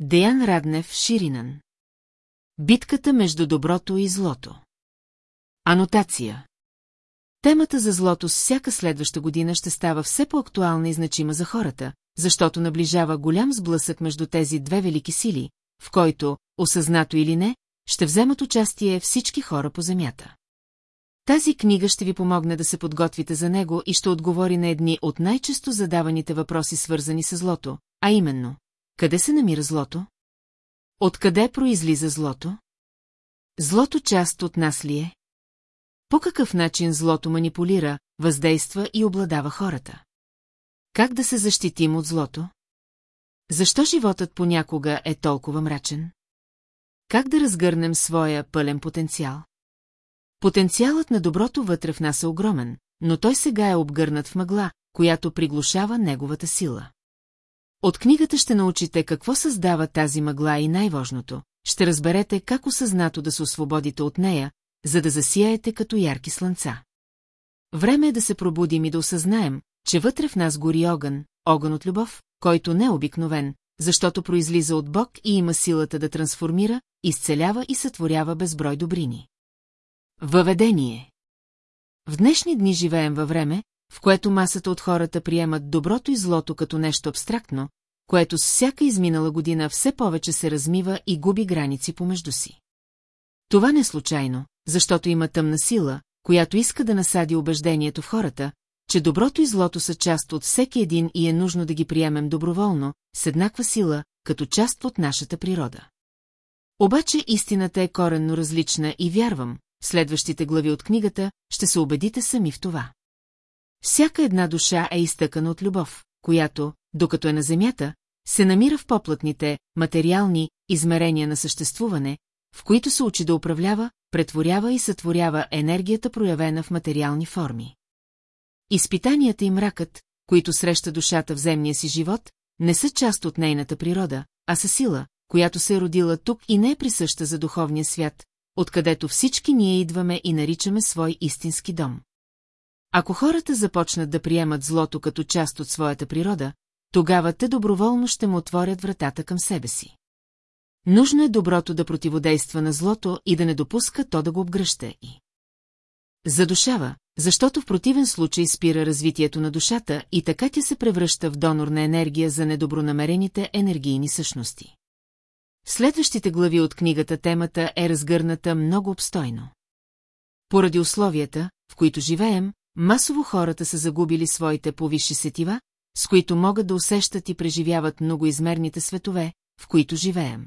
Деян Раднев Ширинан. Битката между доброто и злото. Анотация. Темата за злото с всяка следваща година ще става все по-актуална и значима за хората, защото наближава голям сблъсък между тези две велики сили, в който, осъзнато или не, ще вземат участие всички хора по Земята. Тази книга ще ви помогне да се подготвите за него и ще отговори на едни от най-често задаваните въпроси, свързани с злото, а именно, къде се намира злото? Откъде произлиза злото? Злото част от нас ли е? По какъв начин злото манипулира, въздейства и обладава хората? Как да се защитим от злото? Защо животът понякога е толкова мрачен? Как да разгърнем своя пълен потенциал? Потенциалът на доброто вътре в нас е огромен, но той сега е обгърнат в мъгла, която приглушава неговата сила. От книгата ще научите какво създава тази мъгла и най-важното, ще разберете как осъзнато да се освободите от нея, за да засияете като ярки слънца. Време е да се пробудим и да осъзнаем, че вътре в нас гори огън, огън от любов, който не е обикновен, защото произлиза от Бог и има силата да трансформира, изцелява и сътворява безброй добрини. Въведение В днешни дни живеем във време, в което масата от хората приемат доброто и злото като нещо абстрактно, което с всяка изминала година все повече се размива и губи граници помежду си. Това не е случайно, защото има тъмна сила, която иска да насади убеждението в хората, че доброто и злото са част от всеки един и е нужно да ги приемем доброволно, с еднаква сила, като част от нашата природа. Обаче истината е коренно различна и вярвам, следващите глави от книгата ще се убедите сами в това. Всяка една душа е изтъкана от любов, която, докато е на земята, се намира в поплътните, материални измерения на съществуване, в които се учи да управлява, претворява и сътворява енергията, проявена в материални форми. Изпитанията и мракът, които среща душата в земния си живот, не са част от нейната природа, а са сила, която се е родила тук и не е присъща за духовния свят, откъдето всички ние идваме и наричаме свой истински дом. Ако хората започнат да приемат злото като част от своята природа, тогава те доброволно ще му отворят вратата към себе си. Нужно е доброто да противодейства на злото и да не допуска то да го обгръща и. Задушава, защото в противен случай спира развитието на душата и така тя се превръща в донор на енергия за недобронамерените енергийни същности. В следващите глави от книгата темата е разгърната много обстойно. Поради условията, в които живеем, масово хората са загубили своите повисши сетива, с които могат да усещат и преживяват многоизмерните светове, в които живеем.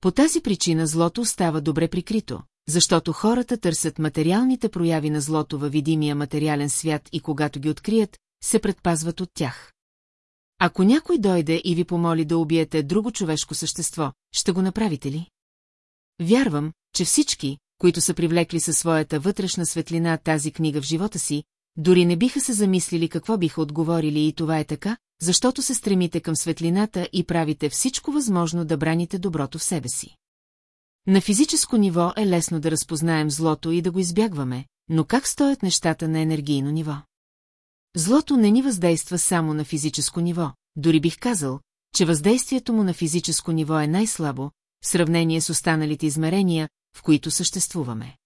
По тази причина злото става добре прикрито, защото хората търсят материалните прояви на злото във видимия материален свят и когато ги открият, се предпазват от тях. Ако някой дойде и ви помоли да убиете друго човешко същество, ще го направите ли? Вярвам, че всички, които са привлекли със своята вътрешна светлина тази книга в живота си, дори не биха се замислили какво биха отговорили и това е така, защото се стремите към светлината и правите всичко възможно да браните доброто в себе си. На физическо ниво е лесно да разпознаем злото и да го избягваме, но как стоят нещата на енергийно ниво? Злото не ни въздейства само на физическо ниво, дори бих казал, че въздействието му на физическо ниво е най-слабо, в сравнение с останалите измерения, в които съществуваме.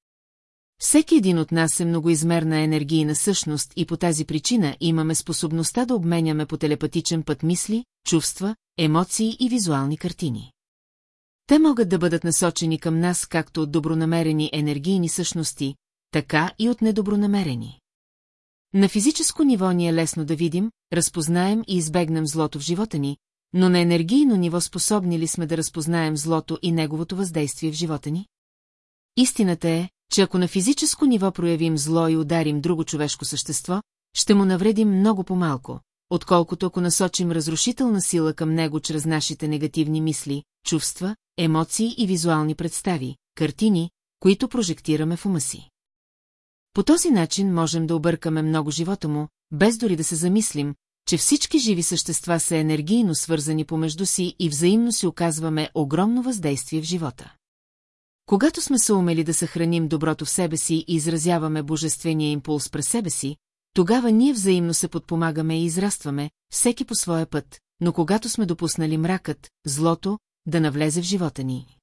Всеки един от нас е многоизмерна енергийна същност и по тази причина имаме способността да обменяме по телепатичен път мисли, чувства, емоции и визуални картини. Те могат да бъдат насочени към нас както от добронамерени енергийни същности, така и от недобронамерени. На физическо ниво ни е лесно да видим, разпознаем и избегнем злото в живота ни, но на енергийно ниво способни ли сме да разпознаем злото и неговото въздействие в живота ни? Истината е, че ако на физическо ниво проявим зло и ударим друго човешко същество, ще му навредим много по-малко, отколкото ако насочим разрушителна сила към него чрез нашите негативни мисли, чувства, емоции и визуални представи, картини, които прожектираме в ума си. По този начин можем да объркаме много живота му, без дори да се замислим, че всички живи същества са енергийно свързани помежду си и взаимно си оказваме огромно въздействие в живота. Когато сме се умели да съхраним доброто в себе си и изразяваме божествения импулс през себе си, тогава ние взаимно се подпомагаме и израстваме, всеки по своя път, но когато сме допуснали мракът, злото, да навлезе в живота ни.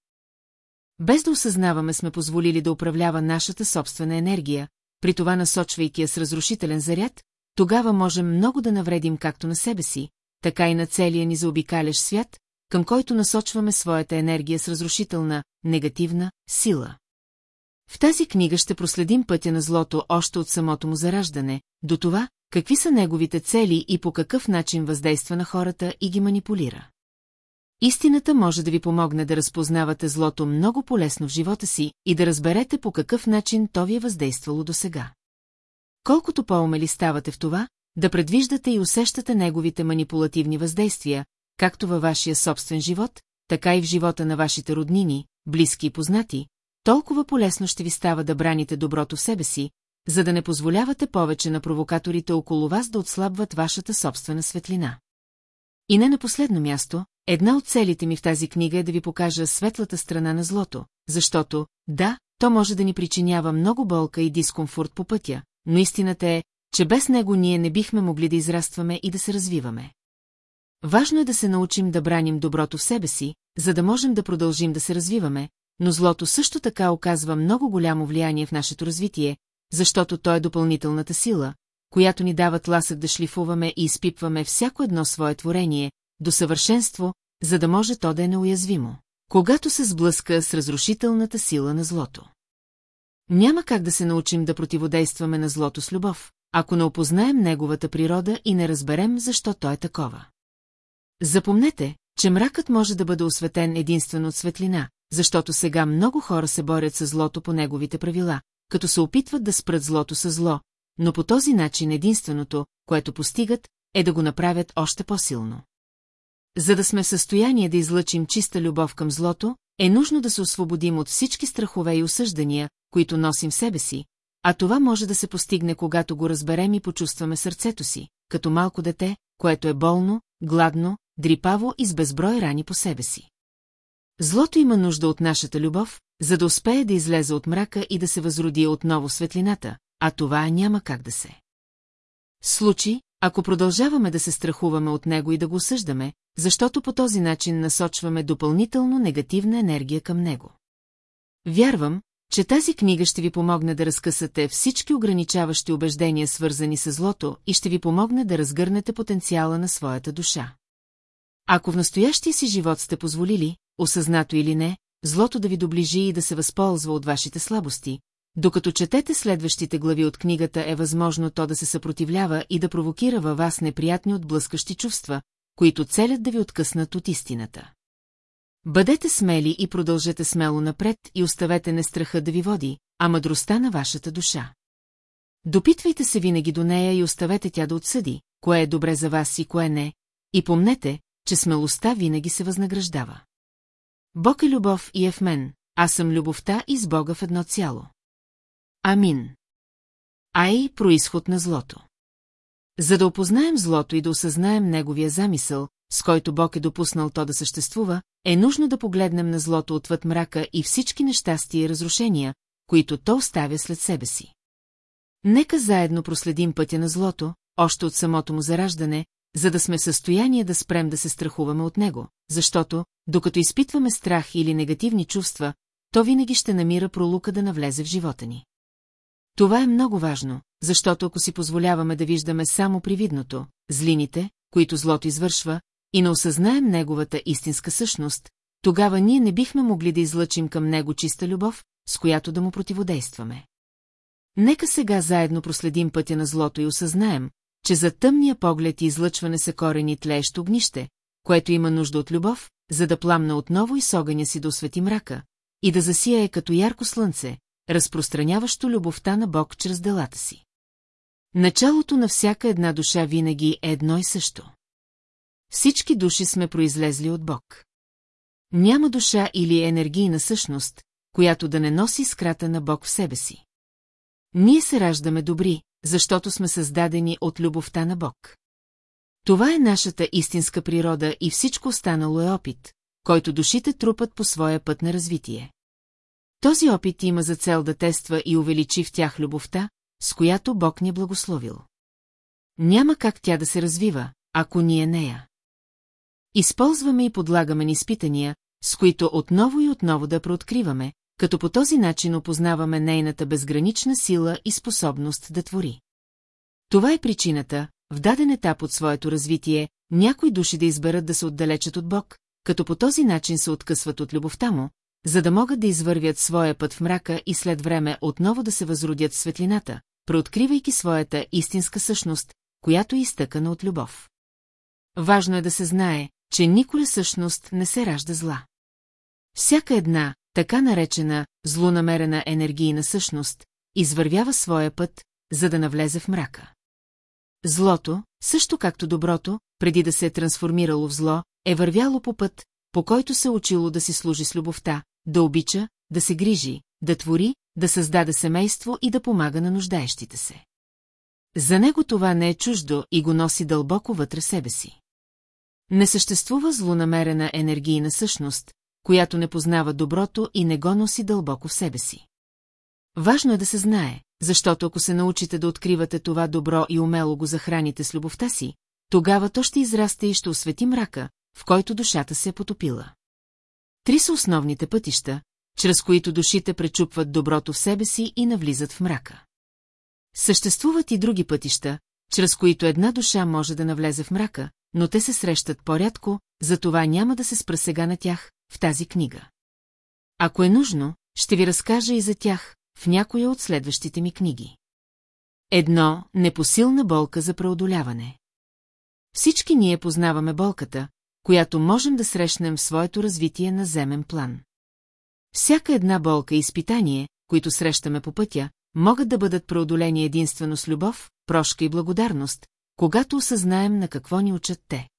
Без да осъзнаваме сме позволили да управлява нашата собствена енергия, при това насочвайки я с разрушителен заряд, тогава можем много да навредим както на себе си, така и на целия ни заобикалящ свят, към който насочваме своята енергия с разрушителна, негативна сила. В тази книга ще проследим пътя на злото още от самото му зараждане, до това, какви са неговите цели и по какъв начин въздейства на хората и ги манипулира. Истината може да ви помогне да разпознавате злото много полезно в живота си и да разберете по какъв начин то ви е въздействало до сега. Колкото по-умели ставате в това, да предвиждате и усещате неговите манипулативни въздействия, както във вашия собствен живот, така и в живота на вашите роднини, близки и познати, толкова полезно ще ви става да браните доброто в себе си, за да не позволявате повече на провокаторите около вас да отслабват вашата собствена светлина. И не на последно място, една от целите ми в тази книга е да ви покажа светлата страна на злото, защото, да, то може да ни причинява много болка и дискомфорт по пътя, но истината е, че без него ние не бихме могли да израстваме и да се развиваме. Важно е да се научим да браним доброто в себе си, за да можем да продължим да се развиваме, но злото също така оказва много голямо влияние в нашето развитие, защото то е допълнителната сила, която ни дава тласък да шлифуваме и изпипваме всяко едно свое творение, до съвършенство, за да може то да е неуязвимо, когато се сблъска с разрушителната сила на злото. Няма как да се научим да противодействаме на злото с любов, ако не опознаем неговата природа и не разберем защо то е такова. Запомнете, че мракът може да бъде осветен единствено от светлина, защото сега много хора се борят с злото по неговите правила, като се опитват да спрат злото с зло, но по този начин единственото, което постигат, е да го направят още по-силно. За да сме в състояние да излъчим чиста любов към злото, е нужно да се освободим от всички страхове и осъждания, които носим в себе си, а това може да се постигне, когато го разберем и почувстваме сърцето си, като малко дете, което е болно, гладно, дрипаво и с безброй рани по себе си. Злото има нужда от нашата любов, за да успее да излезе от мрака и да се възроди отново светлината, а това няма как да се. Случи, ако продължаваме да се страхуваме от него и да го осъждаме, защото по този начин насочваме допълнително негативна енергия към него. Вярвам, че тази книга ще ви помогне да разкъсате всички ограничаващи убеждения, свързани с злото, и ще ви помогне да разгърнете потенциала на своята душа. Ако в настоящия си живот сте позволили, осъзнато или не, злото да ви доближи и да се възползва от вашите слабости, докато четете следващите глави от книгата е възможно то да се съпротивлява и да провокира във вас неприятни отблъскащи чувства, които целят да ви откъснат от истината. Бъдете смели и продължете смело напред и оставете не страха да ви води, а мъдростта на вашата душа. Допитвайте се винаги до нея и оставете тя да отсъди, кое е добре за вас и кое не, и помнете, че смелостта винаги се възнаграждава. Бог е любов и е в мен, аз съм любовта и с Бога в едно цяло. Амин. Ай, происход на злото. За да опознаем злото и да осъзнаем неговия замисъл, с който Бог е допуснал то да съществува, е нужно да погледнем на злото отвъд мрака и всички нещастия и разрушения, които то оставя след себе си. Нека заедно проследим пътя на злото, още от самото му зараждане, за да сме в състояние да спрем да се страхуваме от него, защото, докато изпитваме страх или негативни чувства, то винаги ще намира пролука да навлезе в живота ни. Това е много важно, защото ако си позволяваме да виждаме само привидното, злините, които злото извършва, и не осъзнаем неговата истинска същност, тогава ние не бихме могли да излъчим към него чиста любов, с която да му противодействаме. Нека сега заедно проследим пътя на злото и осъзнаем, че за тъмния поглед и излъчване са корени тлеещо огнище, което има нужда от любов, за да пламна отново и с огъня си да освети мрака, и да засияе като ярко слънце, разпространяващо любовта на Бог чрез делата си. Началото на всяка една душа винаги е едно и също. Всички души сме произлезли от Бог. Няма душа или енергийна същност, която да не носи скрата на Бог в себе си. Ние се раждаме добри, защото сме създадени от любовта на Бог. Това е нашата истинска природа и всичко останало е опит, който душите трупат по своя път на развитие. Този опит има за цел да тества и увеличи в тях любовта, с която Бог ни е благословил. Няма как тя да се развива, ако ние нея. Използваме и подлагаме ни изпитания, с които отново и отново да прооткриваме, като по този начин опознаваме нейната безгранична сила и способност да твори. Това е причината, в даден етап от своето развитие, някои души да изберат да се отдалечат от Бог, като по този начин се откъсват от любовта му, за да могат да извървят своя път в мрака и след време отново да се възродят в светлината, преоткривайки своята истинска същност, която е изтъкана от любов. Важно е да се знае, че николя същност не се ражда зла. Всяка една, така наречена, злонамерена енергийна същност, извървява своя път, за да навлезе в мрака. Злото, също както доброто, преди да се е трансформирало в зло, е вървяло по път, по който се учило да си служи с любовта, да обича, да се грижи, да твори, да създаде семейство и да помага на нуждаещите се. За него това не е чуждо и го носи дълбоко вътре себе си. Не съществува злонамерена енергийна същност, която не познава доброто и не го носи дълбоко в себе си. Важно е да се знае, защото ако се научите да откривате това добро и умело го захраните с любовта си, тогава то ще израсте и ще освети мрака, в който душата се е потопила. Три са основните пътища, чрез които душите пречупват доброто в себе си и навлизат в мрака. Съществуват и други пътища, чрез които една душа може да навлезе в мрака, но те се срещат по-рядко, затова няма да се спра сега на тях, в тази книга. Ако е нужно, ще ви разкажа и за тях, в някоя от следващите ми книги. Едно – непосилна болка за преодоляване. Всички ние познаваме болката, която можем да срещнем в своето развитие на земен план. Всяка една болка и изпитание, които срещаме по пътя, могат да бъдат преодолени единствено с любов, прошка и благодарност, когато осъзнаем на какво ни учат те.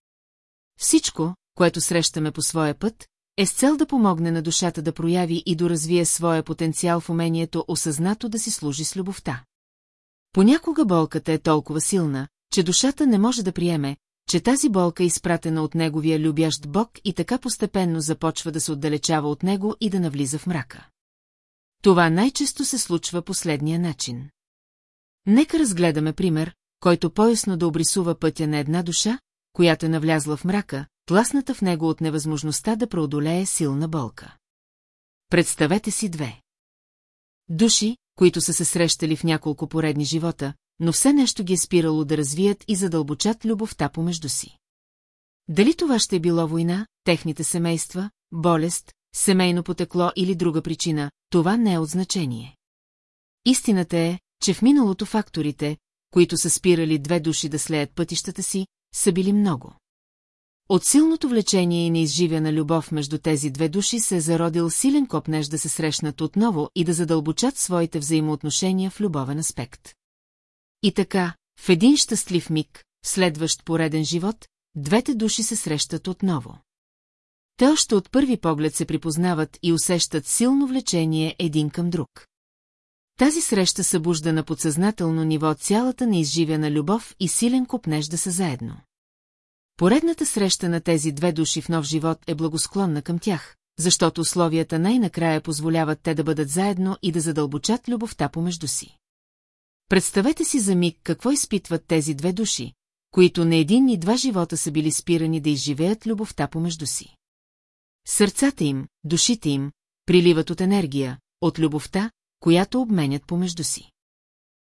Всичко, което срещаме по своя път, е с цел да помогне на душата да прояви и доразвие своя потенциал в умението осъзнато да си служи с любовта. Понякога болката е толкова силна, че душата не може да приеме, че тази болка е изпратена от неговия любящ Бог и така постепенно започва да се отдалечава от него и да навлиза в мрака. Това най-често се случва последния начин. Нека разгледаме пример, който поясно да обрисува пътя на една душа, която е навлязла в мрака, тласната в него от невъзможността да преодолее силна болка. Представете си две. Души, които са се срещали в няколко поредни живота, но все нещо ги е спирало да развият и задълбочат любовта помежду си. Дали това ще е било война, техните семейства, болест, семейно потекло или друга причина, това не е от значение. Истината е, че в миналото факторите, които са спирали две души да слеят пътищата си, са били много. От силното влечение и неизживяна любов между тези две души се е зародил силен копнеж да се срещнат отново и да задълбочат своите взаимоотношения в любовен аспект. И така, в един щастлив миг, следващ пореден живот, двете души се срещат отново. Те още от първи поглед се припознават и усещат силно влечение един към друг. Тази среща събужда на подсъзнателно ниво цялата неизживяна любов и силен купнеж да са заедно. Поредната среща на тези две души в нов живот е благосклонна към тях, защото условията най-накрая позволяват те да бъдат заедно и да задълбочат любовта помежду си. Представете си за миг какво изпитват тези две души, които не един и два живота са били спирани да изживеят любовта помежду си. Сърцата им, душите им, приливат от енергия, от любовта, която обменят помежду си.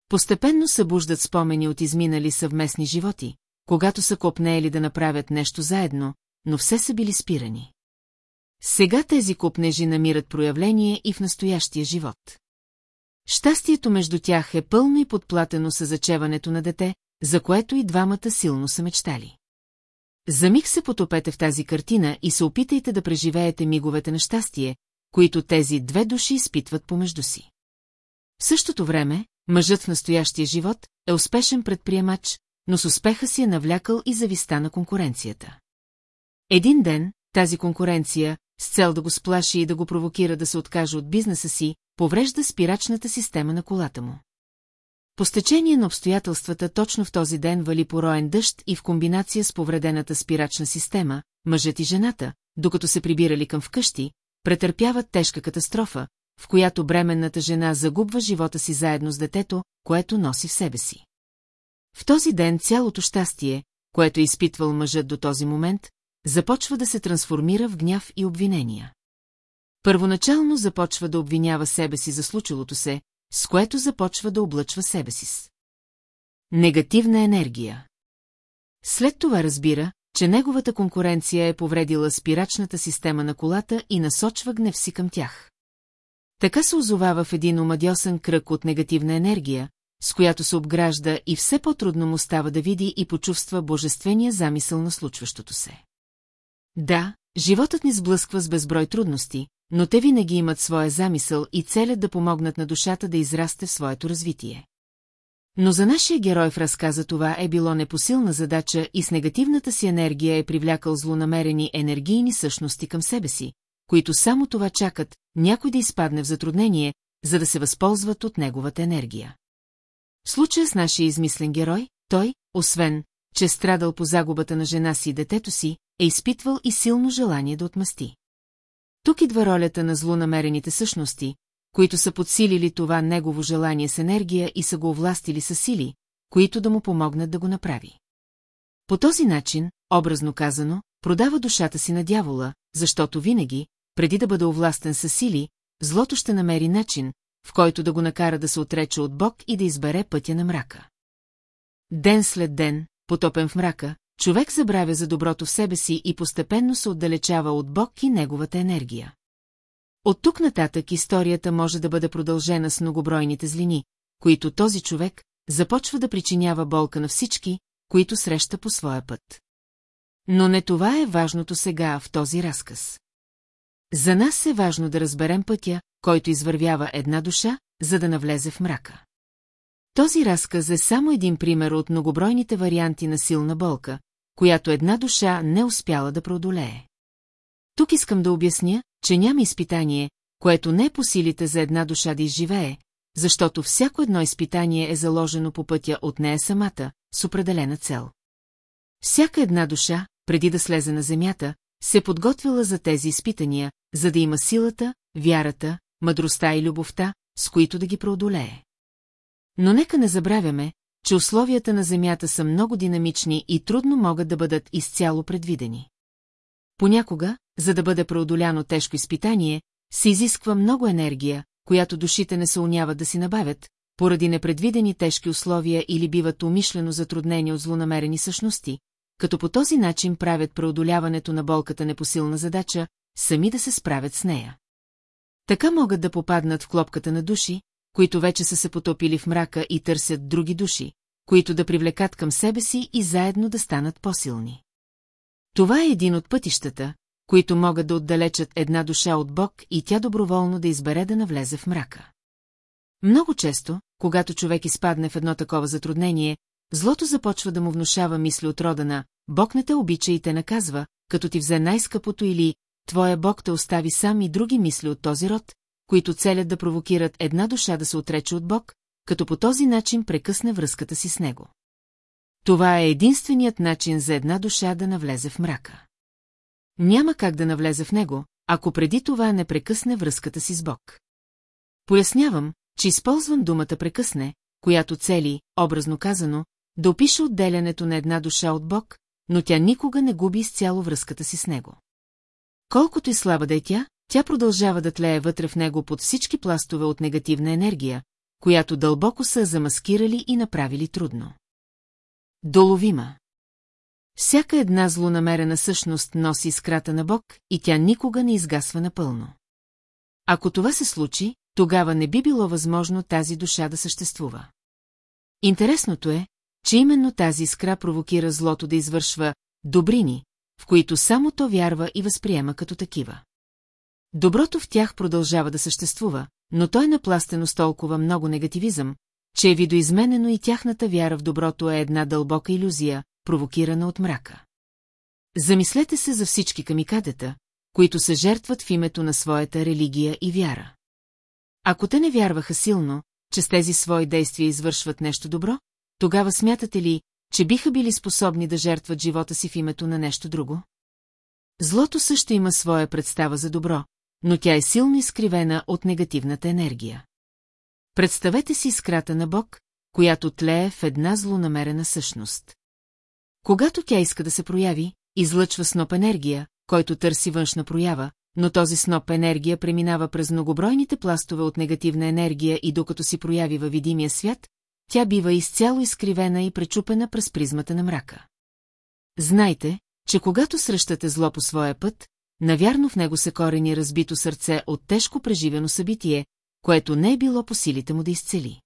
Постепенно събуждат спомени от изминали съвместни животи, когато са копнеели да направят нещо заедно, но все са били спирани. Сега тези копнежи намират проявление и в настоящия живот. Щастието между тях е пълно и подплатено с зачеването на дете, за което и двамата силно са мечтали. За миг се потопете в тази картина и се опитайте да преживеете миговете на щастие, които тези две души изпитват помежду си. В същото време, мъжът в настоящия живот е успешен предприемач, но с успеха си е навлякал и зависта на конкуренцията. Един ден, тази конкуренция, с цел да го сплаши и да го провокира да се откаже от бизнеса си, поврежда спирачната система на колата му. По стечение на обстоятелствата точно в този ден вали пороен дъжд и в комбинация с повредената спирачна система, мъжът и жената, докато се прибирали към вкъщи, претърпяват тежка катастрофа, в която бременната жена загубва живота си заедно с детето, което носи в себе си. В този ден цялото щастие, което е изпитвал мъжът до този момент, започва да се трансформира в гняв и обвинения. Първоначално започва да обвинява себе си за случилото се, с което започва да облъчва себе си с. Негативна енергия. След това разбира, че неговата конкуренция е повредила спирачната система на колата и насочва гнев си към тях. Така се озовава в един омадьосан кръг от негативна енергия, с която се обгражда и все по-трудно му става да види и почувства божествения замисъл на случващото се. Да, животът ни сблъсква с безброй трудности, но те винаги имат своя замисъл и целят да помогнат на душата да израсте в своето развитие. Но за нашия герой в разказа това е било непосилна задача и с негативната си енергия е привлякал злонамерени енергийни същности към себе си, които само това чакат, някой да изпадне в затруднение, за да се възползват от неговата енергия. В случая с нашия измислен герой, той, освен, че страдал по загубата на жена си и детето си, е изпитвал и силно желание да отмъсти. Тук идва ролята на злонамерените същности, които са подсилили това негово желание с енергия и са го овластили с сили, които да му помогнат да го направи. По този начин, образно казано, продава душата си на дявола, защото винаги, преди да бъде овластен с сили, злото ще намери начин, в който да го накара да се отрече от Бог и да избере пътя на мрака. Ден след ден, потопен в мрака, човек забравя за доброто в себе си и постепенно се отдалечава от Бог и неговата енергия. От тук нататък историята може да бъде продължена с многобройните злини, които този човек започва да причинява болка на всички, които среща по своя път. Но не това е важното сега в този разказ. За нас е важно да разберем пътя, който извървява една душа, за да навлезе в мрака. Този разказ е само един пример от многобройните варианти на силна болка, която една душа не успяла да преодолее. Тук искам да обясня, че няма изпитание, което не е по силите за една душа да изживее, защото всяко едно изпитание е заложено по пътя от нея самата, с определена цел. Всяка една душа, преди да слезе на земята, се подготвила за тези изпитания, за да има силата, вярата, мъдростта и любовта, с които да ги преодолее. Но нека не забравяме, че условията на Земята са много динамични и трудно могат да бъдат изцяло предвидени. Понякога, за да бъде преодоляно тежко изпитание, се изисква много енергия, която душите не се уняват да си набавят, поради непредвидени тежки условия или биват умишлено затруднени от злонамерени същности, като по този начин правят преодоляването на болката непосилна задача, сами да се справят с нея. Така могат да попаднат в клопката на души, които вече са се потопили в мрака и търсят други души, които да привлекат към себе си и заедно да станат по-силни. Това е един от пътищата, които могат да отдалечат една душа от Бог и тя доброволно да избере да навлезе в мрака. Много често, когато човек изпадне в едно такова затруднение, злото започва да му внушава мисли от рода на «Бог не те обича и те наказва», като ти взе най-скъпото или «Твоя Бог те остави сам» и други мисли от този род, които целят да провокират една душа да се отрече от Бог, като по този начин прекъсне връзката си с него. Това е единственият начин за една душа да навлезе в мрака. Няма как да навлезе в него, ако преди това не прекъсне връзката си с Бог. Пояснявам, че използвам думата прекъсне, която цели, образно казано, да опише отделянето на една душа от Бог, но тя никога не губи изцяло връзката си с него. Колкото и слаба да е тя, тя продължава да тлее вътре в него под всички пластове от негативна енергия, която дълбоко са замаскирали и направили трудно. Доловима. Всяка една злонамерена същност носи искрата на Бог и тя никога не изгасва напълно. Ако това се случи, тогава не би било възможно тази душа да съществува. Интересното е, че именно тази искра провокира злото да извършва добрини, в които само то вярва и възприема като такива. Доброто в тях продължава да съществува, но той е напластено с толкова много негативизъм, че е видоизменено и тяхната вяра в доброто е една дълбока иллюзия, провокирана от мрака. Замислете се за всички камикадета, които се жертват в името на своята религия и вяра. Ако те не вярваха силно, че с тези свои действия извършват нещо добро, тогава смятате ли, че биха били способни да жертват живота си в името на нещо друго? Злото също има своя представа за добро, но тя е силно изкривена от негативната енергия. Представете си искрата на Бог, която тлее в една злонамерена същност. Когато тя иска да се прояви, излъчва сноп енергия, който търси външна проява, но този сноп енергия преминава през многобройните пластове от негативна енергия и докато си прояви във видимия свят, тя бива изцяло изкривена и пречупена през призмата на мрака. Знайте, че когато срещате зло по своя път, навярно в него се корени разбито сърце от тежко преживено събитие, което не е било по силите му да изцели.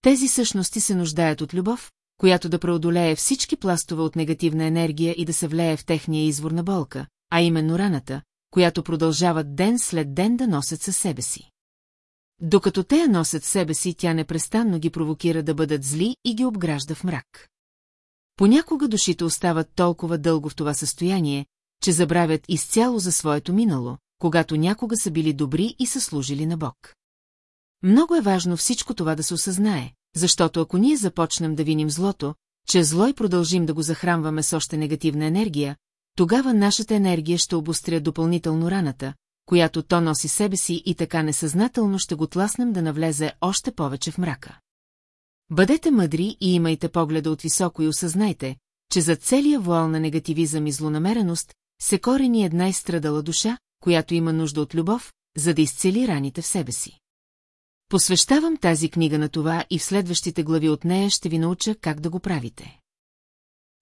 Тези същности се нуждаят от любов, която да преодолее всички пластове от негативна енергия и да се влее в техния извор на болка, а именно раната, която продължават ден след ден да носят със себе си. Докато те я носят себе си, тя непрестанно ги провокира да бъдат зли и ги обгражда в мрак. Понякога душите остават толкова дълго в това състояние, че забравят изцяло за своето минало, когато някога са били добри и са служили на Бог. Много е важно всичко това да се осъзнае, защото ако ние започнем да виним злото, че зло и продължим да го захранваме с още негативна енергия, тогава нашата енергия ще обостря допълнително раната, която то носи себе си и така несъзнателно ще го тласнем да навлезе още повече в мрака. Бъдете мъдри и имайте погледа от високо и осъзнайте, че за целия вуал на негативизъм и злонамереност се корени една изстрадала душа, която има нужда от любов, за да изцели раните в себе си. Посвещавам тази книга на това и в следващите глави от нея ще ви науча как да го правите.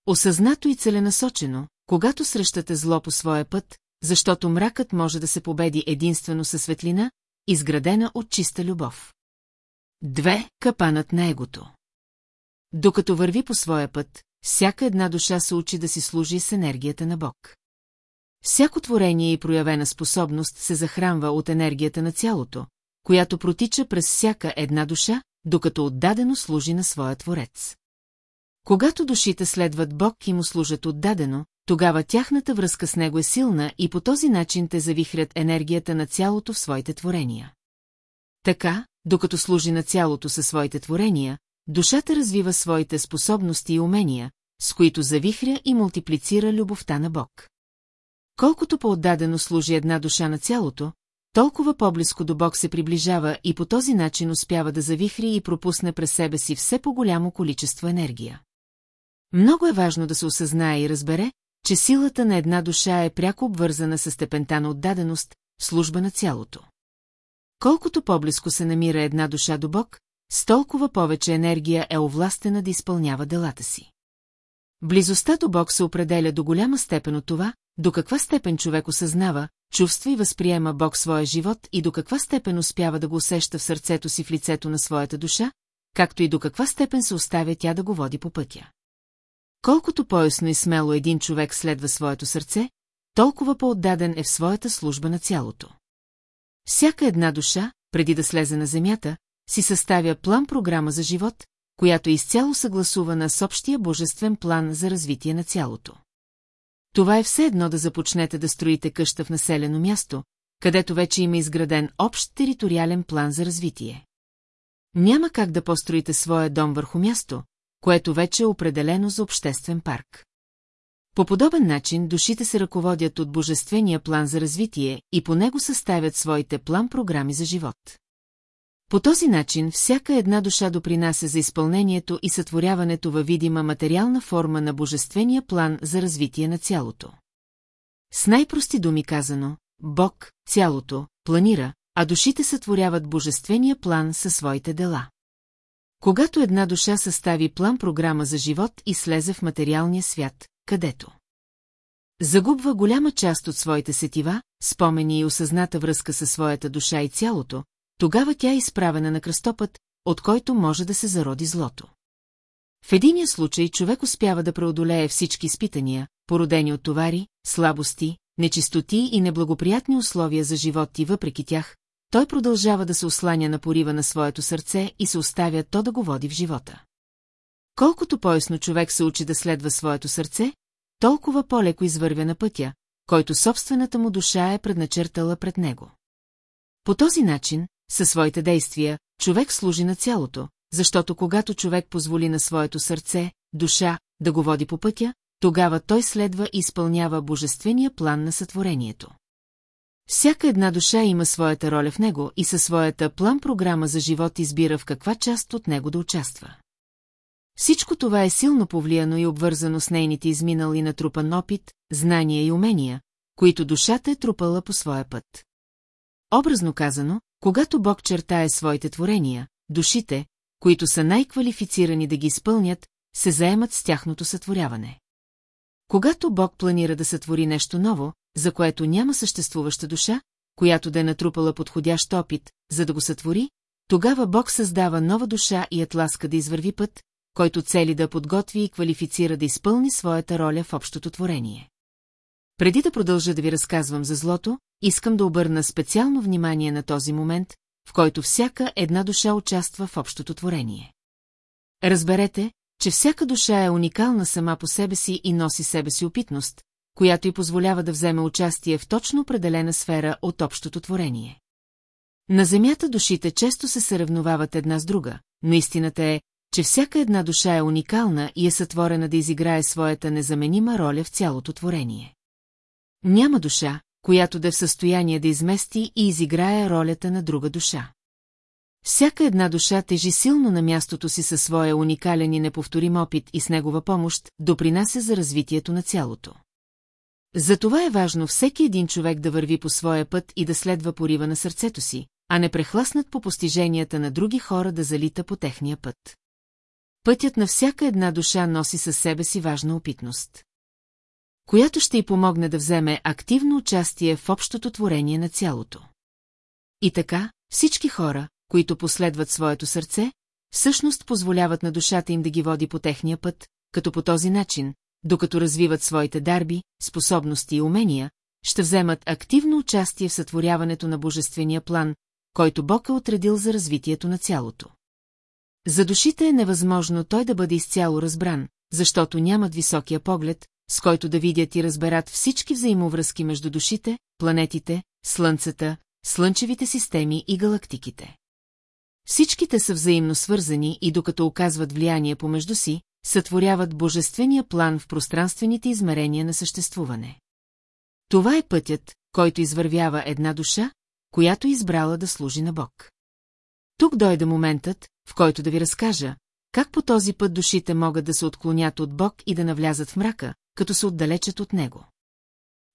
Осъзнато и целенасочено, когато срещате зло по своя път, защото мракът може да се победи единствено със светлина, изградена от чиста любов. Две – капанът на егото. Докато върви по своя път, всяка една душа се учи да си служи с енергията на Бог. Всяко творение и проявена способност се захранва от енергията на цялото, която протича през всяка една душа, докато отдадено служи на своя творец. Когато душите следват Бог и му служат отдадено, тогава тяхната връзка с него е силна и по този начин те завихрят енергията на цялото в своите творения. Така, докато служи на цялото със своите творения, душата развива своите способности и умения, с които завихря и мултиплицира любовта на Бог. Колкото по-отдадено служи една душа на цялото, толкова по-близко до Бог се приближава и по този начин успява да завихри и пропусне през себе си все по-голямо количество енергия. Много е важно да се осъзнае и разбере, че силата на една душа е пряко обвързана с степента на отдаденост, служба на цялото. Колкото по-близко се намира една душа до Бог, с толкова повече енергия е овластена да изпълнява делата си. Близостта до Бог се определя до голяма степен от това, до каква степен човек осъзнава, чувства и възприема Бог своя живот и до каква степен успява да го усеща в сърцето си в лицето на своята душа, както и до каква степен се оставя тя да го води по пътя. Колкото по-ясно и смело един човек следва своето сърце, толкова по-отдаден е в своята служба на цялото. Всяка една душа, преди да слезе на земята, си съставя план-програма за живот, която е изцяло съгласувана с общия божествен план за развитие на цялото. Това е все едно да започнете да строите къща в населено място, където вече има изграден общ териториален план за развитие. Няма как да построите своя дом върху място, което вече е определено за обществен парк. По подобен начин душите се ръководят от божествения план за развитие и по него съставят своите план-програми за живот. По този начин всяка една душа допринася за изпълнението и сътворяването във видима материална форма на божествения план за развитие на цялото. С най-прости думи казано, Бог, цялото, планира, а душите сътворяват божествения план със своите дела. Когато една душа състави план-програма за живот и слезе в материалния свят, където загубва голяма част от своите сетива, спомени и осъзната връзка със своята душа и цялото, тогава тя е изправена на кръстопът, от който може да се зароди злото. В единия случай човек успява да преодолее всички изпитания, породени от товари, слабости, нечистоти и неблагоприятни условия за живот и въпреки тях, той продължава да се осланя на порива на своето сърце и се оставя то да го води в живота. Колкото по-ясно човек се учи да следва своето сърце, толкова по-леко извървя на пътя, който собствената му душа е предначертала пред него. По този начин, със своите действия, човек служи на цялото, защото когато човек позволи на своето сърце, душа, да го води по пътя, тогава той следва и изпълнява божествения план на сътворението. Всяка една душа има своята роля в него и със своята план-програма за живот избира в каква част от него да участва. Всичко това е силно повлияно и обвързано с нейните изминал и натрупан опит, знания и умения, които душата е трупала по своя път. Образно казано, когато Бог чертае своите творения, душите, които са най-квалифицирани да ги изпълнят, се заемат с тяхното сътворяване. Когато Бог планира да сътвори нещо ново, за което няма съществуваща душа, която да е натрупала подходящ опит, за да го сътвори, тогава Бог създава нова душа и атласка да извърви път, който цели да подготви и квалифицира да изпълни своята роля в общото творение. Преди да продължа да ви разказвам за злото, искам да обърна специално внимание на този момент, в който всяка една душа участва в общото творение. Разберете, че всяка душа е уникална сама по себе си и носи себе си опитност, която й позволява да вземе участие в точно определена сфера от общото творение. На Земята душите често се съревновават една с друга, но истината е, че всяка една душа е уникална и е сътворена да изиграе своята незаменима роля в цялото творение. Няма душа, която да е в състояние да измести и изиграе ролята на друга душа. Всяка една душа тежи силно на мястото си със своя уникален и неповторим опит и с негова помощ допринася за развитието на цялото. Затова е важно всеки един човек да върви по своя път и да следва порива на сърцето си, а не прехласнат по постиженията на други хора да залита по техния път. Пътят на всяка една душа носи със себе си важна опитност която ще й помогне да вземе активно участие в общото творение на цялото. И така, всички хора, които последват своето сърце, всъщност позволяват на душата им да ги води по техния път, като по този начин, докато развиват своите дарби, способности и умения, ще вземат активно участие в сътворяването на божествения план, който Бог е отредил за развитието на цялото. За душите е невъзможно той да бъде изцяло разбран, защото нямат високия поглед, с който да видят и разберат всички взаимовръзки между душите, планетите, слънцата, слънчевите системи и галактиките. Всичките са взаимно свързани и докато оказват влияние помежду си, сътворяват божествения план в пространствените измерения на съществуване. Това е пътят, който извървява една душа, която избрала да служи на Бог. Тук дойде моментът, в който да ви разкажа, как по този път душите могат да се отклонят от Бог и да навлязат в мрака, като се отдалечат от него.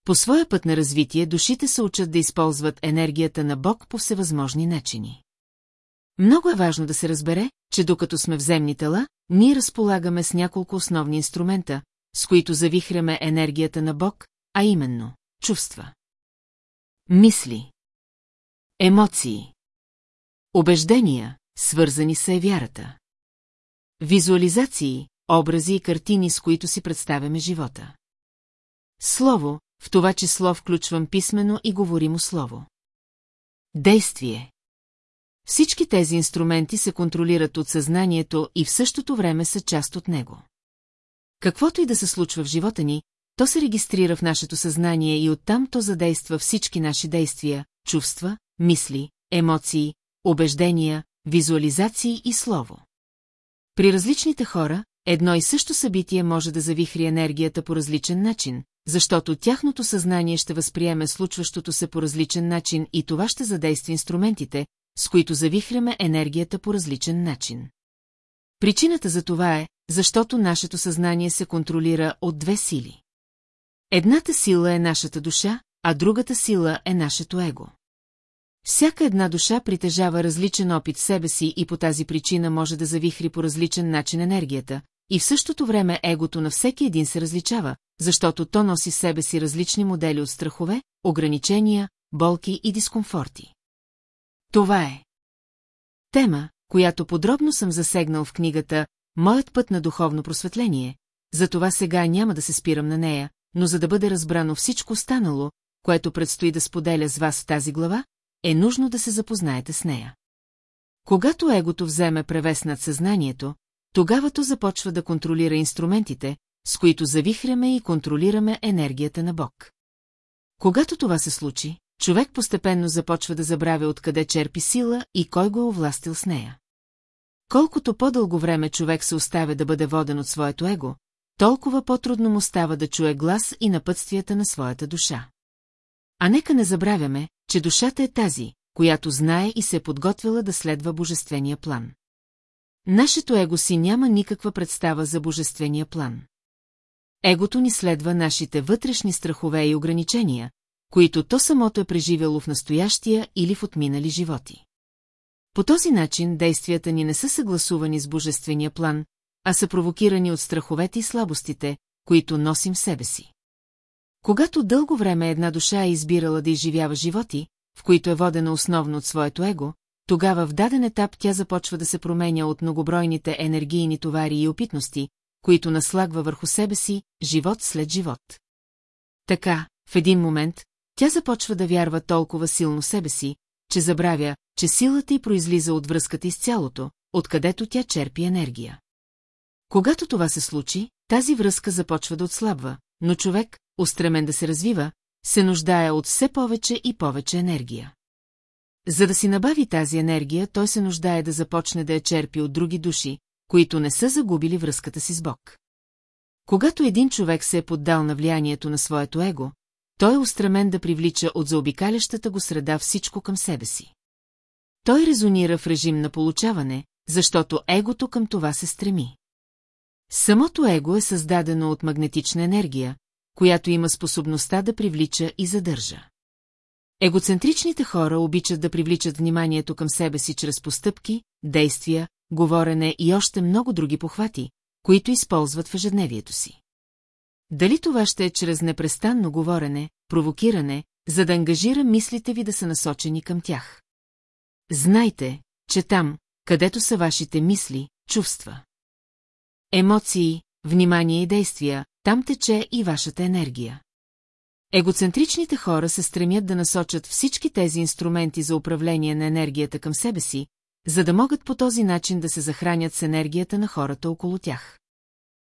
По своя път на развитие душите се учат да използват енергията на Бог по всевъзможни начини. Много е важно да се разбере, че докато сме в земни тела, ние разполагаме с няколко основни инструмента, с които завихряме енергията на Бог, а именно чувства. Мисли. Емоции. Убеждения, свързани с вярата. Визуализации, образи и картини, с които си представяме живота. Слово, в това число включвам писмено и говоримо слово. Действие. Всички тези инструменти се контролират от съзнанието и в същото време са част от него. Каквото и да се случва в живота ни, то се регистрира в нашето съзнание и оттам то задейства всички наши действия, чувства, мисли, емоции, убеждения, визуализации и слово. При различните хора, едно и също събитие може да завихри енергията по различен начин, защото тяхното съзнание ще възприеме случващото се по различен начин и това ще задейства инструментите, с които завихряме енергията по различен начин. Причината за това е, защото нашето съзнание се контролира от две сили. Едната сила е нашата душа, а другата сила е нашето его. Всяка една душа притежава различен опит в себе си и по тази причина може да завихри по различен начин енергията, и в същото време егото на всеки един се различава, защото то носи в себе си различни модели от страхове, ограничения, болки и дискомфорти. Това е тема, която подробно съм засегнал в книгата «Моят път на духовно просветление», затова сега няма да се спирам на нея, но за да бъде разбрано всичко останало, което предстои да споделя с вас в тази глава, е нужно да се запознаете с нея. Когато егото вземе превес над съзнанието, тогава то започва да контролира инструментите, с които завихряме и контролираме енергията на Бог. Когато това се случи, човек постепенно започва да забравя откъде черпи сила и кой го е овластил с нея. Колкото по-дълго време човек се оставя да бъде воден от своето его, толкова по-трудно му става да чуе глас и напътствията на своята душа. А нека не забравяме, че душата е тази, която знае и се е подготвила да следва божествения план. Нашето его си няма никаква представа за божествения план. Егото ни следва нашите вътрешни страхове и ограничения, които то самото е преживяло в настоящия или в отминали животи. По този начин действията ни не са съгласувани с божествения план, а са провокирани от страховете и слабостите, които носим в себе си. Когато дълго време една душа е избирала да изживява животи, в които е водена основно от своето его, тогава в даден етап тя започва да се променя от многобройните енергийни товари и опитности, които наслагва върху себе си, живот след живот. Така, в един момент, тя започва да вярва толкова силно себе си, че забравя, че силата й произлиза от връзката и с цялото, откъдето тя черпи енергия. Когато това се случи, тази връзка започва да отслабва, но човек, устремен да се развива, се нуждае от все повече и повече енергия. За да си набави тази енергия, той се нуждае да започне да я черпи от други души, които не са загубили връзката си с Бог. Когато един човек се е поддал на влиянието на своето его, той е устремен да привлича от заобикалящата го среда всичко към себе си. Той резонира в режим на получаване, защото егото към това се стреми. Самото его е създадено от магнетична енергия, която има способността да привлича и задържа. Егоцентричните хора обичат да привличат вниманието към себе си чрез постъпки, действия, говорене и още много други похвати, които използват в ежедневието си. Дали това ще е чрез непрестанно говорене, провокиране, за да ангажира мислите ви да са насочени към тях? Знайте, че там, където са вашите мисли, чувства. Емоции, внимание и действия, там тече и вашата енергия. Егоцентричните хора се стремят да насочат всички тези инструменти за управление на енергията към себе си, за да могат по този начин да се захранят с енергията на хората около тях.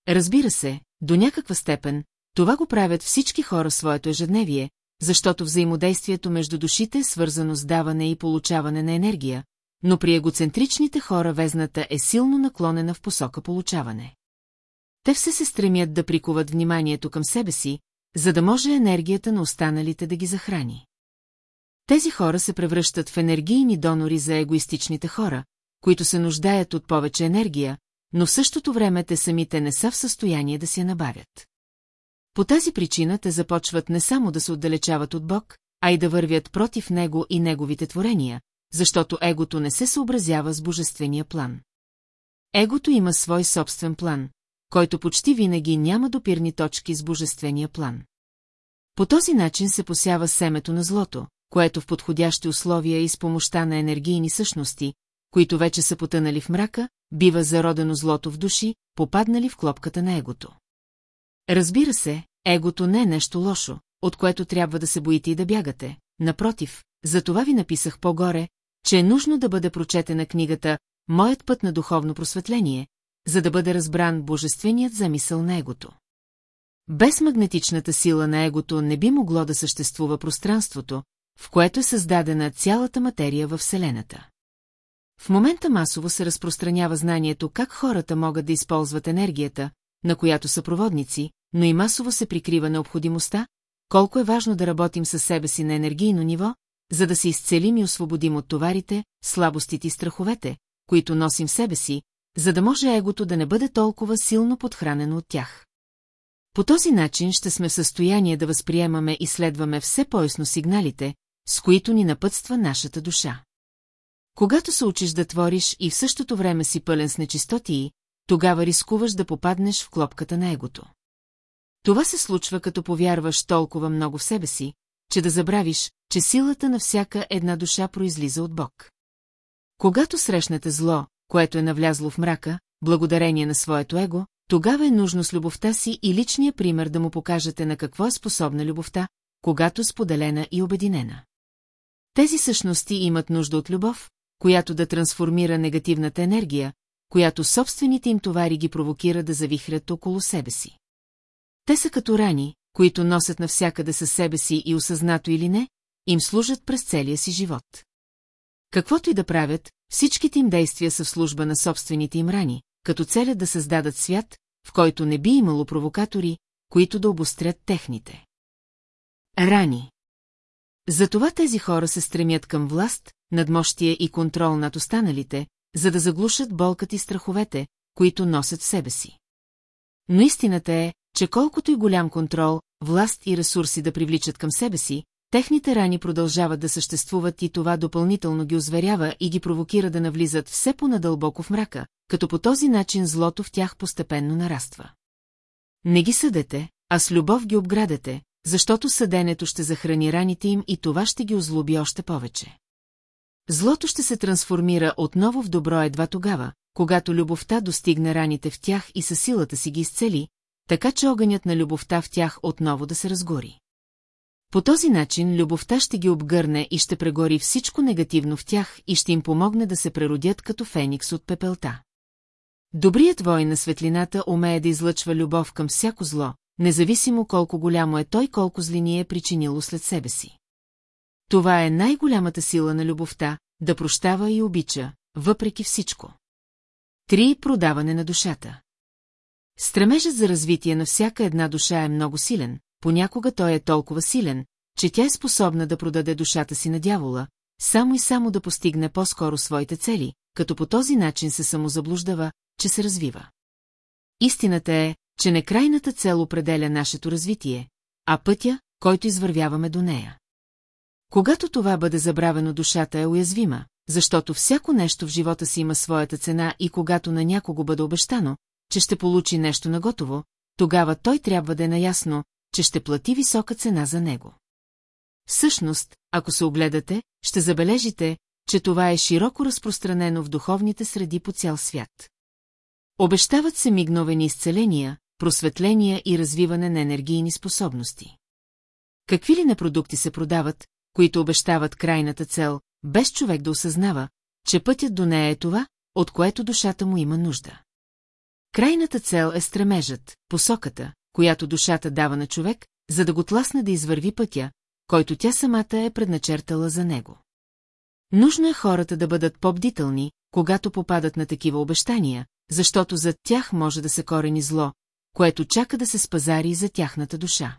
Разбира се, до някаква степен, това го правят всички хора в своето ежедневие, защото взаимодействието между душите е свързано с даване и получаване на енергия, но при егоцентричните хора везната е силно наклонена в посока получаване. Те все се стремят да прикуват вниманието към себе си, за да може енергията на останалите да ги захрани. Тези хора се превръщат в енергийни донори за егоистичните хора, които се нуждаят от повече енергия, но в същото време те самите не са в състояние да я набавят. По тази причина те започват не само да се отдалечават от Бог, а и да вървят против Него и Неговите творения, защото егото не се съобразява с божествения план. Егото има свой собствен план, който почти винаги няма допирни точки с божествения план. По този начин се посява семето на злото, което в подходящи условия и с помощта на енергийни същности, които вече са потънали в мрака, бива зародено злото в души, попаднали в клопката на егото. Разбира се, егото не е нещо лошо, от което трябва да се боите и да бягате. Напротив, за това ви написах по-горе, че е нужно да бъде прочетена книгата «Моят път на духовно просветление», за да бъде разбран божественият замисъл на егото. Без магнетичната сила на егото не би могло да съществува пространството, в което е създадена цялата материя във Вселената. В момента масово се разпространява знанието как хората могат да използват енергията, на която са проводници, но и масово се прикрива необходимостта, колко е важно да работим със себе си на енергийно ниво, за да се изцелим и освободим от товарите, слабостите и страховете, които носим в себе си, за да може егото да не бъде толкова силно подхранено от тях. По този начин ще сме в състояние да възприемаме и следваме все поясно сигналите, с които ни напътства нашата душа. Когато се учиш да твориш и в същото време си пълен с нечистотии, тогава рискуваш да попаднеш в клопката на егото. Това се случва като повярваш толкова много в себе си, че да забравиш, че силата на всяка една душа произлиза от Бог. Когато срещнете зло, което е навлязло в мрака, благодарение на своето его, тогава е нужно с любовта си и личния пример да му покажете на какво е способна любовта, когато споделена и обединена. Тези същности имат нужда от любов, която да трансформира негативната енергия, която собствените им товари ги провокира да завихрят около себе си. Те са като рани, които носят навсякъде със себе си и осъзнато или не, им служат през целия си живот. Каквото и да правят, всичките им действия са в служба на собствените им рани, като целят да създадат свят, в който не би имало провокатори, които да обострят техните. Рани Затова тези хора се стремят към власт, надмощие и контрол над останалите, за да заглушат болката и страховете, които носят в себе си. Но истината е, че колкото и голям контрол, власт и ресурси да привличат към себе си, техните рани продължават да съществуват и това допълнително ги озверява и ги провокира да навлизат все по-надълбоко в мрака, като по този начин злото в тях постепенно нараства. Не ги съдете, а с любов ги обградете, защото съденето ще захрани раните им и това ще ги озлоби още повече. Злото ще се трансформира отново в добро едва тогава, когато любовта достигне раните в тях и със силата си ги изцели, така че огънят на любовта в тях отново да се разгори. По този начин любовта ще ги обгърне и ще прегори всичко негативно в тях и ще им помогне да се преродят като феникс от пепелта. Добрият войн на светлината умее да излъчва любов към всяко зло, независимо колко голямо е той, колко злини е причинило след себе си. Това е най-голямата сила на любовта, да прощава и обича, въпреки всичко. Три продаване на душата. Стремежът за развитие на всяка една душа е много силен, понякога той е толкова силен, че тя е способна да продаде душата си на дявола, само и само да постигне по-скоро своите цели, като по този начин се самозаблуждава, че се развива. Истината е, че не крайната цел определя нашето развитие, а пътя, който извървяваме до нея. Когато това бъде забравено, душата е уязвима, защото всяко нещо в живота си има своята цена и когато на някого бъде обещано, че ще получи нещо наготово, тогава той трябва да е наясно, че ще плати висока цена за него. Всъщност, ако се огледате, ще забележите, че това е широко разпространено в духовните среди по цял свят. Обещават се мигновени изцеления, просветления и развиване на енергийни способности. Какви ли на продукти се продават, които обещават крайната цел, без човек да осъзнава, че пътят до нея е това, от което душата му има нужда. Крайната цел е стремежът, посоката, която душата дава на човек, за да го тласне да извърви пътя, който тя самата е предначертала за него. Нужно е хората да бъдат по-бдителни, когато попадат на такива обещания, защото зад тях може да се корени зло, което чака да се спазари за тяхната душа.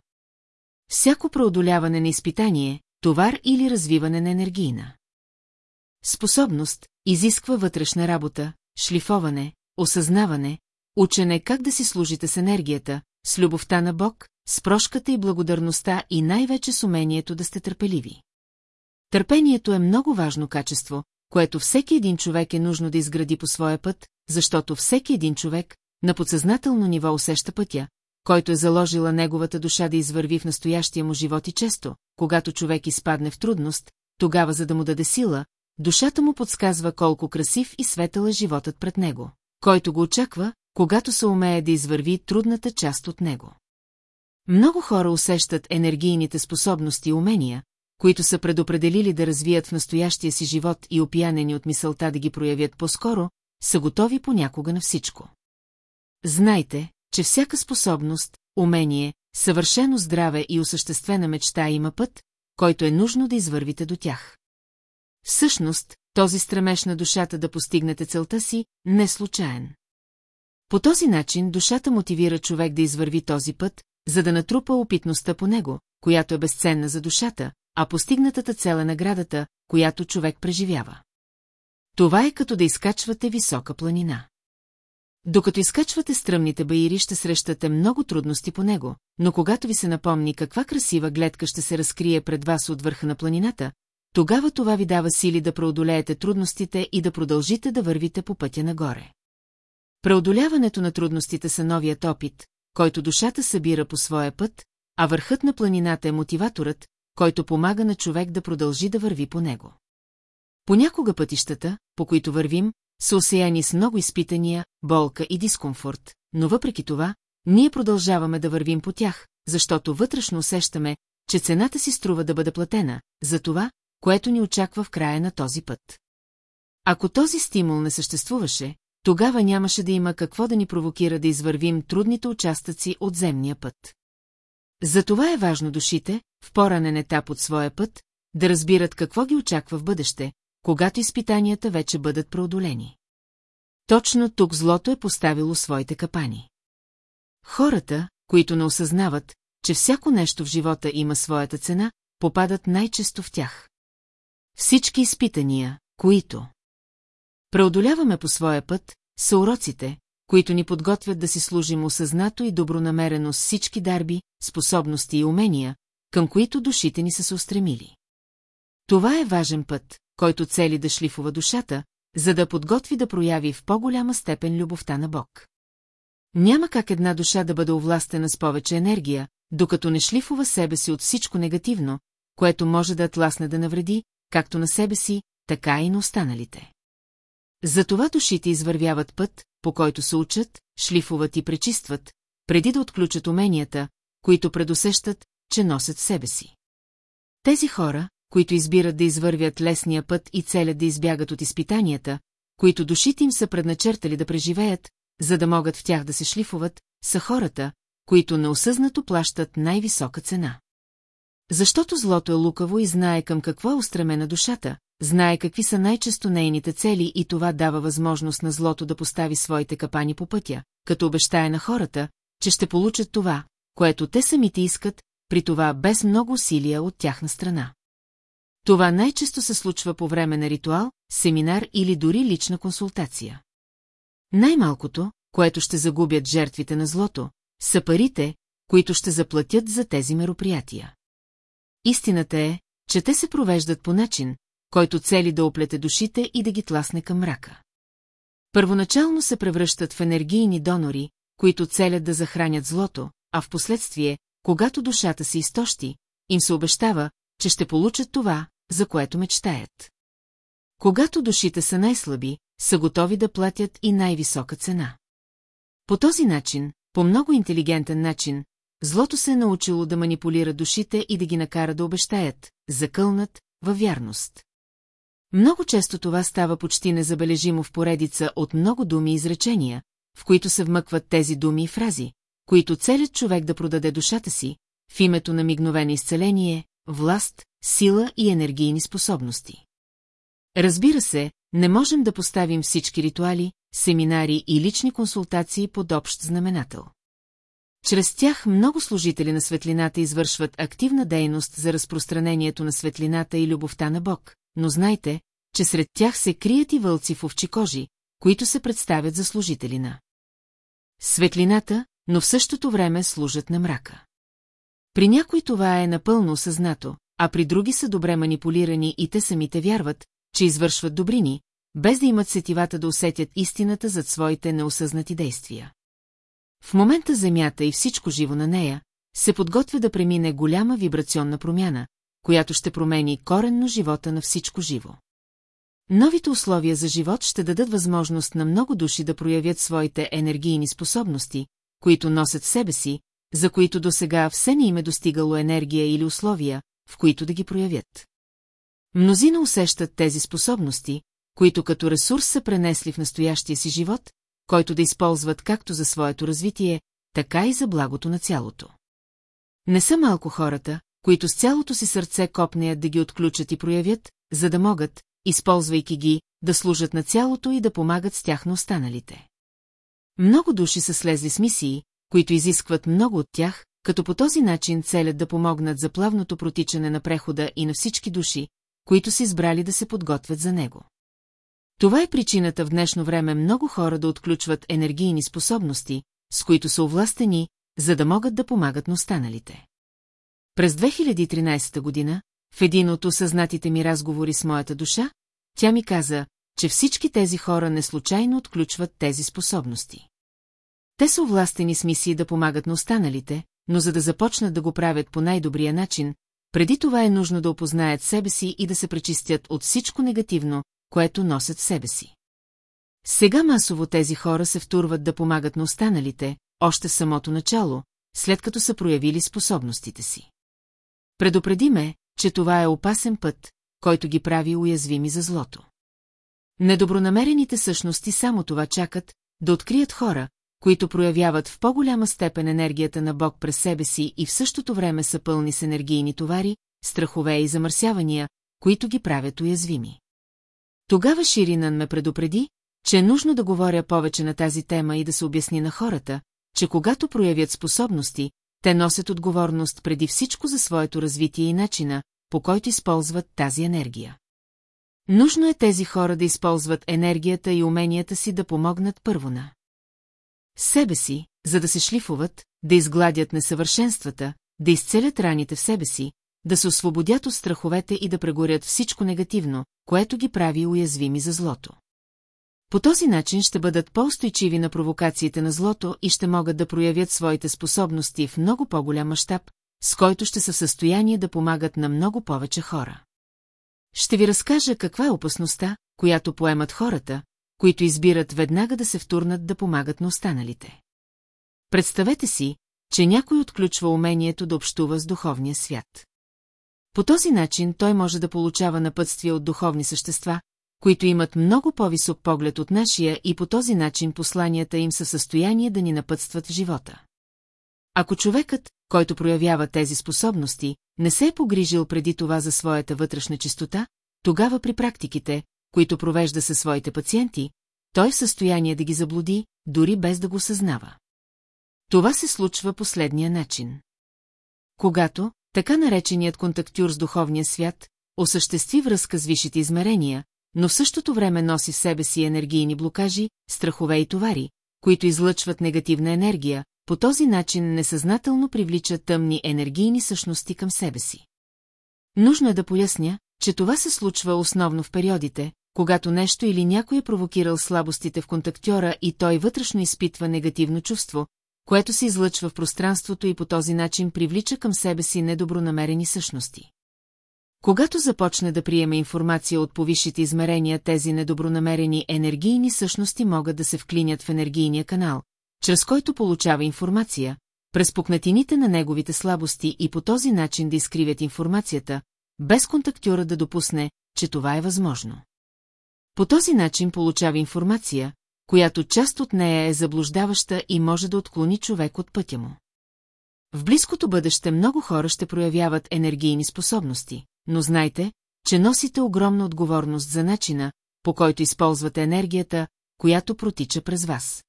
Всяко преодоляване на изпитание, товар или развиване на енергийна. Способност изисква вътрешна работа, шлифоване, осъзнаване, учене как да си служите с енергията, с любовта на Бог, с прошката и благодарността и най-вече с умението да сте търпеливи. Търпението е много важно качество, което всеки един човек е нужно да изгради по своя път, защото всеки един човек на подсъзнателно ниво усеща пътя, който е заложила неговата душа да извърви в настоящия му живот и често, когато човек изпадне в трудност, тогава за да му даде сила, душата му подсказва колко красив и светъл е животът пред него, който го очаква, когато се умее да извърви трудната част от него. Много хора усещат енергийните способности и умения, които са предопределили да развият в настоящия си живот и опиянени от мисълта да ги проявят по-скоро, са готови понякога на всичко. Знайте, че всяка способност, умение, съвършено здраве и осъществена мечта има път, който е нужно да извървите до тях. Всъщност, този стремеж на душата да постигнете целта си не е случайен. По този начин душата мотивира човек да извърви този път, за да натрупа опитността по него, която е безценна за душата, а постигнатата цел е наградата, която човек преживява. Това е като да изкачвате висока планина. Докато изкачвате стръмните баири, ще срещате много трудности по него, но когато ви се напомни каква красива гледка ще се разкрие пред вас от върха на планината, тогава това ви дава сили да преодолеете трудностите и да продължите да вървите по пътя нагоре. Преодоляването на трудностите са новият опит, който душата събира по своя път, а върхът на планината е мотиваторът, който помага на човек да продължи да върви по него. Понякога пътищата, по които вървим, са осеяни с много изпитания, болка и дискомфорт, но въпреки това, ние продължаваме да вървим по тях, защото вътрешно усещаме, че цената си струва да бъде платена, за това, което ни очаква в края на този път. Ако този стимул не съществуваше, тогава нямаше да има какво да ни провокира да извървим трудните участъци от земния път. Затова е важно душите, в по-ранен етап от своя път, да разбират какво ги очаква в бъдеще, когато изпитанията вече бъдат преодолени. Точно тук злото е поставило своите капани. Хората, които не осъзнават, че всяко нещо в живота има своята цена, попадат най-често в тях. Всички изпитания, които Преодоляваме по своя път, са уроците, които ни подготвят да си служим осъзнато и добронамерено с всички дарби, способности и умения, към които душите ни са се устремили. Това е важен път, който цели да шлифува душата, за да подготви да прояви в по-голяма степен любовта на Бог. Няма как една душа да бъде овластена с повече енергия, докато не шлифува себе си от всичко негативно, което може да атласне да навреди, както на себе си, така и на останалите. Затова душите извървяват път, по който се учат, шлифуват и пречистват, преди да отключат уменията, които предусещат, че носят себе си. Тези хора, които избират да извървят лесния път и целят да избягат от изпитанията, които душите им са предначертали да преживеят, за да могат в тях да се шлифуват, са хората, които неосъзнато плащат най-висока цена. Защото злото е лукаво и знае към какво е устремена душата, знае какви са най-често нейните цели и това дава възможност на злото да постави своите капани по пътя, като обещае на хората, че ще получат това, което те самите искат, при това без много усилия от тяхна страна. Това най-често се случва по време на ритуал, семинар или дори лична консултация. Най-малкото, което ще загубят жертвите на злото, са парите, които ще заплатят за тези мероприятия. Истината е, че те се провеждат по начин, който цели да оплете душите и да ги тласне към мрака. Първоначално се превръщат в енергийни донори, които целят да захранят злото, а в последствие, когато душата се изтощи, им се обещава, че ще получат това, за което мечтаят. Когато душите са най-слаби, са готови да платят и най-висока цена. По този начин, по много интелигентен начин, злото се е научило да манипулира душите и да ги накара да обещаят, закълнат, във вярност. Много често това става почти незабележимо в поредица от много думи и изречения, в които се вмъкват тези думи и фрази, които целят човек да продаде душата си, в името на мигновено изцеление, власт, сила и енергийни способности. Разбира се, не можем да поставим всички ритуали, семинари и лични консултации под общ знаменател. Чрез тях много служители на светлината извършват активна дейност за разпространението на светлината и любовта на Бог, но знайте, че сред тях се крият и вълци в овчи кожи, които се представят за служители на светлината, но в същото време служат на мрака. При някой това е напълно осъзнато, а при други са добре манипулирани и те самите вярват, че извършват добрини, без да имат сетивата да усетят истината зад своите неосъзнати действия. В момента Земята и всичко живо на нея се подготвя да премине голяма вибрационна промяна, която ще промени коренно живота на всичко живо. Новите условия за живот ще дадат възможност на много души да проявят своите енергийни способности, които носят себе си, за които досега все не им е достигало енергия или условия, в които да ги проявят. Мнозина усещат тези способности, които като ресурс са пренесли в настоящия си живот, който да използват както за своето развитие, така и за благото на цялото. Не са малко хората, които с цялото си сърце копнеят да ги отключат и проявят, за да могат, използвайки ги, да служат на цялото и да помагат с тях на останалите. Много души са слезли с мисии, които изискват много от тях, като по този начин целят да помогнат за плавното протичане на прехода и на всички души, които са избрали да се подготвят за него. Това е причината в днешно време много хора да отключват енергийни способности, с които са овластени, за да могат да помагат на останалите. През 2013 година, в един от осъзнатите ми разговори с моята душа, тя ми каза, че всички тези хора не случайно отключват тези способности. Те са овластени с мисии да помагат на останалите, но за да започнат да го правят по най-добрия начин, преди това е нужно да опознаят себе си и да се пречистят от всичко негативно, което носят себе си. Сега масово тези хора се втурват да помагат на останалите, още самото начало, след като са проявили способностите си. Предупреди ме, че това е опасен път, който ги прави уязвими за злото. Недобронамерените същности само това чакат, да открият хора, които проявяват в по-голяма степен енергията на Бог през себе си и в същото време са пълни с енергийни товари, страхове и замърсявания, които ги правят уязвими. Тогава Ширинан ме предупреди, че е нужно да говоря повече на тази тема и да се обясни на хората, че когато проявят способности, те носят отговорност преди всичко за своето развитие и начина, по който използват тази енергия. Нужно е тези хора да използват енергията и уменията си да помогнат първо на себе си, за да се шлифуват, да изгладят несъвършенствата, да изцелят раните в себе си, да се освободят от страховете и да прегорят всичко негативно, което ги прави уязвими за злото. По този начин ще бъдат по-устойчиви на провокациите на злото и ще могат да проявят своите способности в много по-голям мащаб, с който ще са в състояние да помагат на много повече хора. Ще ви разкажа каква е опасността, която поемат хората, които избират веднага да се втурнат да помагат на останалите. Представете си, че някой отключва умението да общува с духовния свят. По този начин той може да получава напътствия от духовни същества, които имат много по-висок поглед от нашия и по този начин посланията им са в състояние да ни напътстват в живота. Ако човекът, който проявява тези способности, не се е погрижил преди това за своята вътрешна чистота, тогава при практиките, които провежда със своите пациенти, той е в състояние да ги заблуди, дори без да го съзнава. Това се случва последния начин. Когато, така нареченият контактюр с духовния свят, осъществи връзка с висшите измерения, но в същото време носи в себе си енергийни блокажи, страхове и товари, които излъчват негативна енергия, по този начин несъзнателно привлича тъмни енергийни същности към себе си. Нужно е да поясня, че това се случва основно в периодите, когато нещо или някой е провокирал слабостите в контактьора и той вътрешно изпитва негативно чувство, което се излъчва в пространството и по този начин привлича към себе си недобронамерени същности. Когато започне да приема информация от повисшите измерения, тези недобронамерени енергийни същности могат да се вклинят в енергийния канал, чрез който получава информация, през пукнатините на неговите слабости и по този начин да изкривят информацията, без контактьора да допусне, че това е възможно. По този начин получава информация, която част от нея е заблуждаваща и може да отклони човек от пътя му. В близкото бъдеще много хора ще проявяват енергийни способности, но знайте, че носите огромна отговорност за начина, по който използвате енергията, която протича през вас.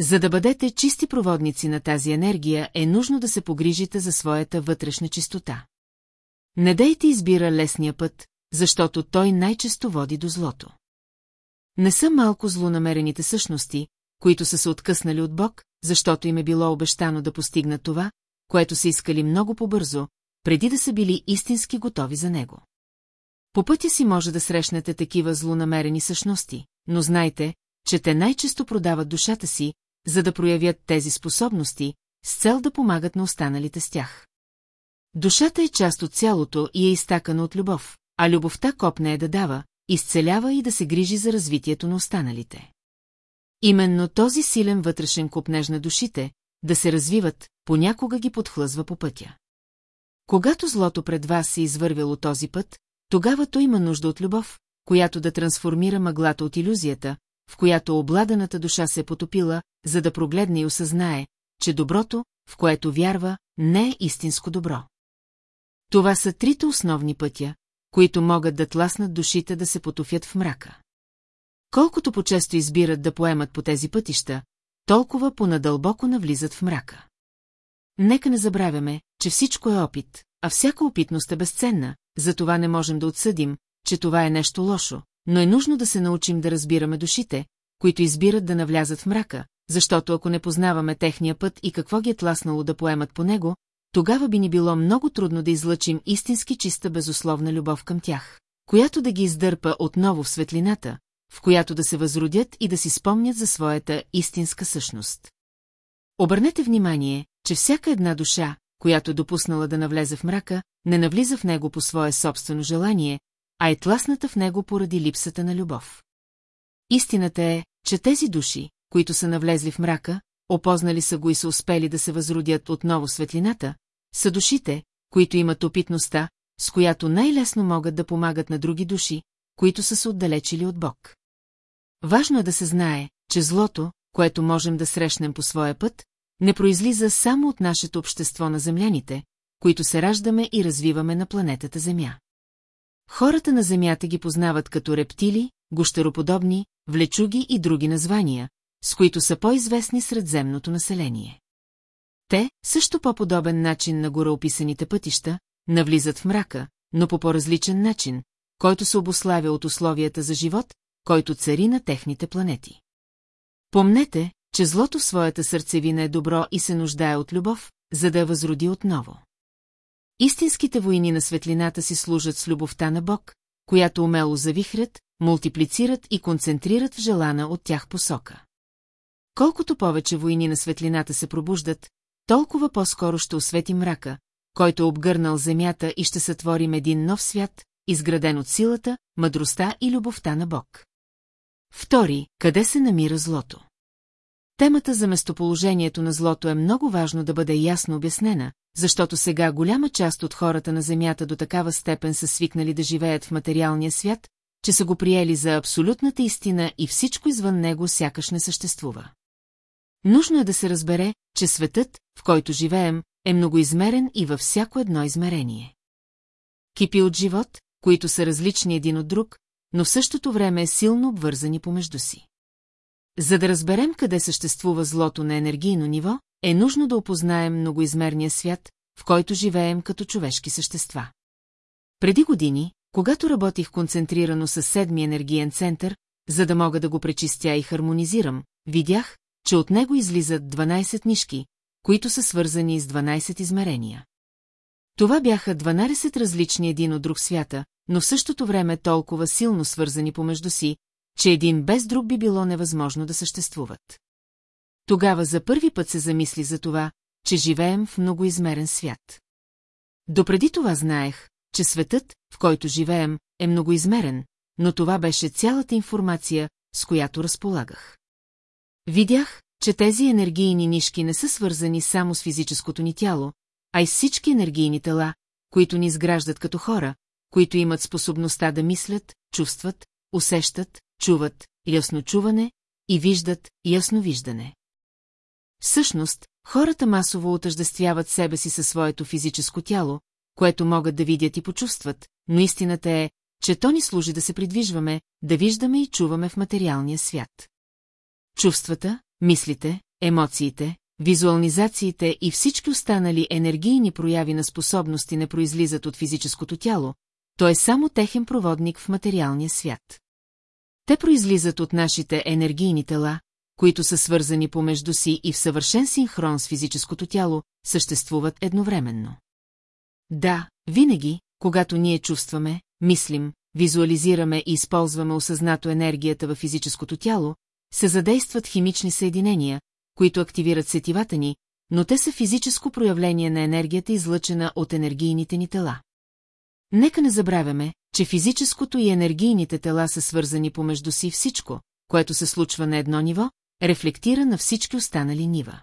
За да бъдете чисти проводници на тази енергия, е нужно да се погрижите за своята вътрешна чистота. Не дайте избира лесния път, защото той най-често води до злото. Не са малко злонамерените същности, които са се откъснали от Бог, защото им е било обещано да постигнат това, което са искали много по-бързо, преди да са били истински готови за него. По пътя си може да срещнете такива злонамерени същности, но знайте, че те най-често продават душата си, за да проявят тези способности, с цел да помагат на останалите с тях. Душата е част от цялото и е изтакана от любов, а любовта копне е да дава, изцелява и да се грижи за развитието на останалите. Именно този силен вътрешен купнеж на душите, да се развиват, понякога ги подхлъзва по пътя. Когато злото пред вас се извървяло този път, тогава то има нужда от любов, която да трансформира мъглата от иллюзията, в която обладаната душа се е потопила, за да прогледне и осъзнае, че доброто, в което вярва, не е истинско добро. Това са трите основни пътя, които могат да тласнат душите да се потофят в мрака. Колкото по-често избират да поемат по тези пътища, толкова понадълбоко навлизат в мрака. Нека не забравяме, че всичко е опит, а всяка опитност е безценна, затова не можем да отсъдим, че това е нещо лошо, но е нужно да се научим да разбираме душите, които избират да навлязат в мрака, защото ако не познаваме техния път и какво ги е тласнало да поемат по него, тогава би ни било много трудно да излъчим истински чиста безусловна любов към тях, която да ги издърпа отново в светлината, в която да се възродят и да си спомнят за своята истинска същност. Обърнете внимание, че всяка една душа, която е допуснала да навлезе в мрака, не навлиза в него по свое собствено желание, а е тласната в него поради липсата на любов. Истината е, че тези души, които са навлезли в мрака, опознали са го и са успели да се възродят отново светлината, са душите, които имат опитността, с която най-лесно могат да помагат на други души, които са се отдалечили от Бог. Важно е да се знае, че злото, което можем да срещнем по своя път, не произлиза само от нашето общество на земляните, които се раждаме и развиваме на планетата Земя. Хората на Земята ги познават като рептили, гощероподобни, влечуги и други названия, с които са по-известни сред земното население. Те, също по подобен начин на гореописаните пътища, навлизат в мрака, но по по-различен начин, който се обославя от условията за живот, който цари на техните планети. Помнете, че злото в своята сърцевина е добро и се нуждае от любов, за да я възроди отново. Истинските войни на светлината си служат с любовта на Бог, която умело завихрят, мултиплицират и концентрират в желана от тях посока. Колкото повече войни на светлината се пробуждат, толкова по-скоро ще освети мрака, който е обгърнал земята и ще сътворим един нов свят, изграден от силата, мъдростта и любовта на Бог. Втори, къде се намира злото? Темата за местоположението на злото е много важно да бъде ясно обяснена, защото сега голяма част от хората на Земята до такава степен са свикнали да живеят в материалния свят, че са го приели за абсолютната истина и всичко извън него сякаш не съществува. Нужно е да се разбере, че светът, в който живеем, е многоизмерен и във всяко едно измерение. Кипи от живот, които са различни един от друг, но в същото време е силно обвързани помежду си. За да разберем къде съществува злото на енергийно ниво, е нужно да опознаем многоизмерния свят, в който живеем като човешки същества. Преди години, когато работих концентрирано със седми енергиен център, за да мога да го пречистя и хармонизирам, видях, че от него излизат 12 нишки, които са свързани с 12 измерения. Това бяха 12 различни един от друг свята, но в същото време толкова силно свързани помежду си, че един без друг би било невъзможно да съществуват. Тогава за първи път се замисли за това, че живеем в многоизмерен свят. Допреди това знаех, че светът, в който живеем, е многоизмерен, но това беше цялата информация, с която разполагах. Видях, че тези енергийни нишки не са свързани само с физическото ни тяло, а и с всички енергийни тела, които ни изграждат като хора, които имат способността да мислят, чувстват, усещат, чуват, ясночуване и виждат ясновиждане. Всъщност, хората масово отъждествяват себе си със своето физическо тяло, което могат да видят и почувстват, но истината е, че то ни служи да се придвижваме, да виждаме и чуваме в материалния свят. Чувствата, мислите, емоциите, визуализациите и всички останали енергийни прояви на способности не произлизат от физическото тяло, то е само техен проводник в материалния свят. Те произлизат от нашите енергийни тела, които са свързани помежду си и в съвършен синхрон с физическото тяло, съществуват едновременно. Да, винаги, когато ние чувстваме, мислим, визуализираме и използваме осъзнато енергията във физическото тяло, се задействат химични съединения, които активират сетивата ни, но те са физическо проявление на енергията, излъчена от енергийните ни тела. Нека не забравяме, че физическото и енергийните тела са свързани помежду си всичко, което се случва на едно ниво, рефлектира на всички останали нива.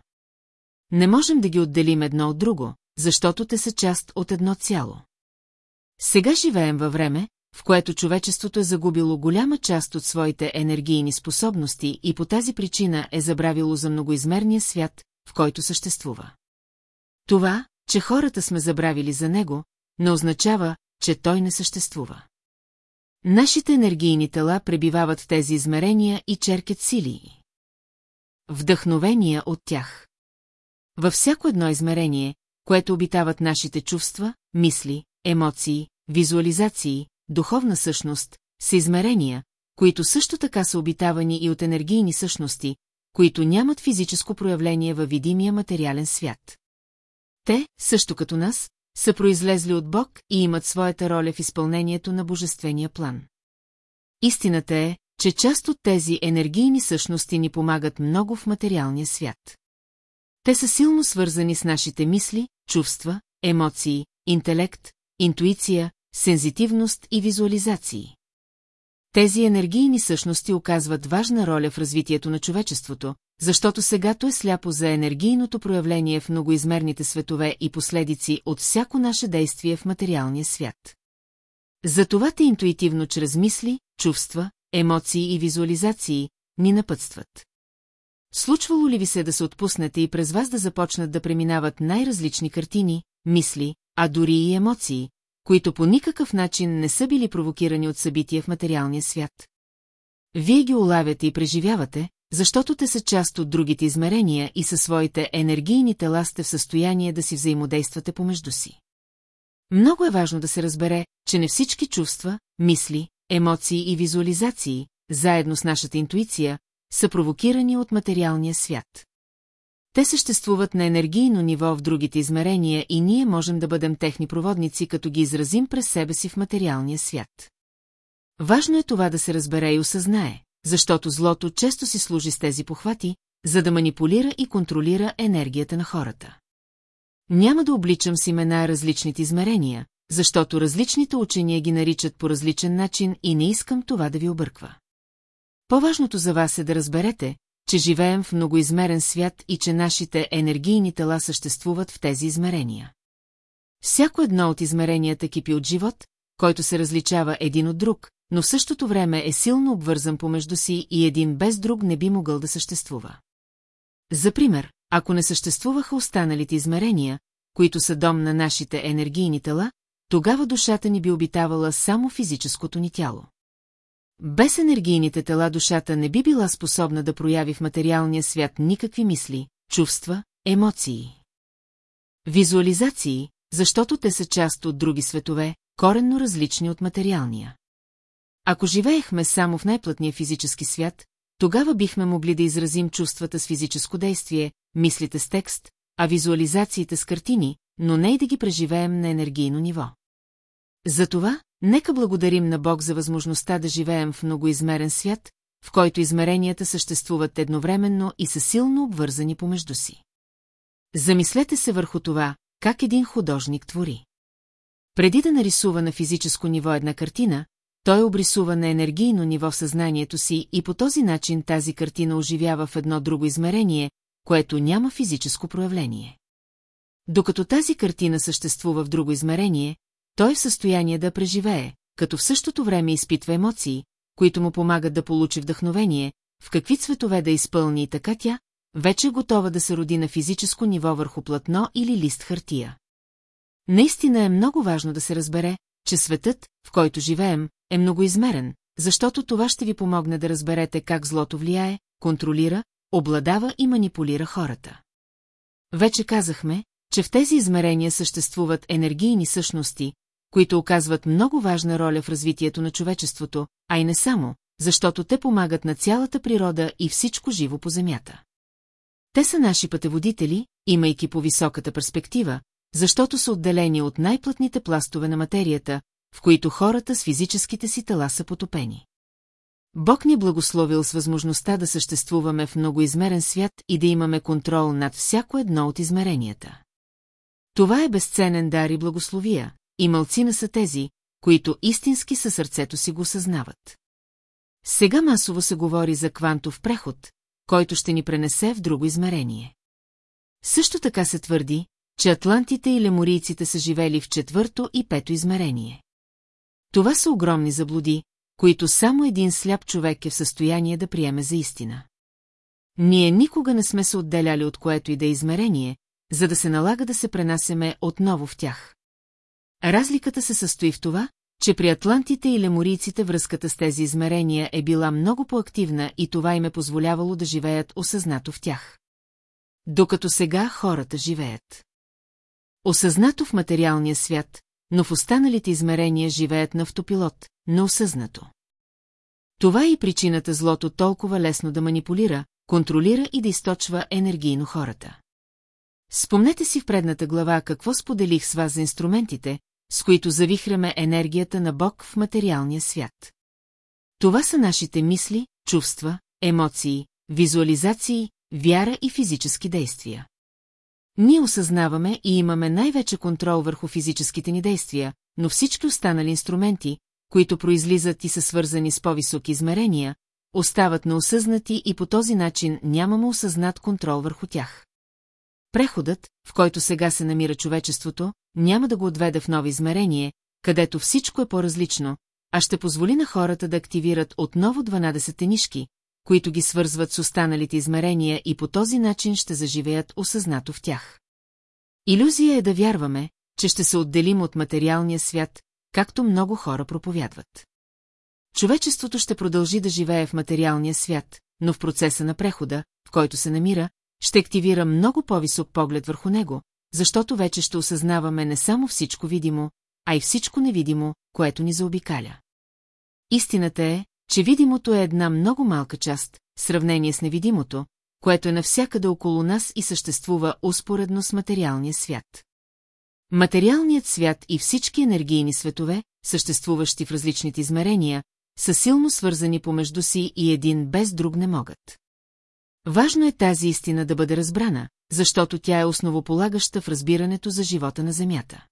Не можем да ги отделим едно от друго, защото те са част от едно цяло. Сега живеем във време, в което човечеството е загубило голяма част от своите енергийни способности и по тази причина е забравило за многоизмерния свят, в който съществува. Това, че хората сме забравили за него, не означава, че той не съществува. Нашите енергийни тела пребивават в тези измерения и черкят сили. Вдъхновения от тях. Във всяко едно измерение, което обитават нашите чувства, мисли, емоции, визуализации, духовна същност, са измерения, които също така са обитавани и от енергийни същности, които нямат физическо проявление във видимия материален свят. Те, също като нас, са произлезли от Бог и имат своята роля в изпълнението на божествения план. Истината е, че част от тези енергийни същности ни помагат много в материалния свят. Те са силно свързани с нашите мисли, чувства, емоции, интелект, интуиция, сензитивност и визуализации. Тези енергийни същности оказват важна роля в развитието на човечеството, защото сегато е сляпо за енергийното проявление в многоизмерните светове и последици от всяко наше действие в материалния свят. Затова те интуитивно чрез мисли, чувства, емоции и визуализации ни напътстват. Случвало ли ви се да се отпуснете и през вас да започнат да преминават най-различни картини, мисли, а дори и емоции, които по никакъв начин не са били провокирани от събития в материалния свят? Вие ги улавяте и преживявате, защото те са част от другите измерения и със своите енергийни тела сте в състояние да си взаимодействате помежду си. Много е важно да се разбере, че не всички чувства, мисли, емоции и визуализации, заедно с нашата интуиция, са провокирани от материалния свят. Те съществуват на енергийно ниво в другите измерения и ние можем да бъдем техни проводници, като ги изразим през себе си в материалния свят. Важно е това да се разбере и осъзнае, защото злото често си служи с тези похвати, за да манипулира и контролира енергията на хората. Няма да обличам с имена различните измерения, защото различните учения ги наричат по различен начин и не искам това да ви обърква. По-важното за вас е да разберете, че живеем в многоизмерен свят и че нашите енергийни тела съществуват в тези измерения. Всяко едно от измеренията кипи от живот, който се различава един от друг, но в същото време е силно обвързан помежду си и един без друг не би могъл да съществува. За пример, ако не съществуваха останалите измерения, които са дом на нашите енергийни тела, тогава душата ни би обитавала само физическото ни тяло. Без енергийните тела душата не би била способна да прояви в материалния свят никакви мисли, чувства, емоции. Визуализации, защото те са част от други светове, коренно различни от материалния. Ако живеехме само в най-плътния физически свят, тогава бихме могли да изразим чувствата с физическо действие, мислите с текст, а визуализациите с картини, но не и да ги преживеем на енергийно ниво. Затова, нека благодарим на Бог за възможността да живеем в многоизмерен свят, в който измеренията съществуват едновременно и са силно обвързани помежду си. Замислете се върху това, как един художник твори. Преди да нарисува на физическо ниво една картина, той обрисува на енергийно ниво в съзнанието си и по този начин тази картина оживява в едно друго измерение, което няма физическо проявление. Докато тази картина съществува в друго измерение, той е в състояние да преживее, като в същото време изпитва емоции, които му помагат да получи вдъхновение, в какви цветове да изпълни и така тя, вече е готова да се роди на физическо ниво върху платно или лист хартия. Наистина е много важно да се разбере, че светът, в който живеем, е многоизмерен, защото това ще ви помогне да разберете как злото влияе, контролира, обладава и манипулира хората. Вече казахме, че в тези измерения съществуват енергийни същности, които оказват много важна роля в развитието на човечеството, а и не само, защото те помагат на цялата природа и всичко живо по земята. Те са наши пътеводители, имайки по високата перспектива, защото са отделени от най-плътните пластове на материята, в които хората с физическите си тела са потопени. Бог ни благословил с възможността да съществуваме в многоизмерен свят и да имаме контрол над всяко едно от измеренията. Това е безценен дар и благословия, и мълцина са тези, които истински със сърцето си го съзнават. Сега масово се говори за квантов преход, който ще ни пренесе в друго измерение. Също така се твърди, че атлантите и леморийците са живели в четвърто и пето измерение. Това са огромни заблуди, които само един сляп човек е в състояние да приеме за истина. Ние никога не сме се отделяли от което и да е измерение, за да се налага да се пренасеме отново в тях. Разликата се състои в това, че при атлантите и леморийците връзката с тези измерения е била много по-активна и това им е позволявало да живеят осъзнато в тях. Докато сега хората живеят. Осъзнато в материалния свят, но в останалите измерения живеят на автопилот, неосъзнато. Това е и причината злото толкова лесно да манипулира, контролира и да източва енергийно хората. Спомнете си в предната глава какво споделих с вас за инструментите, с които завихраме енергията на Бог в материалния свят. Това са нашите мисли, чувства, емоции, визуализации, вяра и физически действия. Ние осъзнаваме и имаме най-вече контрол върху физическите ни действия, но всички останали инструменти, които произлизат и са свързани с по-високи измерения, остават неосъзнати и по този начин нямаме осъзнат контрол върху тях. Преходът, в който сега се намира човечеството, няма да го отведе в ново измерение, където всичко е по-различно, а ще позволи на хората да активират отново 12 тенишки, които ги свързват с останалите измерения и по този начин ще заживеят осъзнато в тях. Иллюзия е да вярваме, че ще се отделим от материалния свят, както много хора проповядват. Човечеството ще продължи да живее в материалния свят, но в процеса на прехода, в който се намира, ще активира много по-висок поглед върху него, защото вече ще осъзнаваме не само всичко видимо, а и всичко невидимо, което ни заобикаля. Истината е, че видимото е една много малка част, в сравнение с невидимото, което е навсякъде около нас и съществува успоредно с материалния свят. Материалният свят и всички енергийни светове, съществуващи в различните измерения, са силно свързани помежду си и един без друг не могат. Важно е тази истина да бъде разбрана, защото тя е основополагаща в разбирането за живота на Земята.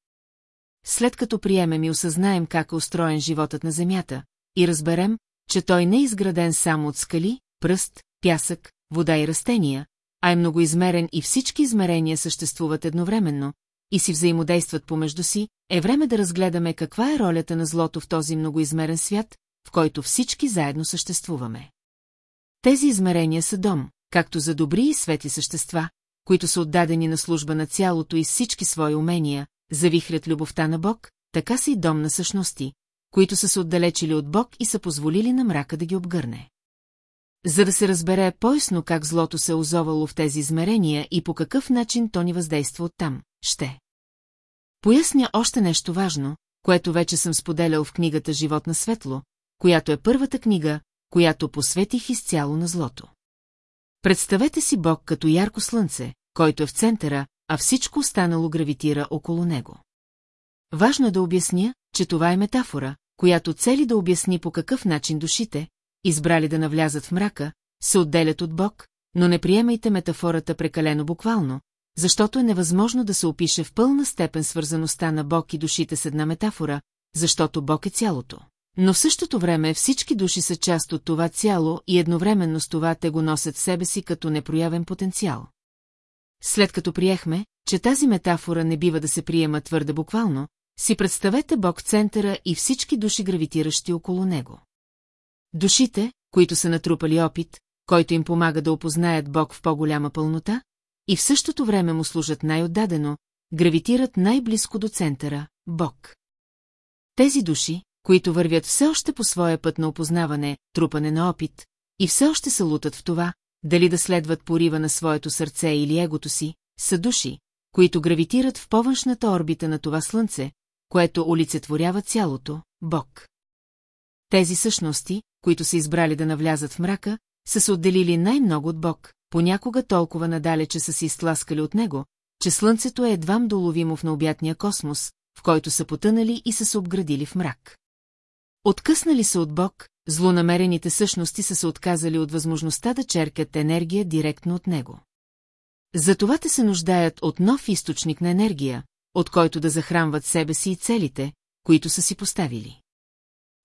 След като приемем и осъзнаем как е устроен животът на Земята, и разберем, че той не е изграден само от скали, пръст, пясък, вода и растения, а е многоизмерен и всички измерения съществуват едновременно и си взаимодействат помежду си, е време да разгледаме каква е ролята на злото в този многоизмерен свят, в който всички заедно съществуваме. Тези измерения са дом, както за добри и светли същества, които са отдадени на служба на цялото и всички свои умения, завихрят любовта на Бог, така са и дом на същности, които са се отдалечили от Бог и са позволили на мрака да ги обгърне. За да се разбере по-ясно как злото се е озовало в тези измерения и по какъв начин то ни въздейства оттам, ще. Поясня още нещо важно, което вече съм споделял в книгата Живот на светло, която е първата книга, която посветих изцяло на злото. Представете си Бог като ярко слънце, който е в центъра, а всичко останало гравитира около него. Важно е да обясня, че това е метафора, която цели да обясни по какъв начин душите, избрали да навлязат в мрака, се отделят от Бог, но не приемайте метафората прекалено буквално, защото е невъзможно да се опише в пълна степен свързаността на Бог и душите с една метафора, защото Бог е цялото. Но в същото време всички души са част от това цяло и едновременно с това те го носят в себе си като непроявен потенциал. След като приехме, че тази метафора не бива да се приема твърде буквално, си представете Бог центъра и всички души гравитиращи около него. Душите, които са натрупали опит, който им помага да опознаят Бог в по-голяма пълнота, и в същото време му служат най-отдадено, гравитират най-близко до центъра – Бог. Тези души, които вървят все още по своя път на опознаване, трупане на опит, и все още се лутат в това, дали да следват порива на своето сърце или егото си, са души, които гравитират в повъншната орбита на това слънце, което олицетворява цялото, Бог. Тези същности, които са избрали да навлязат в мрака, са се отделили най-много от Бог, понякога толкова надалече са се изтласкали от него, че слънцето е едвам доловимо в необятния космос, в който са потънали и са се обградили в мрак. Откъснали се от Бог, злонамерените същности са се отказали от възможността да черкат енергия директно от него. Затова те се нуждаят от нов източник на енергия, от който да захранват себе си и целите, които са си поставили.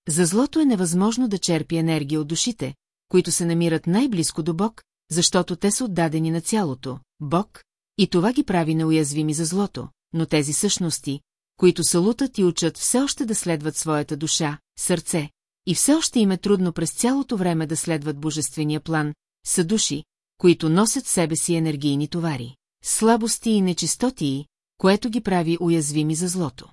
За злото е невъзможно да черпи енергия от душите, които се намират най-близко до Бог, защото те са отдадени на цялото, Бог, и това ги прави неуязвими за злото, но тези същности, които се лутат и учат все още да следват своята душа, сърце, и все още им е трудно през цялото време да следват божествения план, са души, които носят себе си енергийни товари, слабости и нечистотии, което ги прави уязвими за злото.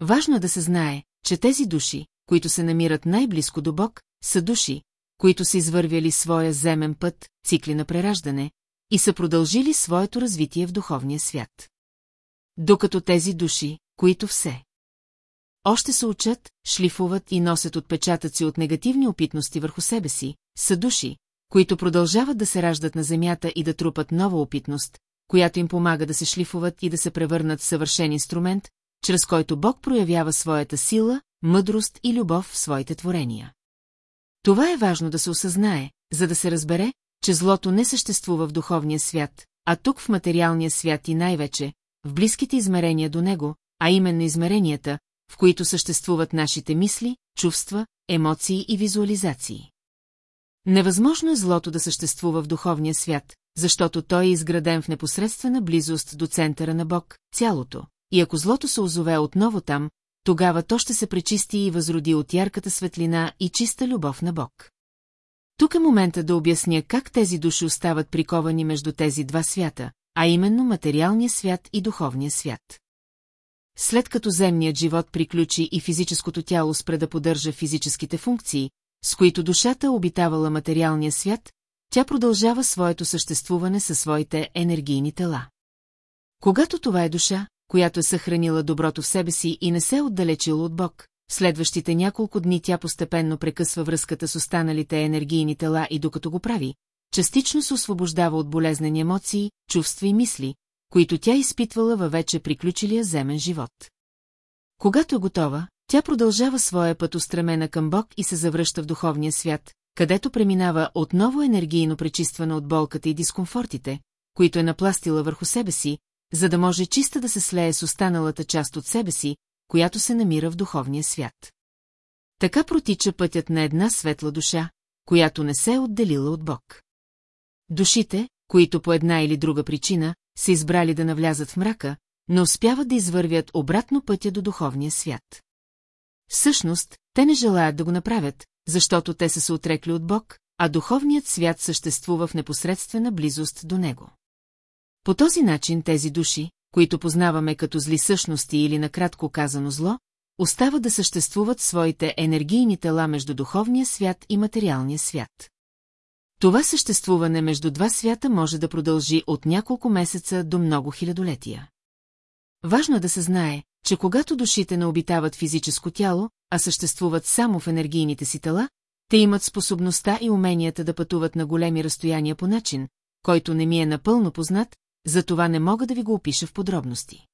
Важно е да се знае, че тези души, които се намират най-близко до Бог, са души, които са извървяли своя земен път, цикли на прераждане, и са продължили своето развитие в духовния свят. Докато тези души, които все още се учат, шлифуват и носят отпечатъци от негативни опитности върху себе си, са души, които продължават да се раждат на земята и да трупат нова опитност, която им помага да се шлифуват и да се превърнат в съвършен инструмент, чрез който Бог проявява своята сила, мъдрост и любов в своите творения. Това е важно да се осъзнае, за да се разбере, че злото не съществува в духовния свят, а тук в материалния свят и най-вече, в близките измерения до него, а именно измеренията, в които съществуват нашите мисли, чувства, емоции и визуализации. Невъзможно е злото да съществува в духовния свят, защото той е изграден в непосредствена близост до центъра на Бог, цялото, и ако злото се озове отново там, тогава то ще се пречисти и възроди от ярката светлина и чиста любов на Бог. Тук е момента да обясня как тези души остават приковани между тези два свята, а именно материалния свят и духовния свят. След като земният живот приключи и физическото тяло спре да поддържа физическите функции, с които душата обитавала материалния свят, тя продължава своето съществуване със своите енергийни тела. Когато това е душа, която е съхранила доброто в себе си и не се е отдалечила от Бог, следващите няколко дни тя постепенно прекъсва връзката с останалите енергийни тела и докато го прави, частично се освобождава от болезнени емоции, чувства и мисли, които тя изпитвала във вече приключилия земен живот. Когато е готова, тя продължава своя път устремена към Бог и се завръща в духовния свят, където преминава отново енергийно пречиствана от болката и дискомфортите, които е напластила върху себе си, за да може чиста да се слее с останалата част от себе си, която се намира в духовния свят. Така протича пътят на една светла душа, която не се е отделила от Бог. Душите, които по една или друга причина са избрали да навлязат в мрака, не успяват да извървят обратно пътя до духовния свят. Всъщност, те не желаят да го направят, защото те са се отрекли от Бог, а духовният свят съществува в непосредствена близост до него. По този начин тези души, които познаваме като зли същности или накратко казано зло, остават да съществуват своите енергийни тела между духовния свят и материалния свят. Това съществуване между два свята може да продължи от няколко месеца до много хилядолетия. Важно е да се знае, че когато душите не обитават физическо тяло, а съществуват само в енергийните си тела, те имат способността и уменията да пътуват на големи разстояния по начин, който не ми е напълно познат, затова не мога да ви го опиша в подробности.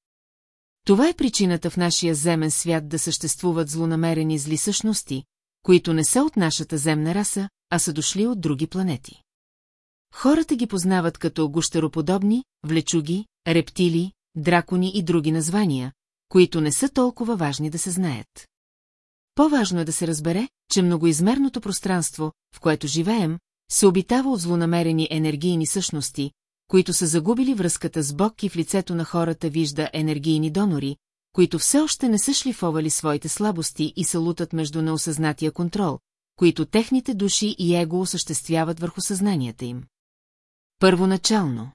Това е причината в нашия земен свят да съществуват злонамерени зли същности, които не са от нашата земна раса, а са дошли от други планети. Хората ги познават като гущероподобни, влечуги, рептили, дракони и други названия, които не са толкова важни да се знаят. По-важно е да се разбере, че многоизмерното пространство, в което живеем, се обитава от злонамерени енергийни същности, които са загубили връзката с Бог и в лицето на хората вижда енергийни донори, които все още не са шлифовали своите слабости и се лутат между неосъзнатия контрол, които техните души и его осъществяват върху съзнанията им. Първоначално.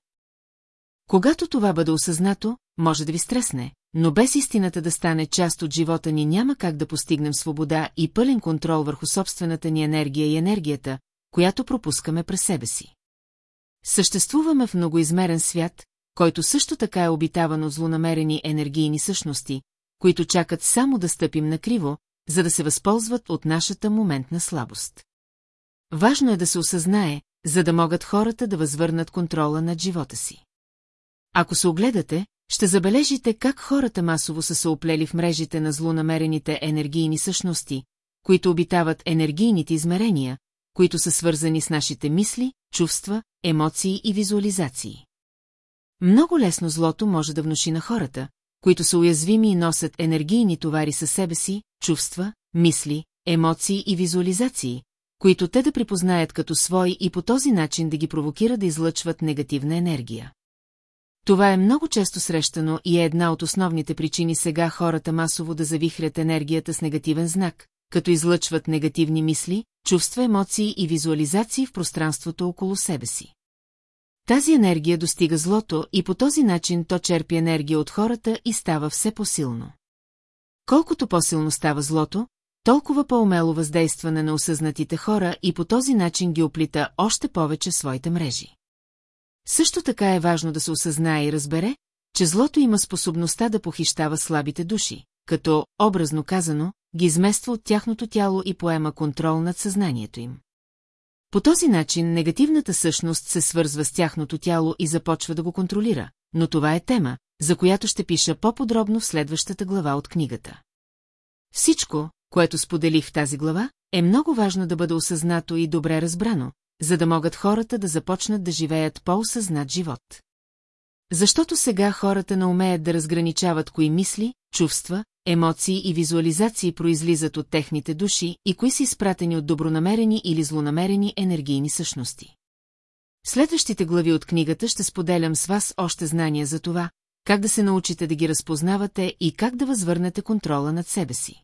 Когато това бъде осъзнато, може да ви стресне, но без истината да стане част от живота ни няма как да постигнем свобода и пълен контрол върху собствената ни енергия и енергията, която пропускаме през себе си. Съществуваме в многоизмерен свят, който също така е обитаван от злонамерени енергийни същности, които чакат само да стъпим на криво, за да се възползват от нашата моментна слабост. Важно е да се осъзнае, за да могат хората да възвърнат контрола над живота си. Ако се огледате, ще забележите как хората масово са се оплели в мрежите на злонамерените енергийни същности, които обитават енергийните измерения, които са свързани с нашите мисли, чувства, емоции и визуализации. Много лесно злото може да внуши на хората, които са уязвими и носят енергийни товари със себе си, чувства, мисли, емоции и визуализации, които те да припознаят като свои и по този начин да ги провокира да излъчват негативна енергия. Това е много често срещано и е една от основните причини сега хората масово да завихрят енергията с негативен знак, като излъчват негативни мисли, чувства, емоции и визуализации в пространството около себе си. Тази енергия достига злото и по този начин то черпи енергия от хората и става все по-силно. Колкото по-силно става злото, толкова по-умело въздействане на осъзнатите хора и по този начин ги оплита още повече своите мрежи. Също така е важно да се осъзнае и разбере, че злото има способността да похищава слабите души, като, образно казано, ги измества от тяхното тяло и поема контрол над съзнанието им. По този начин негативната същност се свързва с тяхното тяло и започва да го контролира, но това е тема, за която ще пиша по-подробно в следващата глава от книгата. Всичко, което споделих в тази глава, е много важно да бъде осъзнато и добре разбрано, за да могат хората да започнат да живеят по-осъзнат живот. Защото сега хората не умеят да разграничават кои мисли, чувства, емоции и визуализации произлизат от техните души и кои са изпратени от добронамерени или злонамерени енергийни същности. В следващите глави от книгата ще споделям с вас още знания за това, как да се научите да ги разпознавате и как да възвърнете контрола над себе си.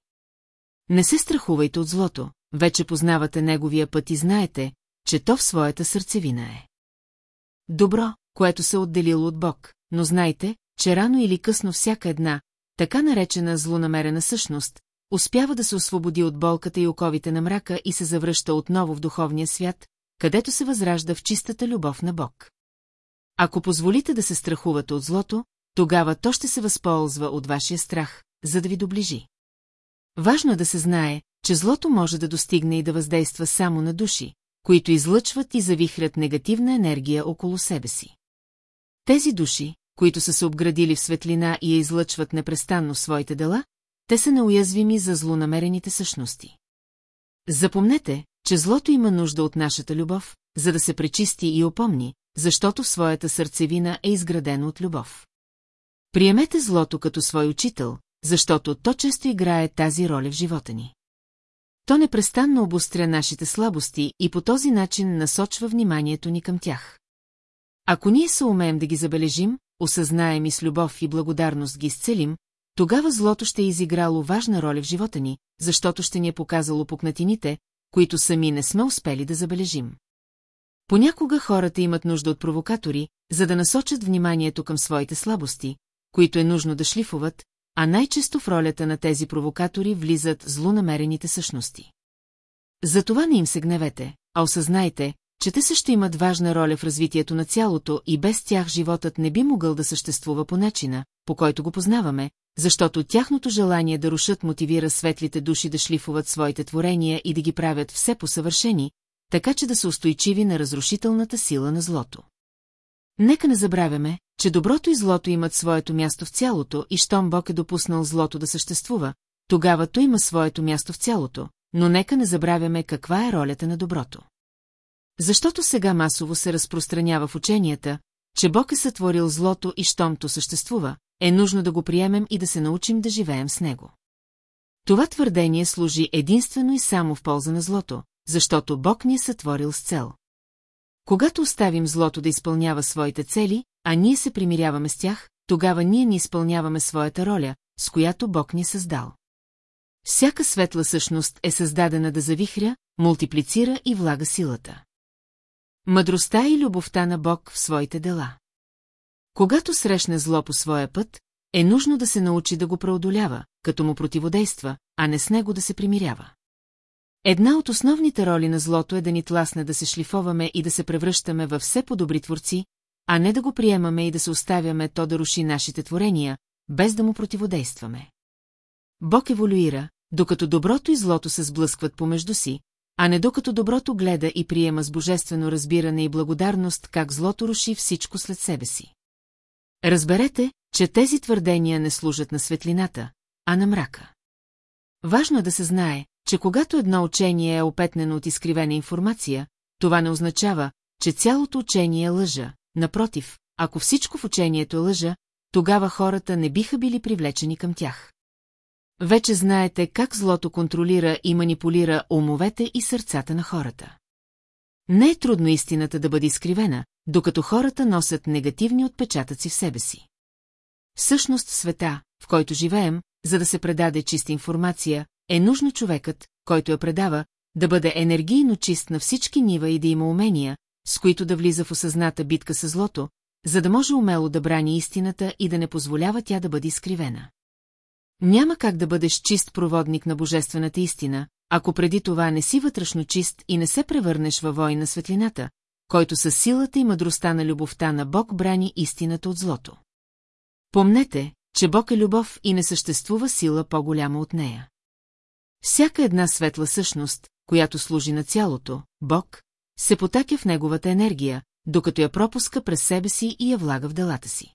Не се страхувайте от злото, вече познавате неговия път и знаете, че то в своята сърцевина е. Добро, което се отделило от Бог, но знайте, че рано или късно всяка една, така наречена злонамерена същност, успява да се освободи от болката и оковите на мрака и се завръща отново в духовния свят, където се възражда в чистата любов на Бог. Ако позволите да се страхувате от злото, тогава то ще се възползва от вашия страх, за да ви доближи. Важно е да се знае, че злото може да достигне и да въздейства само на души, които излъчват и завихрят негативна енергия около себе си. Тези души, които са се обградили в светлина и я излъчват непрестанно своите дела, те са неуязвими за злонамерените същности. Запомнете, че злото има нужда от нашата любов, за да се пречисти и опомни, защото своята сърцевина е изградено от любов. Приемете злото като свой учител, защото то често играе тази роля в живота ни. То непрестанно обостря нашите слабости и по този начин насочва вниманието ни към тях. Ако ние се умеем да ги забележим, осъзнаем и с любов и благодарност ги изцелим, тогава злото ще е изиграло важна роля в живота ни, защото ще ни е показало пукнатините, които сами не сме успели да забележим. Понякога хората имат нужда от провокатори, за да насочат вниманието към своите слабости, които е нужно да шлифуват, а най-често в ролята на тези провокатори влизат злонамерените същности. Затова не им се гневете, а осъзнайте, че те също имат важна роля в развитието на цялото и без тях животът не би могъл да съществува по начина, по който го познаваме, защото тяхното желание да рушат мотивира светлите души да шлифуват своите творения и да ги правят все посъвършени, така че да са устойчиви на разрушителната сила на злото. Нека не забравяме, че доброто и злото имат своето място в цялото и щом Бог е допуснал злото да съществува, тогава то има своето място в цялото, но нека не забравяме каква е ролята на доброто. Защото сега масово се разпространява в ученията, че Бог е сътворил злото и щомто съществува, е нужно да го приемем и да се научим да живеем с него. Това твърдение служи единствено и само в полза на злото, защото Бог ни е сътворил с цел. Когато оставим злото да изпълнява своите цели, а ние се примиряваме с тях, тогава ние ни изпълняваме своята роля, с която Бог ни е създал. Всяка светла същност е създадена да завихря, мултиплицира и влага силата. Мъдростта и любовта на Бог в своите дела. Когато срещне зло по своя път, е нужно да се научи да го преодолява, като му противодейства, а не с него да се примирява. Една от основните роли на злото е да ни тласне да се шлифоваме и да се превръщаме във все по-добри творци, а не да го приемаме и да се оставяме то да руши нашите творения, без да му противодействаме. Бог еволюира, докато доброто и злото се сблъскват помежду си, а не докато доброто гледа и приема с божествено разбиране и благодарност как злото руши всичко след себе си. Разберете, че тези твърдения не служат на светлината, а на мрака. Важно е да се знае, че когато едно учение е опетнено от изкривена информация, това не означава, че цялото учение е лъжа. Напротив, ако всичко в учението е лъжа, тогава хората не биха били привлечени към тях. Вече знаете как злото контролира и манипулира умовете и сърцата на хората. Не е трудно истината да бъде изкривена, докато хората носят негативни отпечатъци в себе си. Всъщност в света, в който живеем, за да се предаде чиста информация, е нужно човекът, който я предава, да бъде енергийно чист на всички нива и да има умения, с които да влиза в осъзната битка с злото, за да може умело да брани истината и да не позволява тя да бъде изкривена. Няма как да бъдеш чист проводник на божествената истина, ако преди това не си вътрешно чист и не се превърнеш във вой на светлината, който със силата и мъдростта на любовта на Бог брани истината от злото. Помнете, че Бог е любов и не съществува сила по-голяма от нея. Всяка една светла същност, която служи на цялото, Бог, се потакя в неговата енергия, докато я пропуска през себе си и я влага в делата си.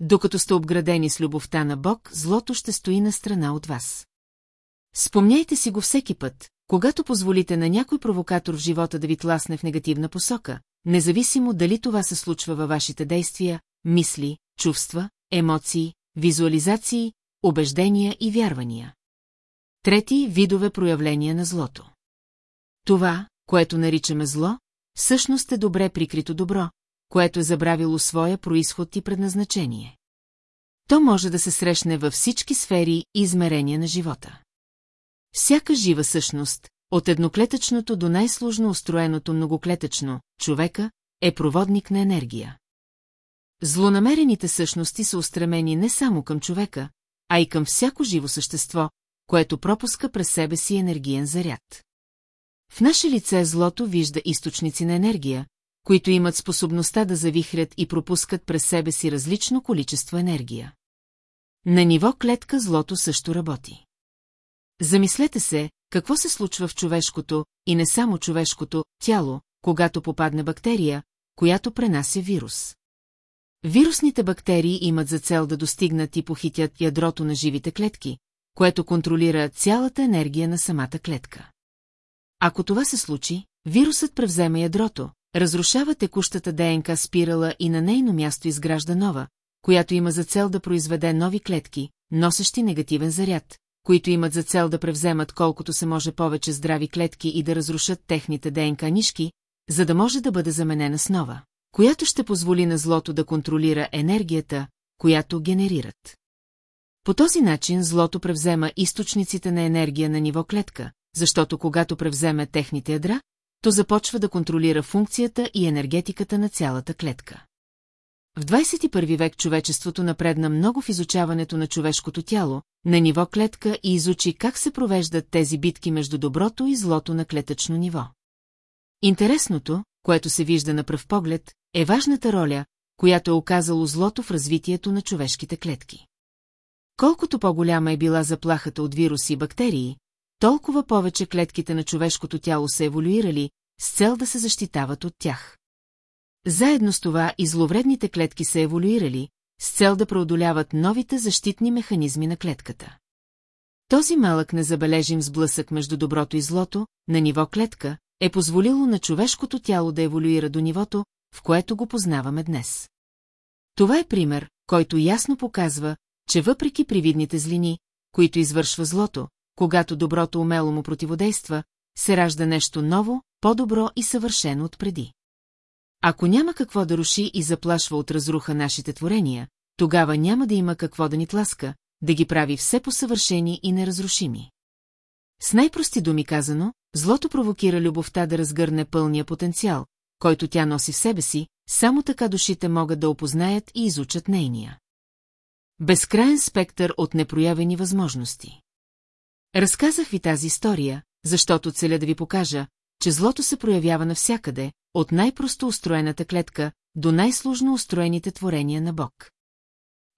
Докато сте обградени с любовта на Бог, злото ще стои на страна от вас. Спомняйте си го всеки път, когато позволите на някой провокатор в живота да ви тласне в негативна посока, независимо дали това се случва във вашите действия, мисли, чувства, емоции, визуализации, убеждения и вярвания. Трети видове проявления на злото. Това, което наричаме зло, всъщност е добре прикрито добро, което е забравило своя происход и предназначение. То може да се срещне във всички сфери и измерения на живота. Всяка жива същност, от едноклетъчното до най-сложно устроеното многоклетъчно, човека, е проводник на енергия. Злонамерените същности са устремени не само към човека, а и към всяко живо същество, което пропуска през себе си енергиен заряд. В наше лице злото вижда източници на енергия, които имат способността да завихрят и пропускат през себе си различно количество енергия. На ниво клетка злото също работи. Замислете се, какво се случва в човешкото, и не само човешкото, тяло, когато попадне бактерия, която пренася вирус. Вирусните бактерии имат за цел да достигнат и похитят ядрото на живите клетки, което контролира цялата енергия на самата клетка. Ако това се случи, вирусът превзема ядрото, разрушава текущата ДНК спирала и на нейно място изгражда нова, която има за цел да произведе нови клетки, носещи негативен заряд, които имат за цел да превземат колкото се може повече здрави клетки и да разрушат техните ДНК нишки, за да може да бъде заменена с нова, която ще позволи на злото да контролира енергията, която генерират. По този начин злото превзема източниците на енергия на ниво клетка, защото когато превземе техните ядра, то започва да контролира функцията и енергетиката на цялата клетка. В 21 век човечеството напредна много в изучаването на човешкото тяло, на ниво клетка и изучи как се провеждат тези битки между доброто и злото на клетъчно ниво. Интересното, което се вижда на пръв поглед, е важната роля, която е оказало злото в развитието на човешките клетки. Колкото по-голяма е била заплахата от вируси и бактерии, толкова повече клетките на човешкото тяло са еволюирали, с цел да се защитават от тях. Заедно с това и зловредните клетки са еволюирали, с цел да преодоляват новите защитни механизми на клетката. Този малък незабележим сблъсък между доброто и злото, на ниво клетка, е позволило на човешкото тяло да еволюира до нивото, в което го познаваме днес. Това е пример, който ясно показва, че въпреки привидните злини, които извършва злото, когато доброто умело му противодейства, се ражда нещо ново, по-добро и съвършено от преди. Ако няма какво да руши и заплашва от разруха нашите творения, тогава няма да има какво да ни тласка, да ги прави все посъвършени и неразрушими. С най-прости думи казано, злото провокира любовта да разгърне пълния потенциал, който тя носи в себе си, само така душите могат да опознаят и изучат нейния. Безкраен спектър от непроявени възможности. Разказах ви тази история, защото целя да ви покажа, че злото се проявява навсякъде, от най-просто устроената клетка до най-сложно устроените творения на Бог.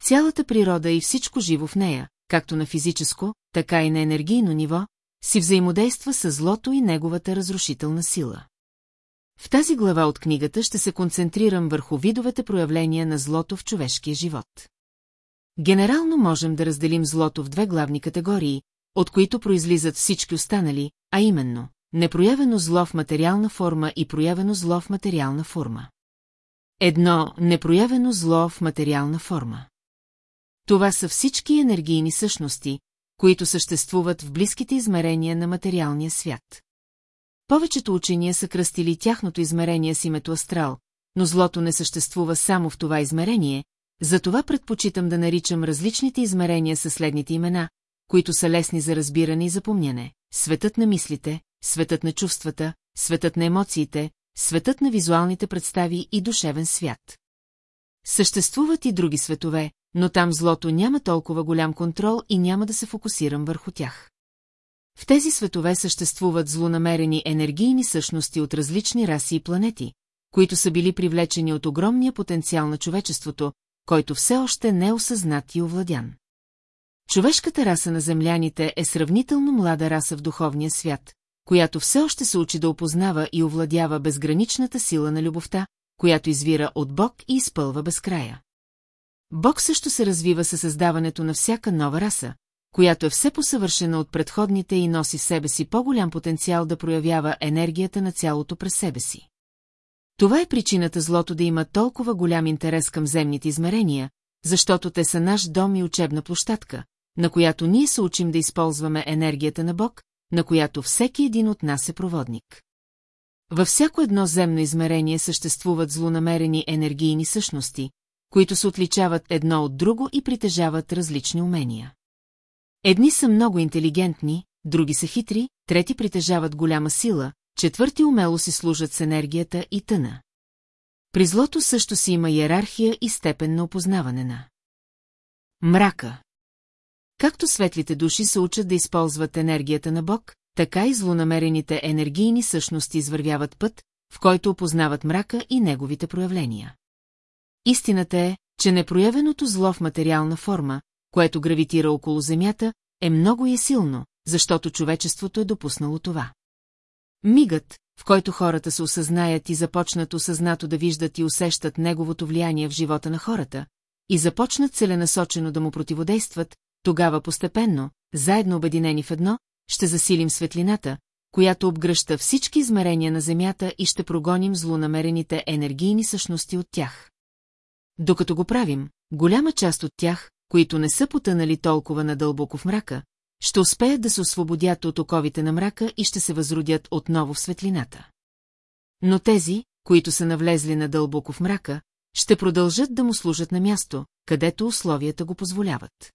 Цялата природа и всичко живо в нея, както на физическо, така и на енергийно ниво, си взаимодейства с злото и неговата разрушителна сила. В тази глава от книгата ще се концентрирам върху видовете проявления на злото в човешкия живот. Генерално можем да разделим злото в две главни категории, от които произлизат всички останали, а именно непроявено зло в материална форма и проявено зло в материална форма. Едно непроявено зло в материална форма. Това са всички енергийни същности, които съществуват в близките измерения на материалния свят. Повечето учения са кръстили тяхното измерение с името астрал, но злото не съществува само в това измерение, затова предпочитам да наричам различните измерения със следните имена, които са лесни за разбиране и запомняне. Светът на мислите, светът на чувствата, светът на емоциите, светът на визуалните представи и душевен свят. Съществуват и други светове, но там злото няма толкова голям контрол и няма да се фокусирам върху тях. В тези светове съществуват злонамерени енергийни същности от различни раси и планети, които са били привлечени от огромния потенциал на човечеството, който все още не е осъзнат и овладян. Човешката раса на земляните е сравнително млада раса в духовния свят, която все още се учи да опознава и овладява безграничната сила на любовта, която извира от Бог и изпълва безкрая. Бог също се развива със създаването на всяка нова раса, която е все посъвършена от предходните и носи в себе си по-голям потенциал да проявява енергията на цялото през себе си. Това е причината злото да има толкова голям интерес към земните измерения, защото те са наш дом и учебна площадка, на която ние се учим да използваме енергията на Бог, на която всеки един от нас е проводник. Във всяко едно земно измерение съществуват злонамерени енергийни същности, които се отличават едно от друго и притежават различни умения. Едни са много интелигентни, други са хитри, трети притежават голяма сила, четвърти умело си служат с енергията и тъна. При злото също си има иерархия и степен на опознаване на. Мрака. Както светлите души се учат да използват енергията на Бог, така и злонамерените енергийни същности извървяват път, в който опознават мрака и неговите проявления. Истината е, че непроявеното зло в материална форма, което гравитира около Земята, е много и е силно, защото човечеството е допуснало това. Мигът, в който хората се осъзнаят и започнат осъзнато да виждат и усещат неговото влияние в живота на хората, и започнат целенасочено да му противодействат, тогава постепенно, заедно обединени в едно, ще засилим светлината, която обгръща всички измерения на Земята и ще прогоним злонамерените енергийни същности от тях. Докато го правим, голяма част от тях, които не са потънали толкова надълбоко в мрака, ще успеят да се освободят от оковите на мрака и ще се възродят отново в светлината. Но тези, които са навлезли надълбоко в мрака, ще продължат да му служат на място, където условията го позволяват.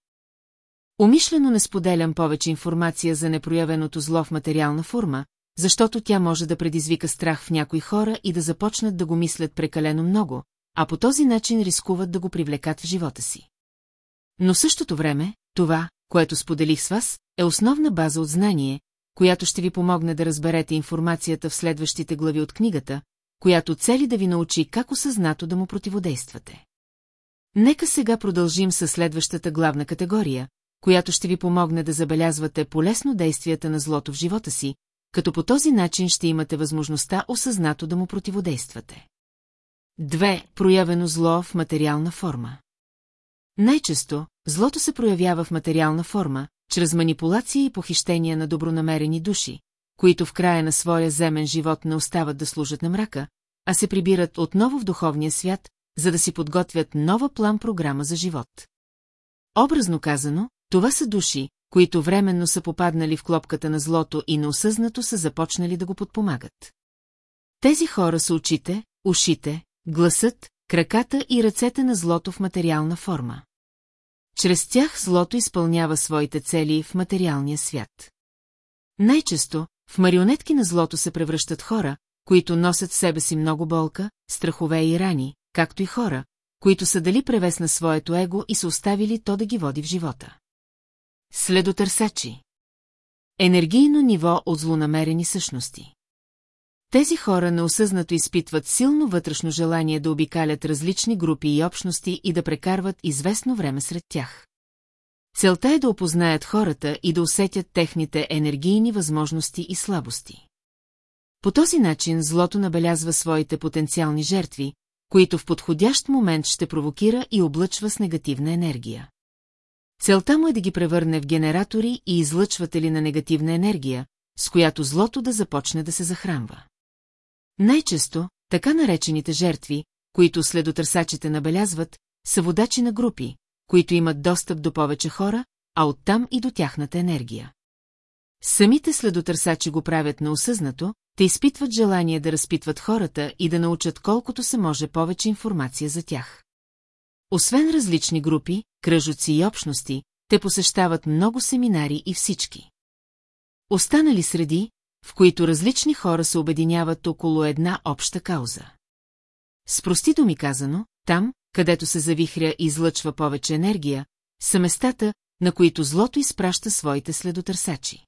Умишлено не споделям повече информация за непроявеното зло в материална форма, защото тя може да предизвика страх в някои хора и да започнат да го мислят прекалено много, а по този начин рискуват да го привлекат в живота си. Но в същото време, това, което споделих с вас, е основна база от знание, която ще ви помогне да разберете информацията в следващите глави от книгата, която цели да ви научи как осъзнато да му противодействате. Нека сега продължим с следващата главна категория, която ще ви помогне да забелязвате полесно действията на злото в живота си, като по този начин ще имате възможността осъзнато да му противодействате. Две. Проявено зло в материална форма. Най-често, злото се проявява в материална форма, чрез манипулация и похищения на добронамерени души, които в края на своя земен живот не остават да служат на мрака, а се прибират отново в духовния свят, за да си подготвят нова план-програма за живот. Образно казано, това са души, които временно са попаднали в клопката на злото и неосъзнато са започнали да го подпомагат. Тези хора са очите, ушите, гласът, краката и ръцете на злото в материална форма. Чрез тях злото изпълнява своите цели в материалния свят. Най-често, в марионетки на злото се превръщат хора, които носят в себе си много болка, страхове и рани, както и хора, които са дали превес на своето его и са оставили то да ги води в живота. Следотърсачи Енергийно ниво от злонамерени същности Тези хора неосъзнато изпитват силно вътрешно желание да обикалят различни групи и общности и да прекарват известно време сред тях. Целта е да опознаят хората и да усетят техните енергийни възможности и слабости. По този начин злото набелязва своите потенциални жертви, които в подходящ момент ще провокира и облъчва с негативна енергия. Целта му е да ги превърне в генератори и излъчватели на негативна енергия, с която злото да започне да се захранва. Най-често, така наречените жертви, които следотърсачите набелязват, са водачи на групи, които имат достъп до повече хора, а оттам и до тяхната енергия. Самите следотърсачи го правят неосъзнато, те изпитват желание да разпитват хората и да научат колкото се може повече информация за тях. Освен различни групи, кръжоци и общности, те посещават много семинари и всички. Останали среди, в които различни хора се обединяват около една обща кауза. С прости думи казано, там, където се завихря и излъчва повече енергия, са местата, на които злото изпраща своите следотърсачи.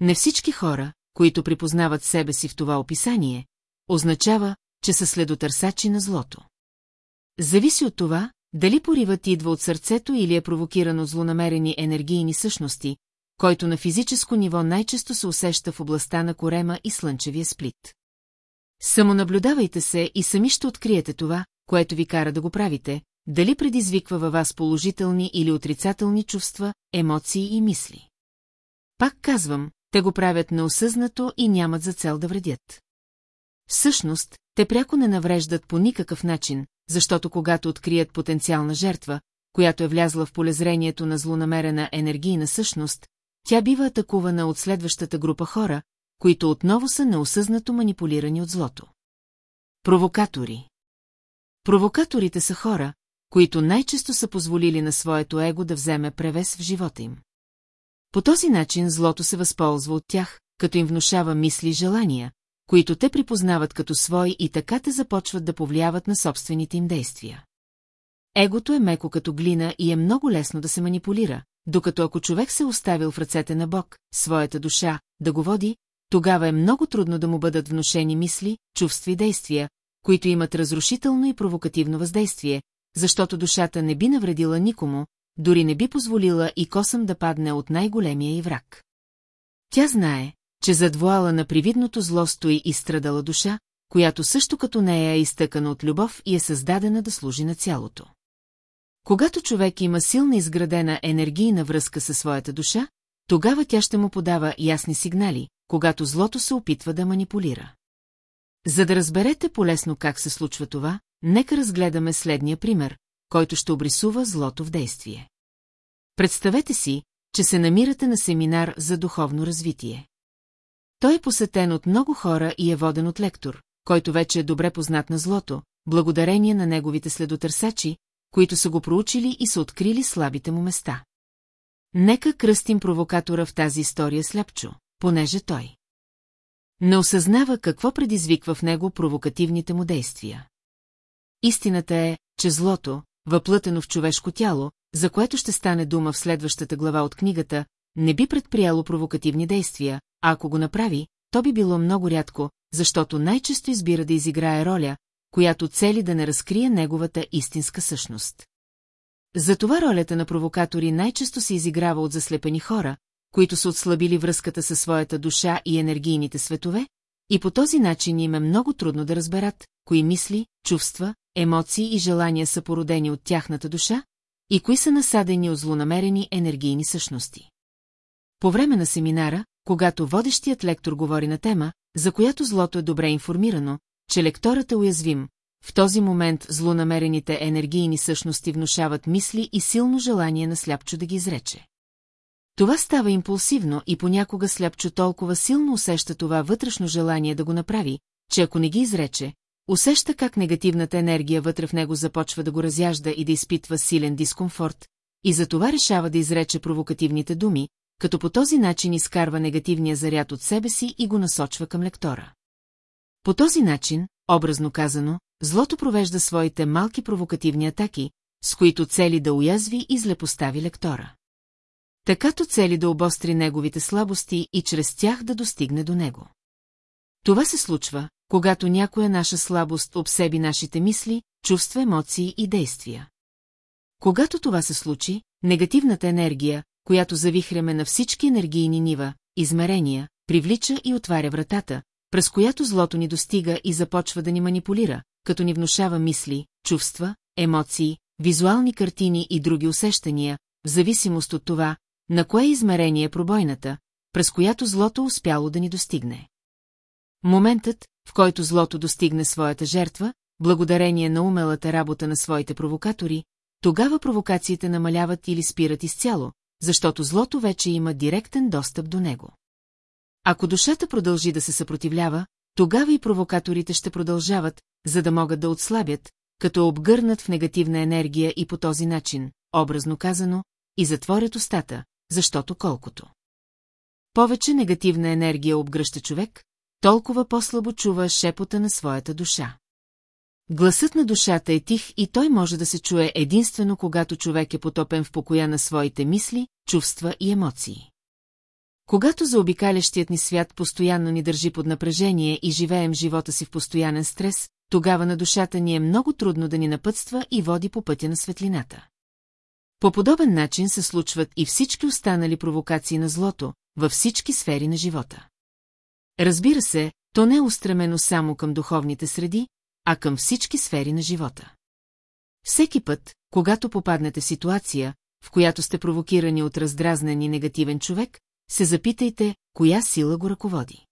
Не всички хора, които припознават себе си в това описание, означава, че са следотърсачи на злото. Зависи от това, дали поривът идва от сърцето или е провокиран от злонамерени енергийни същности, който на физическо ниво най-често се усеща в областта на корема и слънчевия сплит. Самонаблюдавайте се и сами ще откриете това, което ви кара да го правите, дали предизвиква във вас положителни или отрицателни чувства, емоции и мисли. Пак казвам, те го правят неосъзнато и нямат за цел да вредят. Всъщност, те пряко не навреждат по никакъв начин, защото когато открият потенциална жертва, която е влязла в полезрението на злонамерена енергийна същност, тя бива атакувана от следващата група хора, които отново са неосъзнато манипулирани от злото. Провокатори Провокаторите са хора, които най-често са позволили на своето его да вземе превес в живота им. По този начин злото се възползва от тях, като им внушава мисли и желания, които те припознават като свои и така те започват да повлияват на собствените им действия. Егото е меко като глина и е много лесно да се манипулира, докато ако човек се е оставил в ръцете на Бог, своята душа, да го води, тогава е много трудно да му бъдат внушени мисли, чувства и действия, които имат разрушително и провокативно въздействие, защото душата не би навредила никому, дори не би позволила и косъм да падне от най-големия и враг. Тя знае, че зад вуала на привидното зло стои и страдала душа, която също като нея е изтъкана от любов и е създадена да служи на цялото. Когато човек има силна изградена енергийна връзка със своята душа, тогава тя ще му подава ясни сигнали, когато злото се опитва да манипулира. За да разберете полесно как се случва това, нека разгледаме следния пример, който ще обрисува злото в действие. Представете си, че се намирате на семинар за духовно развитие. Той е посетен от много хора и е воден от лектор, който вече е добре познат на злото, благодарение на неговите следотърсачи, които са го проучили и са открили слабите му места. Нека кръстим провокатора в тази история сляпчо, понеже той не осъзнава какво предизвиква в него провокативните му действия. Истината е, че злото, въплътено в човешко тяло, за което ще стане дума в следващата глава от книгата, не би предприяло провокативни действия, а ако го направи, то би било много рядко, защото най-често избира да изиграе роля, която цели да не разкрие неговата истинска същност. Затова ролята на провокатори най-често се изиграва от заслепени хора, които са отслабили връзката със своята душа и енергийните светове, и по този начин им е много трудно да разберат, кои мисли, чувства, емоции и желания са породени от тяхната душа, и кои са насадени от злонамерени енергийни същности. По време на семинара, когато водещият лектор говори на тема, за която злото е добре информирано, че лекторът е уязвим, в този момент злонамерените енергийни същности внушават мисли и силно желание на сляпчо да ги изрече. Това става импулсивно и понякога сляпчо толкова силно усеща това вътрешно желание да го направи, че ако не ги изрече, усеща как негативната енергия вътре в него започва да го разяжда и да изпитва силен дискомфорт, и затова решава да изрече провокативните думи, като по този начин изкарва негативния заряд от себе си и го насочва към лектора. По този начин, образно казано, злото провежда своите малки провокативни атаки, с които цели да уязви и злепостави лектора. Такато цели да обостри неговите слабости и чрез тях да достигне до него. Това се случва, когато някоя наша слабост обсеби нашите мисли, чувства, емоции и действия. Когато това се случи, негативната енергия, която завихряме на всички енергийни нива, измерения, привлича и отваря вратата, през която злото ни достига и започва да ни манипулира, като ни внушава мисли, чувства, емоции, визуални картини и други усещания, в зависимост от това, на кое измерение е пробойната, през която злото успяло да ни достигне. Моментът, в който злото достигне своята жертва, благодарение на умелата работа на своите провокатори, тогава провокациите намаляват или спират изцяло, защото злото вече има директен достъп до него. Ако душата продължи да се съпротивлява, тогава и провокаторите ще продължават, за да могат да отслабят, като обгърнат в негативна енергия и по този начин, образно казано, и затворят устата, защото колкото. Повече негативна енергия обгръща човек, толкова по-слабо чува шепота на своята душа. Гласът на душата е тих и той може да се чуе единствено когато човек е потопен в покоя на своите мисли, чувства и емоции. Когато заобикалящият ни свят постоянно ни държи под напрежение и живеем живота си в постоянен стрес, тогава на душата ни е много трудно да ни напътства и води по пътя на светлината. По подобен начин се случват и всички останали провокации на злото, във всички сфери на живота. Разбира се, то не е устремено само към духовните среди, а към всички сфери на живота. Всеки път, когато попаднете в ситуация, в която сте провокирани от раздразнен и негативен човек, се запитайте, коя сила го ръководи.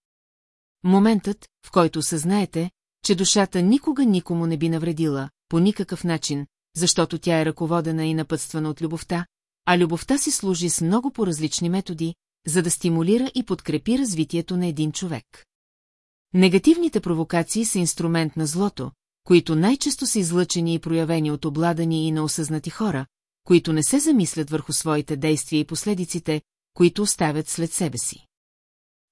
Моментът, в който съзнаете, че душата никога никому не би навредила, по никакъв начин, защото тя е ръководена и напътствана от любовта, а любовта си служи с много по-различни методи, за да стимулира и подкрепи развитието на един човек. Негативните провокации са инструмент на злото, които най-често са излъчени и проявени от обладани и неосъзнати хора, които не се замислят върху своите действия и последиците, които оставят след себе си.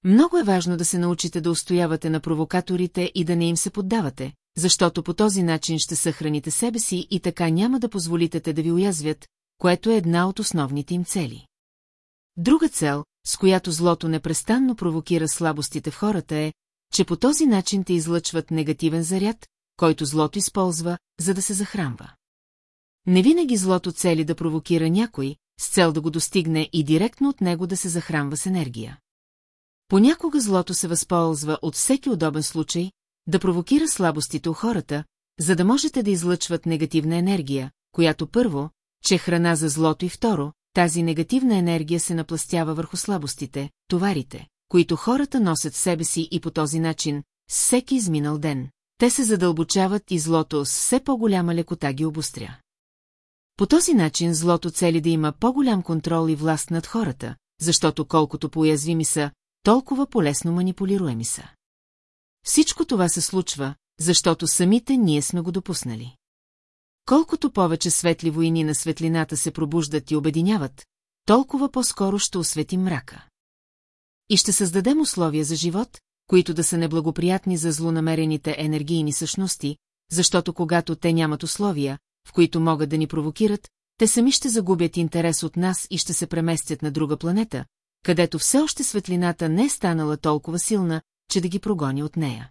Много е важно да се научите да устоявате на провокаторите и да не им се поддавате, защото по този начин ще съхраните себе си и така няма да позволите те да ви уязвят, което е една от основните им цели. Друга цел, с която злото непрестанно провокира слабостите в хората е, че по този начин те излъчват негативен заряд, който злото използва, за да се захранва. Не винаги злото цели да провокира някой, с цел да го достигне и директно от него да се захранва с енергия. Понякога злото се възползва от всеки удобен случай, да провокира слабостите у хората, за да можете да излъчват негативна енергия, която първо, че храна за злото и второ, тази негативна енергия се напластява върху слабостите, товарите, които хората носят в себе си и по този начин, всеки изминал ден, те се задълбочават и злото с все по-голяма лекота ги обостря. По този начин злото цели да има по-голям контрол и власт над хората, защото колкото поязвими са, толкова полесно манипулируеми са. Всичко това се случва, защото самите ние сме го допуснали. Колкото повече светли войни на светлината се пробуждат и обединяват, толкова по-скоро ще осветим мрака. И ще създадем условия за живот, които да са неблагоприятни за злонамерените енергийни същности, защото когато те нямат условия, в които могат да ни провокират, те сами ще загубят интерес от нас и ще се преместят на друга планета, където все още светлината не е станала толкова силна, че да ги прогони от нея.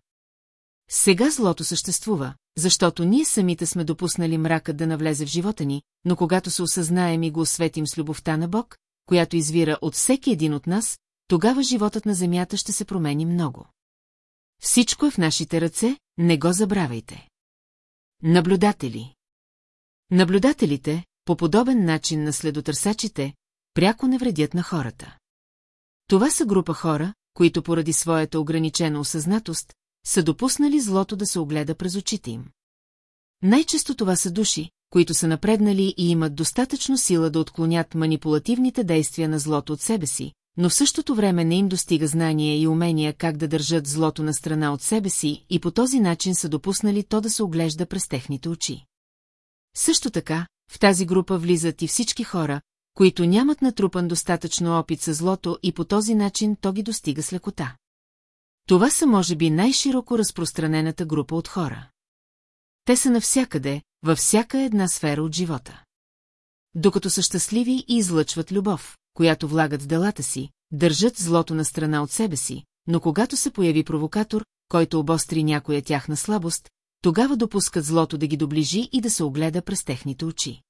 Сега злото съществува, защото ние самите сме допуснали мрака да навлезе в живота ни, но когато се осъзнаем и го осветим с любовта на Бог, която извира от всеки един от нас, тогава животът на Земята ще се промени много. Всичко е в нашите ръце, не го забравяйте. Наблюдатели Наблюдателите, по подобен начин на следотърсачите, пряко не вредят на хората. Това са група хора, които поради своята ограничена осъзнатост, са допуснали злото да се огледа през очите им. Най-често това са души, които са напреднали и имат достатъчно сила да отклонят манипулативните действия на злото от себе си, но в същото време не им достига знание и умения как да държат злото на страна от себе си и по този начин са допуснали то да се оглежда през техните очи. Също така, в тази група влизат и всички хора, които нямат натрупан достатъчно опит с злото и по този начин то ги достига с лекота. Това са може би най-широко разпространената група от хора. Те са навсякъде, във всяка една сфера от живота. Докато са щастливи и излъчват любов, която влагат в делата си, държат злото на страна от себе си, но когато се появи провокатор, който обостри някоя тяхна слабост, тогава допускат злото да ги доближи и да се огледа през техните очи.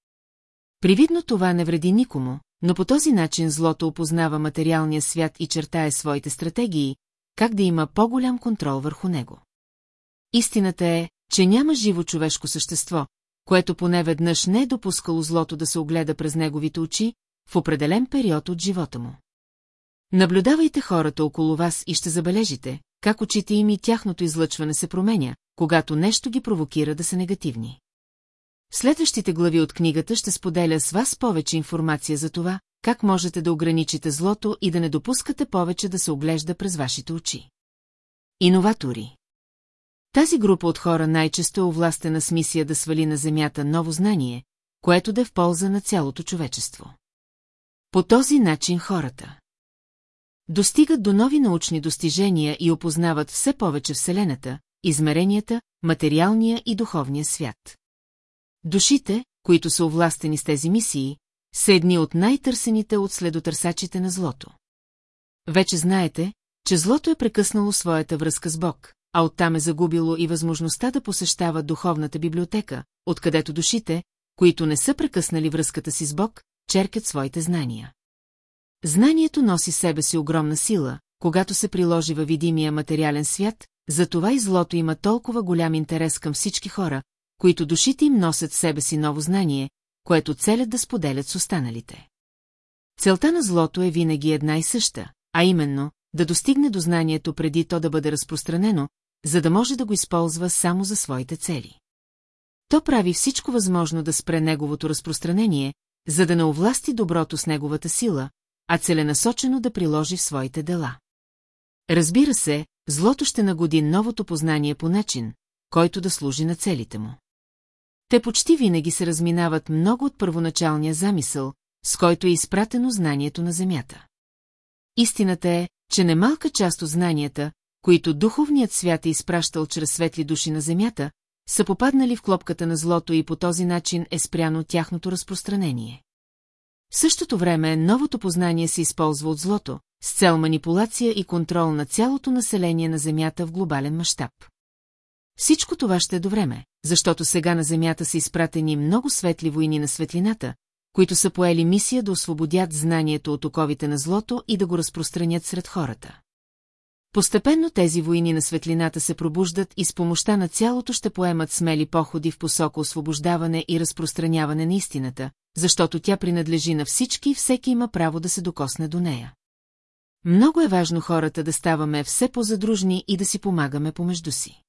Привидно това не вреди никому, но по този начин злото опознава материалния свят и чертае своите стратегии, как да има по-голям контрол върху него. Истината е, че няма живо човешко същество, което поне веднъж не е допускало злото да се огледа през неговите очи в определен период от живота му. Наблюдавайте хората около вас и ще забележите, как очите им и тяхното излъчване се променя, когато нещо ги провокира да са негативни. В следващите глави от книгата ще споделя с вас повече информация за това, как можете да ограничите злото и да не допускате повече да се оглежда през вашите очи. Иноватори Тази група от хора най-често е овластена с мисия да свали на Земята ново знание, което да е в полза на цялото човечество. По този начин хората достигат до нови научни достижения и опознават все повече Вселената, измеренията, материалния и духовния свят. Душите, които са овластени с тези мисии, са едни от най-търсените от следотърсачите на злото. Вече знаете, че злото е прекъснало своята връзка с Бог, а оттам е загубило и възможността да посещава духовната библиотека, откъдето душите, които не са прекъснали връзката си с Бог, черкат своите знания. Знанието носи себе си огромна сила, когато се приложи във видимия материален свят, затова и злото има толкова голям интерес към всички хора, които душите им носят себе си ново знание, което целят да споделят с останалите. Целта на злото е винаги една и съща, а именно да достигне до знанието преди то да бъде разпространено, за да може да го използва само за своите цели. То прави всичко възможно да спре неговото разпространение, за да не овласти доброто с неговата сила, а целенасочено да приложи в своите дела. Разбира се, злото ще нагоди новото познание по начин, който да служи на целите му. Те почти винаги се разминават много от първоначалния замисъл, с който е изпратено знанието на Земята. Истината е, че немалка част от знанията, които духовният свят е изпращал чрез светли души на Земята, са попаднали в клопката на злото и по този начин е спряно тяхното разпространение. В същото време новото познание се използва от злото, с цел манипулация и контрол на цялото население на Земята в глобален мащаб. Всичко това ще е до време, защото сега на Земята са изпратени много светли войни на светлината, които са поели мисия да освободят знанието от оковите на злото и да го разпространят сред хората. Постепенно тези войни на светлината се пробуждат и с помощта на цялото ще поемат смели походи в посока освобождаване и разпространяване на истината, защото тя принадлежи на всички и всеки има право да се докосне до нея. Много е важно хората да ставаме все по-задружни и да си помагаме помежду си.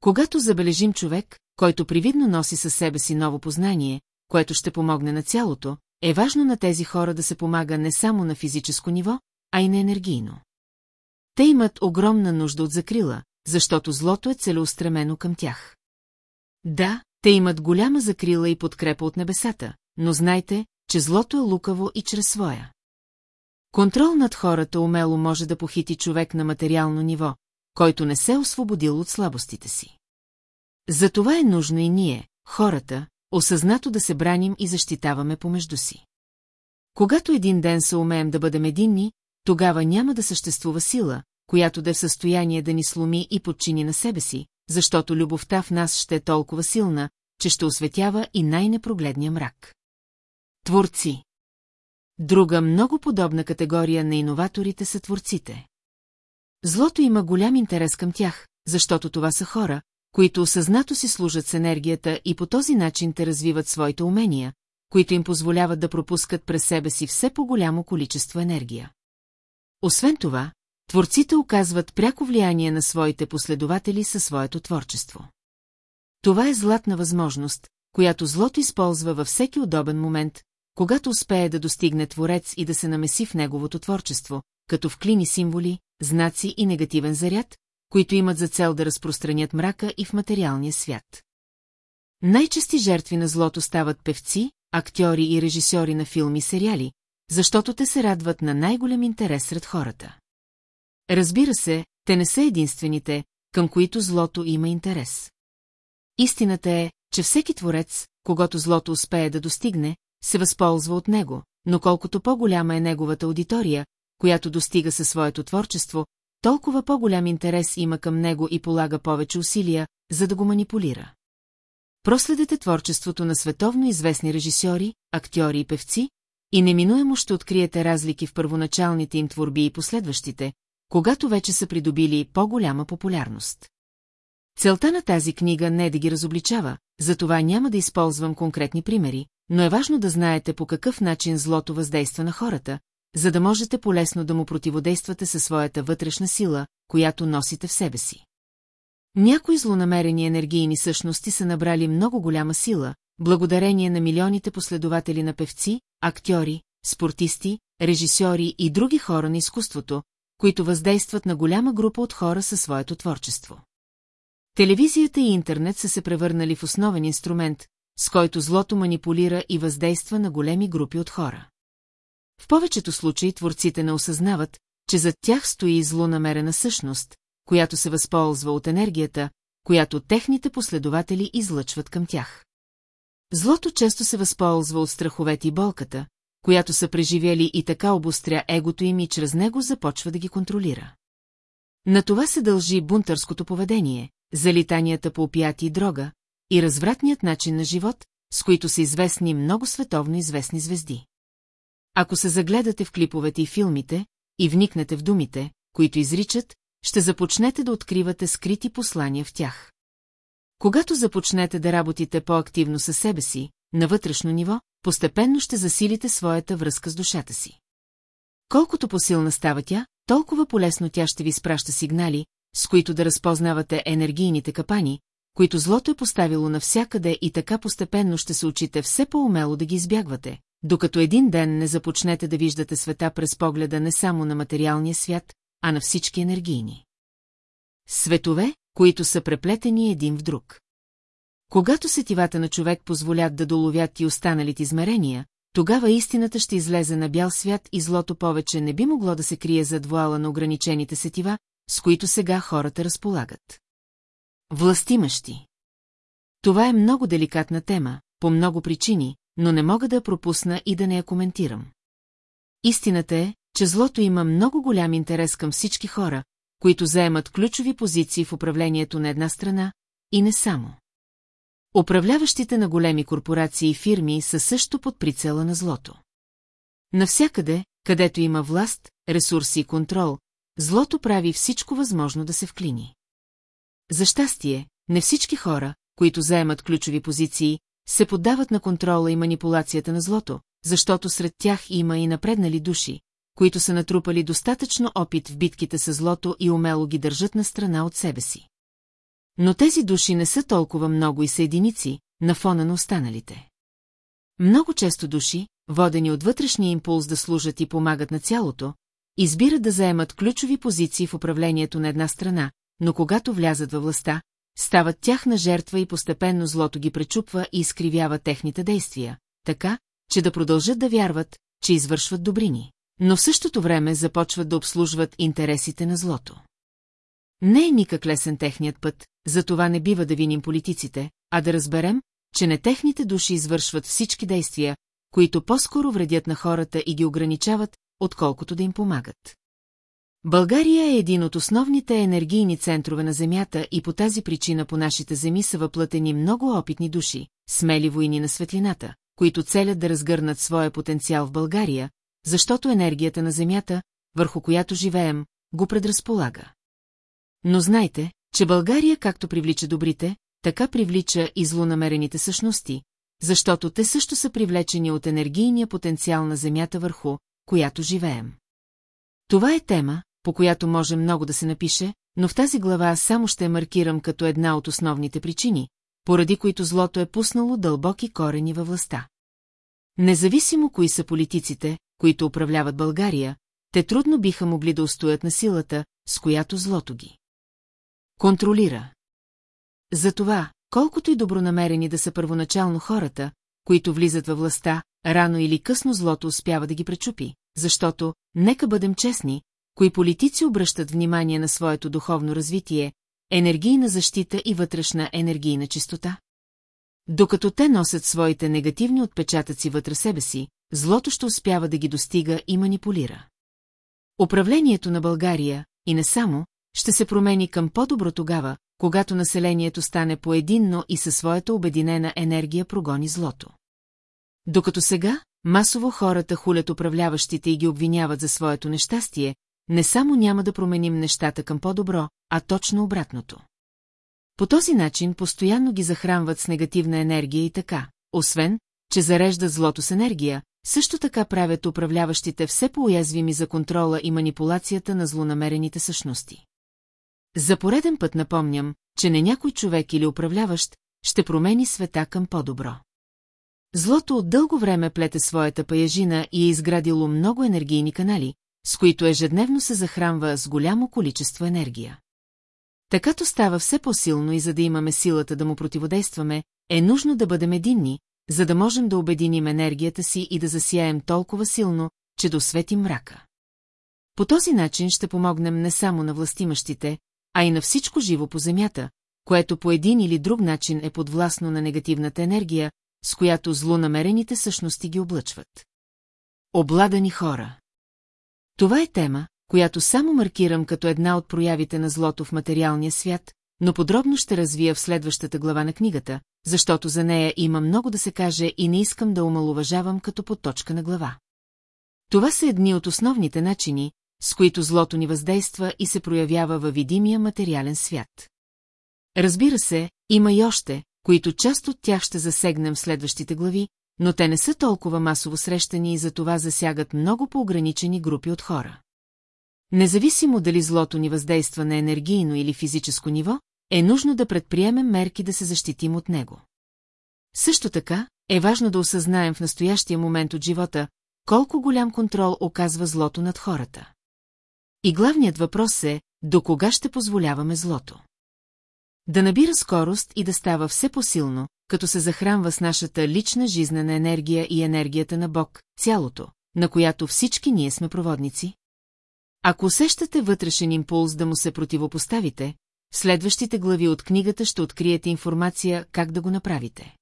Когато забележим човек, който привидно носи със себе си ново познание, което ще помогне на цялото, е важно на тези хора да се помага не само на физическо ниво, а и на енергийно. Те имат огромна нужда от закрила, защото злото е целеустремено към тях. Да, те имат голяма закрила и подкрепа от небесата, но знайте, че злото е лукаво и чрез своя. Контрол над хората умело може да похити човек на материално ниво, който не се е освободил от слабостите си. Затова е нужно и ние, хората, осъзнато да се браним и защитаваме помежду си. Когато един ден се умеем да бъдем единни, тогава няма да съществува сила, която да е в състояние да ни сломи и подчини на себе си, защото любовта в нас ще е толкова силна, че ще осветява и най-непрогледния мрак. Творци Друга много подобна категория на иноваторите са творците. Злото има голям интерес към тях, защото това са хора, които осъзнато си служат с енергията и по този начин те развиват своите умения, които им позволяват да пропускат през себе си все по-голямо количество енергия. Освен това, творците оказват пряко влияние на своите последователи със своето творчество. Това е златна възможност, която злото използва във всеки удобен момент, когато успее да достигне творец и да се намеси в неговото творчество, като вклини символи, знаци и негативен заряд, които имат за цел да разпространят мрака и в материалния свят. Най-чести жертви на злото стават певци, актьори и режисьори на филми и сериали, защото те се радват на най-голям интерес сред хората. Разбира се, те не са единствените, към които злото има интерес. Истината е, че всеки творец, когато злото успее да достигне, се възползва от него, но колкото по-голяма е неговата аудитория, която достига със своето творчество, толкова по-голям интерес има към него и полага повече усилия, за да го манипулира. Проследете творчеството на световно известни режисьори, актьори и певци, и неминуемо ще откриете разлики в първоначалните им творби и последващите, когато вече са придобили по-голяма популярност. Целта на тази книга не е да ги разобличава, затова няма да използвам конкретни примери, но е важно да знаете по какъв начин злото въздейства на хората, за да можете полесно да му противодействате със своята вътрешна сила, която носите в себе си. Някои злонамерени енергийни същности са набрали много голяма сила, благодарение на милионите последователи на певци, актьори, спортисти, режисьори и други хора на изкуството, които въздействат на голяма група от хора със своето творчество. Телевизията и интернет са се превърнали в основен инструмент, с който злото манипулира и въздейства на големи групи от хора. В повечето случаи творците не осъзнават, че зад тях стои злонамерена същност, която се възползва от енергията, която техните последователи излъчват към тях. Злото често се възползва от страховете и болката, която са преживели и така обостря егото им и чрез него започва да ги контролира. На това се дължи бунтърското поведение, залитанията по опияти и дрога и развратният начин на живот, с които са известни много световно известни звезди. Ако се загледате в клиповете и филмите и вникнете в думите, които изричат, ще започнете да откривате скрити послания в тях. Когато започнете да работите по-активно със себе си, на вътрешно ниво, постепенно ще засилите своята връзка с душата си. Колкото посилна става тя, толкова полесно тя ще ви спраща сигнали, с които да разпознавате енергийните капани, които злото е поставило навсякъде и така постепенно ще се учите все по-умело да ги избягвате, докато един ден не започнете да виждате света през погледа не само на материалния свят, а на всички енергийни. Светове, които са преплетени един в друг. Когато сетивата на човек позволят да доловят и останалите измерения, тогава истината ще излезе на бял свят и злото повече не би могло да се крие зад вуала на ограничените сетива, с които сега хората разполагат. Властимащи Това е много деликатна тема, по много причини, но не мога да я пропусна и да не я коментирам. Истината е, че злото има много голям интерес към всички хора, които заемат ключови позиции в управлението на една страна, и не само. Управляващите на големи корпорации и фирми са също под прицела на злото. Навсякъде, където има власт, ресурси и контрол, злото прави всичко възможно да се вклини. За щастие, не всички хора, които заемат ключови позиции, се поддават на контрола и манипулацията на злото, защото сред тях има и напреднали души, които са натрупали достатъчно опит в битките с злото и умело ги държат на страна от себе си. Но тези души не са толкова много и са единици, на фона на останалите. Много често души, водени от вътрешния импулс да служат и помагат на цялото, избират да заемат ключови позиции в управлението на една страна, но когато влязат във властта, стават тяхна жертва и постепенно злото ги пречупва и изкривява техните действия, така, че да продължат да вярват, че извършват добрини, но в същото време започват да обслужват интересите на злото. Не е никак лесен техният път, затова не бива да виним политиците, а да разберем, че не техните души извършват всички действия, които по-скоро вредят на хората и ги ограничават, отколкото да им помагат. България е един от основните енергийни центрове на Земята и по тази причина по нашите земи са въплътени много опитни души, смели войни на светлината, които целят да разгърнат своя потенциал в България, защото енергията на Земята, върху която живеем, го предразполага. Но знайте, че България както привлича добрите, така привлича и злонамерените същности, защото те също са привлечени от енергийния потенциал на Земята върху, която живеем. Това е тема, по която може много да се напише, но в тази глава само ще маркирам като една от основните причини, поради които злото е пуснало дълбоки корени във властта. Независимо кои са политиците, които управляват България, те трудно биха могли да устоят на силата, с която злото ги. Контролира. Затова, колкото и добронамерени да са първоначално хората, които влизат във властта, рано или късно злото успява да ги пречупи, защото, нека бъдем честни, кои политици обръщат внимание на своето духовно развитие, енергийна защита и вътрешна енергийна чистота. Докато те носят своите негативни отпечатъци вътре себе си, злото ще успява да ги достига и манипулира. Управлението на България, и не само, ще се промени към по-добро тогава, когато населението стане поединно и със своята обединена енергия прогони злото. Докато сега, масово хората хулят управляващите и ги обвиняват за своето нещастие, не само няма да променим нещата към по-добро, а точно обратното. По този начин постоянно ги захранват с негативна енергия и така, освен, че зареждат злото с енергия, също така правят управляващите все по-уязвими за контрола и манипулацията на злонамерените същности. За пореден път напомням, че не някой човек или управляващ ще промени света към по-добро. Злото от дълго време плете своята паяжина и е изградило много енергийни канали, с които ежедневно се захранва с голямо количество енергия. Такато става все по-силно и за да имаме силата да му противодействаме, е нужно да бъдем единни, за да можем да обединим енергията си и да засияем толкова силно, че да осветим мрака. По този начин ще помогнем не само на властимащите, а и на всичко живо по земята, което по един или друг начин е подвластно на негативната енергия, с която злонамерените същности ги облъчват. Обладани хора Това е тема, която само маркирам като една от проявите на злото в материалния свят, но подробно ще развия в следващата глава на книгата, защото за нея има много да се каже и не искам да омалуважавам като подточка на глава. Това са едни от основните начини, с които злото ни въздейства и се проявява във видимия материален свят. Разбира се, има и още, които част от тях ще засегнем в следващите глави, но те не са толкова масово срещани и за това засягат много по-ограничени групи от хора. Независимо дали злото ни въздейства на енергийно или физическо ниво, е нужно да предприемем мерки да се защитим от него. Също така, е важно да осъзнаем в настоящия момент от живота, колко голям контрол оказва злото над хората. И главният въпрос е, до кога ще позволяваме злото? Да набира скорост и да става все по-силно, като се захранва с нашата лична жизнена енергия и енергията на Бог, цялото, на която всички ние сме проводници? Ако усещате вътрешен импулс да му се противопоставите, в следващите глави от книгата ще откриете информация как да го направите.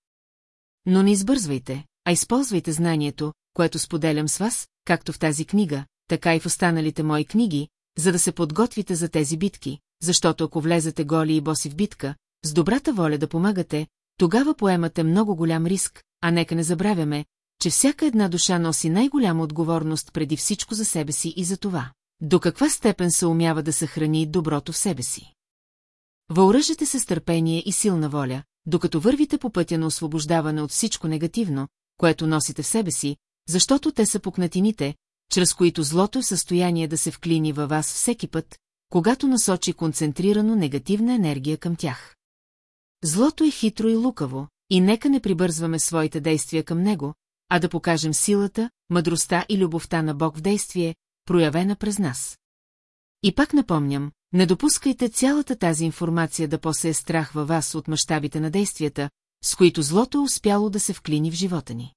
Но не избързвайте, а използвайте знанието, което споделям с вас, както в тази книга, така и в останалите мои книги, за да се подготвите за тези битки, защото ако влезете голи и боси в битка, с добрата воля да помагате, тогава поемате много голям риск, а нека не забравяме, че всяка една душа носи най-голяма отговорност преди всичко за себе си и за това. До каква степен се умява да съхрани доброто в себе си? Въоръжете се с търпение и силна воля, докато вървите по пътя на освобождаване от всичко негативно, което носите в себе си, защото те са пукнатините, чрез които злото е в състояние да се вклини във вас всеки път, когато насочи концентрирано негативна енергия към тях. Злото е хитро и лукаво, и нека не прибързваме своите действия към него, а да покажем силата, мъдростта и любовта на Бог в действие, проявена през нас. И пак напомням, не допускайте цялата тази информация да посее страх във вас от мащабите на действията, с които злото е успяло да се вклини в живота ни.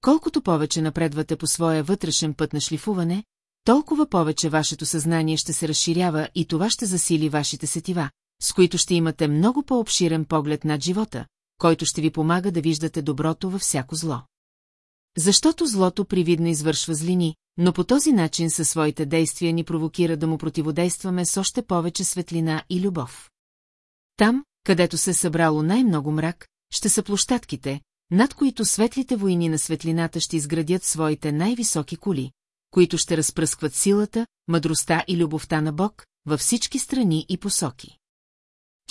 Колкото повече напредвате по своя вътрешен път на шлифуване, толкова повече вашето съзнание ще се разширява и това ще засили вашите сетива, с които ще имате много по-обширен поглед над живота, който ще ви помага да виждате доброто във всяко зло. Защото злото привидно извършва злини, но по този начин със своите действия ни провокира да му противодействаме с още повече светлина и любов. Там, където се е събрало най-много мрак, ще са площадките, над които светлите войни на светлината ще изградят своите най-високи кули, които ще разпръскват силата, мъдростта и любовта на Бог във всички страни и посоки.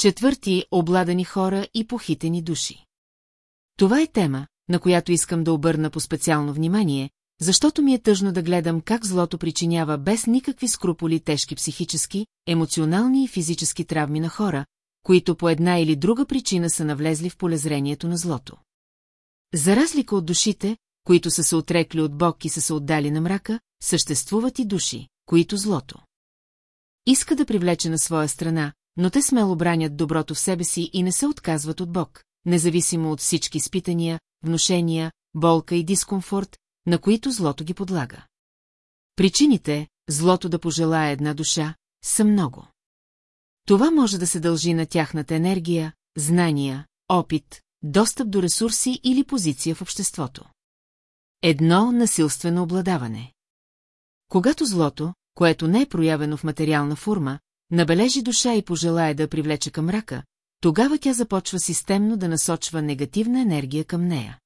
Четвърти – обладани хора и похитени души. Това е тема, на която искам да обърна по специално внимание, защото ми е тъжно да гледам как злото причинява без никакви скруполи тежки психически, емоционални и физически травми на хора, които по една или друга причина са навлезли в полезрението на злото. За разлика от душите, които са се отрекли от Бог и са се отдали на мрака, съществуват и души, които злото. Иска да привлече на своя страна, но те смело бранят доброто в себе си и не се отказват от Бог, независимо от всички изпитания, внушения, болка и дискомфорт, на които злото ги подлага. Причините, злото да пожелая една душа, са много. Това може да се дължи на тяхната енергия, знания, опит, достъп до ресурси или позиция в обществото. Едно насилствено обладаване. Когато злото, което не е проявено в материална форма, набележи душа и пожелая да привлече към рака, тогава тя започва системно да насочва негативна енергия към нея.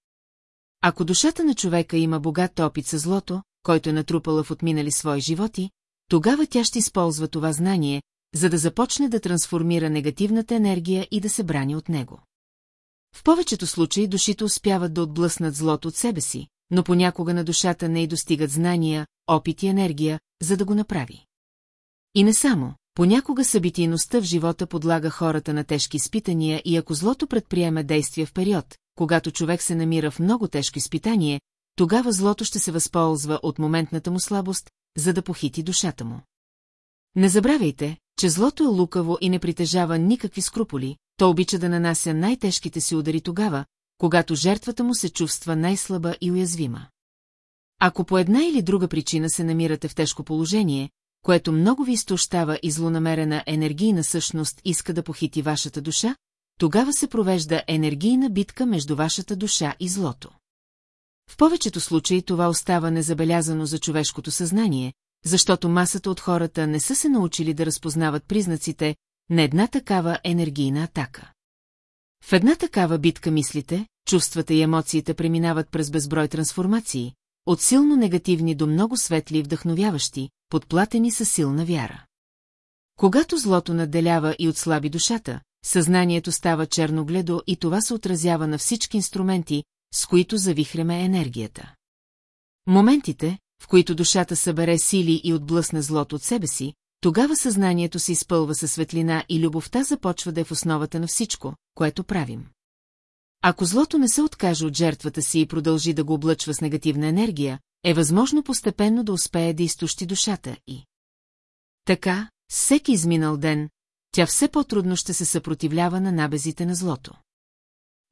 Ако душата на човека има богат опит с злото, който е натрупала в отминали свои животи, тогава тя ще използва това знание, за да започне да трансформира негативната енергия и да се брани от него. В повечето случаи душите успяват да отблъснат злото от себе си, но понякога на душата не й достигат знания, опит и енергия, за да го направи. И не само, понякога събитийността в живота подлага хората на тежки изпитания и ако злото предприеме действия в период, когато човек се намира в много тежко изпитание, тогава злото ще се възползва от моментната му слабост, за да похити душата му. Не забравяйте, че злото е лукаво и не притежава никакви скруполи, то обича да нанася най-тежките си удари тогава, когато жертвата му се чувства най-слаба и уязвима. Ако по една или друга причина се намирате в тежко положение, което много ви изтощава и злонамерена енергийна същност иска да похити вашата душа, тогава се провежда енергийна битка между вашата душа и злото. В повечето случаи това остава незабелязано за човешкото съзнание, защото масата от хората не са се научили да разпознават признаците на една такава енергийна атака. В една такава битка мислите, чувствата и емоциите преминават през безброй трансформации, от силно негативни до много светли и вдъхновяващи, подплатени със силна вяра. Когато злото надделява и отслаби душата, съзнанието става черногледо и това се отразява на всички инструменти, с които завихреме енергията. Моментите, в които душата събере сили и отблъсне злото от себе си, тогава съзнанието се изпълва със светлина и любовта започва да е в основата на всичко, което правим. Ако злото не се откаже от жертвата си и продължи да го облъчва с негативна енергия, е възможно постепенно да успее да изтощи душата и. Така, всеки изминал ден, тя все по-трудно ще се съпротивлява на набезите на злото.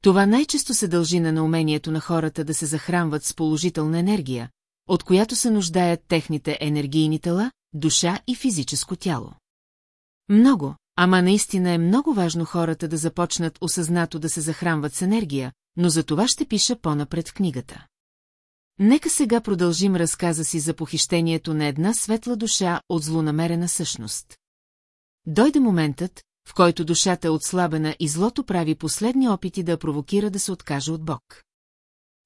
Това най-често се дължи на наумението на хората да се захранват с положителна енергия, от която се нуждаят техните енергийни тела, душа и физическо тяло. Много, ама наистина е много важно хората да започнат осъзнато да се захранват с енергия, но за това ще пиша по-напред в книгата. Нека сега продължим разказа си за похищението на една светла душа от злонамерена същност. Дойде моментът, в който душата е отслабена и злото прави последни опити да провокира да се откаже от Бог.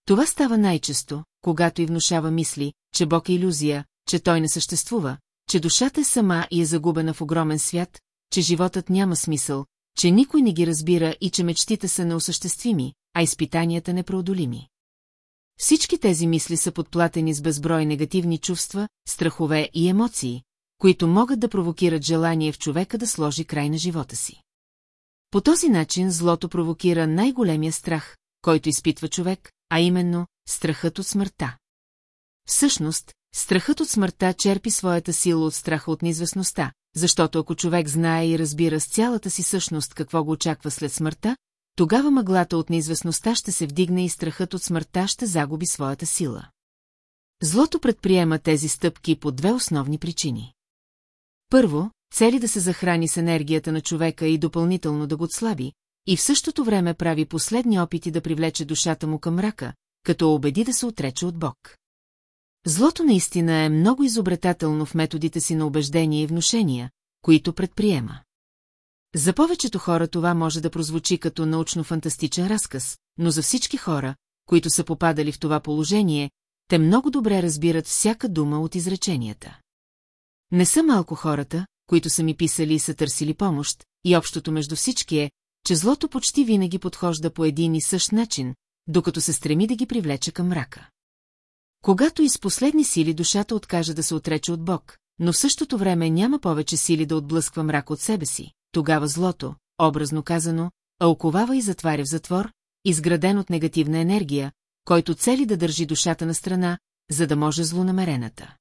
Това става най-често, когато и внушава мисли, че Бог е иллюзия, че Той не съществува, че душата е сама и е загубена в огромен свят, че животът няма смисъл, че никой не ги разбира и че мечтите са неосъществими, а изпитанията непреодолими. Всички тези мисли са подплатени с безброй негативни чувства, страхове и емоции, които могат да провокират желание в човека да сложи край на живота си. По този начин злото провокира най-големия страх, който изпитва човек, а именно страхът от смъртта. Всъщност, страхът от смъртта черпи своята сила от страха от неизвестността, защото ако човек знае и разбира с цялата си същност какво го очаква след смъртта, тогава мъглата от неизвестността ще се вдигне и страхът от смъртта ще загуби своята сила. Злото предприема тези стъпки по две основни причини. Първо, цели да се захрани с енергията на човека и допълнително да го отслаби, и в същото време прави последни опити да привлече душата му към мрака, като убеди да се отрече от Бог. Злото наистина е много изобретателно в методите си на убеждение и внушения, които предприема. За повечето хора това може да прозвучи като научно-фантастичен разказ, но за всички хора, които са попадали в това положение, те много добре разбират всяка дума от изреченията. Не са малко хората, които са ми писали и са търсили помощ, и общото между всички е, че злото почти винаги подхожда по един и същ начин, докато се стреми да ги привлече към мрака. Когато из последни сили душата откаже да се отрече от Бог, но в същото време няма повече сили да отблъсква мрак от себе си, тогава злото, образно казано, оковава и затваря в затвор, изграден от негативна енергия, който цели да държи душата на страна, за да може злонамерената.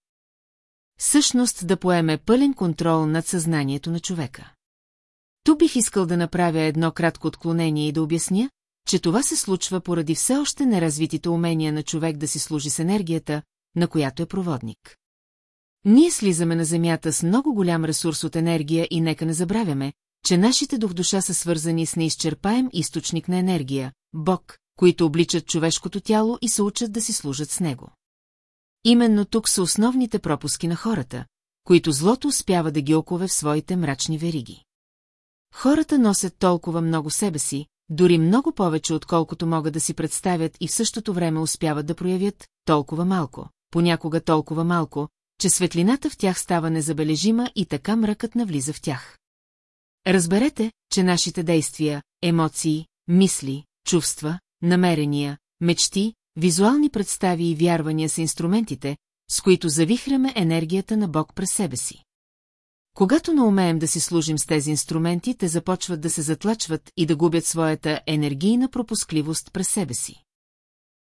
Същност да поеме пълен контрол над съзнанието на човека. Ту бих искал да направя едно кратко отклонение и да обясня, че това се случва поради все още неразвитите умения на човек да си служи с енергията, на която е проводник. Ние слизаме на Земята с много голям ресурс от енергия и нека не забравяме, че нашите дух душа са свързани с неизчерпаем източник на енергия, Бог, които обличат човешкото тяло и се учат да си служат с него. Именно тук са основните пропуски на хората, които злото успява да ги окове в своите мрачни вериги. Хората носят толкова много себе си, дори много повече, отколкото могат да си представят и в същото време успяват да проявят толкова малко, понякога толкова малко, че светлината в тях става незабележима и така мръкът навлиза в тях. Разберете, че нашите действия, емоции, мисли, чувства, намерения, мечти, визуални представи и вярвания са инструментите, с които завихряме енергията на Бог през себе си. Когато не умеем да си служим с тези инструменти, те започват да се затлачват и да губят своята енергийна пропускливост през себе си.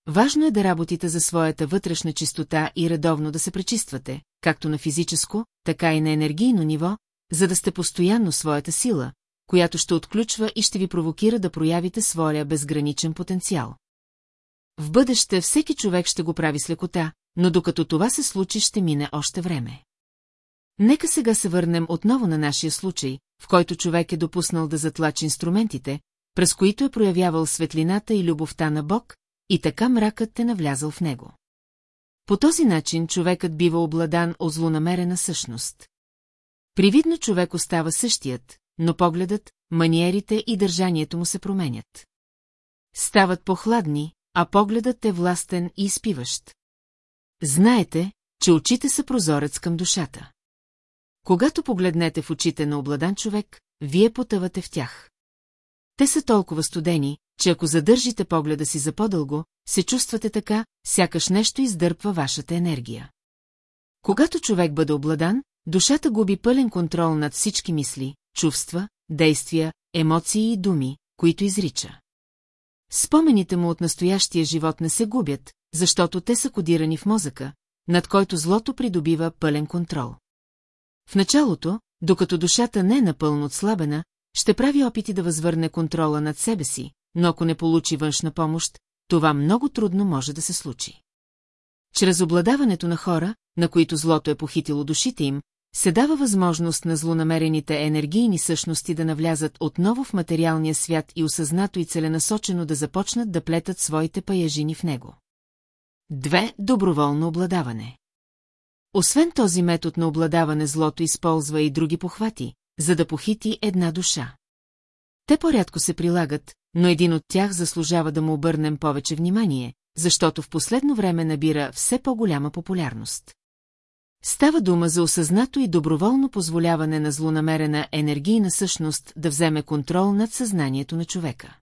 Важно е да работите за своята вътрешна чистота и редовно да се пречиствате, както на физическо, така и на енергийно ниво, за да сте постоянно своята сила, която ще отключва и ще ви провокира да проявите своя безграничен потенциал. В бъдеще всеки човек ще го прави с лекота, но докато това се случи, ще мине още време. Нека сега се върнем отново на нашия случай, в който човек е допуснал да затлачи инструментите, през които е проявявал светлината и любовта на Бог, и така мракът е навлязал в него. По този начин човекът бива обладан от злонамерена същност. Привидно човек остава същият, но погледът, маниерите и държанието му се променят. Стават похладни, а погледът е властен и изпиващ. Знаете, че очите са прозорец към душата. Когато погледнете в очите на обладан човек, вие потъвате в тях. Те са толкова студени, че ако задържите погледа си за по-дълго, се чувствате така, сякаш нещо издърпва вашата енергия. Когато човек бъде обладан, душата губи пълен контрол над всички мисли, чувства, действия, емоции и думи, които изрича. Спомените му от настоящия живот не се губят, защото те са кодирани в мозъка, над който злото придобива пълен контрол. В началото, докато душата не е напълно отслабена, ще прави опити да възвърне контрола над себе си, но ако не получи външна помощ, това много трудно може да се случи. Чрез обладаването на хора, на които злото е похитило душите им, се дава възможност на злонамерените енергийни същности да навлязат отново в материалния свят и осъзнато и целенасочено да започнат да плетат своите паяжини в него. Две – доброволно обладаване. Освен този метод на обладаване злото използва и други похвати, за да похити една душа. Те порядко се прилагат, но един от тях заслужава да му обърнем повече внимание, защото в последно време набира все по-голяма популярност. Става дума за осъзнато и доброволно позволяване на злонамерена енергийна същност да вземе контрол над съзнанието на човека.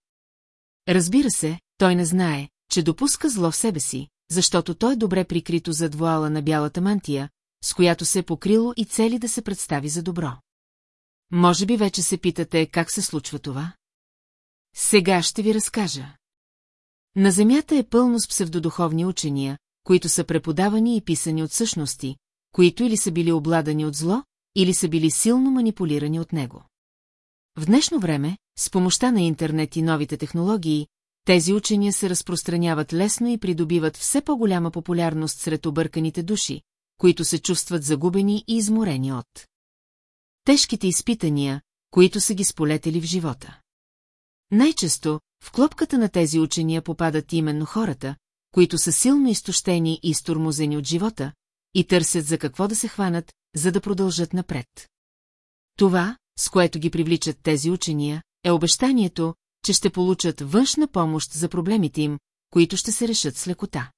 Разбира се, той не знае, че допуска зло в себе си, защото той е добре прикрито зад вуала на бялата мантия, с която се е покрило и цели да се представи за добро. Може би вече се питате как се случва това? Сега ще ви разкажа. На Земята е пълно с псевдодуховни учения, които са преподавани и писани от същности, които или са били обладани от зло, или са били силно манипулирани от него. В днешно време, с помощта на интернет и новите технологии, тези учения се разпространяват лесно и придобиват все по-голяма популярност сред обърканите души, които се чувстват загубени и изморени от тежките изпитания, които са ги сполетели в живота. Най-често, в клопката на тези учения попадат именно хората, които са силно изтощени и изтормозени от живота, и търсят за какво да се хванат, за да продължат напред. Това, с което ги привличат тези учения, е обещанието, че ще получат външна помощ за проблемите им, които ще се решат с лекота.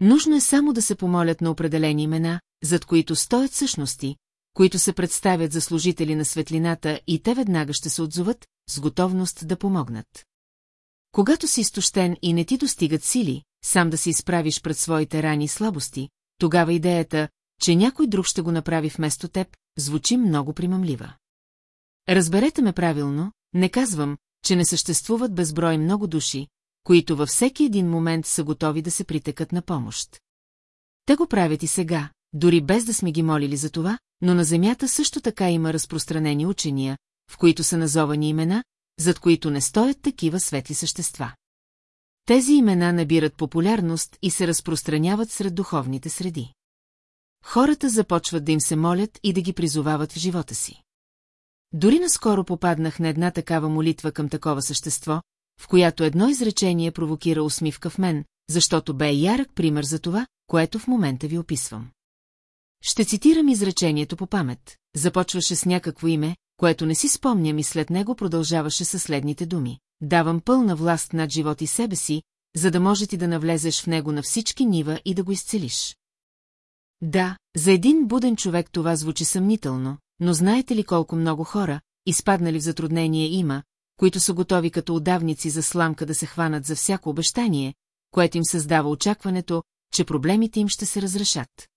Нужно е само да се помолят на определени имена, зад които стоят същности, които се представят за служители на светлината и те веднага ще се отзоват, с готовност да помогнат. Когато си изтощен и не ти достигат сили, сам да се изправиш пред своите рани и слабости, тогава идеята, че някой друг ще го направи вместо теб, звучи много примамлива. Разберете ме правилно, не казвам, че не съществуват безброй много души, които във всеки един момент са готови да се притекат на помощ. Те го правят и сега, дори без да сме ги молили за това, но на Земята също така има разпространени учения, в които са назовани имена, зад които не стоят такива светли същества. Тези имена набират популярност и се разпространяват сред духовните среди. Хората започват да им се молят и да ги призовават в живота си. Дори наскоро попаднах на една такава молитва към такова същество, в която едно изречение провокира усмивка в мен, защото бе ярък пример за това, което в момента ви описвам. Ще цитирам изречението по памет. Започваше с някакво име, което не си спомням и след него продължаваше със следните думи. Давам пълна власт над живот и себе си, за да може ти да навлезеш в него на всички нива и да го изцелиш. Да, за един буден човек това звучи съмнително, но знаете ли колко много хора, изпаднали в затруднение има, които са готови като удавници за сламка да се хванат за всяко обещание, което им създава очакването, че проблемите им ще се разрешат.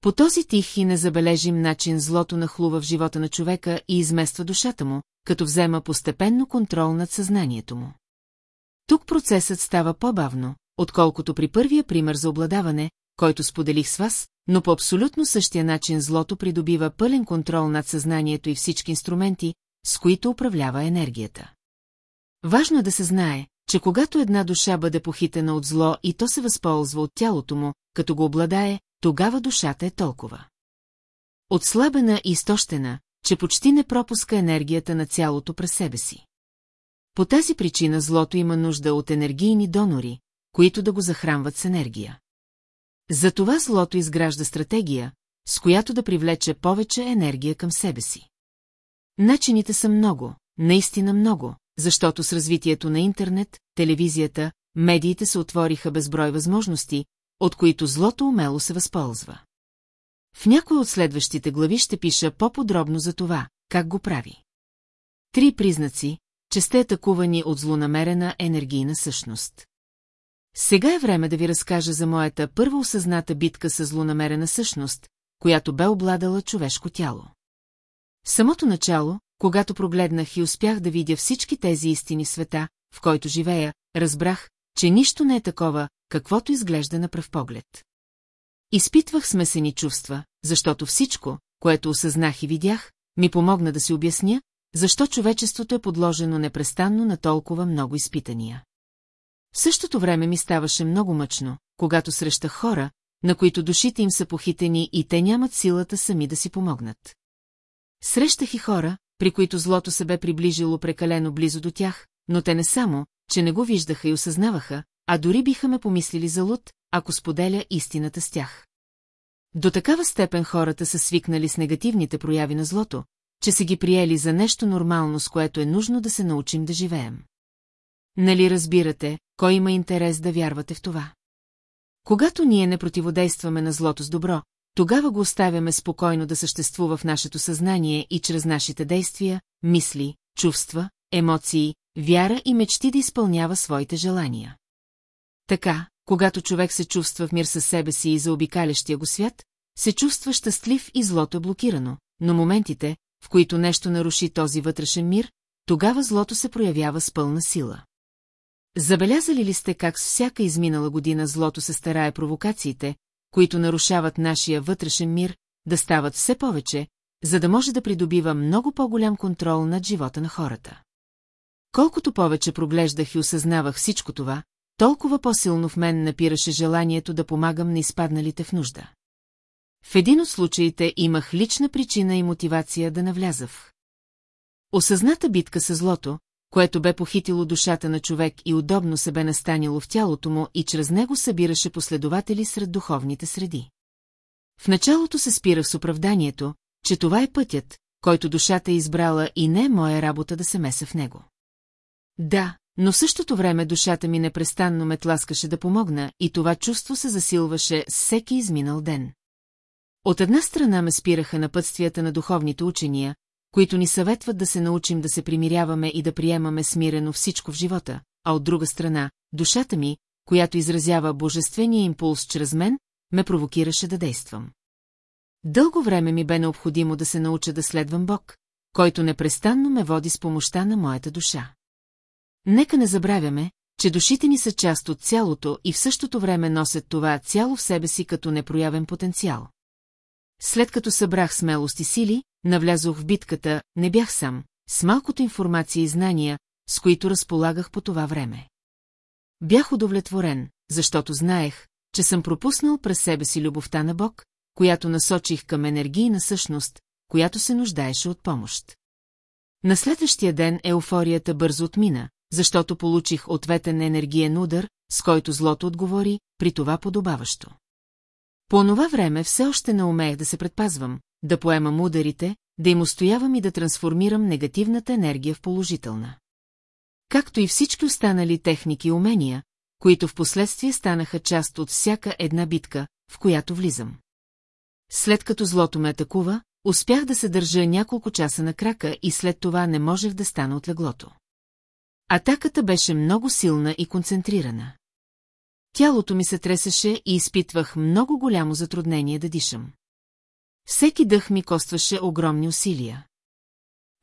По този тих и незабележим начин злото нахлува в живота на човека и измества душата му, като взема постепенно контрол над съзнанието му. Тук процесът става по-бавно, отколкото при първия пример за обладаване, който споделих с вас, но по абсолютно същия начин злото придобива пълен контрол над съзнанието и всички инструменти, с които управлява енергията. Важно е да се знае, че когато една душа бъде похитена от зло и то се възползва от тялото му, като го обладае, тогава душата е толкова. Отслабена и изтощена, че почти не пропуска енергията на цялото през себе си. По тази причина злото има нужда от енергийни донори, които да го захранват с енергия. Затова злото изгражда стратегия, с която да привлече повече енергия към себе си. Начините са много, наистина много, защото с развитието на интернет, телевизията, медиите се отвориха безброй възможности, от които злото умело се възползва. В някои от следващите глави ще пиша по-подробно за това, как го прави. Три признаци, че сте атакувани от злонамерена енергийна същност. Сега е време да ви разкажа за моята първа осъзната битка с злонамерена същност, която бе обладала човешко тяло. В самото начало, когато прогледнах и успях да видя всички тези истини света, в който живея, разбрах, че нищо не е такова, каквото изглежда на пръв поглед. Изпитвах смесени чувства, защото всичко, което осъзнах и видях, ми помогна да си обясня, защо човечеството е подложено непрестанно на толкова много изпитания. В същото време ми ставаше много мъчно, когато срещах хора, на които душите им са похитени и те нямат силата сами да си помогнат. Срещах и хора, при които злото се бе приближило прекалено близо до тях, но те не само, че не го виждаха и осъзнаваха, а дори биха ме помислили за луд, ако споделя истината с тях. До такава степен хората са свикнали с негативните прояви на злото, че са ги приели за нещо нормално, с което е нужно да се научим да живеем. Нали разбирате, кой има интерес да вярвате в това? Когато ние не противодействаме на злото с добро, тогава го оставяме спокойно да съществува в нашето съзнание и чрез нашите действия, мисли, чувства, емоции, вяра и мечти да изпълнява своите желания. Така, когато човек се чувства в мир със себе си и за обикалящия го свят, се чувства щастлив и злото е блокирано, но моментите, в които нещо наруши този вътрешен мир, тогава злото се проявява с пълна сила. Забелязали ли сте как с всяка изминала година злото се старае провокациите, които нарушават нашия вътрешен мир, да стават все повече, за да може да придобива много по-голям контрол над живота на хората. Колкото повече проглеждах и осъзнавах всичко това, толкова по-силно в мен напираше желанието да помагам на изпадналите в нужда. В един от случаите имах лична причина и мотивация да навлязах. Осъзната битка с злото, което бе похитило душата на човек и удобно се бе настанило в тялото му и чрез него събираше последователи сред духовните среди. В началото се спирах с оправданието, че това е пътят, който душата е избрала и не е моя работа да се меса в него. Да, но в същото време душата ми непрестанно ме тласкаше да помогна и това чувство се засилваше всеки изминал ден. От една страна ме спираха напътствията на духовните учения, които ни съветват да се научим да се примиряваме и да приемаме смирено всичко в живота, а от друга страна, душата ми, която изразява божествения импулс чрез мен, ме провокираше да действам. Дълго време ми бе необходимо да се науча да следвам Бог, който непрестанно ме води с помощта на моята душа. Нека не забравяме, че душите ни са част от цялото и в същото време носят това цяло в себе си като непроявен потенциал. След като събрах смелост и сили, навлязох в битката, не бях сам, с малкото информация и знания, с които разполагах по това време. Бях удовлетворен, защото знаех, че съм пропуснал през себе си любовта на Бог, която насочих към енергийна същност, която се нуждаеше от помощ. На следващия ден еуфорията бързо отмина, защото получих ответен енергиен удар, с който злото отговори, при това подобаващо. По онова време все още не умеех да се предпазвам, да поемам ударите, да им устоявам и да трансформирам негативната енергия в положителна. Както и всички останали техники и умения, които в последствие станаха част от всяка една битка, в която влизам. След като злото ме атакува, успях да се държа няколко часа на крака и след това не можех да стана от леглото. Атаката беше много силна и концентрирана. Тялото ми се тресеше и изпитвах много голямо затруднение да дишам. Всеки дъх ми костваше огромни усилия.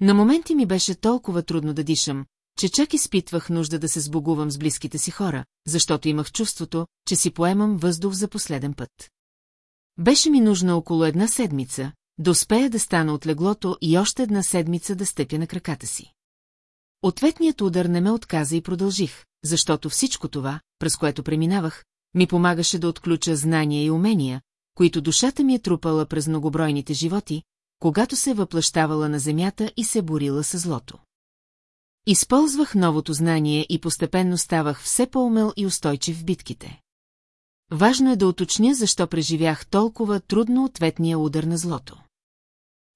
На моменти ми беше толкова трудно да дишам, че чак изпитвах нужда да се сбогувам с близките си хора, защото имах чувството, че си поемам въздух за последен път. Беше ми нужна около една седмица, да успея да стана от леглото и още една седмица да стъпя на краката си. Ответният удар не ме отказа и продължих, защото всичко това, през което преминавах, ми помагаше да отключа знания и умения, които душата ми е трупала през многобройните животи, когато се е въплащавала на земята и се борила с злото. Използвах новото знание и постепенно ставах все по-умел и устойчив в битките. Важно е да уточня защо преживях толкова трудно ответния удар на злото.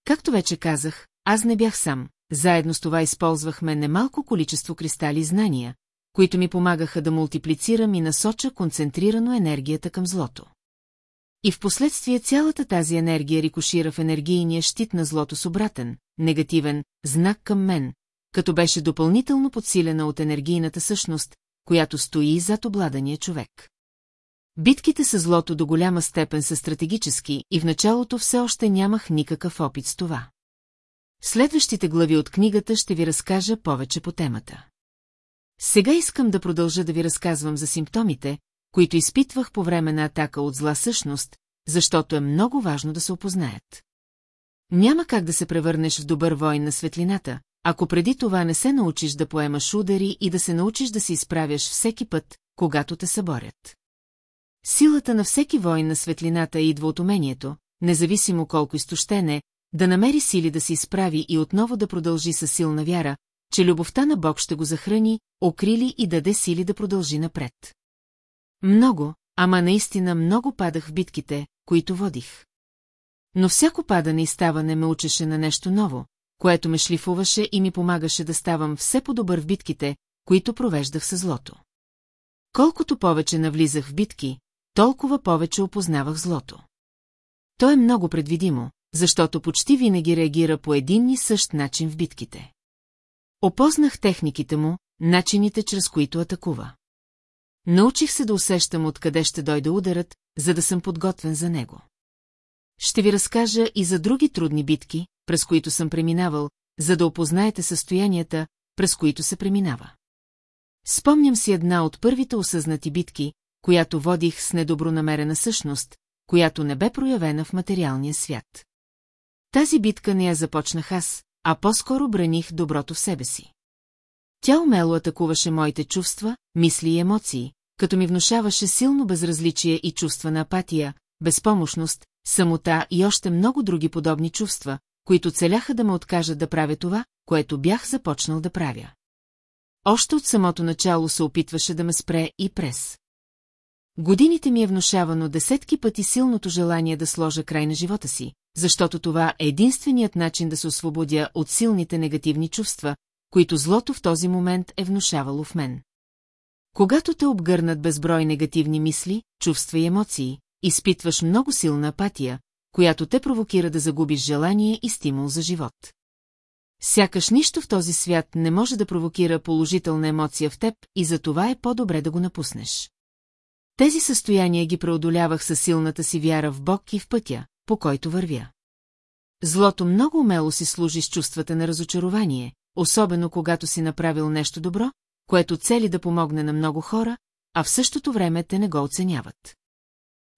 Както вече казах, аз не бях сам, заедно с това използвахме немалко количество кристали знания, които ми помагаха да мултиплицирам и насоча концентрирано енергията към злото. И в последствие цялата тази енергия рикошира в енергийния щит на злото с обратен, негативен, знак към мен, като беше допълнително подсилена от енергийната същност, която стои зад обладания човек. Битките с злото до голяма степен са стратегически и в началото все още нямах никакъв опит с това. В следващите глави от книгата ще ви разкажа повече по темата. Сега искам да продължа да ви разказвам за симптомите, които изпитвах по време на атака от зла същност, защото е много важно да се опознаят. Няма как да се превърнеш в добър войн на светлината, ако преди това не се научиш да поемаш удари и да се научиш да се изправяш всеки път, когато те съборят. Силата на всеки войн на светлината идва от умението, независимо колко изтощен е, да намери сили да се изправи и отново да продължи със силна вяра, че любовта на Бог ще го захрани, окрили и даде сили да продължи напред. Много, ама наистина много падах в битките, които водих. Но всяко падане и ставане ме учеше на нещо ново, което ме шлифуваше и ми помагаше да ставам все по-добър в битките, които провеждах със злото. Колкото повече навлизах в битки, толкова повече опознавах злото. То е много предвидимо, защото почти винаги реагира по един и същ начин в битките. Опознах техниките му, начините, чрез които атакува. Научих се да усещам откъде ще дойде ударът, за да съм подготвен за него. Ще ви разкажа и за други трудни битки, през които съм преминавал, за да опознаете състоянията, през които се преминава. Спомням си една от първите осъзнати битки, която водих с недобронамерена същност, която не бе проявена в материалния свят. Тази битка не я започнах аз, а по-скоро браних доброто в себе си. Тя умело атакуваше моите чувства, мисли и емоции, като ми внушаваше силно безразличие и чувства на апатия, безпомощност, самота и още много други подобни чувства, които целяха да ме откажат да правя това, което бях започнал да правя. Още от самото начало се опитваше да ме спре и прес. Годините ми е внушавано десетки пъти силното желание да сложа край на живота си, защото това е единственият начин да се освободя от силните негативни чувства, които злото в този момент е внушавало в мен. Когато те обгърнат безброй негативни мисли, чувства и емоции, изпитваш много силна апатия, която те провокира да загубиш желание и стимул за живот. Сякаш нищо в този свят не може да провокира положителна емоция в теб и за това е по-добре да го напуснеш. Тези състояния ги преодолявах със силната си вяра в Бог и в пътя, по който вървя. Злото много умело си служи с чувствата на разочарование, особено когато си направил нещо добро, което цели да помогне на много хора, а в същото време те не го оценяват.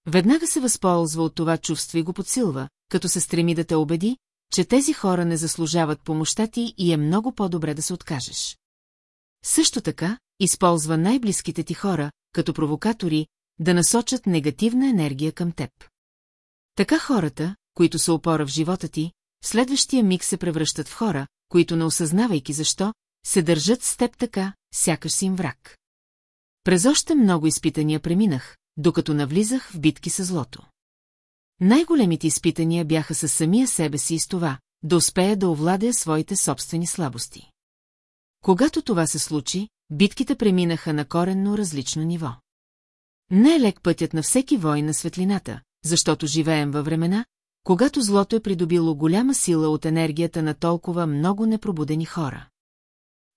Веднага се възползва от това чувство и го подсилва, като се стреми да те убеди, че тези хора не заслужават помощта ти и е много по-добре да се откажеш. Също така, използва най-близките ти хора, като провокатори, да насочат негативна енергия към теб. Така хората, които са опора в живота ти, в следващия миг се превръщат в хора, които не осъзнавайки защо, се държат с теб така, сякаш си им враг. През още много изпитания преминах, докато навлизах в битки с злото. Най-големите изпитания бяха със самия себе си и с това, да успея да овладея своите собствени слабости. Когато това се случи, битките преминаха на коренно различно ниво. Не е лек пътят на всеки вой на светлината, защото живеем във времена, когато злото е придобило голяма сила от енергията на толкова много непробудени хора.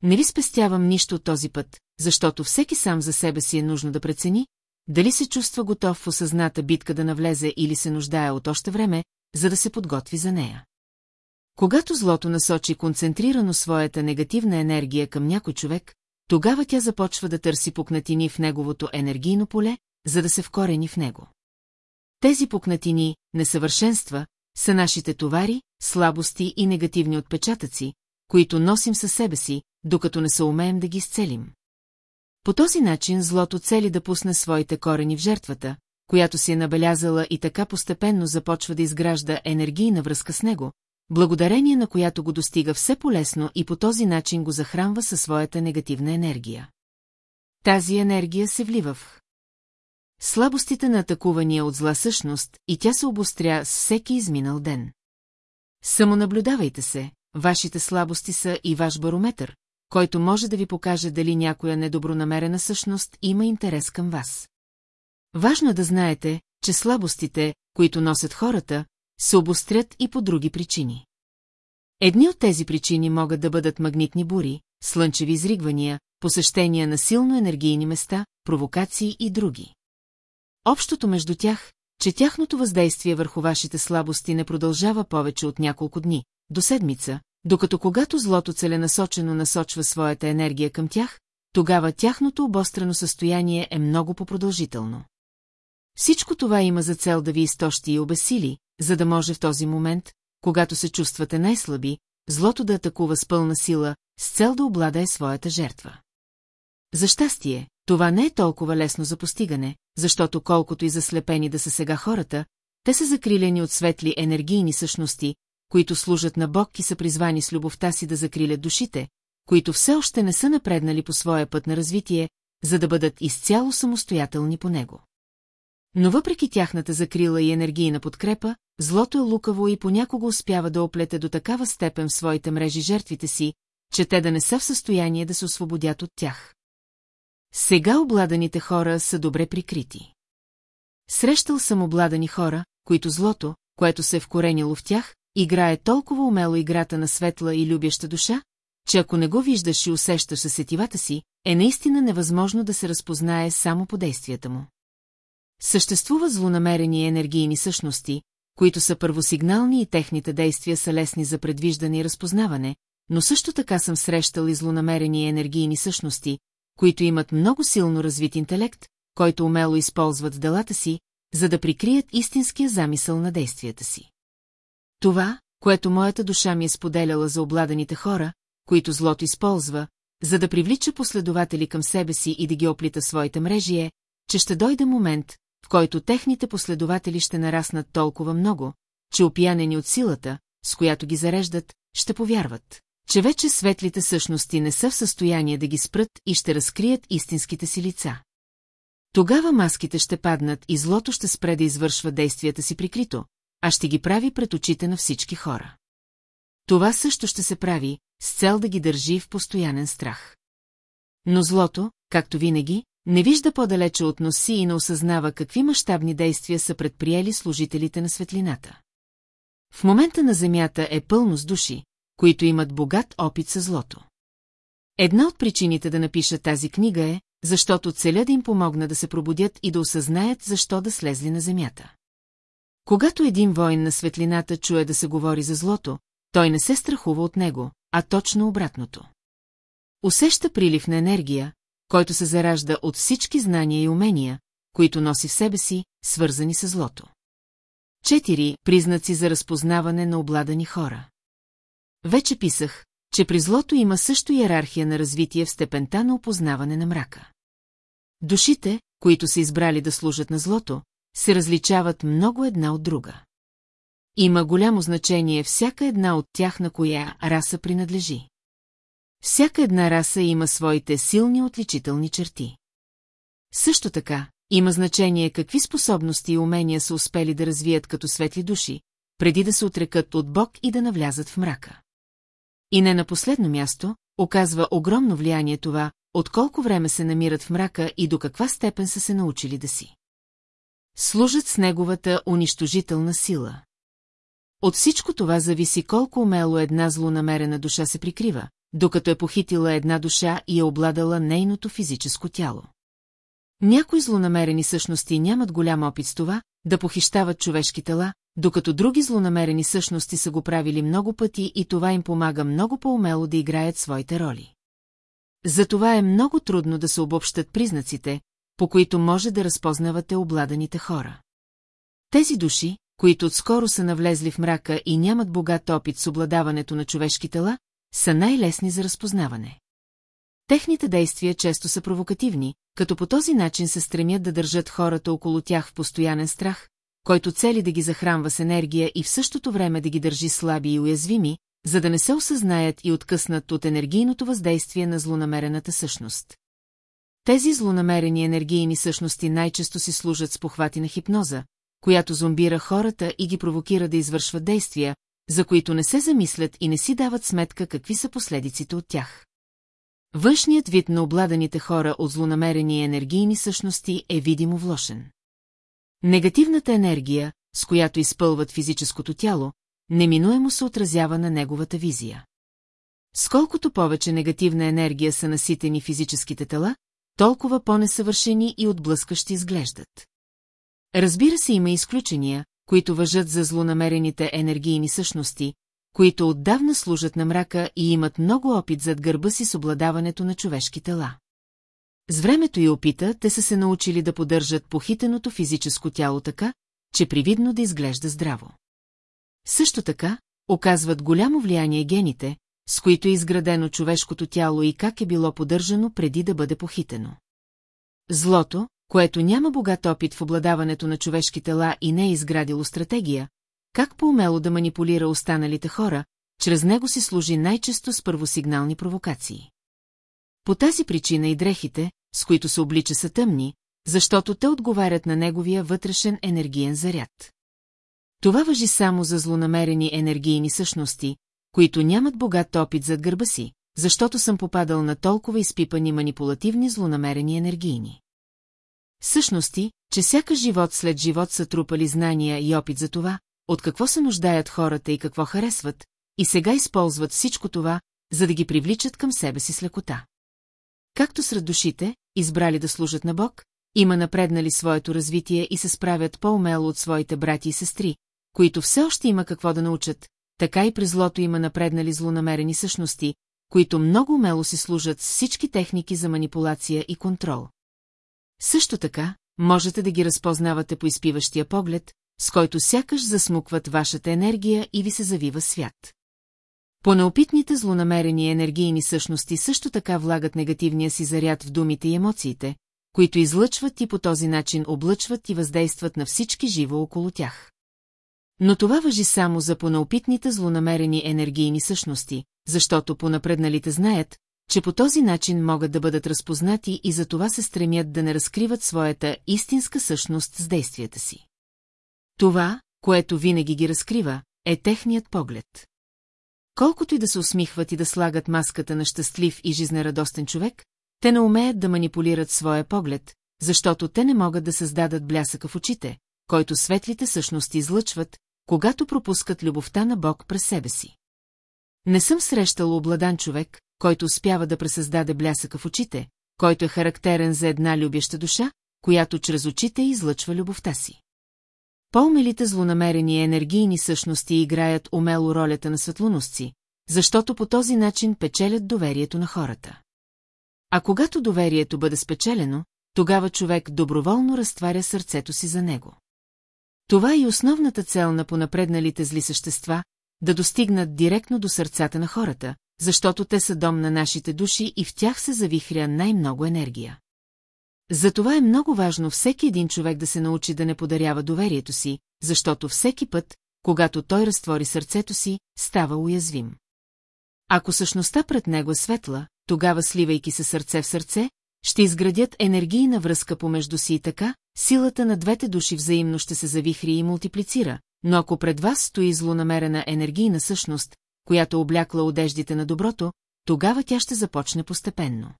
Не ви спестявам нищо от този път, защото всеки сам за себе си е нужно да прецени, дали се чувства готов в осъзната битка да навлезе или се нуждае от още време, за да се подготви за нея. Когато злото насочи концентрирано своята негативна енергия към някой човек, тогава тя започва да търси пукнатини в неговото енергийно поле, за да се вкорени в него. Тези пукнатини, несъвършенства, са нашите товари, слабости и негативни отпечатъци, които носим със себе си, докато не се умеем да ги изцелим. По този начин злото цели да пусне своите корени в жертвата, която си е набелязала и така постепенно започва да изгражда енергийна връзка с него, благодарение на която го достига все полезно и по този начин го захранва със своята негативна енергия. Тази енергия се влива в слабостите на атакувания от зла същност и тя се обостря с всеки изминал ден. Самонаблюдавайте се, вашите слабости са и ваш барометър, който може да ви покаже дали някоя недобронамерена същност има интерес към вас. Важно е да знаете, че слабостите, които носят хората, се обострят и по други причини. Едни от тези причини могат да бъдат магнитни бури, слънчеви изригвания, посещения на силно енергийни места, провокации и други. Общото между тях, че тяхното въздействие върху вашите слабости не продължава повече от няколко дни, до седмица, докато когато злото целенасочено насочва своята енергия към тях, тогава тяхното обострено състояние е много по-продължително. Всичко това има за цел да ви изтощи и обесили, за да може в този момент, когато се чувствате най-слаби, злото да атакува с пълна сила, с цел да обладае своята жертва. За щастие, това не е толкова лесно за постигане, защото колкото и заслепени да са сега хората, те са закрилени от светли енергийни същности, които служат на Бог и са призвани с любовта си да закрилят душите, които все още не са напреднали по своя път на развитие, за да бъдат изцяло самостоятелни по него. Но въпреки тяхната закрила и енергийна подкрепа, злото е лукаво и понякога успява да оплете до такава степен в своите мрежи жертвите си, че те да не са в състояние да се освободят от тях. Сега обладаните хора са добре прикрити. Срещал съм обладани хора, които злото, което се е вкоренило в тях, играе толкова умело играта на светла и любяща душа, че ако не го виждаш и усещаш със сетивата си, е наистина невъзможно да се разпознае само по действията му. Съществува злонамерени енергийни същности, които са първосигнални и техните действия са лесни за предвиждане и разпознаване, но също така съм срещал и злонамерени енергийни същности, които имат много силно развит интелект, който умело използват делата си, за да прикрият истинския замисъл на действията си. Това, което моята душа ми е споделяла за обладаните хора, които злото използва, за да привлича последователи към себе си и да ги оплита своите мрежи е, че ще дойде момент, в който техните последователи ще нараснат толкова много, че опиянени от силата, с която ги зареждат, ще повярват, че вече светлите същности не са в състояние да ги спрат и ще разкрият истинските си лица. Тогава маските ще паднат и злото ще спре да извършва действията си прикрито, а ще ги прави пред очите на всички хора. Това също ще се прави, с цел да ги държи в постоянен страх. Но злото, както винаги, не вижда по-далече от носи и не осъзнава какви мащабни действия са предприели служителите на светлината. В момента на Земята е пълно с души, които имат богат опит със злото. Една от причините да напиша тази книга е, защото целя да им помогна да се пробудят и да осъзнаят защо да слезли на Земята. Когато един воин на светлината чуе да се говори за злото, той не се страхува от него, а точно обратното. Усеща прилив на енергия, който се заражда от всички знания и умения, които носи в себе си, свързани с злото. Четири признаци за разпознаване на обладани хора. Вече писах, че при злото има също иерархия на развитие в степента на опознаване на мрака. Душите, които са избрали да служат на злото, се различават много една от друга. Има голямо значение всяка една от тях на коя раса принадлежи. Всяка една раса има своите силни отличителни черти. Също така, има значение какви способности и умения са успели да развият като светли души, преди да се отрекат от Бог и да навлязат в мрака. И не на последно място, оказва огромно влияние това, от колко време се намират в мрака и до каква степен са се научили да си. Служат с неговата унищожителна сила. От всичко това зависи колко умело една злонамерена душа се прикрива, докато е похитила една душа и е обладала нейното физическо тяло. Някои злонамерени същности нямат голям опит с това, да похищават човешки тела, докато други злонамерени същности са го правили много пъти и това им помага много по-умело да играят своите роли. Затова е много трудно да се обобщат признаците, по които може да разпознавате обладаните хора. Тези души, които отскоро са навлезли в мрака и нямат богат опит с обладаването на човешки тела, са най-лесни за разпознаване. Техните действия често са провокативни, като по този начин се стремят да държат хората около тях в постоянен страх, който цели да ги захранва с енергия и в същото време да ги държи слаби и уязвими, за да не се осъзнаят и откъснат от енергийното въздействие на злонамерената същност. Тези злонамерени енергийни същности най-често си служат с похвати на хипноза, която зомбира хората и ги провокира да извършват действия, за които не се замислят и не си дават сметка какви са последиците от тях. Външният вид на обладаните хора от злонамерени енергийни същности е видимо влошен. Негативната енергия, с която изпълват физическото тяло, неминуемо се отразява на неговата визия. Сколкото повече негативна енергия са наситени физическите тела, толкова по-несъвършени и отблъскащи изглеждат. Разбира се, има изключения, които въжат за злонамерените енергийни същности, които отдавна служат на мрака и имат много опит зад гърба си с обладаването на човешки тела. С времето и опита те са се научили да поддържат похитеното физическо тяло така, че привидно да изглежда здраво. Също така, оказват голямо влияние гените, с които е изградено човешкото тяло и как е било поддържано преди да бъде похитено. Злото, което няма богат опит в обладаването на човешки тела и не е изградило стратегия, как по-умело да манипулира останалите хора, чрез него си служи най-често с първосигнални провокации. По тази причина и дрехите, с които се облича са тъмни, защото те отговарят на неговия вътрешен енергиен заряд. Това въжи само за злонамерени енергийни същности, които нямат богат опит зад гърба си, защото съм попадал на толкова изпипани манипулативни злонамерени енергийни. Същности, че всяка живот след живот са трупали знания и опит за това, от какво се нуждаят хората и какво харесват, и сега използват всичко това, за да ги привличат към себе си с лекота. Както сред душите, избрали да служат на Бог, има напреднали своето развитие и се справят по-умело от своите брати и сестри, които все още има какво да научат, така и при злото има напреднали злонамерени същности, които много умело си служат с всички техники за манипулация и контрол. Също така, можете да ги разпознавате по изпиващия поглед, с който сякаш засмукват вашата енергия и ви се завива свят. По неопитните злонамерени енергийни същности също така влагат негативния си заряд в думите и емоциите, които излъчват и по този начин облъчват и въздействат на всички живо около тях. Но това въжи само за понаопитните злонамерени енергийни същности, защото понапредналите знаят, че по този начин могат да бъдат разпознати и за това се стремят да не разкриват своята истинска същност с действията си. Това, което винаги ги разкрива, е техният поглед. Колкото и да се усмихват и да слагат маската на щастлив и жизнерадостен човек, те не умеят да манипулират своя поглед, защото те не могат да създадат блясъка в очите, който светлите същности излъчват, когато пропускат любовта на Бог през себе си. Не съм срещал обладан човек, който успява да пресъздаде блясъка в очите, който е характерен за една любяща душа, която чрез очите излъчва любовта си. По-умелите злонамерени енергийни същности играят умело ролята на светлоносци, защото по този начин печелят доверието на хората. А когато доверието бъде спечелено, тогава човек доброволно разтваря сърцето си за него. Това е и основната цел на понапредналите зли същества, да достигнат директно до сърцата на хората, защото те са дом на нашите души и в тях се завихря най-много енергия. Затова е много важно всеки един човек да се научи да не подарява доверието си, защото всеки път, когато той разтвори сърцето си, става уязвим. Ако същността пред него е светла, тогава сливайки се сърце в сърце, ще изградят енергийна връзка помежду си и така, силата на двете души взаимно ще се завихри и мултиплицира, но ако пред вас стои злонамерена енергийна същност, която облякла одеждите на доброто, тогава тя ще започне постепенно.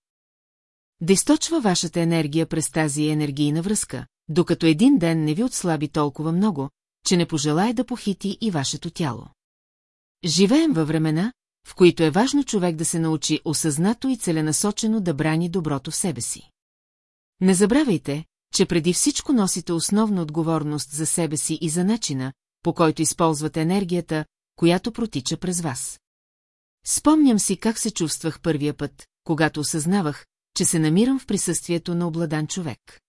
Да източва вашата енергия през тази енергийна връзка, докато един ден не ви отслаби толкова много, че не пожелая да похити и вашето тяло. Живеем във времена, в които е важно човек да се научи осъзнато и целенасочено да брани доброто в себе си. Не забравяйте, че преди всичко носите основна отговорност за себе си и за начина, по който използвате енергията, която протича през вас. Спомням си как се чувствах първия път, когато осъзнавах, че се намирам в присъствието на обладан човек.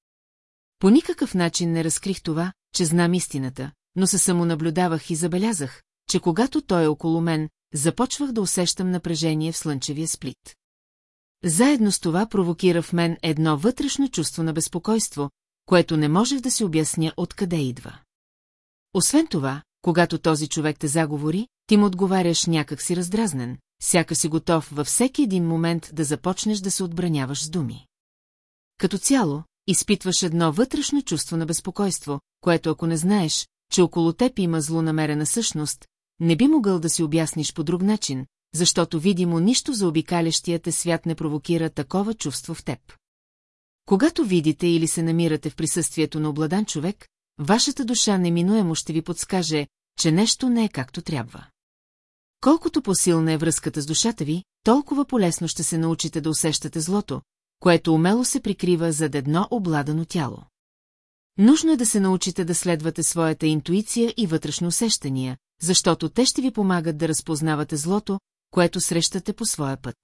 По никакъв начин не разкрих това, че знам истината, но се самонаблюдавах и забелязах, че когато той е около мен, започвах да усещам напрежение в слънчевия сплит. Заедно с това провокира в мен едно вътрешно чувство на безпокойство, което не можех да си обясня откъде идва. Освен това, когато този човек те заговори, ти му отговаряш някак си раздразнен, сяка си готов във всеки един момент да започнеш да се отбраняваш с думи. Като цяло, изпитваш едно вътрешно чувство на безпокойство, което ако не знаеш, че около теб има злонамерена същност, не би могъл да си обясниш по друг начин, защото видимо нищо за обикалящия те свят не провокира такова чувство в теб. Когато видите или се намирате в присъствието на обладан човек, вашата душа неминуемо ще ви подскаже, че нещо не е както трябва. Колкото по-силна е връзката с душата ви, толкова полесно ще се научите да усещате злото, което умело се прикрива зад едно обладано тяло. Нужно е да се научите да следвате своята интуиция и вътрешно усещания, защото те ще ви помагат да разпознавате злото, което срещате по своя път.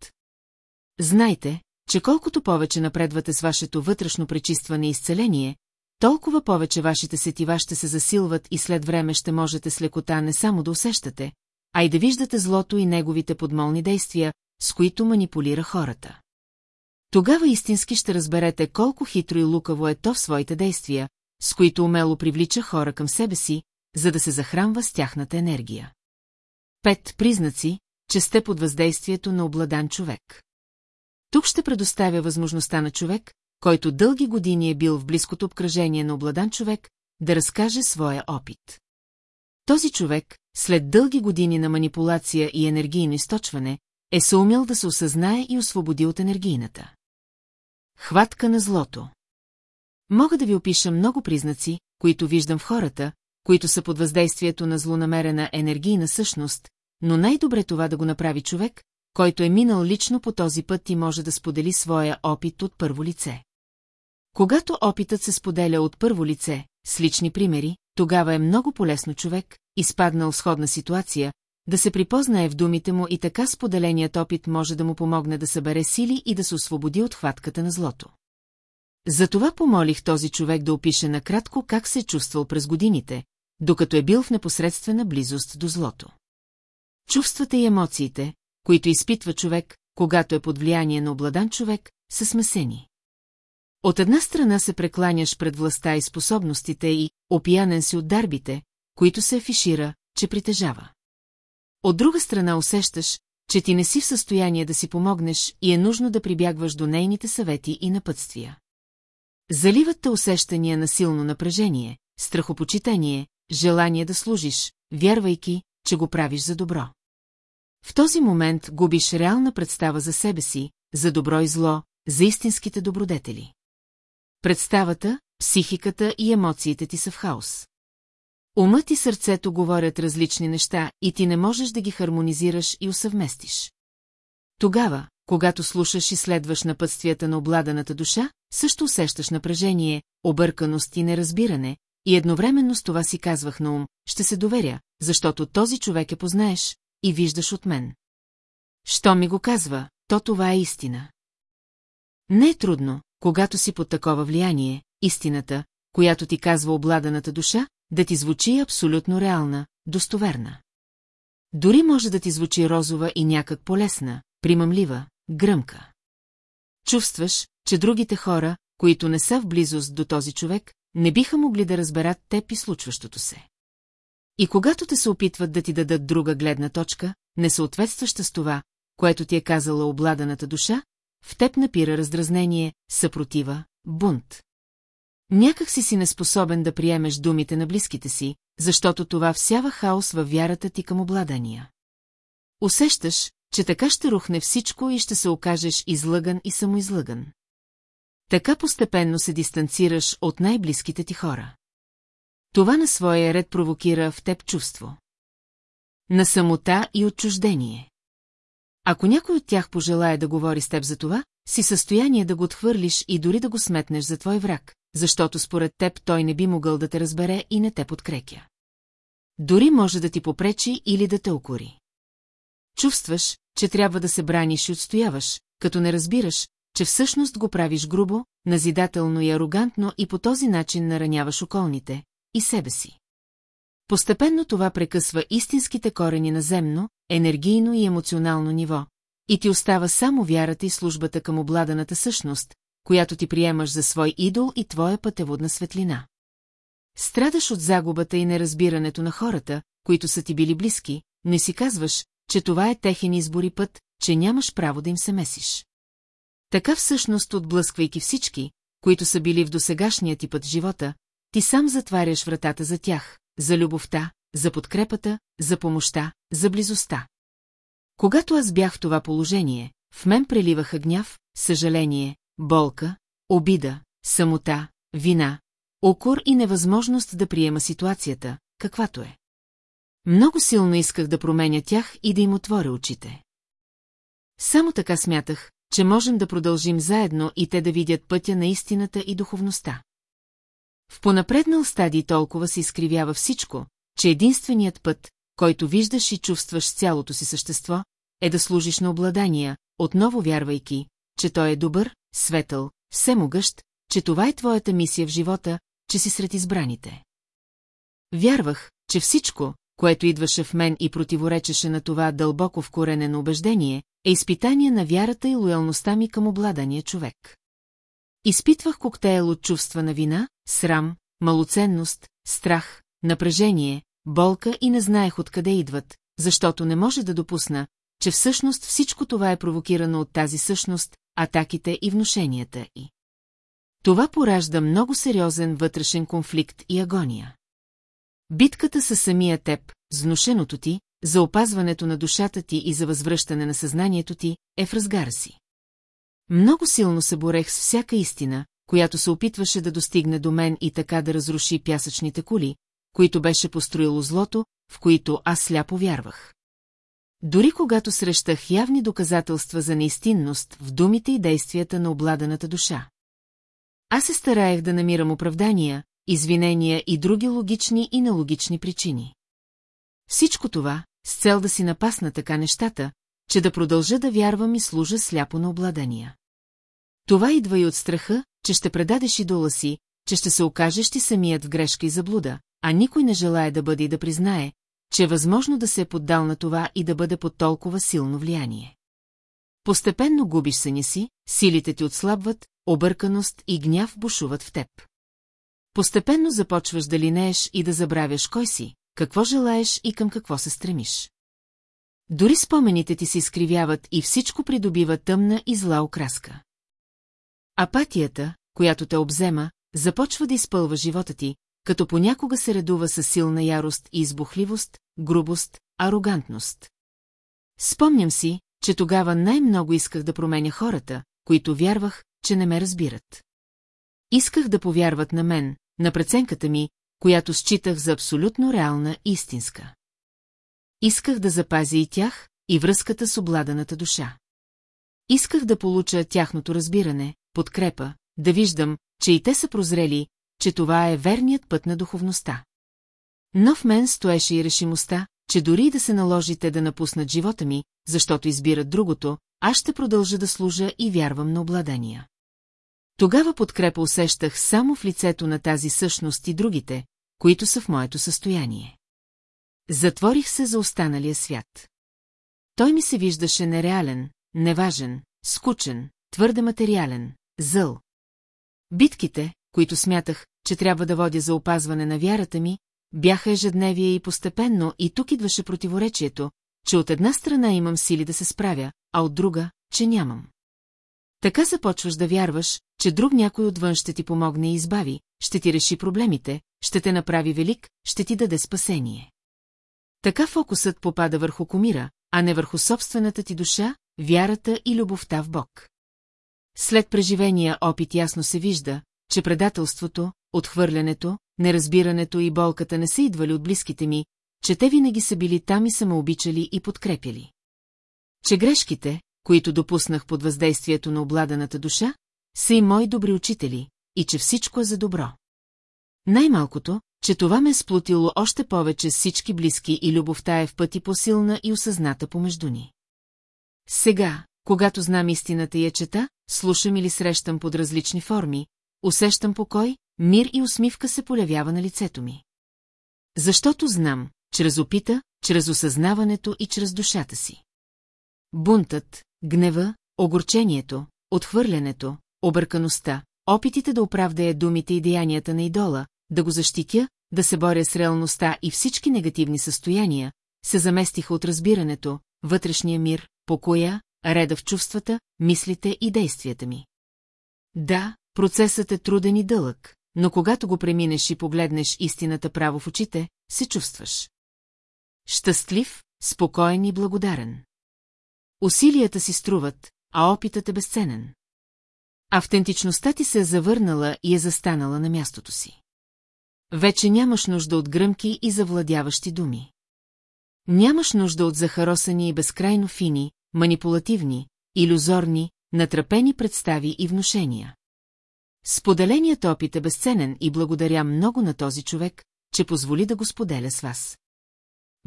Знайте, че колкото повече напредвате с вашето вътрешно пречистване и изцеление, толкова повече вашите сетива ще се засилват и след време ще можете с лекота не само да усещате, а и да виждате злото и неговите подмолни действия, с които манипулира хората. Тогава истински ще разберете колко хитро и лукаво е то в своите действия, с които умело привлича хора към себе си, за да се захранва с тяхната енергия. Пет признаци, че сте под въздействието на обладан човек. Тук ще предоставя възможността на човек, който дълги години е бил в близкото обкръжение на обладан човек, да разкаже своя опит. Този човек, след дълги години на манипулация и енергийно източване, е съумял да се осъзнае и освободи от енергийната. Хватка на злото Мога да ви опиша много признаци, които виждам в хората, които са под въздействието на злонамерена енергийна същност, но най-добре това да го направи човек, който е минал лично по този път и може да сподели своя опит от първо лице. Когато опитът се споделя от първо лице, с лични примери, тогава е много полезно човек, изпаднал в сходна ситуация, да се припознае в думите му и така споделеният опит може да му помогне да събере сили и да се освободи от хватката на злото. Затова помолих този човек да опише накратко как се е чувствал през годините, докато е бил в непосредствена близост до злото. Чувствата и емоциите, които изпитва човек, когато е под влияние на обладан човек, са смесени. От една страна се прекланяш пред властта и способностите и, опиянен си от дарбите, които се афишира, че притежава. От друга страна усещаш, че ти не си в състояние да си помогнеш и е нужно да прибягваш до нейните съвети и напътствия. Заливат те усещания на силно напрежение, страхопочитание, желание да служиш, вярвайки, че го правиш за добро. В този момент губиш реална представа за себе си, за добро и зло, за истинските добродетели. Представата, психиката и емоциите ти са в хаос. Умът и сърцето говорят различни неща и ти не можеш да ги хармонизираш и усъвместиш. Тогава, когато слушаш и следваш напътствията на обладаната душа, също усещаш напрежение, обърканост и неразбиране, и едновременно с това си казвах на ум, ще се доверя, защото този човек е познаеш и виждаш от мен. Що ми го казва, то това е истина. Не е трудно, когато си под такова влияние, истината, която ти казва обладаната душа, да ти звучи абсолютно реална, достоверна. Дори може да ти звучи розова и някак полесна, примамлива, гръмка. Чувстваш, че другите хора, които не са в близост до този човек, не биха могли да разберат теб и случващото се. И когато те се опитват да ти дадат друга гледна точка, несъответстваща с това, което ти е казала обладаната душа, в теб напира раздразнение, съпротива, бунт. Някак си си неспособен да приемеш думите на близките си, защото това всява хаос във вярата ти към обладания. Усещаш, че така ще рухне всичко и ще се окажеш излъган и самоизлъган. Така постепенно се дистанцираш от най-близките ти хора. Това на своя ред провокира в теб чувство. На самота и отчуждение. Ако някой от тях пожелая да говори с теб за това, си състояние да го отхвърлиш и дори да го сметнеш за твой враг, защото според теб той не би могъл да те разбере и не те подкрепя. Дори може да ти попречи или да те окори. Чувстваш, че трябва да се браниш и отстояваш, като не разбираш, че всъщност го правиш грубо, назидателно и арогантно и по този начин нараняваш околните и себе си. Постепенно това прекъсва истинските корени на земно, енергийно и емоционално ниво, и ти остава само вярата и службата към обладаната същност, която ти приемаш за свой идол и твоя пътеводна светлина. Страдаш от загубата и неразбирането на хората, които са ти били близки, не си казваш, че това е техен избор и път, че нямаш право да им се месиш. Така всъщност, отблъсквайки всички, които са били в досегашния ти път живота, ти сам затваряш вратата за тях, за любовта, за подкрепата, за помощта, за близостта. Когато аз бях в това положение, в мен преливаха гняв, съжаление, болка, обида, самота, вина, окор и невъзможност да приема ситуацията, каквато е. Много силно исках да променя тях и да им отворя очите. Само така смятах, че можем да продължим заедно и те да видят пътя на истината и духовността. В понапреднал стадий толкова се изкривява всичко, че единственият път, който виждаш и чувстваш с цялото си същество, е да служиш на обладания, отново вярвайки, че той е добър, светъл, всемогъщ, че това е твоята мисия в живота, че си сред избраните. Вярвах, че всичко, което идваше в мен и противоречеше на това дълбоко вкоренено убеждение, е изпитание на вярата и лоялността ми към обладания човек. Изпитвах коктейл от чувства на вина, срам, малоценност, страх, напрежение, болка и не знаех откъде идват, защото не може да допусна, че всъщност всичко това е провокирано от тази същност, атаките и внушенията и. Това поражда много сериозен вътрешен конфликт и агония. Битката със самия теб, с ти, за опазването на душата ти и за възвръщане на съзнанието ти, е в разгара си. Много силно се борех с всяка истина, която се опитваше да достигне до мен и така да разруши пясъчните кули, които беше построило злото, в които аз сляпо вярвах. Дори когато срещах явни доказателства за неистинност в думите и действията на обладаната душа. Аз се стараех да намирам оправдания, извинения и други логични и нелогични причини. Всичко това, с цел да си напасна така нещата, че да продължа да вярвам и служа сляпо на обладания. Това идва и от страха, че ще предадеш идола си, че ще се окажеш ти самият в грешка и заблуда, а никой не желая да бъде и да признае, че е възможно да се е поддал на това и да бъде под толкова силно влияние. Постепенно губиш съня си, силите ти отслабват, обърканост и гняв бушуват в теб. Постепенно започваш да линееш и да забравяш кой си, какво желаеш и към какво се стремиш. Дори спомените ти се изкривяват и всичко придобива тъмна и зла окраска. Апатията, която те обзема, започва да изпълва живота ти, като понякога се редува с силна ярост и избухливост, грубост, арогантност. Спомням си, че тогава най-много исках да променя хората, които вярвах, че не ме разбират. Исках да повярват на мен, на преценката ми, която считах за абсолютно реална и истинска. Исках да запазя и тях, и връзката с обладаната душа. Исках да получа тяхното разбиране, подкрепа, да виждам, че и те са прозрели, че това е верният път на духовността. Но в мен стоеше и решимостта, че дори да се наложите да напуснат живота ми, защото избират другото, аз ще продължа да служа и вярвам на обладания. Тогава подкрепа усещах само в лицето на тази същност и другите, които са в моето състояние. Затворих се за останалия свят. Той ми се виждаше нереален, неважен, скучен, твърде материален, зъл. Битките, които смятах, че трябва да водя за опазване на вярата ми, бяха ежедневие и постепенно и тук идваше противоречието, че от една страна имам сили да се справя, а от друга, че нямам. Така започваш да вярваш, че друг някой отвън ще ти помогне и избави, ще ти реши проблемите, ще те направи велик, ще ти даде спасение. Така фокусът попада върху комира, а не върху собствената ти душа, вярата и любовта в Бог. След преживения опит ясно се вижда, че предателството, отхвърлянето, неразбирането и болката не са идвали от близките ми, че те винаги са били там и са ме обичали и подкрепяли. Че грешките, които допуснах под въздействието на обладаната душа, са и мои добри учители, и че всичко е за добро. Най-малкото, че това ме е сплотило още повече с всички близки и любовта е в пъти по-силна и осъзната помежду ни. Сега, когато знам истината я чета, слушам или срещам под различни форми, усещам покой, мир и усмивка се полявява на лицето ми. Защото знам, чрез опита, чрез осъзнаването и чрез душата си. Бунтът, гнева, огорчението, отхвърлянето, объркаността, опитите да оправдая думите и деянията на идола, да го защитя, да се боря с реалността и всички негативни състояния, се заместиха от разбирането, вътрешния мир, покоя, реда в чувствата, мислите и действията ми. Да, процесът е труден и дълъг, но когато го преминеш и погледнеш истината право в очите, се чувстваш. Щастлив, спокоен и благодарен. Усилията си струват, а опитът е безценен. Автентичността ти се е завърнала и е застанала на мястото си. Вече нямаш нужда от гръмки и завладяващи думи. Нямаш нужда от захаросани и безкрайно фини, манипулативни, иллюзорни, натрапени представи и внушения. Споделеният опит е безценен и благодаря много на този човек, че позволи да го споделя с вас.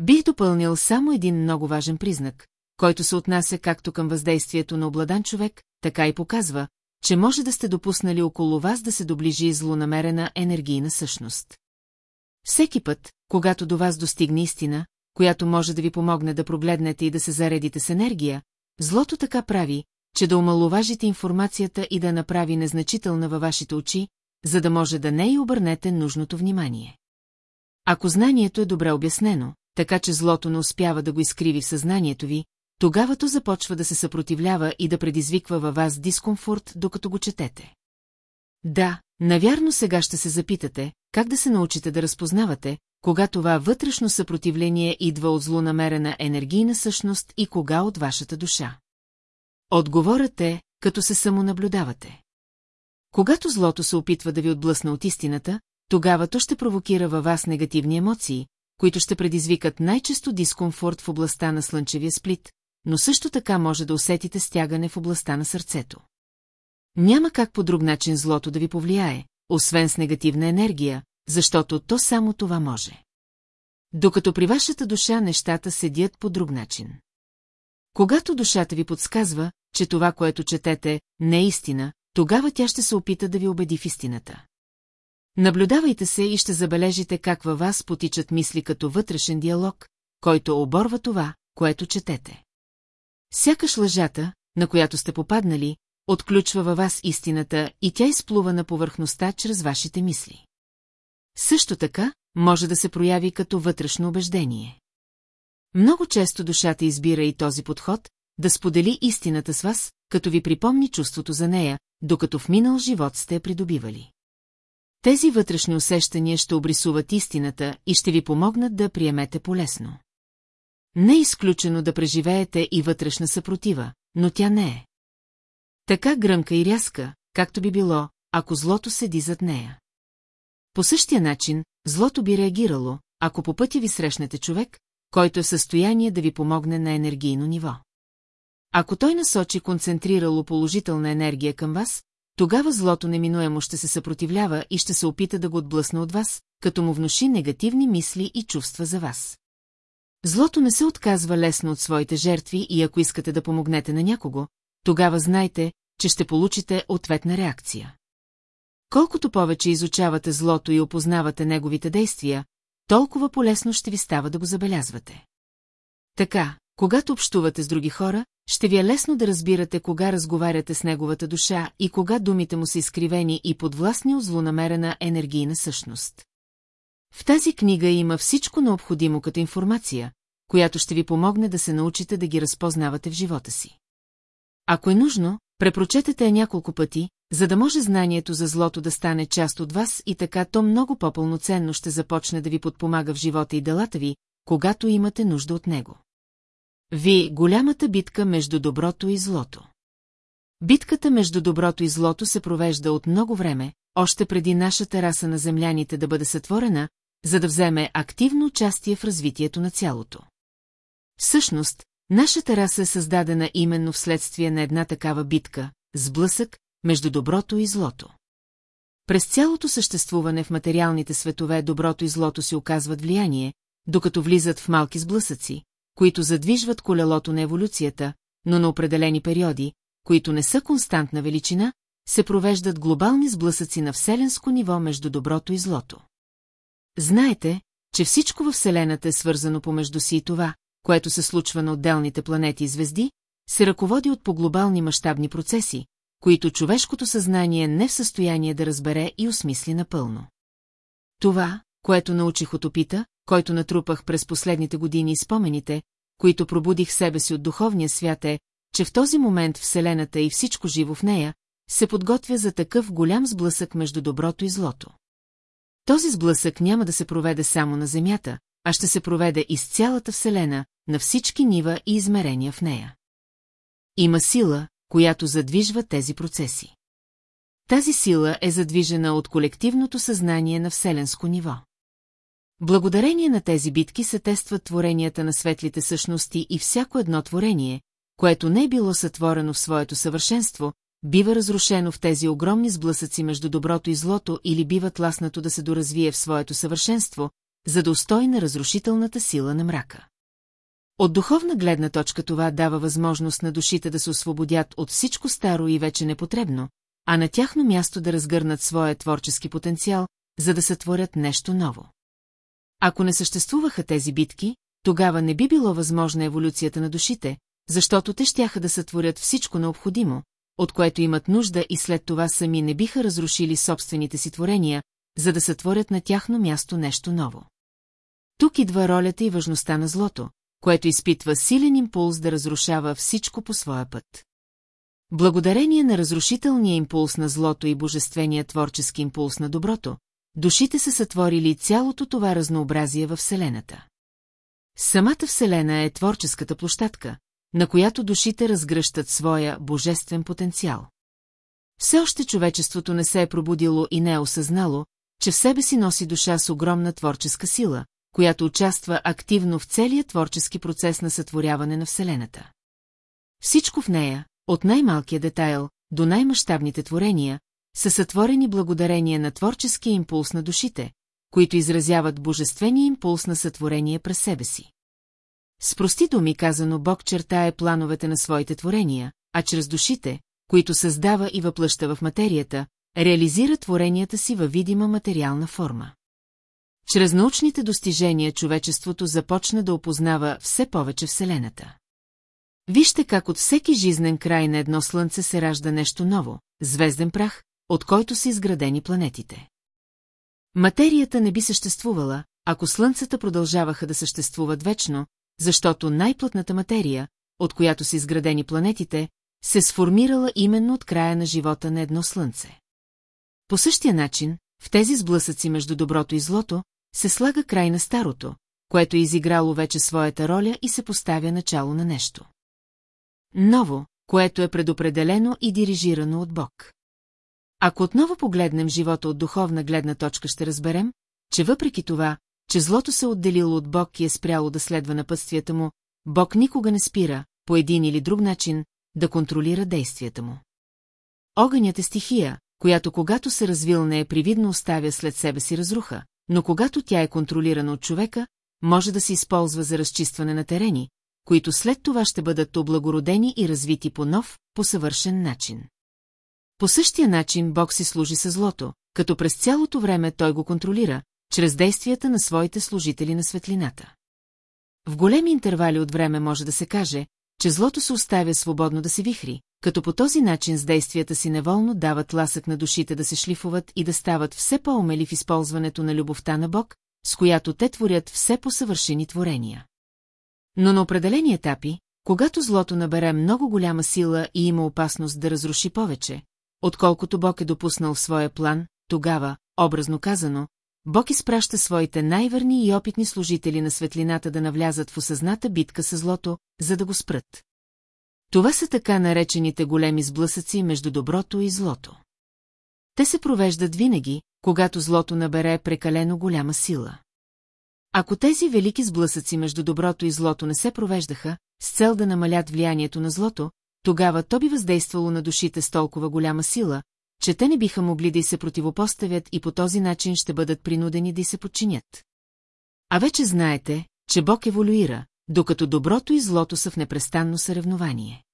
Бих допълнил само един много важен признак, който се отнася както към въздействието на обладан човек, така и показва, че може да сте допуснали около вас да се доближи злонамерена енергийна същност. Всеки път, когато до вас достигне истина, която може да ви помогне да прогледнете и да се заредите с енергия, злото така прави, че да омалуважите информацията и да направи незначителна във вашите очи, за да може да не й обърнете нужното внимание. Ако знанието е добре обяснено, така че злото не успява да го изкриви в съзнанието ви, тогава то започва да се съпротивлява и да предизвиква във вас дискомфорт, докато го четете. Да, навярно сега ще се запитате, как да се научите да разпознавате, кога това вътрешно съпротивление идва от злонамерена енергийна същност и кога от вашата душа. Отговорът е, като се самонаблюдавате. Когато злото се опитва да ви отблъсне от истината, тогава то ще провокира във вас негативни емоции, които ще предизвикат най-често дискомфорт в областта на слънчевия сплит, но също така може да усетите стягане в областта на сърцето. Няма как по друг начин злото да ви повлияе, освен с негативна енергия, защото то само това може. Докато при вашата душа нещата седят по друг начин. Когато душата ви подсказва, че това, което четете, не е истина, тогава тя ще се опита да ви убеди в истината. Наблюдавайте се и ще забележите как във вас потичат мисли като вътрешен диалог, който оборва това, което четете. Сякаш лъжата, на която сте попаднали, отключва във вас истината и тя изплува на повърхността чрез вашите мисли. Също така, може да се прояви като вътрешно убеждение. Много често душата избира и този подход, да сподели истината с вас, като ви припомни чувството за нея, докато в минал живот сте я придобивали. Тези вътрешни усещания ще обрисуват истината и ще ви помогнат да приемете полесно. Не е изключено да преживеете и вътрешна съпротива, но тя не е. Така гръмка и рязка, както би било, ако злото седи зад нея. По същия начин, злото би реагирало, ако по пътя ви срещнете човек, който е в състояние да ви помогне на енергийно ниво. Ако той насочи концентрирало положителна енергия към вас, тогава злото неминуемо ще се съпротивлява и ще се опита да го отблъсне от вас, като му внуши негативни мисли и чувства за вас. Злото не се отказва лесно от своите жертви и ако искате да помогнете на някого, тогава знайте, че ще получите ответна реакция. Колкото повече изучавате злото и опознавате неговите действия, толкова полезно ще ви става да го забелязвате. Така, когато общувате с други хора, ще ви е лесно да разбирате кога разговаряте с неговата душа и кога думите му са изкривени и подвластни от злонамерена енергийна същност. В тази книга има всичко необходимо като информация, която ще ви помогне да се научите да ги разпознавате в живота си. Ако е нужно, препрочетете я няколко пъти, за да може знанието за злото да стане част от вас и така то много по-пълноценно ще започне да ви подпомага в живота и делата ви, когато имате нужда от него. Ви – голямата битка между доброто и злото. Битката между доброто и злото се провежда от много време, още преди нашата раса на земляните да бъде сътворена, за да вземе активно участие в развитието на цялото. Всъщност, нашата раса е създадена именно вследствие на една такава битка, сблъсък между доброто и злото. През цялото съществуване в материалните светове доброто и злото си оказват влияние, докато влизат в малки сблъсъци, които задвижват колелото на еволюцията, но на определени периоди, които не са константна величина, се провеждат глобални сблъсъци на вселенско ниво между доброто и злото. Знаете, че всичко във Вселената е свързано помежду си и това, което се случва на отделните планети и звезди, се ръководи от поглобални мащабни процеси, които човешкото съзнание не е в състояние да разбере и осмисли напълно. Това, което научих от опита, който натрупах през последните години и спомените, които пробудих себе си от духовния свят е, че в този момент Вселената и всичко живо в нея се подготвя за такъв голям сблъсък между доброто и злото. Този сблъсък няма да се проведе само на Земята, а ще се проведе из цялата Вселена, на всички нива и измерения в нея. Има сила, която задвижва тези процеси. Тази сила е задвижена от колективното съзнание на вселенско ниво. Благодарение на тези битки се тестват творенията на светлите същности и всяко едно творение, което не е било сътворено в своето съвършенство, бива разрушено в тези огромни сблъсъци между доброто и злото или бива тласнато да се доразвие в своето съвършенство, за да устои на разрушителната сила на мрака. От духовна гледна точка това дава възможност на душите да се освободят от всичко старо и вече непотребно, а на тяхно място да разгърнат своя творчески потенциал, за да сътворят нещо ново. Ако не съществуваха тези битки, тогава не би било възможна еволюцията на душите, защото те щяха да сътворят всичко необходимо, от което имат нужда и след това сами не биха разрушили собствените си творения, за да сътворят на тяхно място нещо ново. Тук идва ролята и важността на злото, което изпитва силен импулс да разрушава всичко по своя път. Благодарение на разрушителния импулс на злото и божествения творчески импулс на доброто, душите са сътворили цялото това разнообразие във Вселената. Самата Вселена е творческата площадка, на която душите разгръщат своя божествен потенциал. Все още човечеството не се е пробудило и не е осъзнало, че в себе си носи душа с огромна творческа сила, която участва активно в целия творчески процес на сътворяване на Вселената. Всичко в нея, от най-малкия детайл до най-мащабните творения, са сътворени благодарение на творческия импулс на душите, които изразяват божествения импулс на сътворение през себе си. С прости думи казано Бог чертае плановете на своите творения, а чрез душите, които създава и въплъща в материята, реализира творенията си във видима материална форма. Чрез научните достижения човечеството започна да опознава все повече Вселената. Вижте как от всеки жизнен край на едно слънце се ражда нещо ново, звезден прах, от който са изградени планетите. Материята не би съществувала, ако слънцата продължаваха да съществуват вечно, защото най-плътната материя, от която са изградени планетите, се сформирала именно от края на живота на едно слънце. По същия начин, в тези сблъсъци между доброто и злото, се слага край на старото, което е изиграло вече своята роля и се поставя начало на нещо. Ново, което е предопределено и дирижирано от Бог. Ако отново погледнем живота от духовна гледна точка, ще разберем, че въпреки това, че злото се отделило от Бог и е спряло да следва напътствията му, Бог никога не спира, по един или друг начин, да контролира действията му. Огънят е стихия, която когато се развилне е привидно оставя след себе си разруха, но когато тя е контролирана от човека, може да се използва за разчистване на терени, които след това ще бъдат облагородени и развити по нов, по съвършен начин. По същия начин Бог си служи със злото, като през цялото време той го контролира, чрез действията на своите служители на светлината. В големи интервали от време може да се каже, че злото се оставя свободно да се вихри, като по този начин с действията си неволно дават ласък на душите да се шлифуват и да стават все по-умели в използването на любовта на Бог, с която те творят все по-съвършени творения. Но на определени етапи, когато злото набере много голяма сила и има опасност да разруши повече, отколкото Бог е допуснал в своя план, тогава, образно казано, Бог изпраща своите най-верни и опитни служители на светлината да навлязат в осъзната битка с злото, за да го спрат. Това са така наречените големи сблъсъци между доброто и злото. Те се провеждат винаги, когато злото набере прекалено голяма сила. Ако тези велики сблъсъци между доброто и злото не се провеждаха, с цел да намалят влиянието на злото, тогава то би въздействало на душите с толкова голяма сила, че те не биха могли да й се противопоставят и по този начин ще бъдат принудени да й се подчинят. А вече знаете, че Бог еволюира, докато доброто и злото са в непрестанно съревнование.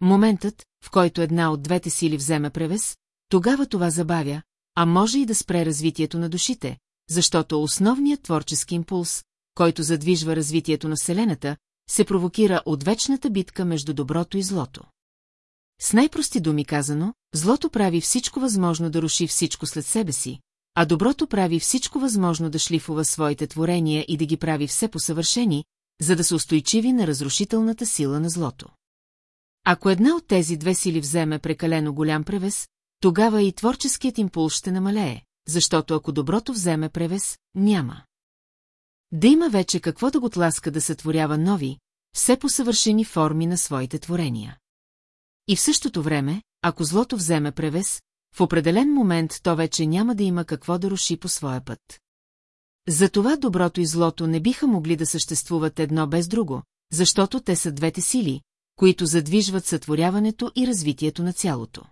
Моментът, в който една от двете сили вземе превес, тогава това забавя, а може и да спре развитието на душите, защото основният творчески импулс, който задвижва развитието на Вселената, се провокира от вечната битка между доброто и злото. С най-прости думи казано, злото прави всичко възможно да руши всичко след себе си, а доброто прави всичко възможно да шлифува своите творения и да ги прави все посъвършени, за да са устойчиви на разрушителната сила на злото. Ако една от тези две сили вземе прекалено голям превес, тогава и творческият импулс ще намалее, защото ако доброто вземе превес, няма. Да има вече какво да го тласка да сътворява нови, все посъвършени форми на своите творения. И в същото време, ако злото вземе превес, в определен момент то вече няма да има какво да руши по своя път. Затова доброто и злото не биха могли да съществуват едно без друго, защото те са двете сили, които задвижват сътворяването и развитието на цялото.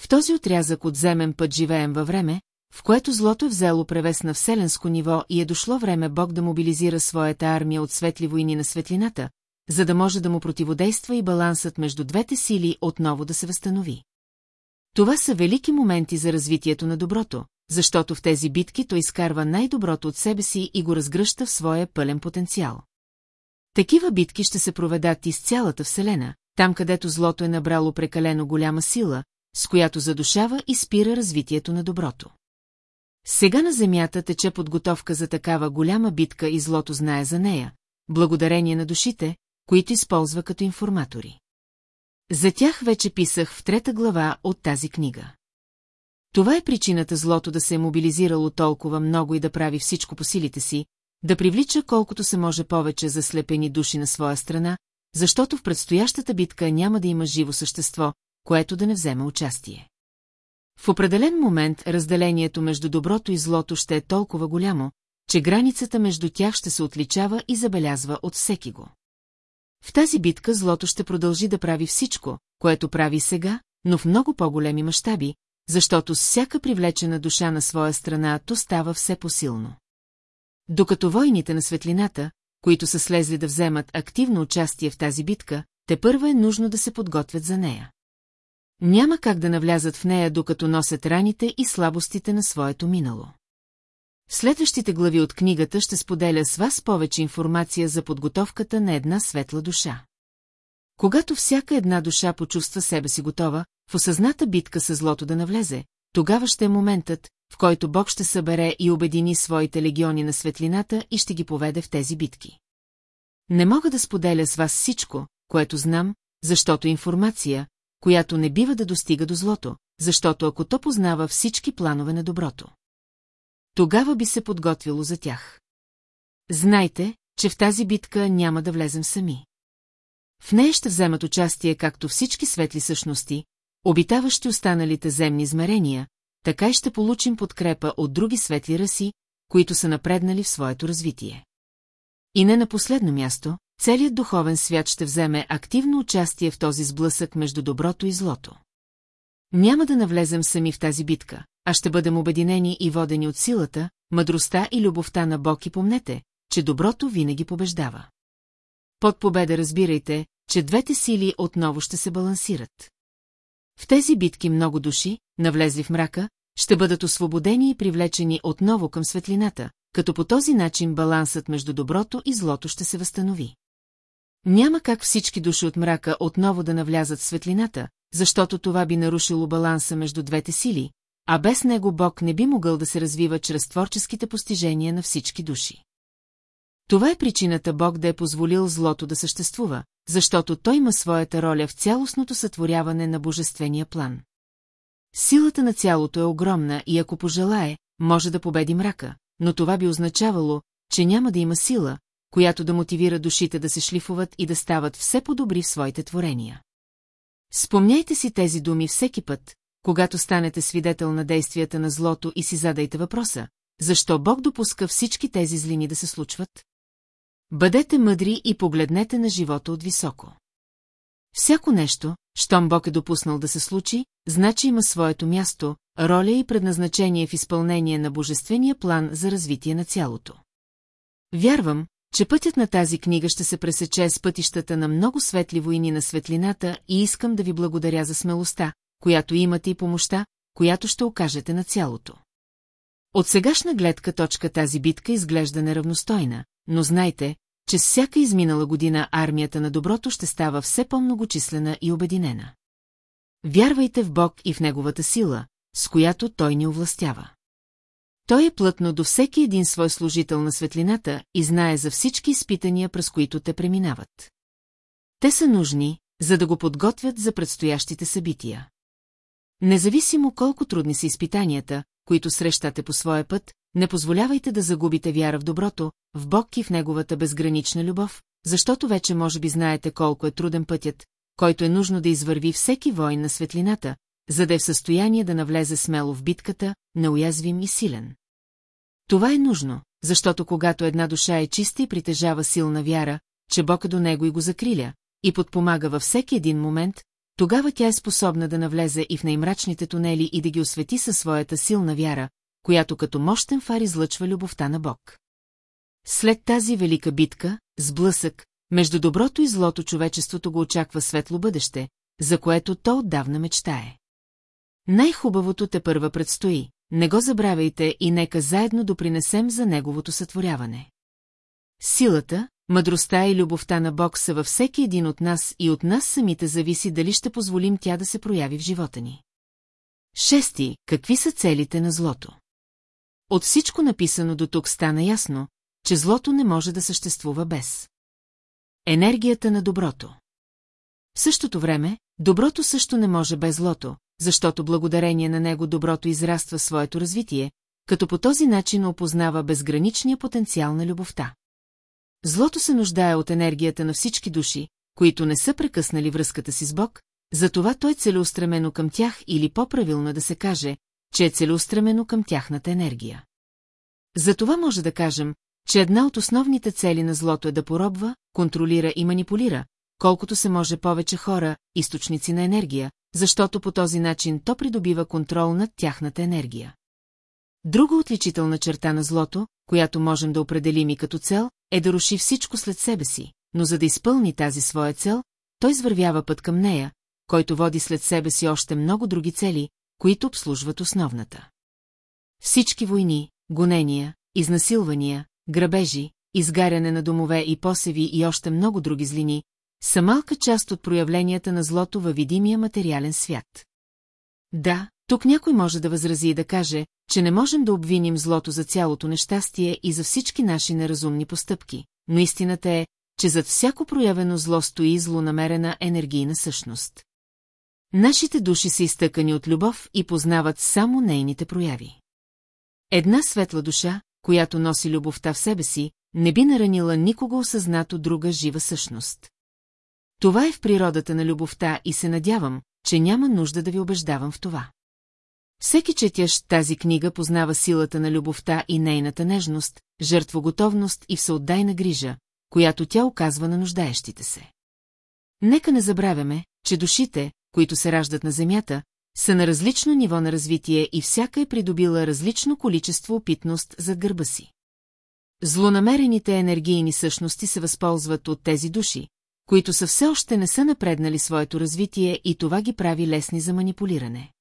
В този отрязък от земен път живеем във време, в което злото е взело превес на вселенско ниво и е дошло време Бог да мобилизира своята армия от светли войни на светлината, за да може да му противодейства и балансът между двете сили отново да се възстанови. Това са велики моменти за развитието на доброто, защото в тези битки той изкарва най-доброто от себе си и го разгръща в своя пълен потенциал. Такива битки ще се проведат из цялата Вселена, там където злото е набрало прекалено голяма сила, с която задушава и спира развитието на доброто. Сега на Земята тече подготовка за такава голяма битка и злото знае за нея, благодарение на душите, които използва като информатори. За тях вече писах в трета глава от тази книга. Това е причината злото да се е мобилизирало толкова много и да прави всичко по силите си, да привлича колкото се може повече заслепени души на своя страна, защото в предстоящата битка няма да има живо същество, което да не вземе участие. В определен момент разделението между доброто и злото ще е толкова голямо, че границата между тях ще се отличава и забелязва от всеки го. В тази битка злото ще продължи да прави всичко, което прави сега, но в много по-големи мащаби, защото с всяка привлечена душа на своя страна то става все посилно. Докато войните на светлината, които са слезли да вземат активно участие в тази битка, те първа е нужно да се подготвят за нея. Няма как да навлязат в нея, докато носят раните и слабостите на своето минало. В следващите глави от книгата ще споделя с вас повече информация за подготовката на една светла душа. Когато всяка една душа почувства себе си готова, в осъзната битка с злото да навлезе, тогава ще е моментът, в който Бог ще събере и обедини своите легиони на светлината и ще ги поведе в тези битки. Не мога да споделя с вас всичко, което знам, защото информация, която не бива да достига до злото, защото ако то познава всички планове на доброто, тогава би се подготвило за тях. Знайте, че в тази битка няма да влезем сами. В нея ще вземат участие както всички светли същности, обитаващи останалите земни измерения, така и ще получим подкрепа от други светли раси, които са напреднали в своето развитие. И не на последно място, целият духовен свят ще вземе активно участие в този сблъсък между доброто и злото. Няма да навлезем сами в тази битка, а ще бъдем обединени и водени от силата, мъдростта и любовта на Бог и помнете, че доброто винаги побеждава. Под победа разбирайте, че двете сили отново ще се балансират. В тези битки много души, навлезли в мрака, ще бъдат освободени и привлечени отново към светлината, като по този начин балансът между доброто и злото ще се възстанови. Няма как всички души от мрака отново да навлязат в светлината, защото това би нарушило баланса между двете сили, а без него Бог не би могъл да се развива чрез творческите постижения на всички души. Това е причината Бог да е позволил злото да съществува, защото той има своята роля в цялостното сътворяване на божествения план. Силата на цялото е огромна и ако пожелае, може да победи мрака, но това би означавало, че няма да има сила, която да мотивира душите да се шлифуват и да стават все по-добри в своите творения. Спомняйте си тези думи всеки път, когато станете свидетел на действията на злото и си задайте въпроса, защо Бог допуска всички тези злини да се случват? Бъдете мъдри и погледнете на живота от високо. Всяко нещо, щом Бог е допуснал да се случи, значи има своето място, роля и предназначение в изпълнение на божествения план за развитие на цялото. Вярвам, че пътят на тази книга ще се пресече с пътищата на много светли войни на светлината и искам да ви благодаря за смелостта, която имате и помощта, която ще окажете на цялото. От сегашна гледка точка тази битка изглежда неравностойна, но знайте, че всяка изминала година армията на доброто ще става все по-многочислена и обединена. Вярвайте в Бог и в Неговата сила, с която Той ни овластява. Той е плътно до всеки един свой служител на светлината и знае за всички изпитания, през които те преминават. Те са нужни, за да го подготвят за предстоящите събития. Независимо колко трудни са изпитанията, които срещате по своя път, не позволявайте да загубите вяра в доброто, в Бог и в Неговата безгранична любов, защото вече може би знаете колко е труден пътят, който е нужно да извърви всеки войн на светлината, за да е в състояние да навлезе смело в битката, неуязвим и силен. Това е нужно, защото когато една душа е чиста и притежава силна вяра, че Бог е до него и го закриля, и подпомага във всеки един момент, тогава тя е способна да навлезе и в най-мрачните тунели и да ги освети със своята силна вяра, която като мощен фар излъчва любовта на Бог. След тази велика битка, сблъсък, между доброто и злото човечеството го очаква светло бъдеще, за което то отдавна мечтае. Най-хубавото те първа предстои, не го забравяйте и нека заедно допринесем за неговото сътворяване. Силата, мъдростта и любовта на Бог са във всеки един от нас и от нас самите зависи дали ще позволим тя да се прояви в живота ни. Шести, какви са целите на злото? От всичко написано до тук стана ясно, че злото не може да съществува без. Енергията на доброто. В същото време, доброто също не може без злото, защото благодарение на него доброто израства своето развитие, като по този начин опознава безграничния потенциал на любовта. Злото се нуждае от енергията на всички души, които не са прекъснали връзката си с Бог, затова той е целеустремено към тях или по-правилно да се каже, че е целеустремено към тяхната енергия. Затова може да кажем, че една от основните цели на злото е да поробва, контролира и манипулира, колкото се може повече хора, източници на енергия, защото по този начин то придобива контрол над тяхната енергия. Друга отличителна черта на злото, която можем да определим и като цел, е да руши всичко след себе си, но за да изпълни тази своя цел, той извървява път към нея, който води след себе си още много други цели, които обслужват основната. Всички войни, гонения, изнасилвания, грабежи, изгаряне на домове и посеви и още много други злини, са малка част от проявленията на злото във видимия материален свят. Да, тук някой може да възрази и да каже, че не можем да обвиним злото за цялото нещастие и за всички наши неразумни постъпки, но истината е, че зад всяко проявено зло стои злонамерена енергийна същност. Нашите души са изтъкани от любов и познават само нейните прояви. Една светла душа, която носи любовта в себе си, не би наранила никога осъзнато друга жива същност. Това е в природата на любовта и се надявам, че няма нужда да ви убеждавам в това. Всеки четящ тази книга познава силата на любовта и нейната нежност, жертвоготовност и всеотдайна грижа, която тя оказва на нуждаещите се. Нека не забравяме, че душите, които се раждат на Земята, са на различно ниво на развитие и всяка е придобила различно количество опитност зад гърба си. Злонамерените енергийни същности се възползват от тези души, които са все още не са напреднали своето развитие и това ги прави лесни за манипулиране.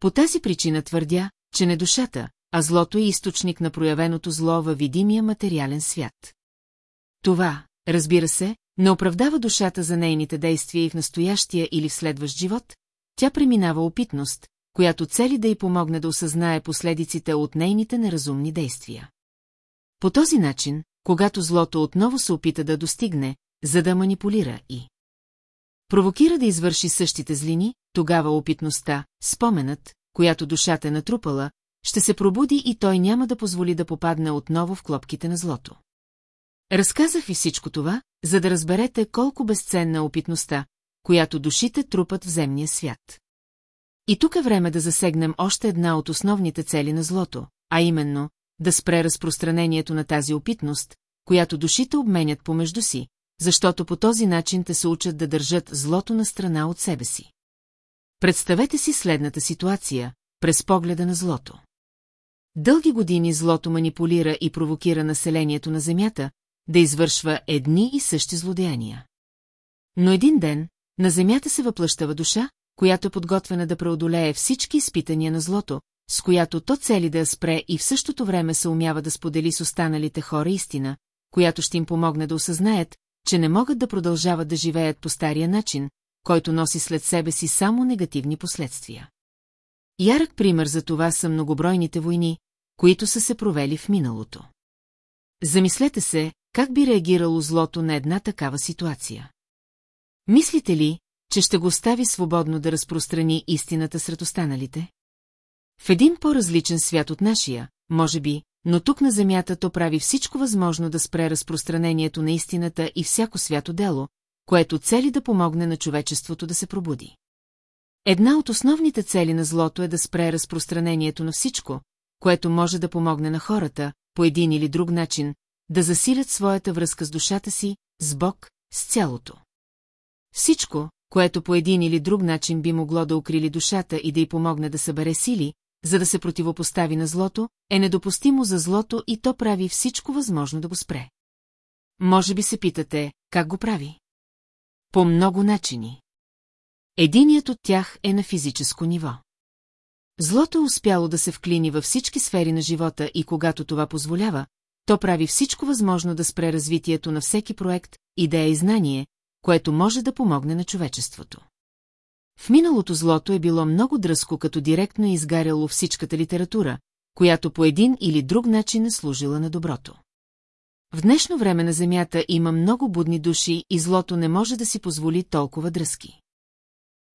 По тази причина твърдя, че не душата, а злото е източник на проявеното зло във видимия материален свят. Това, разбира се, не оправдава душата за нейните действия и в настоящия или в следващ живот, тя преминава опитност, която цели да й помогне да осъзнае последиците от нейните неразумни действия. По този начин, когато злото отново се опита да достигне, за да манипулира и провокира да извърши същите злини, тогава опитността, споменът, която душата е натрупала, ще се пробуди и той няма да позволи да попадне отново в клопките на злото. Разказах ви всичко това, за да разберете колко безценна е опитността, която душите трупат в земния свят. И тук е време да засегнем още една от основните цели на злото, а именно да спре разпространението на тази опитност, която душите обменят помежду си, защото по този начин те се учат да държат злото на страна от себе си. Представете си следната ситуация, през погледа на злото. Дълги години злото манипулира и провокира населението на Земята да извършва едни и същи злодеяния. Но един ден, на Земята се въплъщава душа, която е подготвена да преодолее всички изпитания на злото, с която то цели да я спре и в същото време се умява да сподели с останалите хора истина, която ще им помогне да осъзнаят, че не могат да продължават да живеят по стария начин, който носи след себе си само негативни последствия. Ярък пример за това са многобройните войни, които са се провели в миналото. Замислете се, как би реагирало злото на една такава ситуация. Мислите ли, че ще го остави свободно да разпространи истината сред останалите? В един по-различен свят от нашия, може би, но тук на Земята то прави всичко възможно да спре разпространението на истината и всяко свято дело, което цели да помогне на човечеството да се пробуди. Една от основните цели на злото е да спре разпространението на всичко, което може да помогне на хората, по един или друг начин, да засилят своята връзка с душата си, с Бог, с цялото. Всичко, което по един или друг начин би могло да укрили душата и да й помогне да събере сили, за да се противопостави на злото, е недопустимо за злото и то прави всичко възможно да го спре. Може би се питате, как го прави? По много начини. Единият от тях е на физическо ниво. Злото е успяло да се вклини във всички сфери на живота и когато това позволява, то прави всичко възможно да спре развитието на всеки проект, идея и знание, което може да помогне на човечеството. В миналото злото е било много дръско, като директно е изгаряло всичката литература, която по един или друг начин е служила на доброто. В днешно време на Земята има много будни души и злото не може да си позволи толкова дръзки.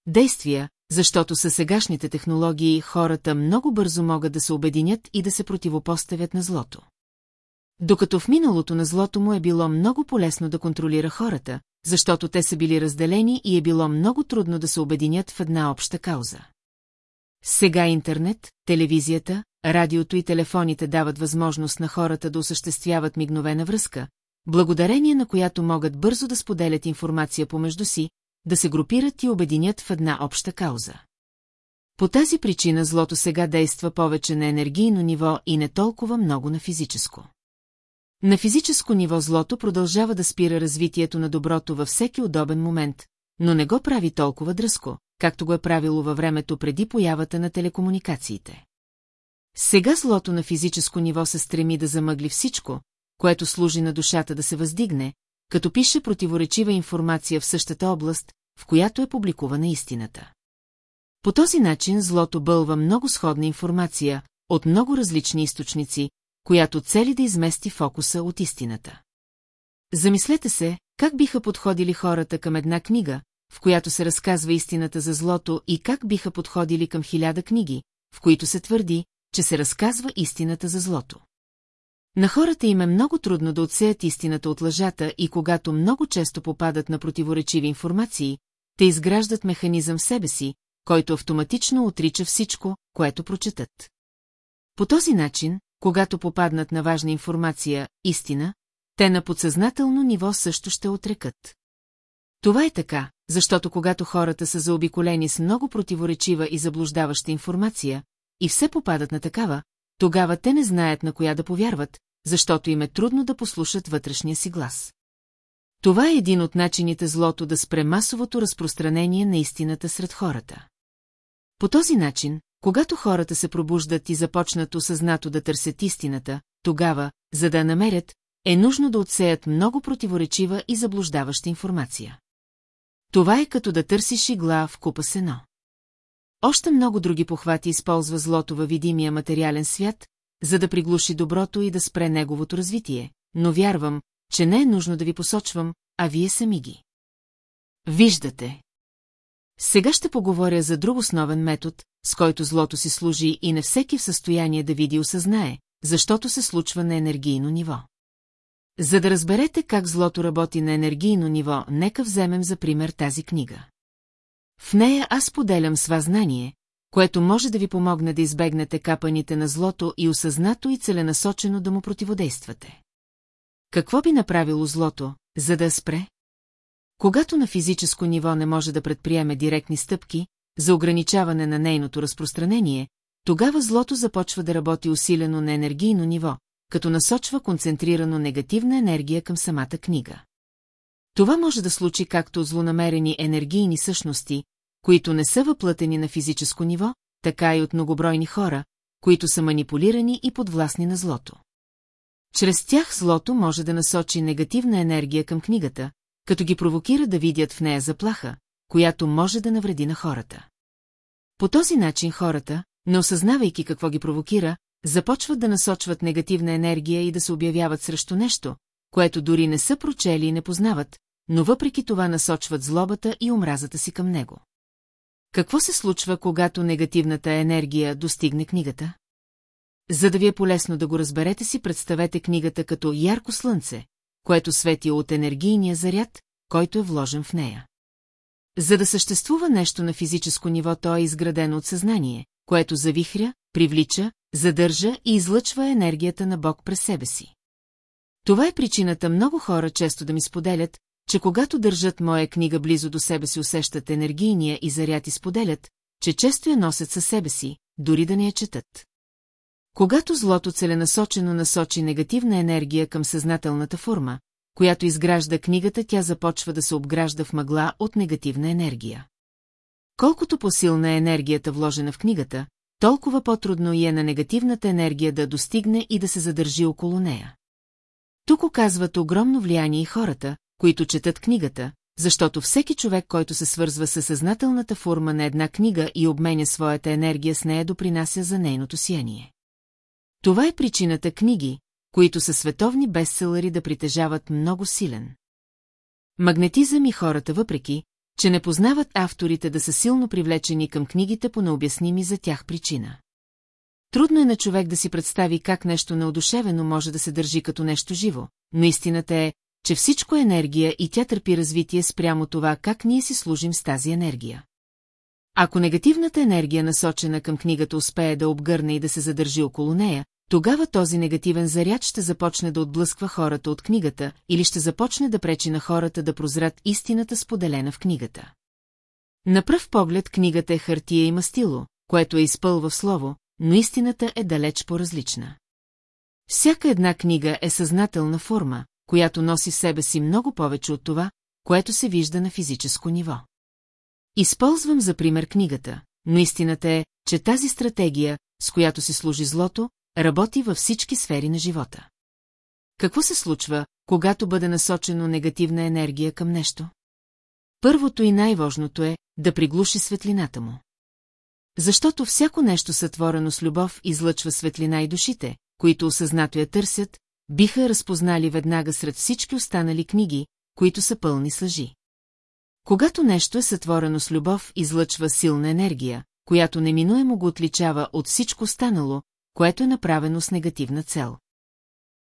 Действия, защото със сегашните технологии хората много бързо могат да се обединят и да се противопоставят на злото. Докато в миналото на злото му е било много полезно да контролира хората, защото те са били разделени и е било много трудно да се обединят в една обща кауза. Сега интернет, телевизията, радиото и телефоните дават възможност на хората да осъществяват мигновена връзка, благодарение на която могат бързо да споделят информация помежду си, да се групират и обединят в една обща кауза. По тази причина злото сега действа повече на енергийно ниво и не толкова много на физическо. На физическо ниво злото продължава да спира развитието на доброто във всеки удобен момент, но не го прави толкова дръско, както го е правило във времето преди появата на телекомуникациите. Сега злото на физическо ниво се стреми да замъгли всичко, което служи на душата да се въздигне, като пише противоречива информация в същата област, в която е публикувана истината. По този начин злото бълва много сходна информация от много различни източници, която цели да измести фокуса от истината. Замислете се, как биха подходили хората към една книга, в която се разказва истината за злото и как биха подходили към хиляда книги, в които се твърди, че се разказва истината за злото. На хората им е много трудно да отсеят истината от лъжата и когато много често попадат на противоречиви информации, те изграждат механизъм в себе си, който автоматично отрича всичко, което прочетат. По този начин, когато попаднат на важна информация, истина, те на подсъзнателно ниво също ще отрекат. Това е така, защото когато хората са заобиколени с много противоречива и заблуждаваща информация, и все попадат на такава, тогава те не знаят на коя да повярват, защото им е трудно да послушат вътрешния си глас. Това е един от начините злото да спре масовото разпространение на истината сред хората. По този начин, когато хората се пробуждат и започнат осъзнато да търсят истината, тогава, за да намерят, е нужно да отсеят много противоречива и заблуждаваща информация. Това е като да търсиш игла в купа сено. Още много други похвати използва злото във видимия материален свят, за да приглуши доброто и да спре неговото развитие, но вярвам, че не е нужно да ви посочвам, а вие сами ги. Виждате. Сега ще поговоря за друг основен метод, с който злото си служи и не всеки в състояние да види осъзнае, защото се случва на енергийно ниво. За да разберете как злото работи на енергийно ниво, нека вземем за пример тази книга. В нея аз поделям с вас знание, което може да ви помогне да избегнете капаните на злото и осъзнато и целенасочено да му противодействате. Какво би направило злото, за да спре? Когато на физическо ниво не може да предприеме директни стъпки за ограничаване на нейното разпространение, тогава злото започва да работи усилено на енергийно ниво, като насочва концентрирано негативна енергия към самата книга. Това може да случи както от злонамерени енергийни същности, които не са въплътени на физическо ниво, така и от многобройни хора, които са манипулирани и подвластни на злото. Чрез тях злото може да насочи негативна енергия към книгата, като ги провокира да видят в нея заплаха, която може да навреди на хората. По този начин хората, не осъзнавайки какво ги провокира, започват да насочват негативна енергия и да се обявяват срещу нещо, което дори не са прочели и не познават, но въпреки това насочват злобата и омразата си към него. Какво се случва, когато негативната енергия достигне книгата? За да ви е полезно да го разберете си, представете книгата като ярко слънце, което свети от енергийния заряд, който е вложен в нея. За да съществува нещо на физическо ниво, то е изградено от съзнание, което завихря, привлича, задържа и излъчва енергията на Бог през себе си. Това е причината много хора често да ми споделят, че когато държат моя книга близо до себе си усещат енергийния и заряд и споделят, че често я носят със себе си, дори да не я четат. Когато злото целенасочено насочи негативна енергия към съзнателната форма, която изгражда книгата, тя започва да се обгражда в мъгла от негативна енергия. Колкото по-силна е енергията вложена в книгата, толкова по-трудно и е на негативната енергия да достигне и да се задържи около нея. Тук оказват огромно влияние и хората, които четат книгата, защото всеки човек, който се свързва със съзнателната форма на една книга и обменя своята енергия с нея, допринася за нейното сияние. Това е причината книги, които са световни бестселери да притежават много силен. Магнетизъм и хората въпреки, че не познават авторите да са силно привлечени към книгите по необясними за тях причина. Трудно е на човек да си представи как нещо неодушевено може да се държи като нещо живо, но истината е, че всичко е енергия и тя търпи развитие спрямо това как ние си служим с тази енергия. Ако негативната енергия насочена към книгата успее да обгърне и да се задържи около нея, тогава този негативен заряд ще започне да отблъсква хората от книгата или ще започне да пречи на хората да прозрат истината споделена в книгата. На пръв поглед книгата е хартия и мастило, което е изпълва в слово, но истината е далеч по-различна. Всяка една книга е съзнателна форма, която носи в себе си много повече от това, което се вижда на физическо ниво. Използвам за пример книгата, но истината е, че тази стратегия, с която се служи злото, работи във всички сфери на живота. Какво се случва, когато бъде насочено негативна енергия към нещо? Първото и най-важното е да приглуши светлината му. Защото всяко нещо сътворено с любов излъчва светлина и душите, които осъзнато я търсят, биха разпознали веднага сред всички останали книги, които са пълни с лъжи. Когато нещо е сътворено с любов, излъчва силна енергия, която неминуемо го отличава от всичко останало, което е направено с негативна цел.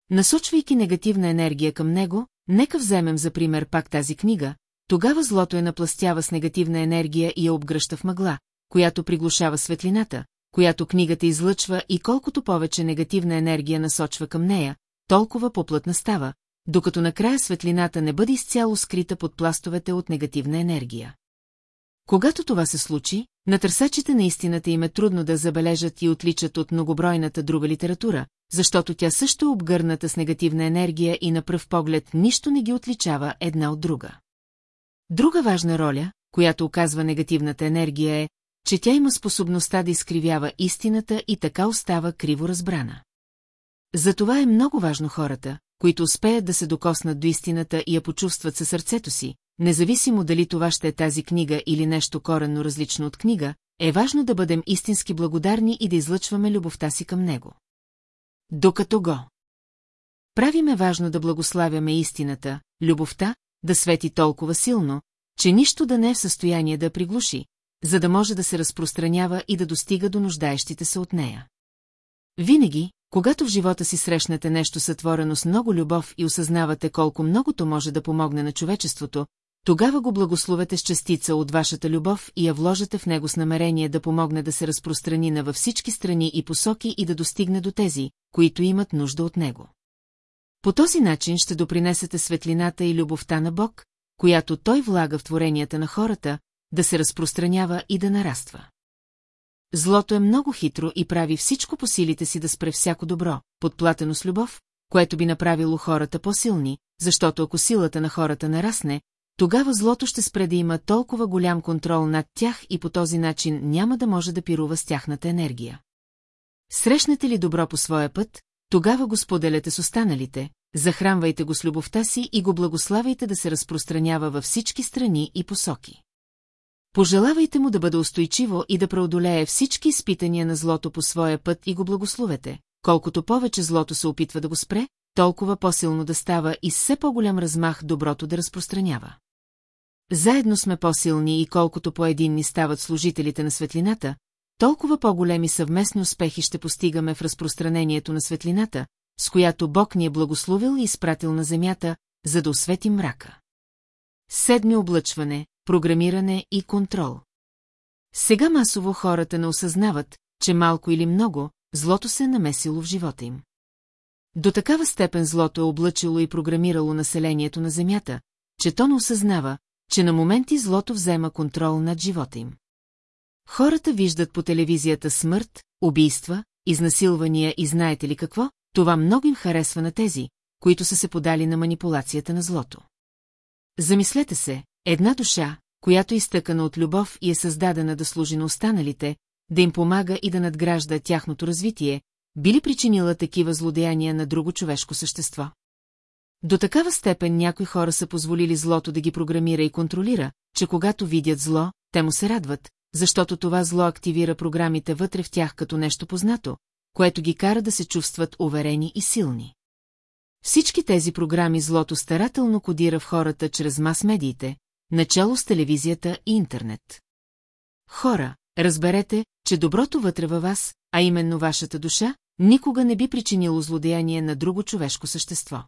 Насочвайки негативна енергия към него, нека вземем за пример пак тази книга, тогава злото е напластява с негативна енергия и я обгръща в мъгла, която приглушава светлината, която книгата излъчва и колкото повече негативна енергия насочва към нея, толкова поплътна става, докато накрая светлината не бъде изцяло скрита под пластовете от негативна енергия. Когато това се случи, на търсачите на истината им е трудно да забележат и отличат от многобройната друга литература, защото тя също е обгърната с негативна енергия и на пръв поглед нищо не ги отличава една от друга. Друга важна роля, която оказва негативната енергия е, че тя има способността да изкривява истината и така остава криво разбрана. Затова е много важно хората, които успеят да се докоснат до истината и я почувстват със сърцето си, независимо дали това ще е тази книга или нещо коренно различно от книга, е важно да бъдем истински благодарни и да излъчваме любовта си към него. Докато го правиме важно да благославяме истината, любовта, да свети толкова силно, че нищо да не е в състояние да приглуши, за да може да се разпространява и да достига до нуждаещите се от нея. Винаги, когато в живота си срещнете нещо сътворено с много любов и осъзнавате колко многото може да помогне на човечеството, тогава го благословете с частица от вашата любов и я вложете в него с намерение да помогне да се разпространи на във всички страни и посоки и да достигне до тези, които имат нужда от него. По този начин ще допринесете светлината и любовта на Бог, която Той влага в творенията на хората, да се разпространява и да нараства. Злото е много хитро и прави всичко по силите си да спре всяко добро, подплатено с любов, което би направило хората по-силни, защото ако силата на хората нарасне, тогава злото ще спре да има толкова голям контрол над тях и по този начин няма да може да пирува с тяхната енергия. Срещнете ли добро по своя път, тогава го споделете с останалите, захранвайте го с любовта си и го благославяйте да се разпространява във всички страни и посоки. Пожелавайте му да бъде устойчиво и да преодолее всички изпитания на злото по своя път и го благословете. Колкото повече злото се опитва да го спре, толкова по-силно да става и все по-голям размах доброто да разпространява. Заедно сме по-силни и колкото по-единни стават служителите на светлината, толкова по-големи съвместни успехи ще постигаме в разпространението на светлината, с която Бог ни е благословил и изпратил на земята, за да осветим мрака. Седми облъчване, програмиране и контрол. Сега масово хората не осъзнават, че малко или много, злото се е намесило в живота им. До такава степен злото е облъчило и програмирало населението на Земята, че то не осъзнава, че на моменти злото взема контрол над живота им. Хората виждат по телевизията смърт, убийства, изнасилвания и знаете ли какво, това много им харесва на тези, които са се подали на манипулацията на злото. Замислете се, една душа, която е изтъкана от любов и е създадена да служи на останалите, да им помага и да надгражда тяхното развитие, би ли причинила такива злодеяния на друго човешко същество? До такава степен някои хора са позволили злото да ги програмира и контролира, че когато видят зло, те му се радват, защото това зло активира програмите вътре в тях като нещо познато, което ги кара да се чувстват уверени и силни. Всички тези програми злото старателно кодира в хората чрез мас-медиите, начало с телевизията и интернет. Хора, разберете, че доброто вътре във вас, а именно вашата душа, никога не би причинило злодеяние на друго човешко същество.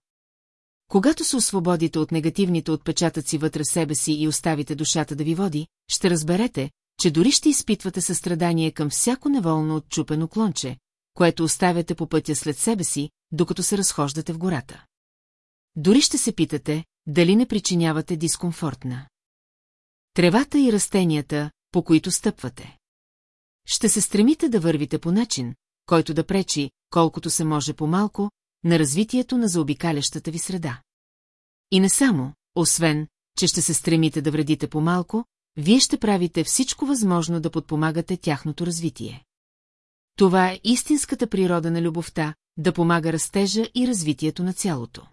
Когато се освободите от негативните отпечатъци вътре в себе си и оставите душата да ви води, ще разберете, че дори ще изпитвате състрадание към всяко неволно отчупено клонче, което оставяте по пътя след себе си, докато се разхождате в гората. Дори ще се питате, дали не причинявате дискомфортна. Тревата и растенията, по които стъпвате. Ще се стремите да вървите по начин, който да пречи, колкото се може по-малко, на развитието на заобикалящата ви среда. И не само, освен, че ще се стремите да вредите по-малко, вие ще правите всичко възможно да подпомагате тяхното развитие. Това е истинската природа на любовта, да помага растежа и развитието на цялото.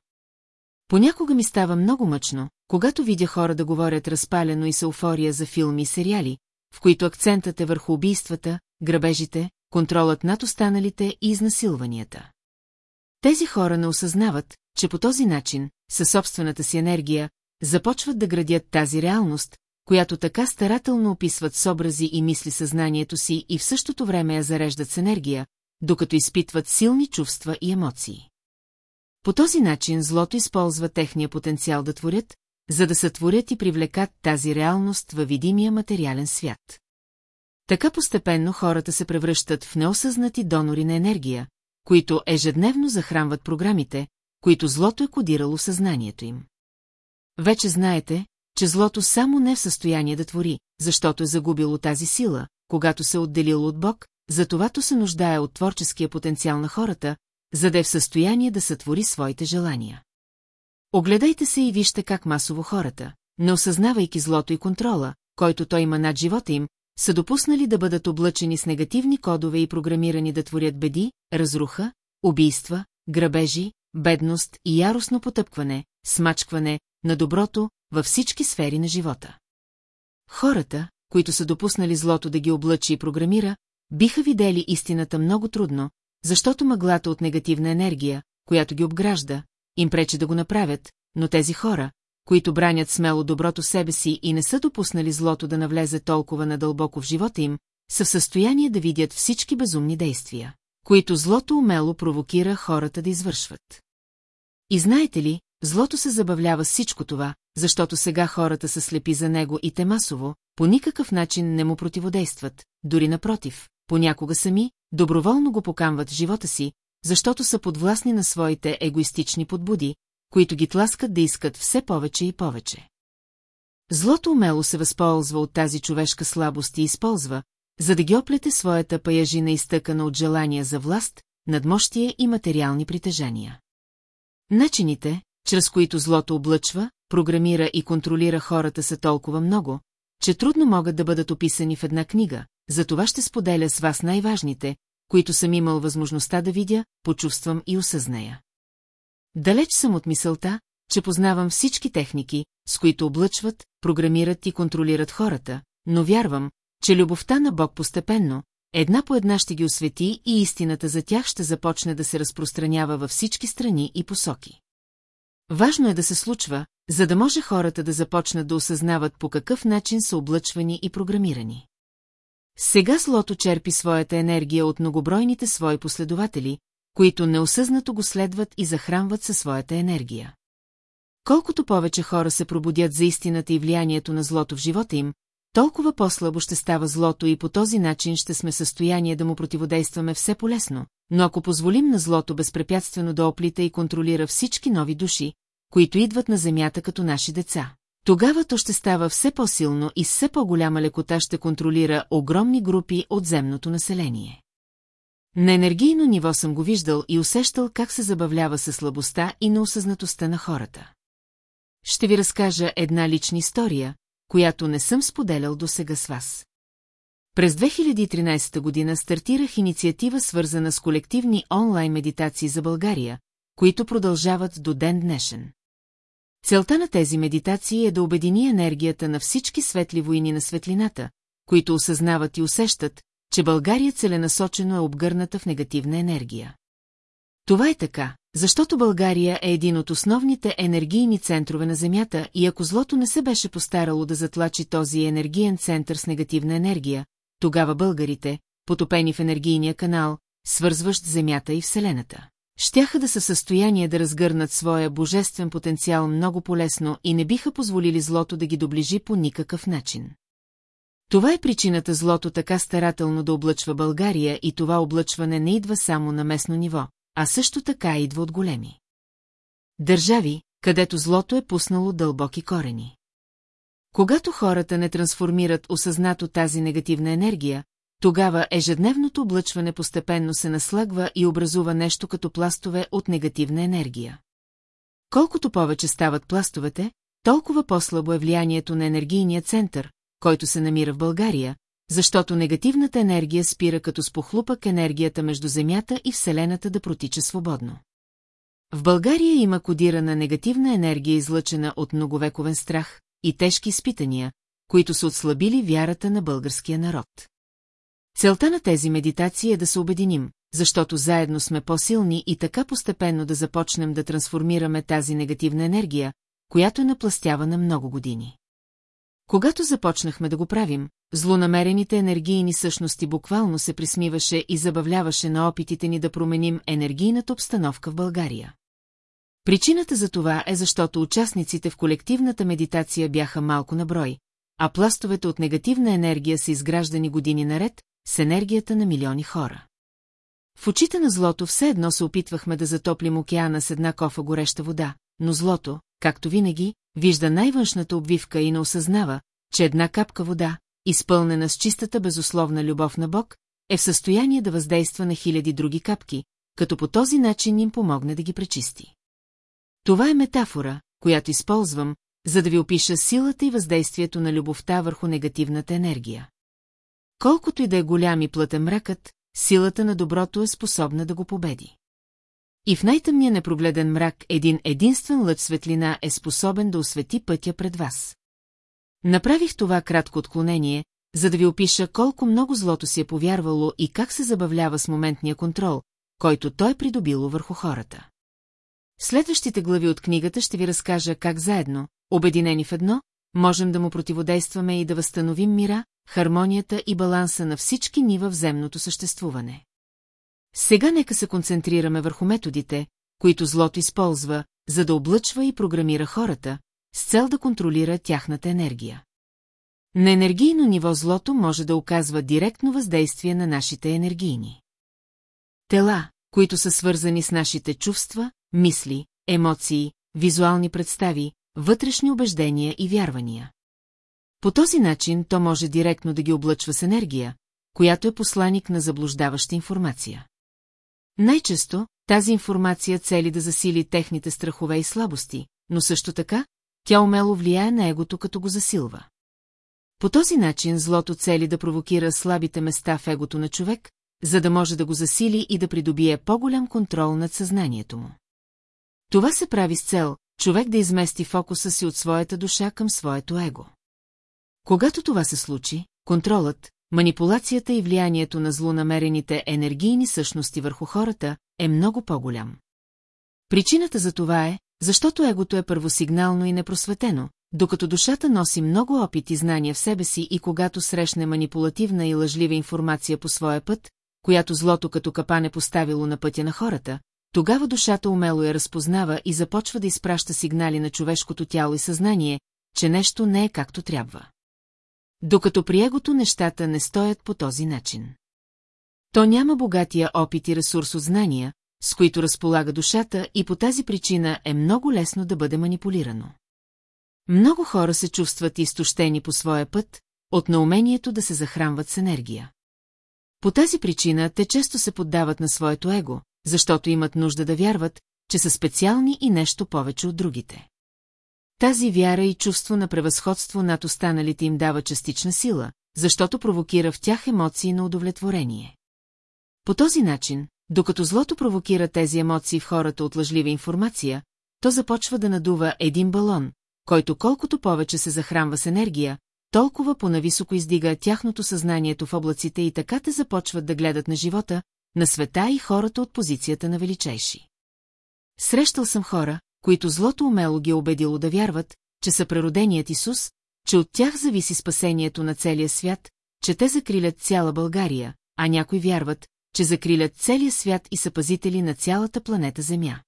Понякога ми става много мъчно, когато видя хора да говорят разпалено и с еуфория за филми и сериали, в които акцентът е върху убийствата, грабежите, контролът над останалите и изнасилванията. Тези хора не осъзнават, че по този начин, със собствената си енергия, започват да градят тази реалност, която така старателно описват с образи и мисли съзнанието си и в същото време я зареждат с енергия, докато изпитват силни чувства и емоции. По този начин злото използва техния потенциал да творят, за да сътворят и привлекат тази реалност във видимия материален свят. Така постепенно хората се превръщат в неосъзнати донори на енергия, които ежедневно захранват програмите, които злото е кодирало съзнанието им. Вече знаете, че злото само не е в състояние да твори, защото е загубило тази сила, когато се е отделило от Бог, затовато се нуждае от творческия потенциал на хората, за да е в състояние да сътвори своите желания. Огледайте се и вижте как масово хората, не осъзнавайки злото и контрола, който той има над живота им, са допуснали да бъдат облъчени с негативни кодове и програмирани да творят беди, разруха, убийства, грабежи, бедност и яростно потъпкване, смачкване на доброто във всички сфери на живота. Хората, които са допуснали злото да ги облъчи и програмира, биха видели истината много трудно, защото мъглата от негативна енергия, която ги обгражда, им пречи да го направят, но тези хора, които бранят смело доброто себе си и не са допуснали злото да навлезе толкова надълбоко в живота им, са в състояние да видят всички безумни действия, които злото умело провокира хората да извършват. И знаете ли, злото се забавлява всичко това, защото сега хората са слепи за него и те масово, по никакъв начин не му противодействат, дори напротив, понякога сами, доброволно го покамват живота си, защото са подвластни на своите егоистични подбуди, които ги тласкат да искат все повече и повече. Злото умело се възползва от тази човешка слабост и използва, за да ги оплете своята паяжина изтъкана от желания за власт, надмощие и материални притежания. Начините, чрез които злото облъчва, програмира и контролира хората са толкова много, че трудно могат да бъдат описани в една книга, затова ще споделя с вас най-важните, които съм имал възможността да видя, почувствам и осъзная. Далеч съм от мисълта, че познавам всички техники, с които облъчват, програмират и контролират хората, но вярвам, че любовта на Бог постепенно, една по една ще ги освети и истината за тях ще започне да се разпространява във всички страни и посоки. Важно е да се случва, за да може хората да започнат да осъзнават по какъв начин са облъчвани и програмирани. Сега злото черпи своята енергия от многобройните свои последователи, които неосъзнато го следват и захранват със своята енергия. Колкото повече хора се пробудят за истината и влиянието на злото в живота им, толкова по-слабо ще става злото и по този начин ще сме в състояние да му противодействаме все полезно, но ако позволим на злото безпрепятствено да оплита и контролира всички нови души, които идват на земята като наши деца, тогава то ще става все по-силно и все по-голяма лекота ще контролира огромни групи от земното население. На енергийно ниво съм го виждал и усещал как се забавлява със слабостта и неосъзнатостта на хората. Ще ви разкажа една лична история, която не съм споделял до сега с вас. През 2013 година стартирах инициатива свързана с колективни онлайн медитации за България, които продължават до ден днешен. Целта на тези медитации е да обедини енергията на всички светли войни на светлината, които осъзнават и усещат, че България целенасочено е обгърната в негативна енергия. Това е така, защото България е един от основните енергийни центрове на Земята и ако злото не се беше постарало да затлачи този енергиен център с негативна енергия, тогава българите, потопени в енергийния канал, свързващ Земята и Вселената, щяха да са в състояние да разгърнат своя божествен потенциал много полезно и не биха позволили злото да ги доближи по никакъв начин. Това е причината злото така старателно да облъчва България и това облъчване не идва само на местно ниво, а също така идва от големи. Държави, където злото е пуснало дълбоки корени. Когато хората не трансформират осъзнато тази негативна енергия, тогава ежедневното облъчване постепенно се наслъгва и образува нещо като пластове от негативна енергия. Колкото повече стават пластовете, толкова по-слабо е влиянието на енергийния център, който се намира в България, защото негативната енергия спира като спохлупък енергията между Земята и Вселената да протича свободно. В България има кодирана негативна енергия, излъчена от многовековен страх и тежки изпитания, които са отслабили вярата на българския народ. Целта на тези медитации е да се обединим, защото заедно сме по-силни и така постепенно да започнем да трансформираме тази негативна енергия, която е напластявана много години. Когато започнахме да го правим, злонамерените енергийни същности буквално се присмиваше и забавляваше на опитите ни да променим енергийната обстановка в България. Причината за това е защото участниците в колективната медитация бяха малко на брой, а пластовете от негативна енергия са изграждани години наред с енергията на милиони хора. В очите на злото все едно се опитвахме да затоплим океана с една кофа гореща вода, но злото, както винаги, вижда най-външната обвивка и не осъзнава, че една капка вода, изпълнена с чистата безусловна любов на Бог, е в състояние да въздейства на хиляди други капки, като по този начин им помогне да ги пречисти. Това е метафора, която използвам, за да ви опиша силата и въздействието на любовта върху негативната енергия. Колкото и да е голям и плътен мракът, силата на доброто е способна да го победи. И в най-тъмния непрогледен мрак един единствен лъч светлина е способен да освети пътя пред вас. Направих това кратко отклонение, за да ви опиша колко много злото си е повярвало и как се забавлява с моментния контрол, който той е придобило върху хората. В следващите глави от книгата ще ви разкажа как заедно, обединени в едно, можем да му противодействаме и да възстановим мира, хармонията и баланса на всички нива в земното съществуване. Сега нека се концентрираме върху методите, които злото използва, за да облъчва и програмира хората, с цел да контролира тяхната енергия. На енергийно ниво злото може да оказва директно въздействие на нашите енергийни. Тела, които са свързани с нашите чувства, мисли, емоции, визуални представи, вътрешни убеждения и вярвания. По този начин то може директно да ги облъчва с енергия, която е посланик на заблуждаваща информация. Най-често тази информация цели да засили техните страхове и слабости, но също така тя умело влияе на егото, като го засилва. По този начин злото цели да провокира слабите места в егото на човек, за да може да го засили и да придобие по-голям контрол над съзнанието му. Това се прави с цел, човек да измести фокуса си от своята душа към своето его. Когато това се случи, контролът, манипулацията и влиянието на злонамерените енергийни същности върху хората е много по-голям. Причината за това е, защото егото е първосигнално и непросветено, докато душата носи много опит и знания в себе си и когато срещне манипулативна и лъжлива информация по своя път, която злото като капан е поставило на пътя на хората, тогава душата умело я разпознава и започва да изпраща сигнали на човешкото тяло и съзнание, че нещо не е както трябва. Докато при егото нещата не стоят по този начин. То няма богатия опит и ресурс от знания, с които разполага душата и по тази причина е много лесно да бъде манипулирано. Много хора се чувстват изтощени по своя път, от наумението да се захранват с енергия. По тази причина те често се поддават на своето его, защото имат нужда да вярват, че са специални и нещо повече от другите. Тази вяра и чувство на превъзходство над останалите им дава частична сила, защото провокира в тях емоции на удовлетворение. По този начин, докато злото провокира тези емоции в хората от лъжлива информация, то започва да надува един балон, който колкото повече се захранва с енергия, толкова по-нависоко издига тяхното съзнанието в облаците и така те започват да гледат на живота, на света и хората от позицията на величайши. Срещал съм хора, които злото умело ги е убедило да вярват, че са прероденият Исус, че от тях зависи спасението на целия свят, че те закрилят цяла България, а някои вярват, че закрилят целия свят и са пазители на цялата планета Земя.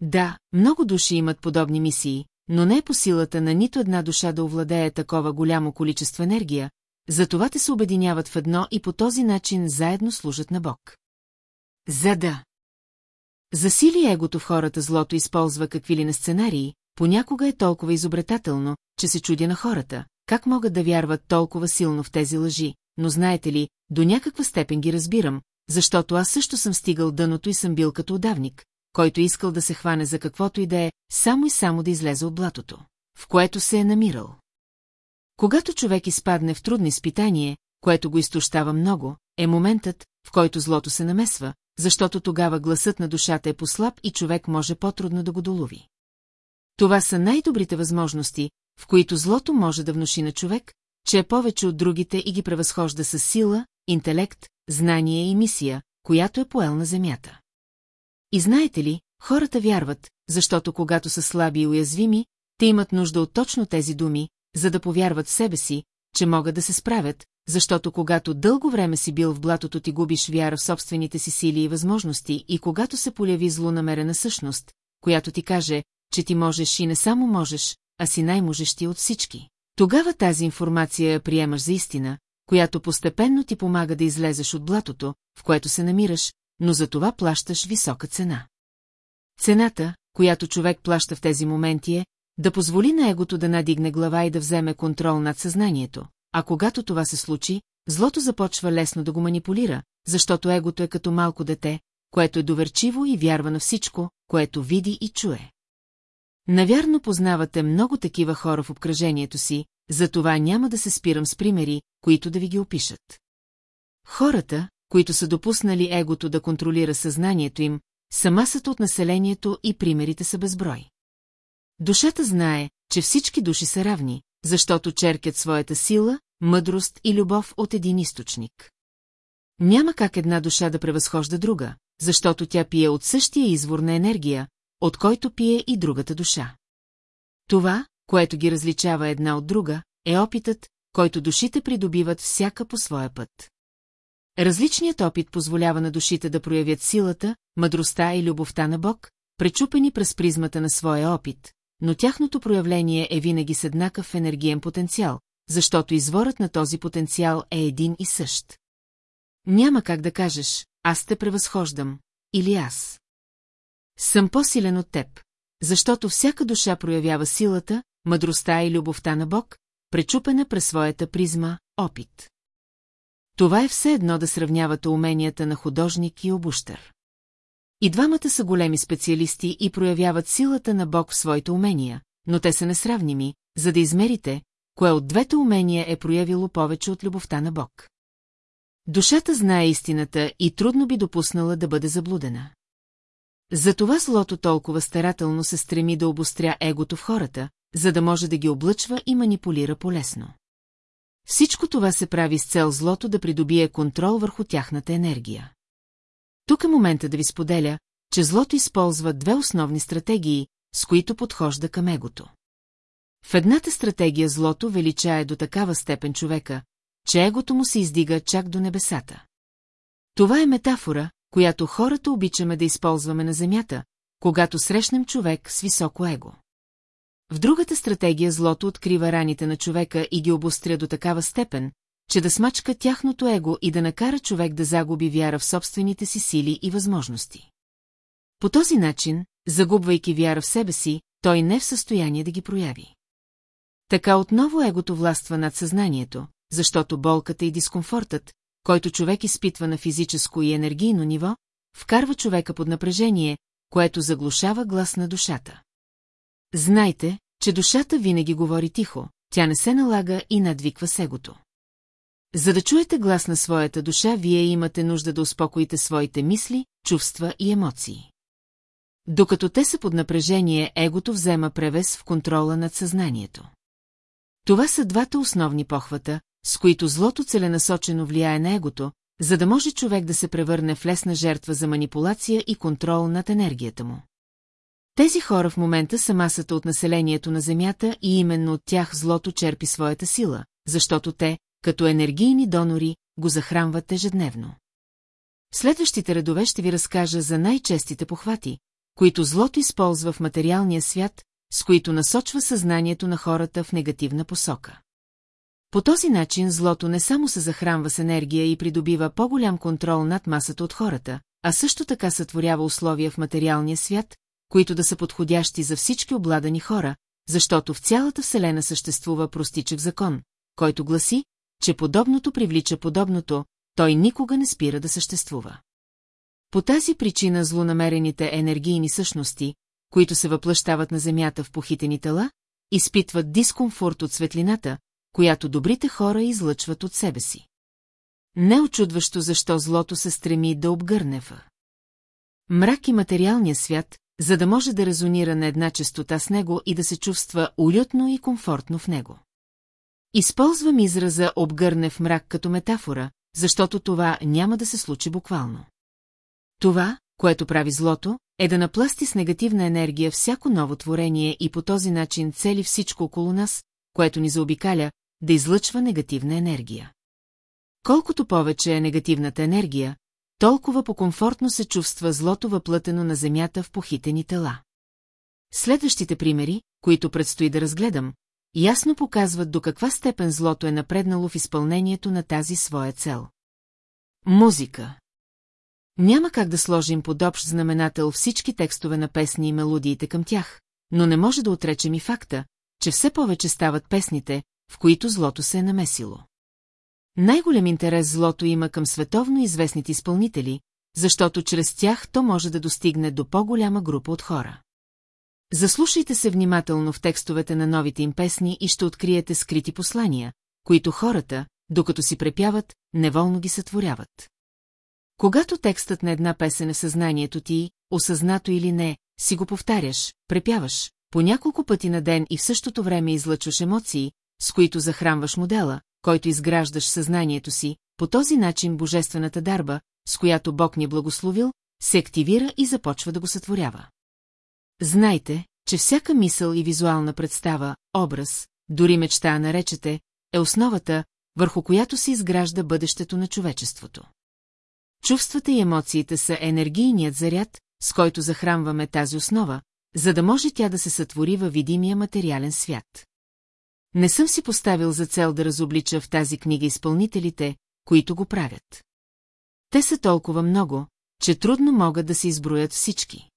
Да, много души имат подобни мисии, но не е по силата на нито една душа да овладее такова голямо количество енергия, затова те се обединяват в едно и по този начин заедно служат на Бог. За да. Засили егото в хората злото използва какви ли на сценарии, понякога е толкова изобретателно, че се чудя на хората, как могат да вярват толкова силно в тези лъжи, но знаете ли, до някаква степен ги разбирам, защото аз също съм стигал дъното и съм бил като удавник, който искал да се хване за каквото и да е, само и само да излезе от блатото, в което се е намирал. Когато човек изпадне в трудно изпитание, което го изтощава много, е моментът, в който злото се намесва, защото тогава гласът на душата е послаб и човек може по-трудно да го долови. Това са най-добрите възможности, в които злото може да внуши на човек, че е повече от другите и ги превъзхожда с сила, интелект, знание и мисия, която е поел на земята. И знаете ли, хората вярват, защото когато са слаби и уязвими, те имат нужда от точно тези думи, за да повярват в себе си, че могат да се справят, защото когато дълго време си бил в блатото ти губиш вяра в собствените си сили и възможности и когато се поляви злонамерена същност, която ти каже, че ти можеш и не само можеш, а си най-можещи от всички. Тогава тази информация я приемаш за истина, която постепенно ти помага да излезеш от блатото, в което се намираш, но за това плащаш висока цена. Цената, която човек плаща в тези моменти е, да позволи на егото да надигне глава и да вземе контрол над съзнанието, а когато това се случи, злото започва лесно да го манипулира, защото егото е като малко дете, което е доверчиво и вярва на всичко, което види и чуе. Навярно познавате много такива хора в обкръжението си, затова няма да се спирам с примери, които да ви ги опишат. Хората, които са допуснали егото да контролира съзнанието им, са масата от населението и примерите са безброй. Душата знае, че всички души са равни, защото черкят своята сила, мъдрост и любов от един източник. Няма как една душа да превъзхожда друга, защото тя пие от същия извор на енергия, от който пие и другата душа. Това, което ги различава една от друга, е опитът, който душите придобиват всяка по своя път. Различният опит позволява на душите да проявят силата, мъдростта и любовта на Бог, пречупени през призмата на своя опит, но тяхното проявление е винаги с еднакъв енергиен потенциал, защото изворът на този потенциал е един и същ. Няма как да кажеш, аз те превъзхождам, или аз. Съм по-силен от теб, защото всяка душа проявява силата, мъдростта и любовта на Бог, пречупена през своята призма, опит. Това е все едно да сравнявате уменията на художник и обущър. И двамата са големи специалисти и проявяват силата на Бог в своите умения, но те са несравними, за да измерите, кое от двете умения е проявило повече от любовта на Бог. Душата знае истината и трудно би допуснала да бъде заблудена. Затова злото толкова старателно се стреми да обостря егото в хората, за да може да ги облъчва и манипулира полесно. Всичко това се прави с цел злото да придобие контрол върху тяхната енергия. Тук е момента да ви споделя, че злото използва две основни стратегии, с които подхожда към егото. В едната стратегия злото величае до такава степен човека, че егото му се издига чак до небесата. Това е метафора, която хората обичаме да използваме на Земята, когато срещнем човек с високо его. В другата стратегия злото открива раните на човека и ги обостря до такава степен, че да смачка тяхното его и да накара човек да загуби вяра в собствените си сили и възможности. По този начин, загубвайки вяра в себе си, той не е в състояние да ги прояви. Така отново егото властва над съзнанието, защото болката и дискомфортът, който човек изпитва на физическо и енергийно ниво, вкарва човека под напрежение, което заглушава глас на душата. Знайте, че душата винаги говори тихо, тя не се налага и надвиква сегото. За да чуете глас на своята душа, вие имате нужда да успокоите своите мисли, чувства и емоции. Докато те са под напрежение, егото взема превес в контрола над съзнанието. Това са двата основни похвата, с които злото целенасочено влияе на егото, за да може човек да се превърне в лесна жертва за манипулация и контрол над енергията му. Тези хора в момента са масата от населението на Земята и именно от тях злото черпи своята сила, защото те, като енергийни донори, го захранват ежедневно. В следващите редове ще ви разкажа за най-честите похвати, които злото използва в материалния свят, с които насочва съзнанието на хората в негативна посока. По този начин злото не само се захранва с енергия и придобива по-голям контрол над масата от хората, а също така сътворява условия в материалния свят, които да са подходящи за всички обладани хора, защото в цялата Вселена съществува простичък закон, който гласи, че подобното привлича подобното, той никога не спира да съществува. По тази причина злонамерените енергийни същности, които се въплъщават на Земята в похитени тела, изпитват дискомфорт от светлината, която добрите хора излъчват от себе си. Не очудващо защо злото се стреми да обгърне в. Мрак и материалния свят, за да може да резонира на една частота с него и да се чувства уютно и комфортно в него. Използвам израза обгърне в мрак като метафора, защото това няма да се случи буквално. Това, което прави злото, е да напласти с негативна енергия всяко ново творение и по този начин цели всичко около нас, което ни заобикаля, да излъчва негативна енергия. Колкото повече е негативната енергия, толкова по-комфортно се чувства злото въплътено на земята в похитени тела. Следващите примери, които предстои да разгледам, ясно показват до каква степен злото е напреднало в изпълнението на тази своя цел. Музика Няма как да сложим под общ знаменател всички текстове на песни и мелодиите към тях, но не може да отречем и факта, че все повече стават песните, в които злото се е намесило. Най-голям интерес злото има към световно известните изпълнители, защото чрез тях то може да достигне до по-голяма група от хора. Заслушайте се внимателно в текстовете на новите им песни и ще откриете скрити послания, които хората, докато си препяват, неволно ги сътворяват. Когато текстът на една песен е съзнанието ти, осъзнато или не, си го повтаряш, препяваш, по няколко пъти на ден и в същото време излъчваш емоции, с които захранваш модела, който изграждаш съзнанието си, по този начин божествената дарба, с която Бог ни е благословил, се активира и започва да го сътворява. Знайте, че всяка мисъл и визуална представа, образ, дори мечта наречете, е основата, върху която се изгражда бъдещето на човечеството. Чувствата и емоциите са енергийният заряд, с който захранваме тази основа, за да може тя да се сътвори във видимия материален свят. Не съм си поставил за цел да разоблича в тази книга изпълнителите, които го правят. Те са толкова много, че трудно могат да се изброят всички.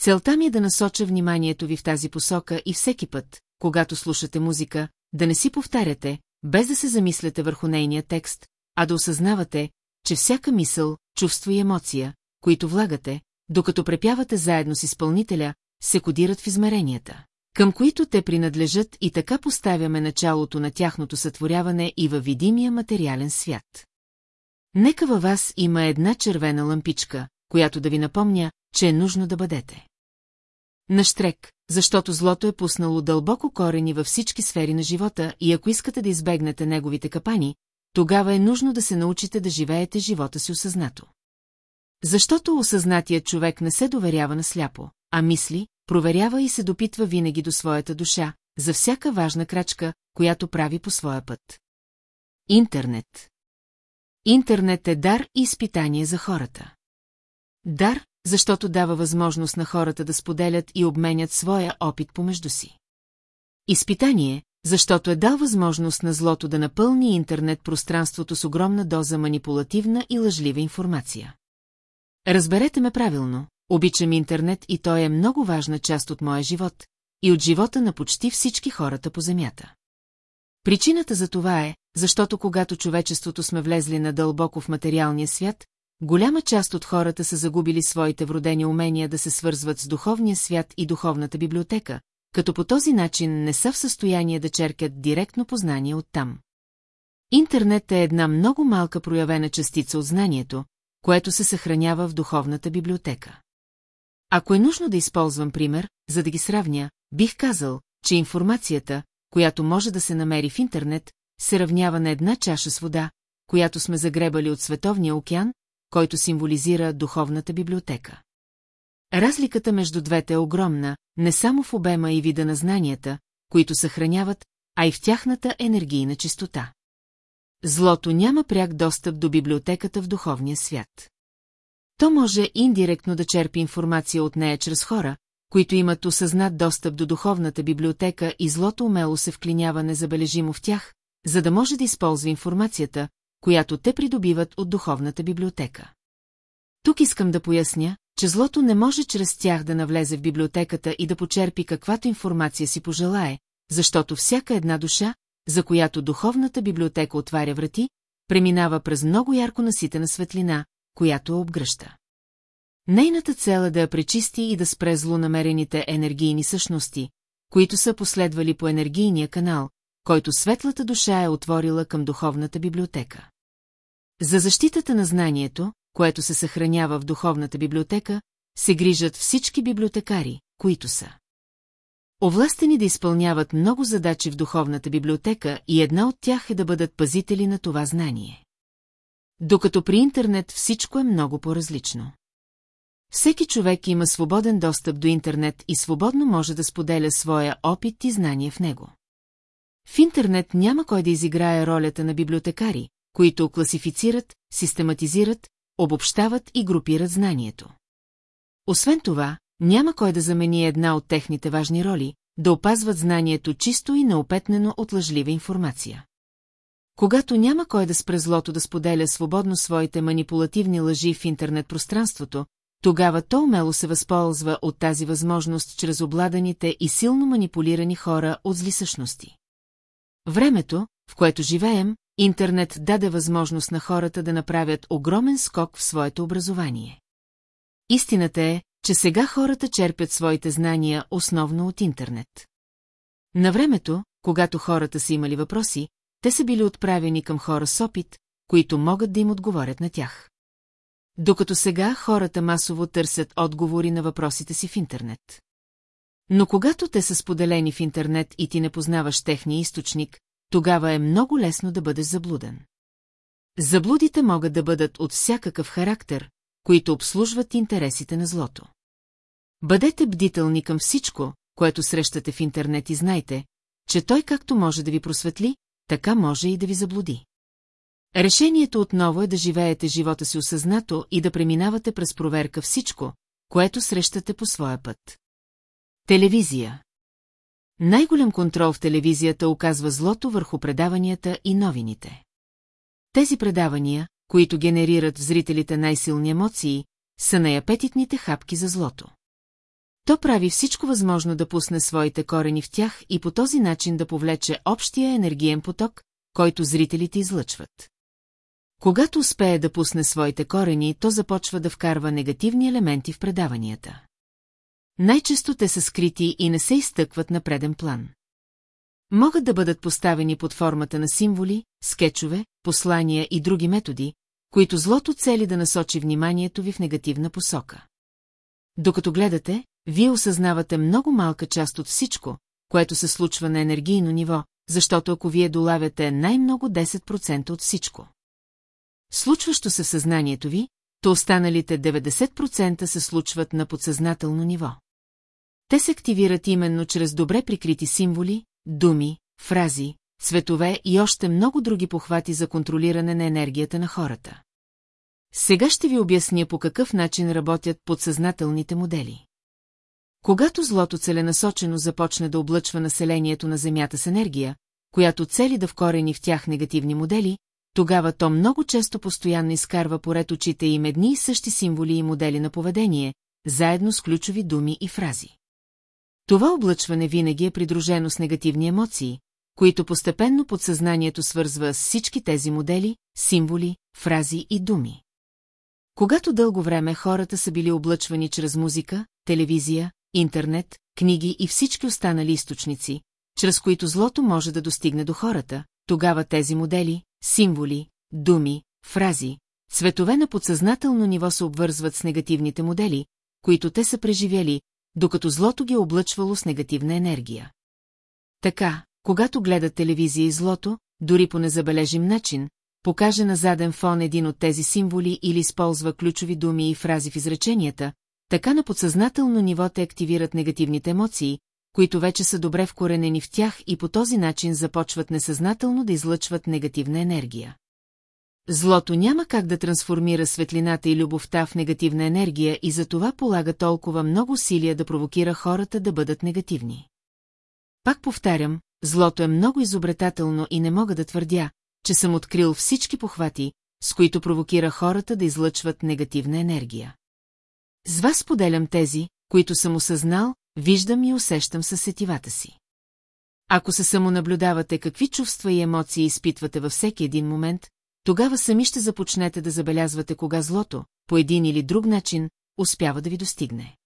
Целта ми е да насоча вниманието ви в тази посока и всеки път, когато слушате музика, да не си повтаряте, без да се замисляте върху нейния текст, а да осъзнавате, че всяка мисъл, чувство и емоция, които влагате, докато препявате заедно с изпълнителя, се кодират в измеренията, към които те принадлежат и така поставяме началото на тяхното сътворяване и във видимия материален свят. Нека във вас има една червена лампичка, която да ви напомня, че е нужно да бъдете. Наштрек, защото злото е пуснало дълбоко корени във всички сфери на живота и ако искате да избегнете неговите капани, тогава е нужно да се научите да живеете живота си осъзнато. Защото осъзнатият човек не се доверява на сляпо, а мисли, проверява и се допитва винаги до своята душа, за всяка важна крачка, която прави по своя път. Интернет Интернет е дар и изпитание за хората. Дар, защото дава възможност на хората да споделят и обменят своя опит помежду си. Изпитание, защото е дал възможност на злото да напълни интернет пространството с огромна доза манипулативна и лъжлива информация. Разберете ме правилно, обичам интернет и той е много важна част от моя живот и от живота на почти всички хората по Земята. Причината за това е, защото когато човечеството сме влезли надълбоко в материалния свят, голяма част от хората са загубили своите вродени умения да се свързват с духовния свят и духовната библиотека, като по този начин не са в състояние да черкат директно познание оттам. Интернет е една много малка проявена частица от знанието, което се съхранява в духовната библиотека. Ако е нужно да използвам пример, за да ги сравня, бих казал, че информацията, която може да се намери в интернет, се равнява на една чаша с вода, която сме загребали от Световния океан, който символизира духовната библиотека. Разликата между двете е огромна, не само в обема и вида на знанията, които съхраняват, а и в тяхната енергийна чистота. Злото няма пряк достъп до библиотеката в духовния свят. То може индиректно да черпи информация от нея чрез хора, които имат осъзнат достъп до духовната библиотека и злото умело се вклинява незабележимо в тях, за да може да използва информацията, която те придобиват от духовната библиотека. Тук искам да поясня, че злото не може чрез тях да навлезе в библиотеката и да почерпи каквато информация си пожелае, защото всяка една душа, за която духовната библиотека отваря врати, преминава през много ярко наситена светлина, която обгръща. Нейната цел е да я пречисти и да спре злонамерените енергийни същности, които са последвали по енергийния канал, който светлата душа е отворила към духовната библиотека. За защитата на знанието, което се съхранява в духовната библиотека, се грижат всички библиотекари, които са. Овластени да изпълняват много задачи в духовната библиотека и една от тях е да бъдат пазители на това знание. Докато при интернет всичко е много по-различно. Всеки човек има свободен достъп до интернет и свободно може да споделя своя опит и знание в него. В интернет няма кой да изиграе ролята на библиотекари, които класифицират, систематизират, обобщават и групират знанието. Освен това, няма кой да замени една от техните важни роли, да опазват знанието чисто и неопетнено от лъжлива информация. Когато няма кой да спре злото да споделя свободно своите манипулативни лъжи в интернет-пространството, тогава то умело се възползва от тази възможност чрез обладаните и силно манипулирани хора от зли същности. Времето, в което живеем, интернет даде възможност на хората да направят огромен скок в своето образование. Истината е, че сега хората черпят своите знания основно от интернет. На времето, когато хората са имали въпроси, те са били отправени към хора с опит, които могат да им отговорят на тях. Докато сега хората масово търсят отговори на въпросите си в интернет. Но когато те са споделени в интернет и ти не познаваш техния източник, тогава е много лесно да бъдеш заблуден. Заблудите могат да бъдат от всякакъв характер, които обслужват интересите на злото. Бъдете бдителни към всичко, което срещате в интернет и знайте, че той както може да ви просветли, така може и да ви заблуди. Решението отново е да живеете живота си осъзнато и да преминавате през проверка всичко, което срещате по своя път. Телевизия Най-голям контрол в телевизията оказва злото върху предаванията и новините. Тези предавания, които генерират в зрителите най-силни емоции, са най-апетитните хапки за злото. То прави всичко възможно да пусне своите корени в тях и по този начин да повлече общия енергиен поток, който зрителите излъчват. Когато успее да пусне своите корени, то започва да вкарва негативни елементи в предаванията. Най-често те са скрити и не се изтъкват на преден план. Могат да бъдат поставени под формата на символи, скетчове, послания и други методи, които злото цели да насочи вниманието ви в негативна посока. Докато гледате, вие осъзнавате много малка част от всичко, което се случва на енергийно ниво, защото ако вие долавяте най-много 10% от всичко. Случващо се в съзнанието ви, то останалите 90% се случват на подсъзнателно ниво. Те се активират именно чрез добре прикрити символи, думи, фрази, цветове и още много други похвати за контролиране на енергията на хората. Сега ще ви обясня по какъв начин работят подсъзнателните модели. Когато злото целенасочено започне да облъчва населението на Земята с енергия, която цели да вкорени в тях негативни модели, тогава то много често постоянно изкарва поред очите им едни и същи символи и модели на поведение, заедно с ключови думи и фрази. Това облъчване винаги е придружено с негативни емоции, които постепенно подсъзнанието свързва с всички тези модели, символи, фрази и думи. Когато дълго време хората са били облъчвани чрез музика, телевизия, интернет, книги и всички останали източници, чрез които злото може да достигне до хората, тогава тези модели, символи, думи, фрази, цветове на подсъзнателно ниво се обвързват с негативните модели, които те са преживяли, докато злото ги е облъчвало с негативна енергия. Така, когато гледат телевизия и злото, дори по незабележим начин, покаже на заден фон един от тези символи или използва ключови думи и фрази в изреченията, така на подсъзнателно ниво те активират негативните емоции, които вече са добре вкоренени в тях и по този начин започват несъзнателно да излъчват негативна енергия. Злото няма как да трансформира светлината и любовта в негативна енергия и за това полага толкова много усилия да провокира хората да бъдат негативни. Пак повтарям, злото е много изобретателно и не мога да твърдя, че съм открил всички похвати, с които провокира хората да излъчват негативна енергия. С вас поделям тези, които съм осъзнал, виждам и усещам със сетивата си. Ако се самонаблюдавате какви чувства и емоции изпитвате във всеки един момент, тогава сами ще започнете да забелязвате кога злото, по един или друг начин, успява да ви достигне.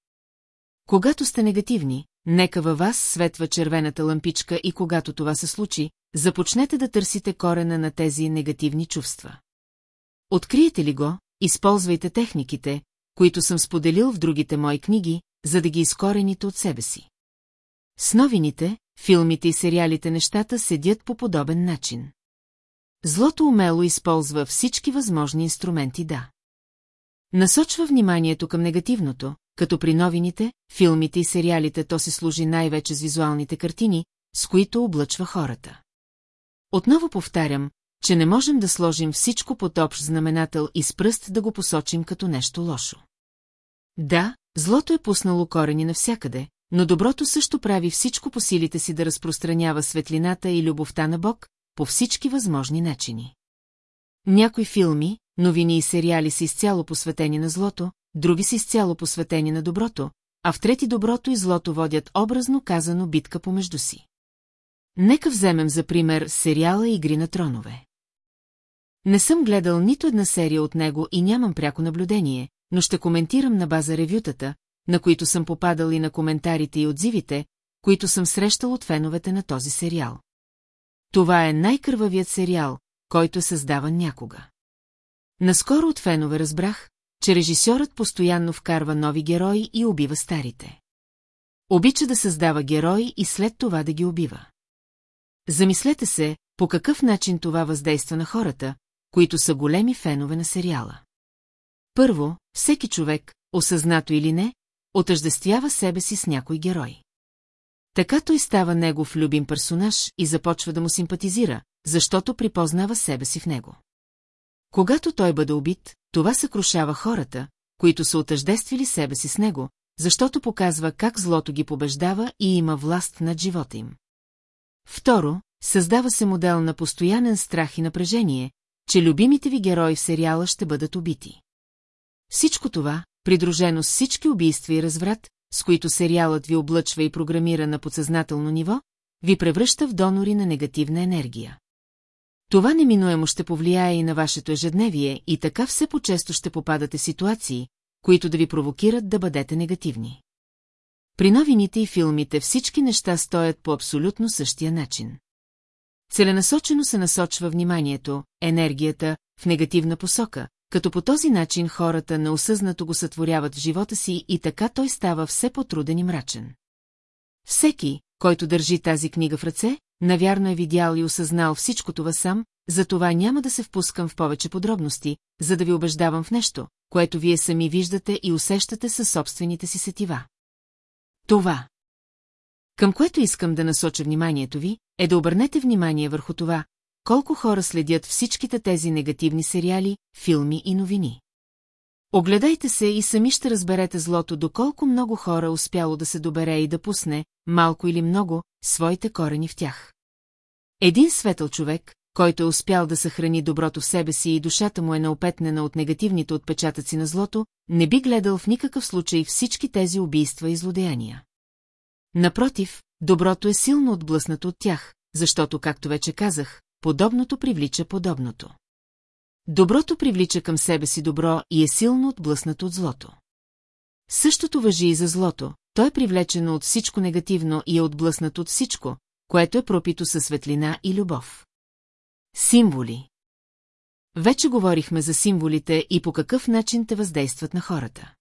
Когато сте негативни, нека във вас светва червената лампичка и когато това се случи, започнете да търсите корена на тези негативни чувства. Откриете ли го, използвайте техниките, които съм споделил в другите мои книги, за да ги изкорените от себе си. С новините, филмите и сериалите нещата седят по подобен начин. Злото умело използва всички възможни инструменти да. Насочва вниманието към негативното, като при новините, филмите и сериалите то се служи най-вече с визуалните картини, с които облъчва хората. Отново повтарям, че не можем да сложим всичко под общ знаменател и с пръст да го посочим като нещо лошо. Да, злото е пуснало корени навсякъде, но доброто също прави всичко по силите си да разпространява светлината и любовта на Бог по всички възможни начини. Някои филми, новини и сериали са изцяло посветени на злото, други са изцяло посветени на доброто, а в трети доброто и злото водят образно казано битка помежду си. Нека вземем за пример сериала Игри на тронове. Не съм гледал нито една серия от него и нямам пряко наблюдение, но ще коментирам на база ревютата, на които съм попадал и на коментарите и отзивите, които съм срещал от феновете на този сериал. Това е най-кървавият сериал, който е създаван някога. Наскоро от фенове разбрах, че режисьорът постоянно вкарва нови герои и убива старите. Обича да създава герои и след това да ги убива. Замислете се, по какъв начин това въздейства на хората, които са големи фенове на сериала. Първо, всеки човек, осъзнато или не, отъждествява себе си с някой герой. Така той става негов любим персонаж и започва да му симпатизира, защото припознава себе си в него. Когато той бъде убит, това съкрушава хората, които са отъждествили себе си с него, защото показва как злото ги побеждава и има власт над живота им. Второ, създава се модел на постоянен страх и напрежение, че любимите ви герои в сериала ще бъдат убити. Всичко това, придружено с всички убийства и разврат, с които сериалът ви облъчва и програмира на подсъзнателно ниво, ви превръща в донори на негативна енергия. Това неминуемо ще повлияе и на вашето ежедневие и така все по-често ще попадате в ситуации, които да ви провокират да бъдете негативни. При новините и филмите всички неща стоят по абсолютно същия начин. Целенасочено се насочва вниманието, енергията, в негативна посока, като по този начин хората неосъзнато го сътворяват в живота си и така той става все по-труден и мрачен. Всеки, който държи тази книга в ръце, навярно е видял и осъзнал всичко това сам, затова няма да се впускам в повече подробности, за да ви убеждавам в нещо, което вие сами виждате и усещате със собствените си сетива. Това, към което искам да насоча вниманието ви, е да обърнете внимание върху това, колко хора следят всичките тези негативни сериали, филми и новини. Огледайте се и сами ще разберете злото доколко много хора успяло да се добере и да пусне, малко или много, своите корени в тях. Един светъл човек, който е успял да съхрани доброто в себе си и душата му е наопетнена от негативните отпечатъци на злото, не би гледал в никакъв случай всички тези убийства и злодеяния. Напротив, доброто е силно отблъснато от тях, защото, както вече казах, подобното привлича подобното. Доброто привлича към себе си добро и е силно отблъснато от злото. Същото въжи и за злото, то е привлечено от всичко негативно и е отблъснато от всичко, което е пропито със светлина и любов. Символи. Вече говорихме за символите и по какъв начин те въздействат на хората.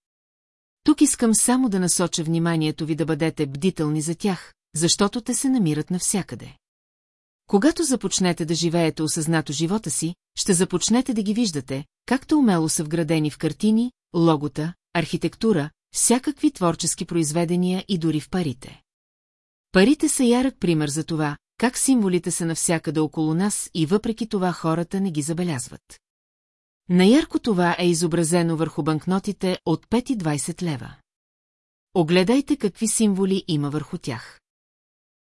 Тук искам само да насоча вниманието ви да бъдете бдителни за тях, защото те се намират навсякъде. Когато започнете да живеете осъзнато живота си, ще започнете да ги виждате, както умело са вградени в картини, логота, архитектура, всякакви творчески произведения и дори в парите. Парите са ярък пример за това, как символите са навсякъде около нас и въпреки това хората не ги забелязват. Наярко това е изобразено върху банкнотите от 5 и 20 лева. Огледайте какви символи има върху тях.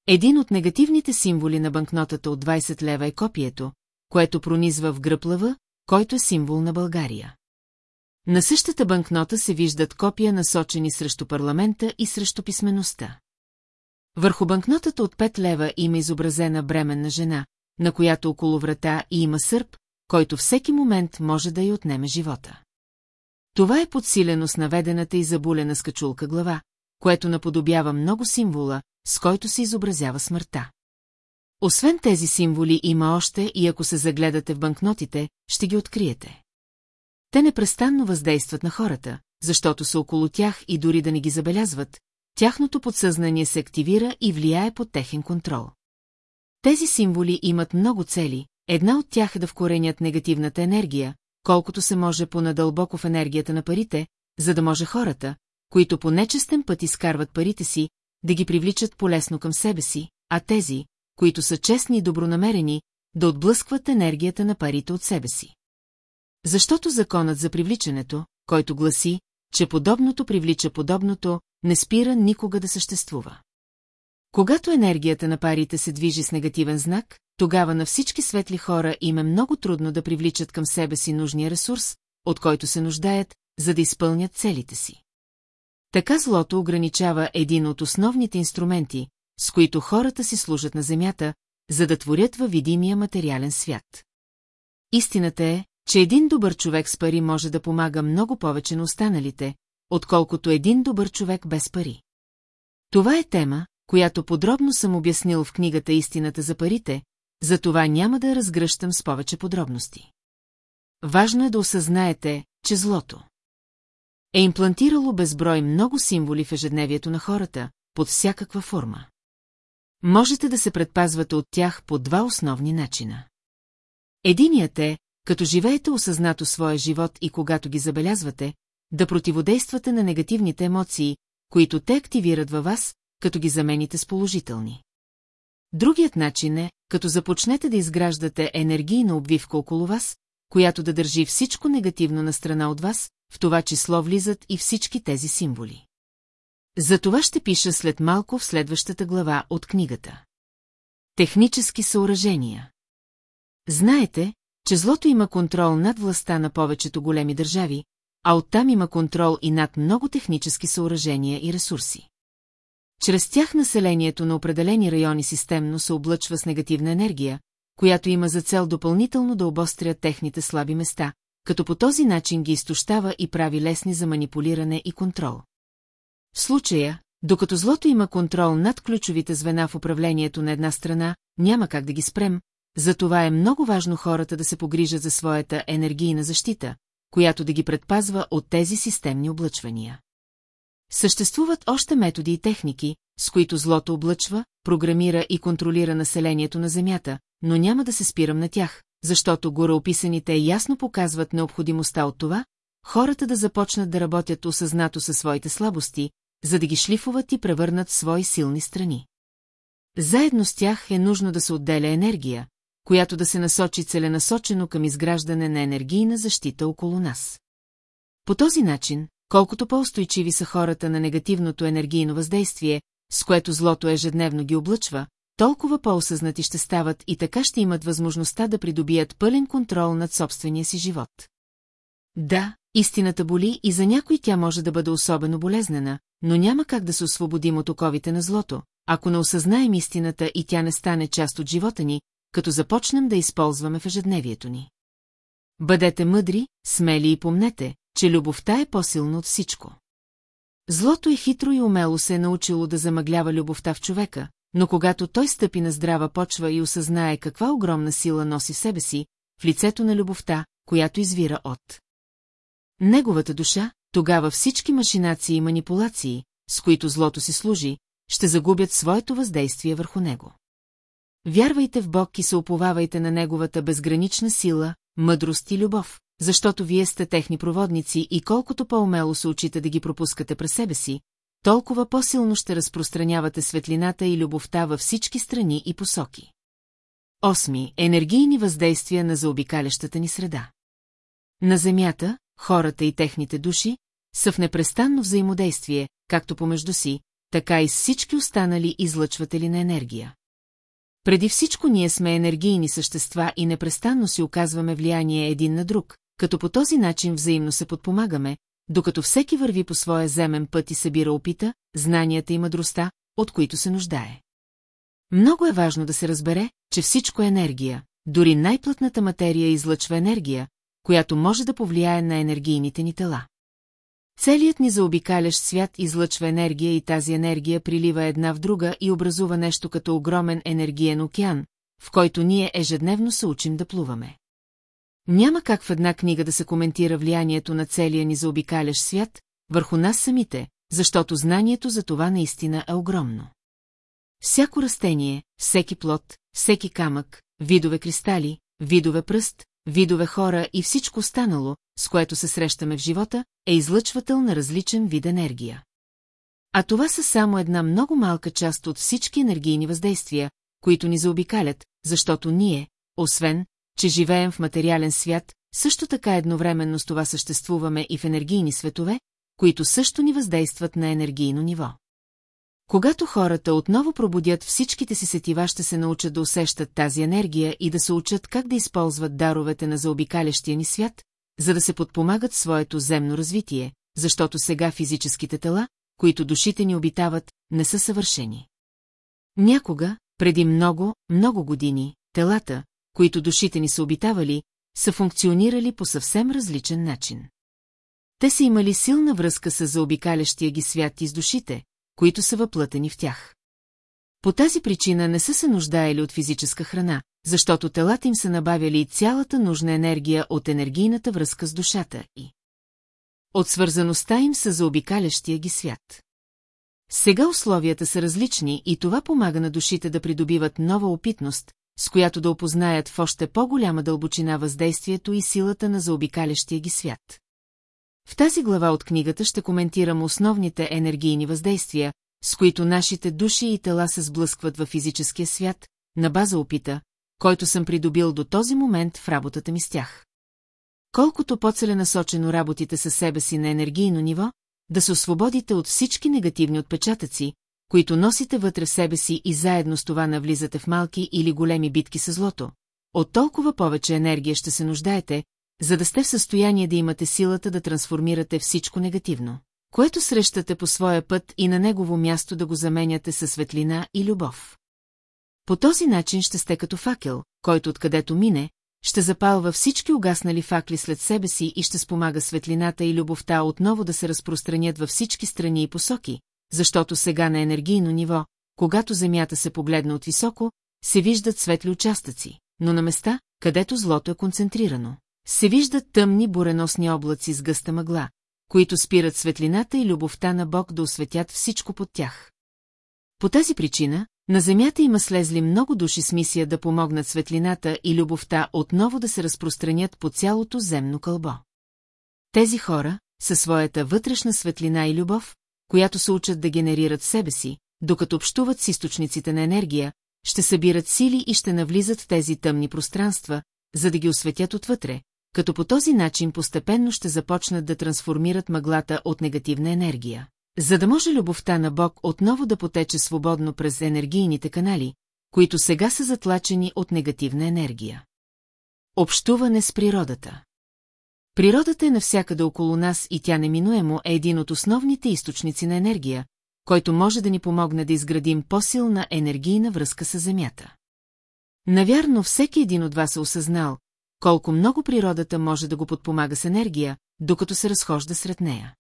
Един от негативните символи на банкнотата от 20 лева е копието, което пронизва в гръб лъва, който е символ на България. На същата банкнота се виждат копия насочени срещу парламента и срещу писмеността. Върху банкнотата от 5 лева има изобразена бременна жена, на която около врата и има сърп, който всеки момент може да й отнеме живота. Това е подсилено с наведената и забулена скачулка глава, което наподобява много символа, с който се изобразява смъртта. Освен тези символи има още и ако се загледате в банкнотите, ще ги откриете. Те непрестанно въздействат на хората, защото са около тях и дори да не ги забелязват, тяхното подсъзнание се активира и влияе под техен контрол. Тези символи имат много цели, една от тях е да вкоренят негативната енергия, колкото се може понадълбоко в енергията на парите, за да може хората, които по нечестен път изкарват парите си, да ги привличат полесно към себе си, а тези, които са честни и добронамерени, да отблъскват енергията на парите от себе си. Защото законът за привличането, който гласи, че подобното привлича подобното, не спира никога да съществува. Когато енергията на парите се движи с негативен знак, тогава на всички светли хора им е много трудно да привличат към себе си нужния ресурс, от който се нуждаят, за да изпълнят целите си. Така злото ограничава един от основните инструменти, с които хората си служат на Земята, за да творят във видимия материален свят. Истината е, че един добър човек с пари може да помага много повече на останалите, отколкото един добър човек без пари. Това е тема, която подробно съм обяснил в книгата Истината за парите, затова няма да разгръщам с повече подробности. Важно е да осъзнаете, че злото е имплантирало безброй много символи в ежедневието на хората, под всякаква форма. Можете да се предпазвате от тях по два основни начина. Единият е, като живеете осъзнато своя живот и когато ги забелязвате, да противодействате на негативните емоции, които те активират във вас, като ги замените с положителни. Другият начин е, като започнете да изграждате енергийна обвивка около вас, която да държи всичко негативно на страна от вас, в това число влизат и всички тези символи. За това ще пиша след малко в следващата глава от книгата. Технически съоръжения Знаете, че злото има контрол над властта на повечето големи държави, а оттам има контрол и над много технически съоръжения и ресурси. Чрез тях населението на определени райони системно се облъчва с негативна енергия, която има за цел допълнително да обостря техните слаби места, като по този начин ги изтощава и прави лесни за манипулиране и контрол. В случая, докато злото има контрол над ключовите звена в управлението на една страна, няма как да ги спрем, затова е много важно хората да се погрижат за своята енергийна защита, която да ги предпазва от тези системни облъчвания. Съществуват още методи и техники, с които злото облъчва, програмира и контролира населението на Земята, но няма да се спирам на тях, защото гореописаните ясно показват необходимостта от това, хората да започнат да работят осъзнато със своите слабости, за да ги шлифуват и превърнат в свои силни страни. Заедно с тях е нужно да се отделя енергия, която да се насочи целенасочено към изграждане на енергийна защита около нас. По този начин, колкото по-устойчиви са хората на негативното енергийно въздействие, с което злото ежедневно ги облъчва, толкова по-осъзнати ще стават и така ще имат възможността да придобият пълен контрол над собствения си живот. Да, истината боли и за някой тя може да бъде особено болезнена, но няма как да се освободим от оковите на злото, ако не осъзнаем истината и тя не стане част от живота ни, като започнем да използваме в ежедневието ни. Бъдете мъдри, смели и помнете, че любовта е по-силна от всичко. Злото е хитро и умело се е научило да замъглява любовта в човека, но когато той стъпи на здрава почва и осъзнае каква огромна сила носи в себе си, в лицето на любовта, която извира от неговата душа, тогава всички машинации и манипулации, с които злото си служи, ще загубят своето въздействие върху него. Вярвайте в Бог и се оповавайте на Неговата безгранична сила, мъдрост и любов, защото вие сте техни проводници и колкото по-умело се учите да ги пропускате през себе си, толкова по-силно ще разпространявате светлината и любовта във всички страни и посоки. Осми. Енергийни въздействия на заобикалящата ни среда. На Земята, хората и техните души са в непрестанно взаимодействие, както помежду си, така и с всички останали излъчватели на енергия. Преди всичко ние сме енергийни същества и непрестанно си оказваме влияние един на друг, като по този начин взаимно се подпомагаме, докато всеки върви по своя земен път и събира опита, знанията и мъдростта, от които се нуждае. Много е важно да се разбере, че всичко е енергия, дори най-плътната материя излъчва енергия, която може да повлияе на енергийните ни тела. Целият ни заобикалящ свят излъчва енергия и тази енергия прилива една в друга и образува нещо като огромен енергиен океан, в който ние ежедневно се учим да плуваме. Няма как в една книга да се коментира влиянието на целия ни заобикалящ свят върху нас самите, защото знанието за това наистина е огромно. Всяко растение, всеки плод, всеки камък, видове кристали, видове пръст, видове хора и всичко останало, с което се срещаме в живота, е излъчвател на различен вид енергия. А това са само една много малка част от всички енергийни въздействия, които ни заобикалят, защото ние, освен, че живеем в материален свят, също така едновременно с това съществуваме и в енергийни светове, които също ни въздействат на енергийно ниво. Когато хората отново пробудят всичките си сетива, ще се научат да усещат тази енергия и да се учат как да използват даровете на заобикалящия ни свят, за да се подпомагат своето земно развитие, защото сега физическите тела, които душите ни обитават, не са съвършени. Някога, преди много, много години, телата, които душите ни са обитавали, са функционирали по съвсем различен начин. Те са имали силна връзка с заобикалящия ги свят и с душите, които са въплътени в тях. По тази причина не са се нуждаели от физическа храна, защото телата им са набавяли цялата нужна енергия от енергийната връзка с душата и от свързаността им с заобикалящия ги свят. Сега условията са различни и това помага на душите да придобиват нова опитност, с която да опознаят в още по-голяма дълбочина въздействието и силата на заобикалящия ги свят. В тази глава от книгата ще коментирам основните енергийни въздействия, с които нашите души и тела се сблъскват във физическия свят, на база опита, който съм придобил до този момент в работата ми с тях. Колкото по-целенасочено работите със себе си на енергийно ниво, да се освободите от всички негативни отпечатъци, които носите вътре в себе си и заедно с това навлизате в малки или големи битки с злото, от толкова повече енергия ще се нуждаете, за да сте в състояние да имате силата да трансформирате всичко негативно, което срещате по своя път и на негово място да го заменяте със светлина и любов. По този начин ще сте като факел, който откъдето мине, ще запалва всички угаснали факли след себе си и ще спомага светлината и любовта отново да се разпространят във всички страни и посоки, защото сега на енергийно ниво, когато Земята се погледна от високо, се виждат светли участъци, но на места, където злото е концентрирано, се виждат тъмни буреносни облаци с гъста мъгла, които спират светлината и любовта на Бог да осветят всичко под тях. По тази причина, на Земята има слезли много души с мисия да помогнат светлината и любовта отново да се разпространят по цялото земно кълбо. Тези хора, със своята вътрешна светлина и любов, която се учат да генерират себе си, докато общуват с източниците на енергия, ще събират сили и ще навлизат в тези тъмни пространства, за да ги осветят отвътре, като по този начин постепенно ще започнат да трансформират мъглата от негативна енергия. За да може любовта на Бог отново да потече свободно през енергийните канали, които сега са затлачени от негативна енергия. Общуване с природата Природата е навсякъде около нас и тя неминуемо е един от основните източници на енергия, който може да ни помогне да изградим по-силна енергийна връзка с Земята. Навярно всеки един от вас е осъзнал, колко много природата може да го подпомага с енергия, докато се разхожда сред нея.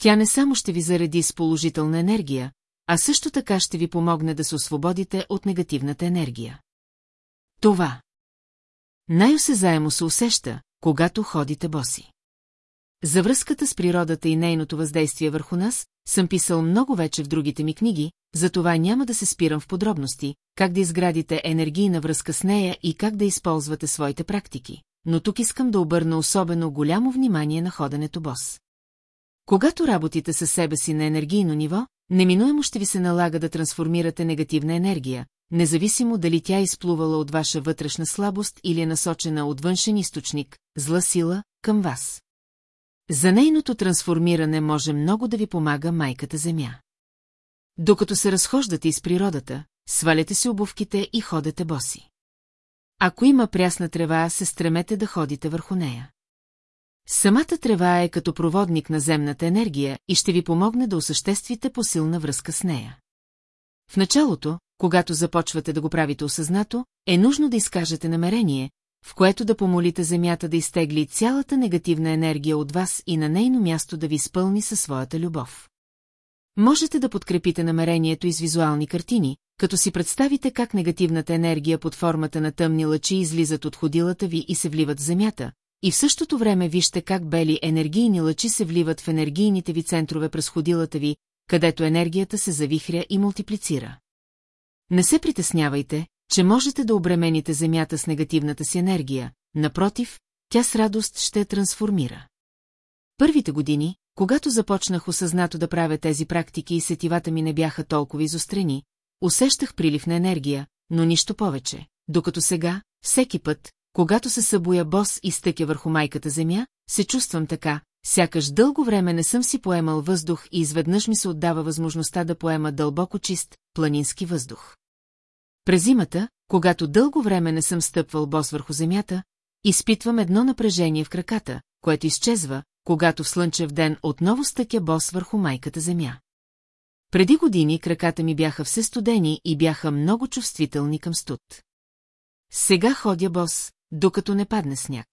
Тя не само ще ви зареди с положителна енергия, а също така ще ви помогне да се освободите от негативната енергия. Това най-осезаемо се усеща, когато ходите боси. За връзката с природата и нейното въздействие върху нас, съм писал много вече в другите ми книги, затова няма да се спирам в подробности, как да изградите енергийна връзка с нея и как да използвате своите практики, но тук искам да обърна особено голямо внимание на ходенето бос. Когато работите със себе си на енергийно ниво, неминуемо ще ви се налага да трансформирате негативна енергия, независимо дали тя е изплувала от ваша вътрешна слабост или е насочена от външен източник, зла сила, към вас. За нейното трансформиране може много да ви помага майката Земя. Докато се разхождате из природата, сваляте си обувките и ходете боси. Ако има прясна трева, се стремете да ходите върху нея. Самата трева е като проводник на земната енергия и ще ви помогне да осъществите посилна връзка с нея. В началото, когато започвате да го правите осъзнато, е нужно да изкажете намерение, в което да помолите Земята да изтегли цялата негативна енергия от вас и на нейно място да ви изпълни със своята любов. Можете да подкрепите намерението и с визуални картини, като си представите как негативната енергия под формата на тъмни лъчи излизат от ходилата ви и се вливат в земята, и в същото време вижте как бели енергийни лъчи се вливат в енергийните ви центрове през ходилата ви, където енергията се завихря и мултиплицира. Не се притеснявайте, че можете да обремените Земята с негативната си енергия, напротив, тя с радост ще я трансформира. Първите години, когато започнах осъзнато да правя тези практики и сетивата ми не бяха толкова изострени, усещах прилив на енергия, но нищо повече, докато сега, всеки път, когато се събуя бос и стъкя върху майката земя, се чувствам така, сякаш дълго време не съм си поемал въздух и изведнъж ми се отдава възможността да поема дълбоко чист, планински въздух. През зимата, когато дълго време не съм стъпвал бос върху земята, изпитвам едно напрежение в краката, което изчезва, когато в слънчев ден отново стъкя бос върху майката земя. Преди години краката ми бяха все студени и бяха много чувствителни към студ. Сега ходя бос, докато не падне сняг.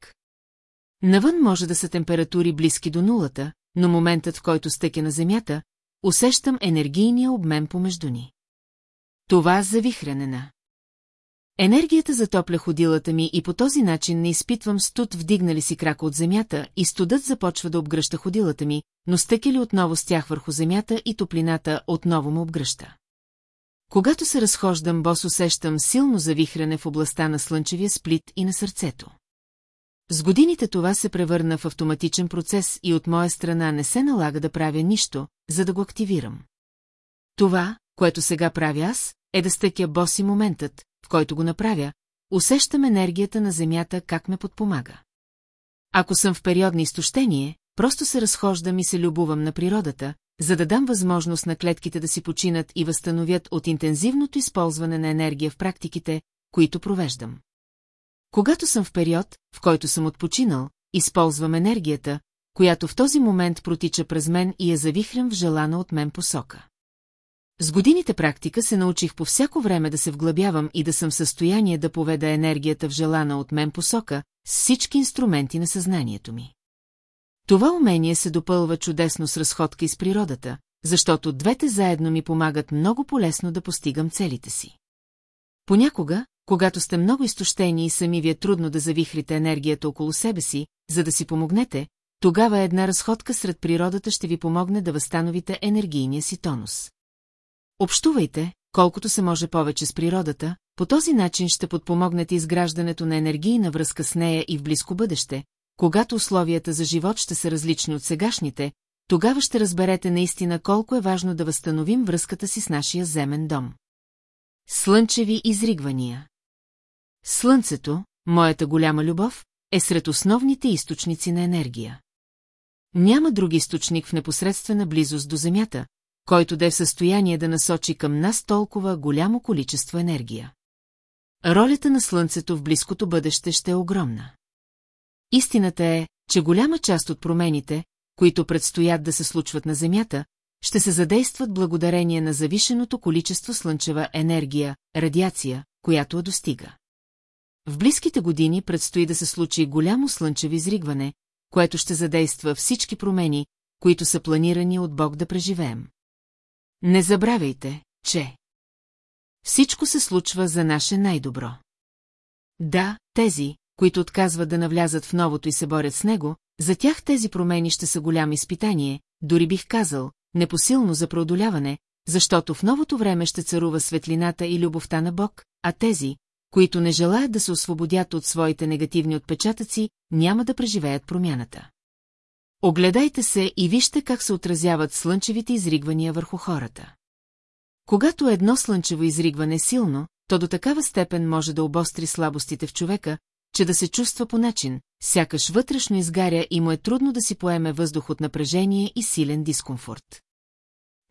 Навън може да са температури близки до нулата, но моментът, в който стъкя на земята, усещам енергийния обмен помежду ни. Това завихране на. Енергията затопля ходилата ми и по този начин не изпитвам студ вдигнали си крака от земята и студът започва да обгръща ходилата ми, но стъкели отново с тях върху земята и топлината отново му обгръща. Когато се разхождам, бос усещам силно завихране в областта на слънчевия сплит и на сърцето. С годините това се превърна в автоматичен процес и от моя страна не се налага да правя нищо, за да го активирам. Това, което сега правя аз, е да стъкя боси моментът, в който го направя, усещам енергията на земята как ме подпомага. Ако съм в период на изтощение, просто се разхождам и се любувам на природата, за да дам възможност на клетките да си починат и възстановят от интензивното използване на енергия в практиките, които провеждам. Когато съм в период, в който съм отпочинал, използвам енергията, която в този момент протича през мен и я завихрям в желана от мен посока. С годините практика се научих по всяко време да се вглъбявам и да съм в състояние да поведа енергията в желана от мен посока с всички инструменти на съзнанието ми. Това умение се допълва чудесно с разходка из природата, защото двете заедно ми помагат много полезно да постигам целите си. Понякога, когато сте много изтощени и сами ви е трудно да завихрите енергията около себе си, за да си помогнете, тогава една разходка сред природата ще ви помогне да възстановите енергийния си тонус. Общувайте, колкото се може повече с природата, по този начин ще подпомогнете изграждането на енергийна връзка с нея и в близко бъдеще, когато условията за живот ще са различни от сегашните, тогава ще разберете наистина колко е важно да възстановим връзката си с нашия земен дом. Слънчеви изригвания Слънцето, моята голяма любов, е сред основните източници на енергия. Няма друг източник в непосредствена близост до Земята, който да е в състояние да насочи към нас толкова голямо количество енергия. Ролята на Слънцето в близкото бъдеще ще е огромна. Истината е, че голяма част от промените, които предстоят да се случват на Земята, ще се задействат благодарение на завишеното количество слънчева енергия, радиация, която достига. В близките години предстои да се случи голямо слънчево изригване, което ще задейства всички промени, които са планирани от Бог да преживеем. Не забравяйте, че... Всичко се случва за наше най-добро. Да, тези, които отказват да навлязат в новото и се борят с него, за тях тези промени ще са голямо изпитание, дори бих казал, непосилно за преодоляване, защото в новото време ще царува светлината и любовта на Бог, а тези, които не желаят да се освободят от своите негативни отпечатъци, няма да преживеят промяната. Огледайте се и вижте как се отразяват слънчевите изригвания върху хората. Когато едно слънчево изригване е силно, то до такава степен може да обостри слабостите в човека, че да се чувства по начин, сякаш вътрешно изгаря и му е трудно да си поеме въздух от напрежение и силен дискомфорт.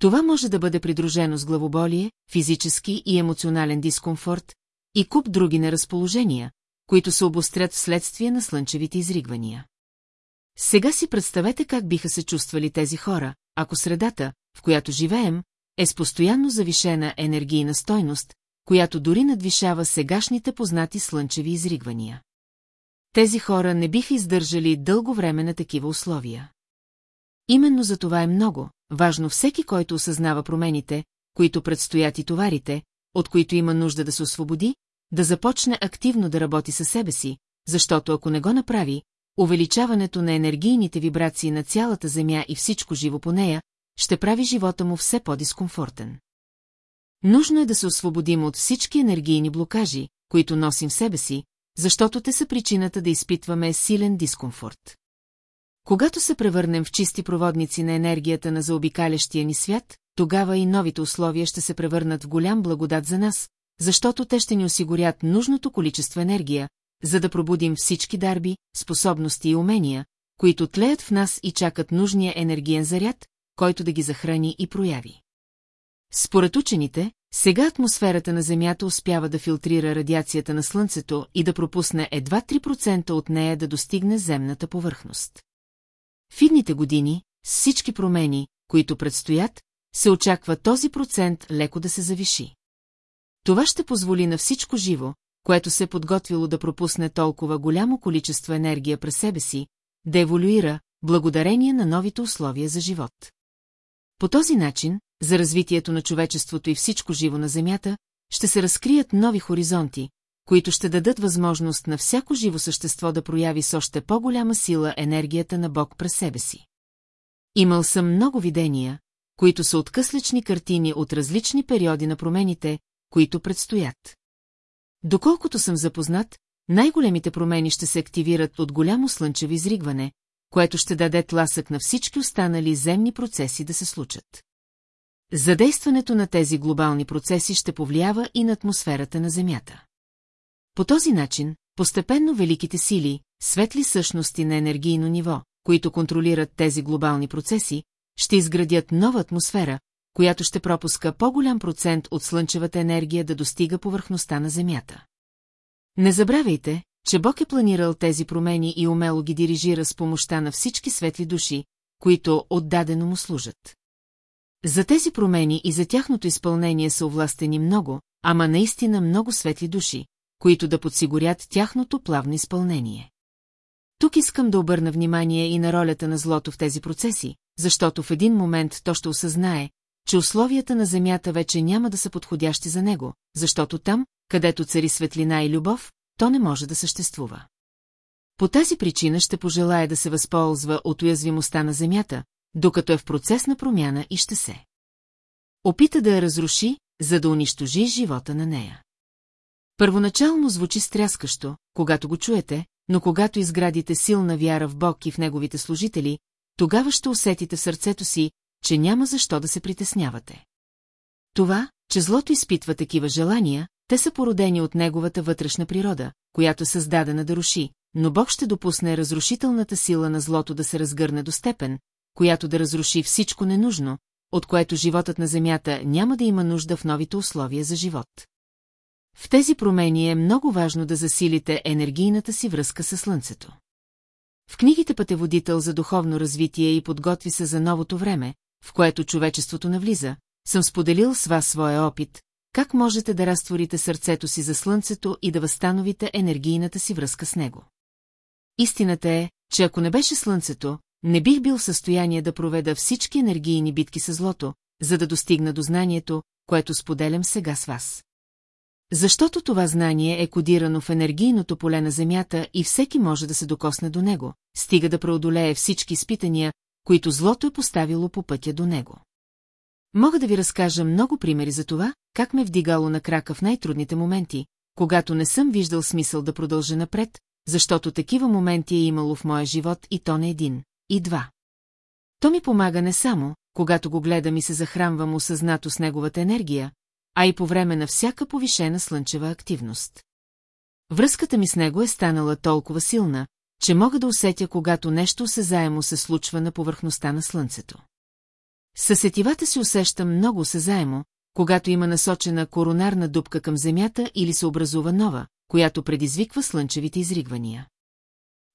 Това може да бъде придружено с главоболие, физически и емоционален дискомфорт и куп други неразположения, които се обострят вследствие на слънчевите изригвания. Сега си представете как биха се чувствали тези хора, ако средата, в която живеем, е с постоянно завишена енергийна стойност, която дори надвишава сегашните познати слънчеви изригвания. Тези хора не биха издържали дълго време на такива условия. Именно за това е много важно всеки, който осъзнава промените, които предстоят и товарите, от които има нужда да се освободи, да започне активно да работи със себе си, защото ако не го направи, увеличаването на енергийните вибрации на цялата Земя и всичко живо по нея, ще прави живота му все по-дискомфортен. Нужно е да се освободим от всички енергийни блокажи, които носим в себе си, защото те са причината да изпитваме силен дискомфорт. Когато се превърнем в чисти проводници на енергията на заобикалящия ни свят, тогава и новите условия ще се превърнат в голям благодат за нас, защото те ще ни осигурят нужното количество енергия, за да пробудим всички дарби, способности и умения, които тлеят в нас и чакат нужния енергиен заряд, който да ги захрани и прояви. Според учените, сега атмосферата на Земята успява да филтрира радиацията на Слънцето и да пропусне едва 3% от нея да достигне земната повърхност. В идните години, с всички промени, които предстоят, се очаква този процент леко да се завиши. Това ще позволи на всичко живо, което се е подготвило да пропусне толкова голямо количество енергия през себе си, да еволюира, благодарение на новите условия за живот. По този начин, за развитието на човечеството и всичко живо на Земята, ще се разкрият нови хоризонти, които ще дадат възможност на всяко живо същество да прояви с още по-голяма сила енергията на Бог през себе си. Имал съм много видения, които са откъслечни картини от различни периоди на промените, които предстоят. Доколкото съм запознат, най-големите промени ще се активират от голямо слънчево изригване, което ще даде тласък на всички останали земни процеси да се случат. Задействането на тези глобални процеси ще повлиява и на атмосферата на Земята. По този начин, постепенно великите сили, светли същности на енергийно ниво, които контролират тези глобални процеси, ще изградят нова атмосфера, която ще пропуска по-голям процент от слънчевата енергия да достига повърхността на Земята. Не забравяйте, че Бог е планирал тези промени и умело ги дирижира с помощта на всички светли души, които отдадено му служат. За тези промени и за тяхното изпълнение са овластени много, ама наистина много светли души, които да подсигурят тяхното плавно изпълнение. Тук искам да обърна внимание и на ролята на злото в тези процеси, защото в един момент то ще осъзнае, че условията на Земята вече няма да са подходящи за него, защото там, където цари светлина и любов, то не може да съществува. По тази причина ще пожелая да се възползва от уязвимостта на Земята, докато е в процес на промяна и ще се. Опита да я разруши, за да унищожи живота на нея. Първоначално звучи стряскащо, когато го чуете, но когато изградите силна вяра в Бог и в Неговите служители, тогава ще усетите в сърцето си, че няма защо да се притеснявате. Това, че злото изпитва такива желания, те са породени от неговата вътрешна природа, която създадена да руши, но Бог ще допусне разрушителната сила на злото да се разгърне до степен, която да разруши всичко ненужно, от което животът на Земята няма да има нужда в новите условия за живот. В тези промени е много важно да засилите енергийната си връзка с Слънцето. В книгите Пътеводител за духовно развитие и подготви се за новото време, в което човечеството навлиза, съм споделил с вас своя опит, как можете да разтворите сърцето си за Слънцето и да възстановите енергийната си връзка с него. Истината е, че ако не беше Слънцето, не бих бил в състояние да проведа всички енергийни битки с злото, за да достигна до знанието, което споделям сега с вас. Защото това знание е кодирано в енергийното поле на Земята и всеки може да се докосне до него, стига да преодолее всички изпитания, които злото е поставило по пътя до него. Мога да ви разкажа много примери за това, как ме вдигало на крака в най-трудните моменти, когато не съм виждал смисъл да продължа напред, защото такива моменти е имало в моя живот и то не един, и два. То ми помага не само, когато го гледам и се захранвам осъзнато с неговата енергия, а и по време на всяка повишена слънчева активност. Връзката ми с него е станала толкова силна, че мога да усетя, когато нещо осезаемо се случва на повърхността на слънцето. Със сетивата си усещам много осезаемо, когато има насочена коронарна дупка към Земята или се образува нова, която предизвиква слънчевите изригвания.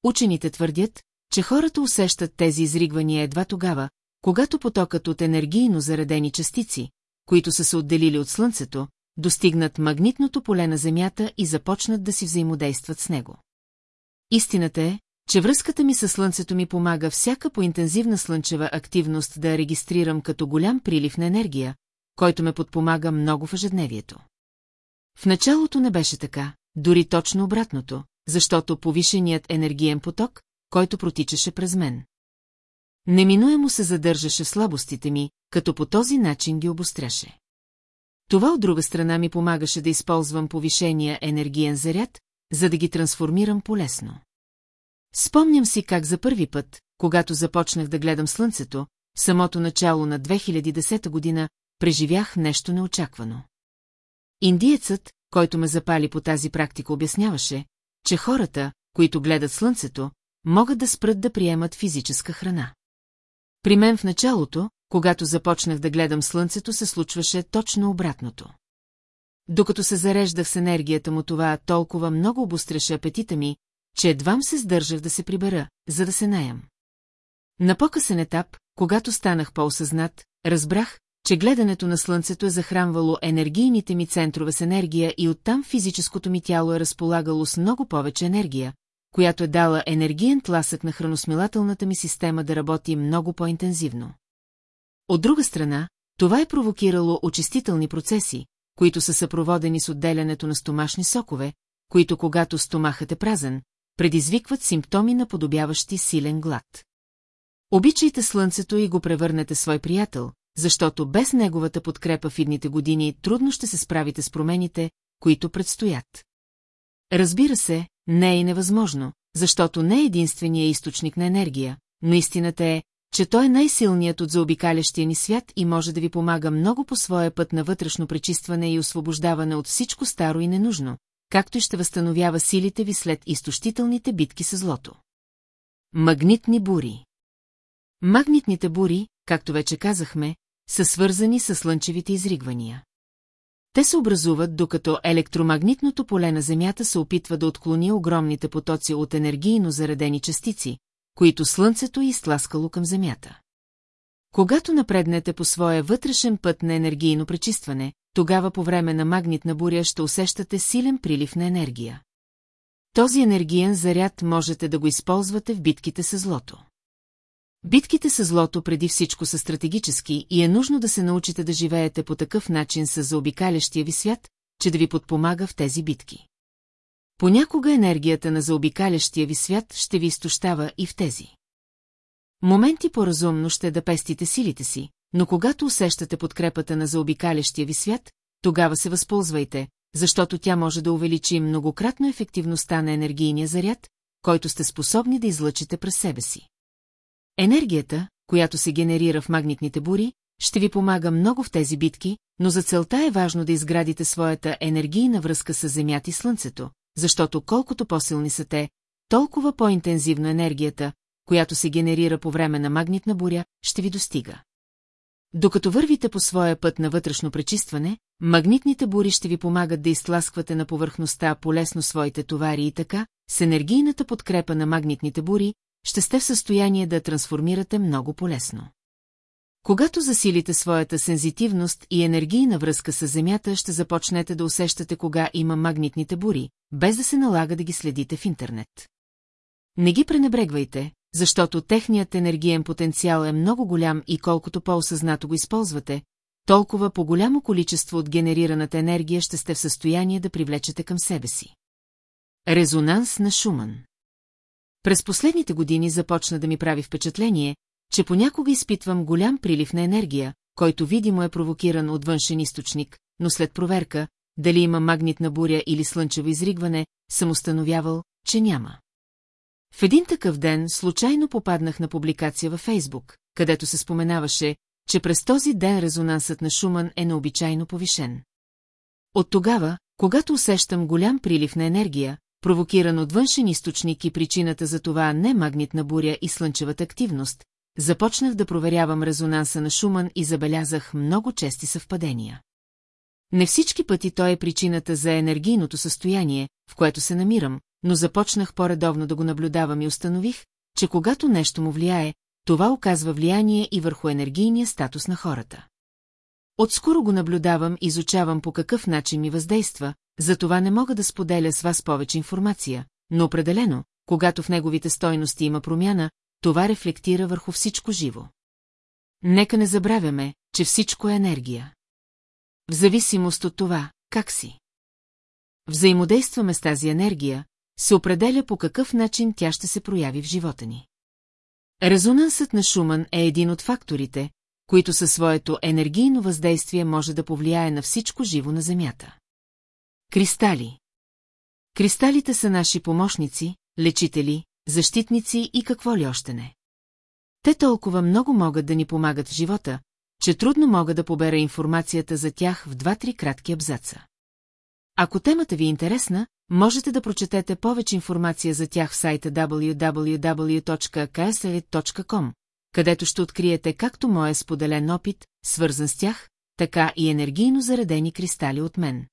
Учените твърдят, че хората усещат тези изригвания едва тогава, когато потокът от енергийно заредени частици, които са се отделили от Слънцето, достигнат магнитното поле на Земята и започнат да си взаимодействат с него. Истината е, че връзката ми с Слънцето ми помага всяка по-интензивна слънчева активност да я регистрирам като голям прилив на енергия, който ме подпомага много в ежедневието. В началото не беше така, дори точно обратното, защото повишеният енергиен поток, който протичаше през мен. Неминуемо се задържаше слабостите ми, като по този начин ги обостряше. Това от друга страна ми помагаше да използвам повишения енергиен заряд, за да ги трансформирам полесно. Спомням си как за първи път, когато започнах да гледам слънцето, в самото начало на 2010 година, преживях нещо неочаквано. Индиецът, който ме запали по тази практика, обясняваше, че хората, които гледат слънцето, могат да спрат да приемат физическа храна. При мен в началото, когато започнах да гледам слънцето, се случваше точно обратното. Докато се зареждах с енергията му, това толкова много обостряше апетита ми, че едвам се сдържах да се прибера, за да се наям. На по-късен етап, когато станах по-осъзнат, разбрах, че гледането на слънцето е захранвало енергийните ми центрове с енергия и оттам физическото ми тяло е разполагало с много повече енергия, която е дала енергиен тласък на храносмилателната ми система да работи много по-интензивно. От друга страна, това е провокирало очистителни процеси, които са съпроводени с отделянето на стомашни сокове, които когато стомахът е празен, предизвикват симптоми наподобяващи силен глад. Обичайте слънцето и го превърнете свой приятел, защото без неговата подкрепа в идните години трудно ще се справите с промените, които предстоят. Разбира се, не е невъзможно, защото не е единствения източник на енергия, но истината е, че той е най-силният от заобикалящия ни свят и може да ви помага много по своя път на вътрешно пречистване и освобождаване от всичко старо и ненужно, както и ще възстановява силите ви след изтощителните битки с злото. Магнитни бури Магнитните бури, както вече казахме, са свързани с слънчевите изригвания. Те се образуват, докато електромагнитното поле на Земята се опитва да отклони огромните потоци от енергийно заредени частици, които Слънцето е изтласкало към Земята. Когато напреднете по своя вътрешен път на енергийно пречистване, тогава по време на магнитна буря ще усещате силен прилив на енергия. Този енергиен заряд можете да го използвате в битките с злото. Битките с злото преди всичко са стратегически и е нужно да се научите да живеете по такъв начин с заобикалящия ви свят, че да ви подпомага в тези битки. Понякога енергията на заобикалящия ви свят ще ви изтощава и в тези. Моменти по-разумно ще да пестите силите си, но когато усещате подкрепата на заобикалящия ви свят, тогава се възползвайте, защото тя може да увеличи многократно ефективността на енергийния заряд, който сте способни да излъчите през себе си. Енергията, която се генерира в магнитните бури, ще ви помага много в тези битки, но за целта е важно да изградите своята енергийна връзка с Земята и Слънцето, защото колкото по-силни са те, толкова по-интензивно енергията, която се генерира по време на магнитна буря, ще ви достига. Докато вървите по своя път на вътрешно пречистване, магнитните бури ще ви помагат да изтласквате на повърхността полесно своите товари и така, с енергийната подкрепа на магнитните бури, ще сте в състояние да трансформирате много полезно. Когато засилите своята сензитивност и енергийна връзка с Земята, ще започнете да усещате кога има магнитните бури, без да се налага да ги следите в интернет. Не ги пренебрегвайте, защото техният енергиен потенциал е много голям и колкото по-осъзнато го използвате, толкова по-голямо количество от генерираната енергия ще сте в състояние да привлечете към себе си. Резонанс на Шуман През последните години започна да ми прави впечатление, че понякога изпитвам голям прилив на енергия, който видимо е провокиран от външен източник, но след проверка, дали има магнитна буря или слънчево изригване, съм установявал, че няма. В един такъв ден случайно попаднах на публикация във Фейсбук, където се споменаваше, че през този ден резонансът на Шуман е необичайно повишен. От тогава, когато усещам голям прилив на енергия, провокиран от външен източник и причината за това не магнитна буря и слънчевата активност, започнах да проверявам резонанса на Шуман и забелязах много чести съвпадения. Не всички пъти той е причината за енергийното състояние, в което се намирам, но започнах по-редовно да го наблюдавам и установих, че когато нещо му влияе, това оказва влияние и върху енергийния статус на хората. Отскоро го наблюдавам, изучавам по какъв начин ми въздейства, затова не мога да споделя с вас повече информация, но определено, когато в неговите стойности има промяна, това рефлектира върху всичко живо. Нека не забравяме, че всичко е енергия. В зависимост от това, как си. Взаимодействаме с тази енергия, се определя по какъв начин тя ще се прояви в живота ни. Резонансът на Шуман е един от факторите, които със своето енергийно въздействие може да повлияе на всичко живо на Земята. Кристали Кристалите са наши помощници, лечители, защитници и какво ли още не. Те толкова много могат да ни помагат в живота, че трудно мога да побера информацията за тях в два-три кратки абзаца. Ако темата ви е интересна, можете да прочетете повече информация за тях в сайта www.ksled.com, където ще откриете както моя споделен опит, свързан с тях, така и енергийно заредени кристали от мен.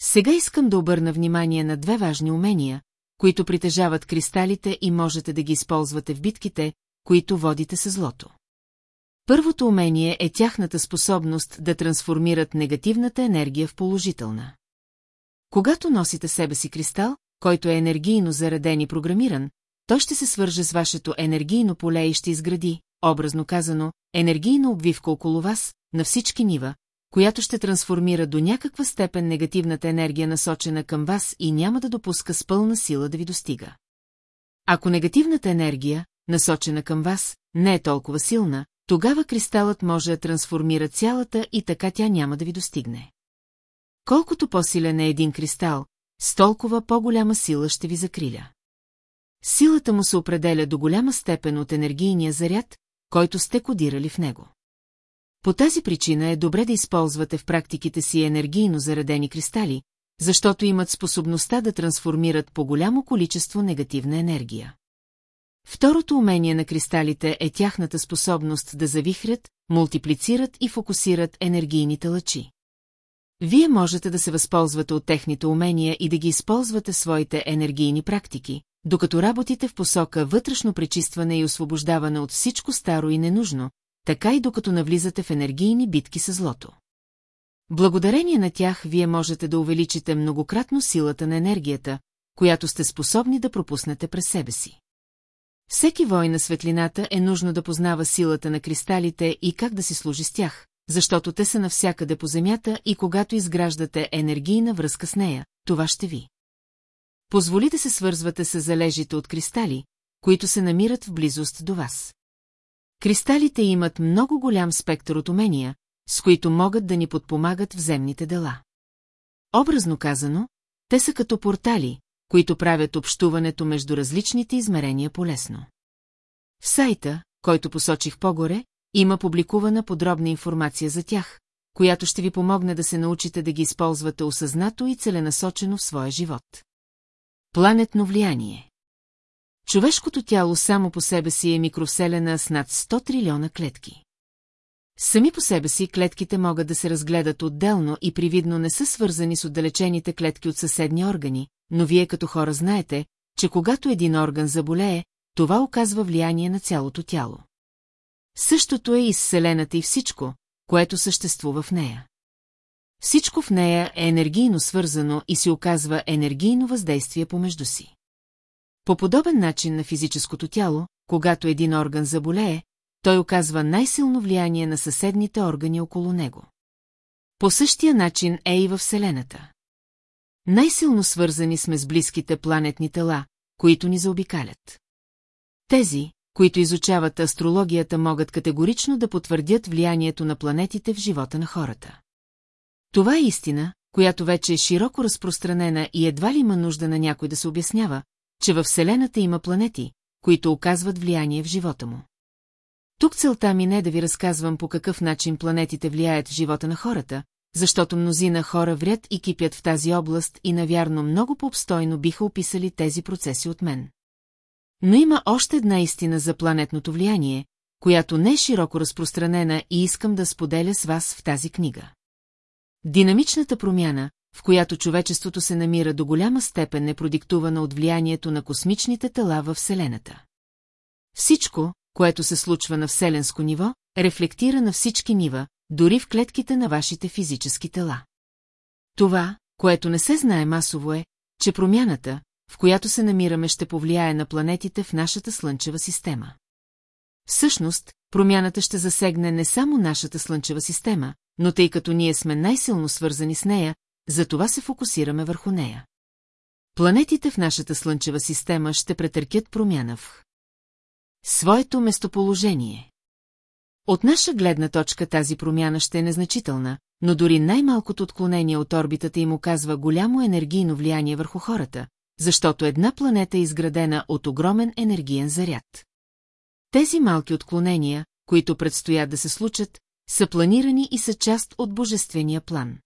Сега искам да обърна внимание на две важни умения, които притежават кристалите и можете да ги използвате в битките, които водите с злото. Първото умение е тяхната способност да трансформират негативната енергия в положителна. Когато носите себе си кристал, който е енергийно зареден и програмиран, той ще се свърже с вашето енергийно поле и ще изгради, образно казано, енергийна обвивка около вас, на всички нива, която ще трансформира до някаква степен негативната енергия насочена към вас и няма да допуска с пълна сила да ви достига. Ако негативната енергия, насочена към вас, не е толкова силна, тогава кристалът може да трансформира цялата и така тя няма да ви достигне. Колкото по-силен е един кристал, с толкова по-голяма сила ще ви закриля. Силата му се определя до голяма степен от енергийния заряд, който сте кодирали в него. По тази причина е добре да използвате в практиките си енергийно заредени кристали, защото имат способността да трансформират по голямо количество негативна енергия. Второто умение на кристалите е тяхната способност да завихрят, мултиплицират и фокусират енергийните лъчи. Вие можете да се възползвате от техните умения и да ги използвате в своите енергийни практики, докато работите в посока вътрешно пречистване и освобождаване от всичко старо и ненужно, така и докато навлизате в енергийни битки с злото. Благодарение на тях вие можете да увеличите многократно силата на енергията, която сте способни да пропуснете през себе си. Всеки вой на светлината е нужно да познава силата на кристалите и как да си служи с тях, защото те са навсякъде по земята и когато изграждате енергийна връзка с нея, това ще ви. Позволи да се свързвате с залежите от кристали, които се намират в близост до вас. Кристалите имат много голям спектър от умения, с които могат да ни подпомагат в земните дела. Образно казано, те са като портали, които правят общуването между различните измерения полезно. В сайта, който посочих по-горе, има публикувана подробна информация за тях, която ще ви помогне да се научите да ги използвате осъзнато и целенасочено в своя живот. Планетно влияние Човешкото тяло само по себе си е микровселена с над 100 трилиона клетки. Сами по себе си клетките могат да се разгледат отделно и привидно не са свързани с отдалечените клетки от съседни органи, но вие като хора знаете, че когато един орган заболее, това оказва влияние на цялото тяло. Същото е и с Вселената и всичко, което съществува в нея. Всичко в нея е енергийно свързано и се оказва енергийно въздействие помежду си. По подобен начин на физическото тяло, когато един орган заболее, той оказва най-силно влияние на съседните органи около него. По същия начин е и във Вселената. Най-силно свързани сме с близките планетни тела, които ни заобикалят. Тези, които изучават астрологията, могат категорично да потвърдят влиянието на планетите в живота на хората. Това е истина, която вече е широко разпространена и едва ли има нужда на някой да се обяснява, че във Вселената има планети, които оказват влияние в живота му. Тук целта ми не е да ви разказвам по какъв начин планетите влияят в живота на хората, защото мнозина хора врят и кипят в тази област и навярно много по-обстойно биха описали тези процеси от мен. Но има още една истина за планетното влияние, която не е широко разпространена и искам да споделя с вас в тази книга. Динамичната промяна, в която човечеството се намира до голяма степен е продиктувана от влиянието на космичните тела във Вселената. Всичко, което се случва на вселенско ниво, рефлектира на всички нива, дори в клетките на вашите физически тела. Това, което не се знае масово е, че промяната, в която се намираме, ще повлияе на планетите в нашата Слънчева система. Всъщност, промяната ще засегне не само нашата Слънчева система, но тъй като ние сме най-силно свързани с нея, затова се фокусираме върху нея. Планетите в нашата Слънчева система ще претъркят промяна в своето местоположение. От наша гледна точка тази промяна ще е незначителна, но дори най-малкото отклонение от орбитата им оказва голямо енергийно влияние върху хората, защото една планета е изградена от огромен енергиен заряд. Тези малки отклонения, които предстоят да се случат, са планирани и са част от божествения план.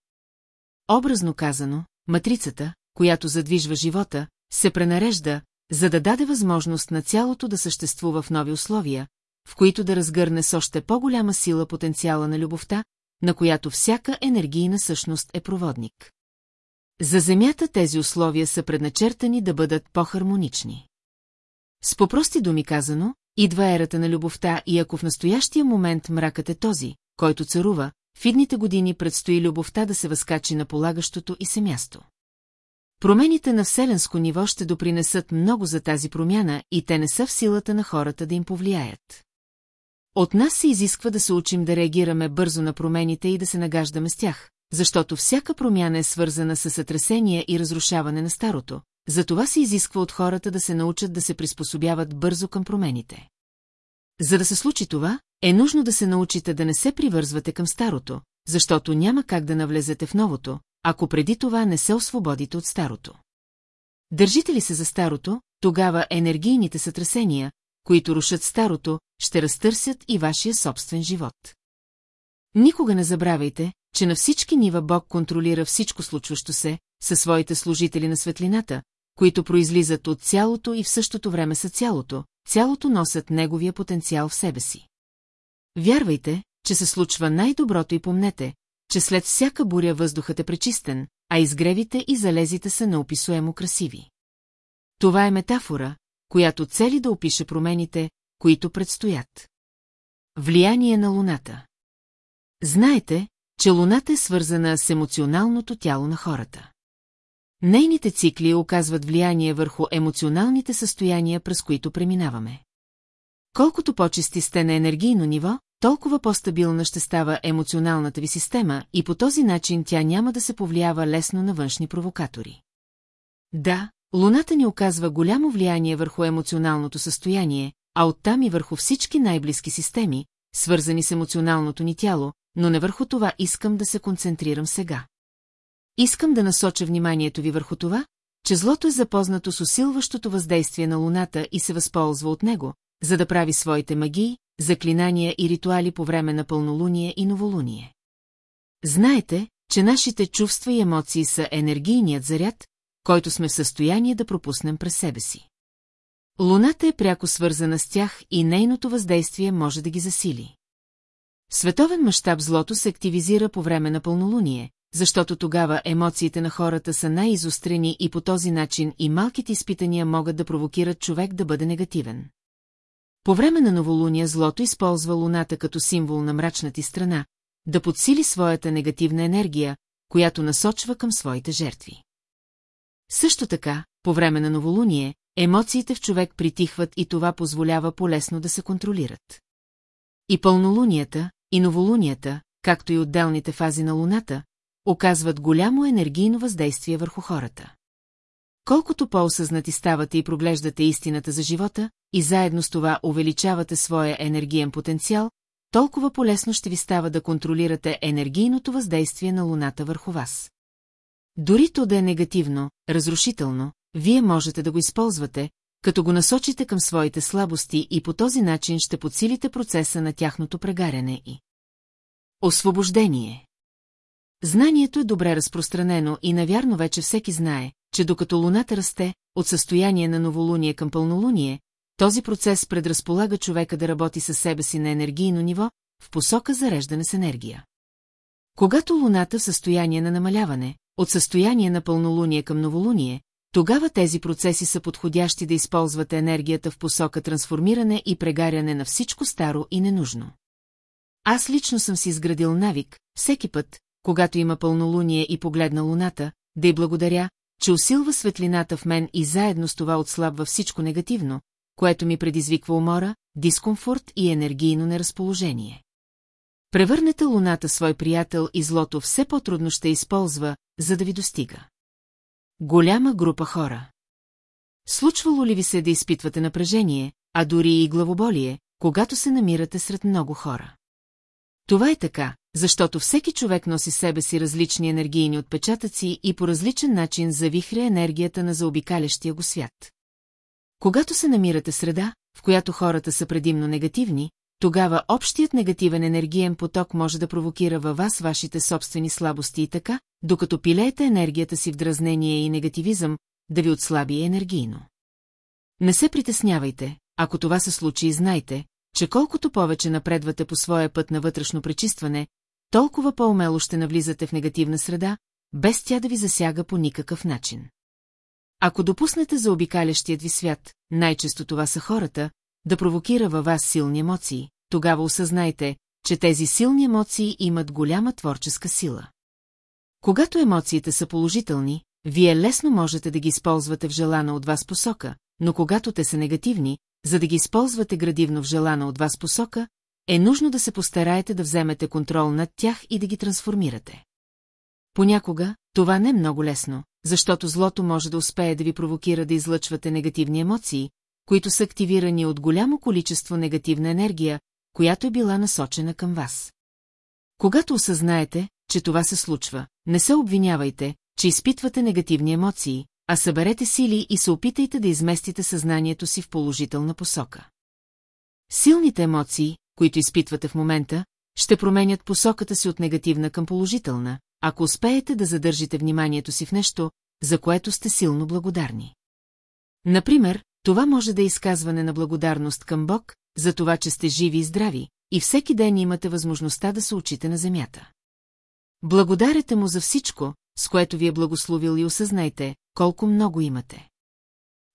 Образно казано, матрицата, която задвижва живота, се пренарежда, за да даде възможност на цялото да съществува в нови условия, в които да разгърне с още по-голяма сила потенциала на любовта, на която всяка енергийна същност е проводник. За Земята тези условия са предначертани да бъдат по-хармонични. С попрости думи казано, идва ерата на любовта и ако в настоящия момент мракът е този, който царува, в идните години предстои любовта да се възкачи на полагащото и се място. Промените на вселенско ниво ще допринесат много за тази промяна и те не са в силата на хората да им повлияят. От нас се изисква да се учим да реагираме бързо на промените и да се нагаждаме с тях, защото всяка промяна е свързана с сътресение и разрушаване на старото, затова се изисква от хората да се научат да се приспособяват бързо към промените. За да се случи това, е нужно да се научите да не се привързвате към старото, защото няма как да навлезете в новото, ако преди това не се освободите от старото. Държите ли се за старото, тогава енергийните сътресения, които рушат старото, ще разтърсят и вашия собствен живот. Никога не забравяйте, че на всички нива Бог контролира всичко случващо се, със своите служители на светлината, които произлизат от цялото и в същото време са цялото, цялото носят неговия потенциал в себе си. Вярвайте, че се случва най-доброто и помнете, че след всяка буря въздухът е пречистен, а изгревите и залезите са неописуемо красиви. Това е метафора, която цели да опише промените, които предстоят. Влияние на Луната Знаете, че Луната е свързана с емоционалното тяло на хората. Нейните цикли оказват влияние върху емоционалните състояния, през които преминаваме. Колкото по-чисти сте на енергийно ниво, толкова по-стабилна ще става емоционалната ви система и по този начин тя няма да се повлиява лесно на външни провокатори. Да, Луната ни оказва голямо влияние върху емоционалното състояние, а оттам и върху всички най-близки системи, свързани с емоционалното ни тяло, но не върху това искам да се концентрирам сега. Искам да насоча вниманието ви върху това, че злото е запознато с усилващото въздействие на Луната и се възползва от него, за да прави своите магии, заклинания и ритуали по време на пълнолуние и новолуние. Знаете, че нашите чувства и емоции са енергийният заряд, който сме в състояние да пропуснем през себе си. Луната е пряко свързана с тях и нейното въздействие може да ги засили. Световен мащаб злото се активизира по време на пълнолуние, защото тогава емоциите на хората са най-изострени и по този начин и малките изпитания могат да провокират човек да бъде негативен. По време на новолуния злото използва луната като символ на мрачната страна, да подсили своята негативна енергия, която насочва към своите жертви. Също така, по време на новолуние, емоциите в човек притихват и това позволява полесно да се контролират. И пълнолунията, и новолунията, както и отделните фази на Луната, оказват голямо енергийно въздействие върху хората. Колкото по-осъзнати ставате и проглеждате истината за живота, и заедно с това увеличавате своя енергиен потенциал, толкова полезно ще ви става да контролирате енергийното въздействие на Луната върху вас. Дори то да е негативно, разрушително, вие можете да го използвате, като го насочите към своите слабости и по този начин ще подсилите процеса на тяхното прегаряне и освобождение. Знанието е добре разпространено и навярно вече всеки знае, че докато луната расте, от състояние на новолуние към пълнолуние, този процес предразполага човека да работи със себе си на енергийно ниво, в посока зареждане с енергия. Когато луната в състояние на намаляване, от състояние на пълнолуние към новолуние, тогава тези процеси са подходящи да използвате енергията в посока трансформиране и прегаряне на всичко старо и ненужно. Аз лично съм си изградил навик, всеки път, когато има пълнолуние и погледна луната, да й благодаря, че усилва светлината в мен и заедно с това отслабва всичко негативно, което ми предизвиква умора, дискомфорт и енергийно неразположение. Превърнете луната свой приятел и злото все по-трудно ще използва, за да ви достига. Голяма група хора. Случвало ли ви се да изпитвате напрежение, а дори и главоболие, когато се намирате сред много хора? Това е така, защото всеки човек носи себе си различни енергийни отпечатъци и по различен начин завихря енергията на заобикалящия го свят. Когато се намирате среда, в която хората са предимно негативни, тогава общият негативен енергиен поток може да провокира във вас вашите собствени слабости и така, докато пилеете енергията си в дразнение и негативизъм, да ви отслаби енергийно. Не се притеснявайте, ако това се случи и знайте, че колкото повече напредвате по своя път на вътрешно пречистване, толкова по-умело ще навлизате в негативна среда, без тя да ви засяга по никакъв начин. Ако допуснете за обикалящият ви свят, най-често това са хората, да провокира във вас силни емоции, тогава осъзнайте, че тези силни емоции имат голяма творческа сила. Когато емоциите са положителни, вие лесно можете да ги използвате в желана от вас посока, но когато те са негативни, за да ги използвате градивно в желана от вас посока, е нужно да се постараете да вземете контрол над тях и да ги трансформирате. Понякога, това не е много лесно, защото злото може да успее да ви провокира да излъчвате негативни емоции, които са активирани от голямо количество негативна енергия, която е била насочена към вас. Когато осъзнаете, че това се случва, не се обвинявайте, че изпитвате негативни емоции, а съберете сили и се опитайте да изместите съзнанието си в положителна посока. Силните емоции, които изпитвате в момента, ще променят посоката си от негативна към положителна, ако успеете да задържите вниманието си в нещо, за което сте силно благодарни. Например, това може да е изказване на благодарност към Бог, за това, че сте живи и здрави, и всеки ден имате възможността да се учите на земята. Благодарете му за всичко, с което ви е благословил и осъзнайте, колко много имате.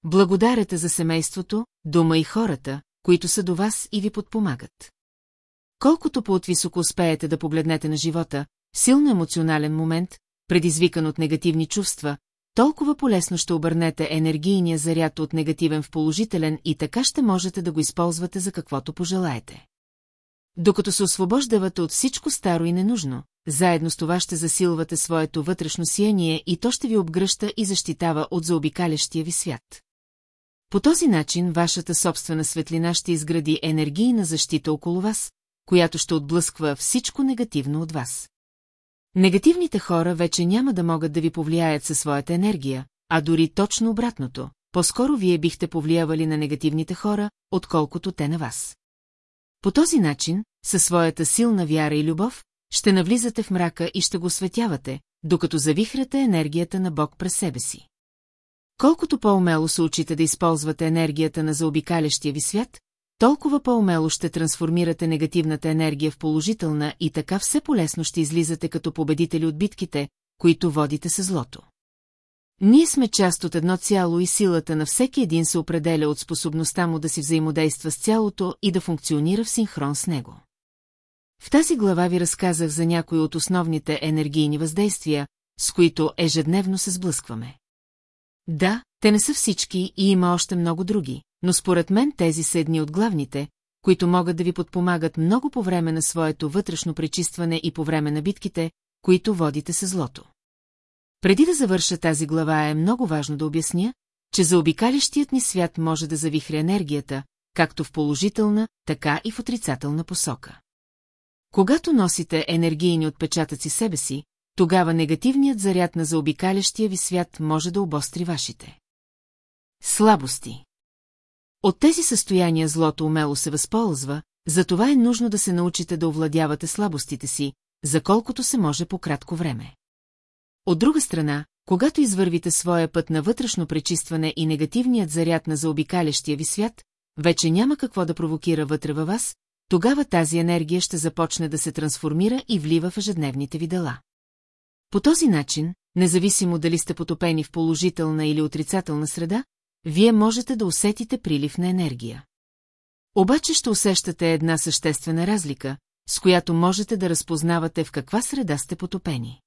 Благодарете за семейството, дома и хората, които са до вас и ви подпомагат. Колкото по-отвисоко успеете да погледнете на живота, силно емоционален момент, предизвикан от негативни чувства, толкова полесно ще обърнете енергийния заряд от негативен в положителен и така ще можете да го използвате за каквото пожелаете. Докато се освобождавате от всичко старо и ненужно, заедно с това ще засилвате своето вътрешно сияние и то ще ви обгръща и защитава от заобикалящия ви свят. По този начин вашата собствена светлина ще изгради енергийна защита около вас, която ще отблъсква всичко негативно от вас. Негативните хора вече няма да могат да ви повлияят със своята енергия, а дори точно обратното, по-скоро вие бихте повлиявали на негативните хора, отколкото те на вас. По този начин, със своята силна вяра и любов, ще навлизате в мрака и ще го светявате, докато завихрате енергията на Бог през себе си. Колкото по-умело се учите да използвате енергията на заобикалящия ви свят, толкова по-умело ще трансформирате негативната енергия в положителна и така все полесно ще излизате като победители от битките, които водите се злото. Ние сме част от едно цяло и силата на всеки един се определя от способността му да си взаимодейства с цялото и да функционира в синхрон с него. В тази глава ви разказах за някои от основните енергийни въздействия, с които ежедневно се сблъскваме. Да, те не са всички и има още много други, но според мен тези са едни от главните, които могат да ви подпомагат много по време на своето вътрешно пречистване и по време на битките, които водите се злото. Преди да завърша тази глава е много важно да обясня, че за обикалящият ни свят може да завихре енергията, както в положителна, така и в отрицателна посока. Когато носите енергийни отпечатъци себе си, тогава негативният заряд на заобикалящия ви свят може да обостри вашите. Слабости От тези състояния злото умело се възползва, затова е нужно да се научите да овладявате слабостите си, за колкото се може по кратко време. От друга страна, когато извървите своя път на вътрешно пречистване и негативният заряд на заобикалящия ви свят, вече няма какво да провокира вътре във вас, тогава тази енергия ще започне да се трансформира и влива в ежедневните ви дела. По този начин, независимо дали сте потопени в положителна или отрицателна среда, вие можете да усетите прилив на енергия. Обаче ще усещате една съществена разлика, с която можете да разпознавате в каква среда сте потопени.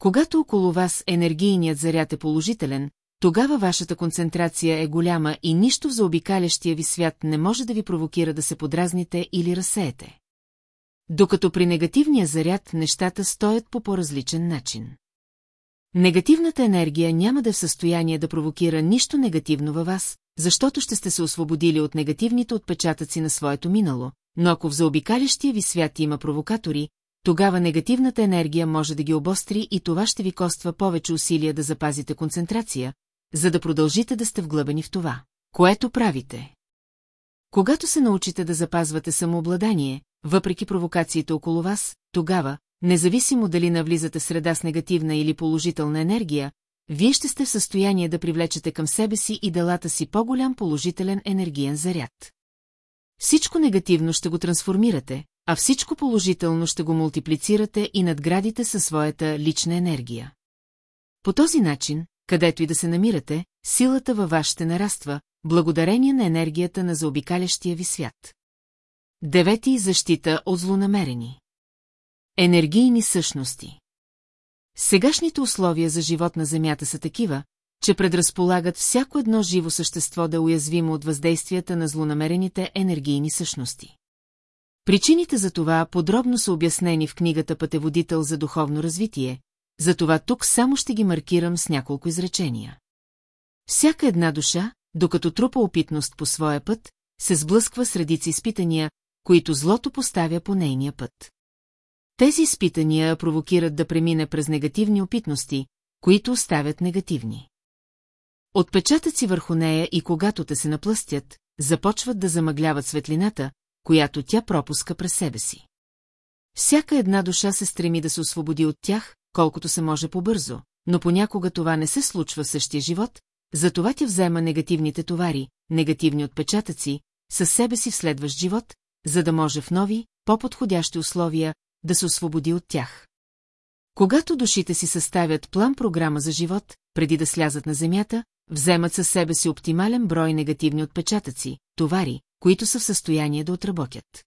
Когато около вас енергийният заряд е положителен, тогава вашата концентрация е голяма и нищо в заобикалящия ви свят не може да ви провокира да се подразните или разсеете. Докато при негативния заряд нещата стоят по по-различен начин. Негативната енергия няма да е в състояние да провокира нищо негативно във вас, защото ще сте се освободили от негативните отпечатъци на своето минало, но ако в заобикалящия ви свят има провокатори, тогава негативната енергия може да ги обостри и това ще ви коства повече усилия да запазите концентрация, за да продължите да сте вглъбени в това, което правите. Когато се научите да запазвате самообладание, въпреки провокациите около вас, тогава, независимо дали навлизате среда с негативна или положителна енергия, вие ще сте в състояние да привлечете към себе си и делата си по-голям положителен енергиен заряд. Всичко негативно ще го трансформирате, а всичко положително ще го мултиплицирате и надградите със своята лична енергия. По този начин, където и да се намирате, силата във вас ще нараства, благодарение на енергията на заобикалящия ви свят. Девети защита от злонамерени. Енергийни същности. Сегашните условия за живот на Земята са такива, че предразполагат всяко едно живо същество да е уязвимо от въздействията на злонамерените енергийни същности. Причините за това подробно са обяснени в книгата Пътеводител за духовно развитие, затова тук само ще ги маркирам с няколко изречения. Всяка една душа, докато трупа опитност по своя път, се сблъсква с редици изпитания, които злото поставя по нейния път. Тези изпитания провокират да премине през негативни опитности, които оставят негативни. Отпечатъци върху нея и когато те се наплъстят, започват да замъгляват светлината, която тя пропуска през себе си. Всяка една душа се стреми да се освободи от тях, колкото се може по-бързо, но понякога това не се случва в същия живот, затова тя взема негативните товари, негативни отпечатъци, със себе си в следващ живот, за да може в нови, по-подходящи условия да се освободи от тях. Когато душите си съставят план-програма за живот, преди да слязат на земята, вземат със себе си оптимален брой негативни отпечатъци, товари, които са в състояние да отработят.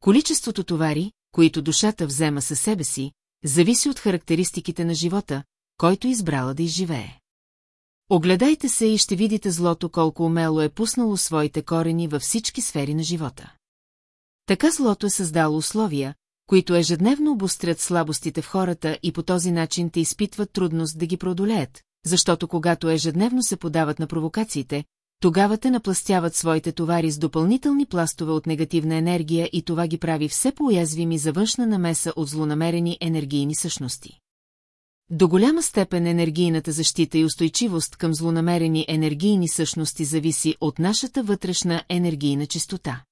Количеството товари, които душата взема със себе си, зависи от характеристиките на живота, който е избрала да изживее. Огледайте се и ще видите злото колко умело е пуснало своите корени във всички сфери на живота. Така злото е създало условия, които ежедневно обострят слабостите в хората и по този начин те изпитват трудност да ги преодолеят, защото когато ежедневно се подават на провокациите, тогава те напластяват своите товари с допълнителни пластове от негативна енергия и това ги прави все по-уязвими за външна намеса от злонамерени енергийни същности. До голяма степен енергийната защита и устойчивост към злонамерени енергийни същности зависи от нашата вътрешна енергийна чистота.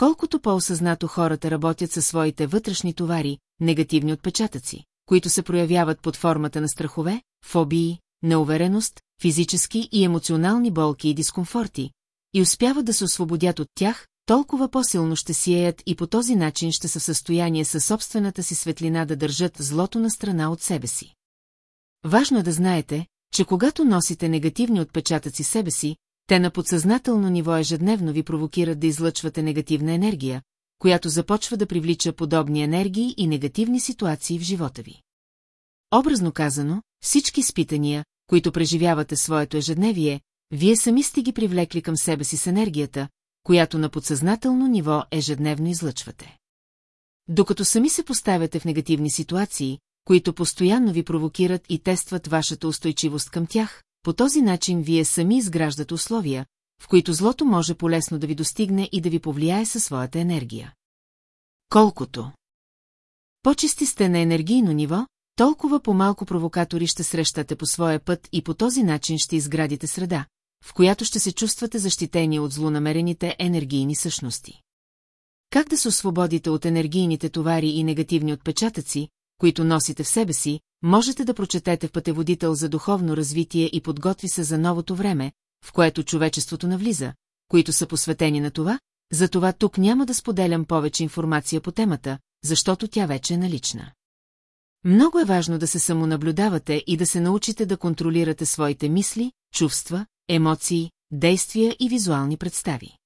Колкото по-осъзнато хората работят със своите вътрешни товари, негативни отпечатъци, които се проявяват под формата на страхове, фобии, неувереност, физически и емоционални болки и дискомфорти, и успяват да се освободят от тях, толкова по-силно ще сияят и по този начин ще са в състояние със собствената си светлина да държат злото на страна от себе си. Важно е да знаете, че когато носите негативни отпечатъци себе си, те на подсъзнателно ниво ежедневно ви провокират да излъчвате негативна енергия, която започва да привлича подобни енергии и негативни ситуации в живота ви. Образно казано, всички спитания, които преживявате своето ежедневие, вие сами сте ги привлекли към себе си с енергията, която на подсъзнателно ниво ежедневно излъчвате. Докато сами се поставяте в негативни ситуации, които постоянно ви провокират и тестват вашата устойчивост към тях, по този начин вие сами изграждате условия, в които злото може полесно да ви достигне и да ви повлияе със своята енергия. Колкото по-чисти сте на енергийно ниво, толкова по-малко провокатори ще срещате по своя път и по този начин ще изградите среда, в която ще се чувствате защитени от злонамерените енергийни същности. Как да се освободите от енергийните товари и негативни отпечатъци, които носите в себе си, можете да прочетете в пътеводител за духовно развитие и подготви се за новото време, в което човечеството навлиза, които са посветени на това, затова тук няма да споделям повече информация по темата, защото тя вече е налична. Много е важно да се самонаблюдавате и да се научите да контролирате своите мисли, чувства, емоции, действия и визуални представи.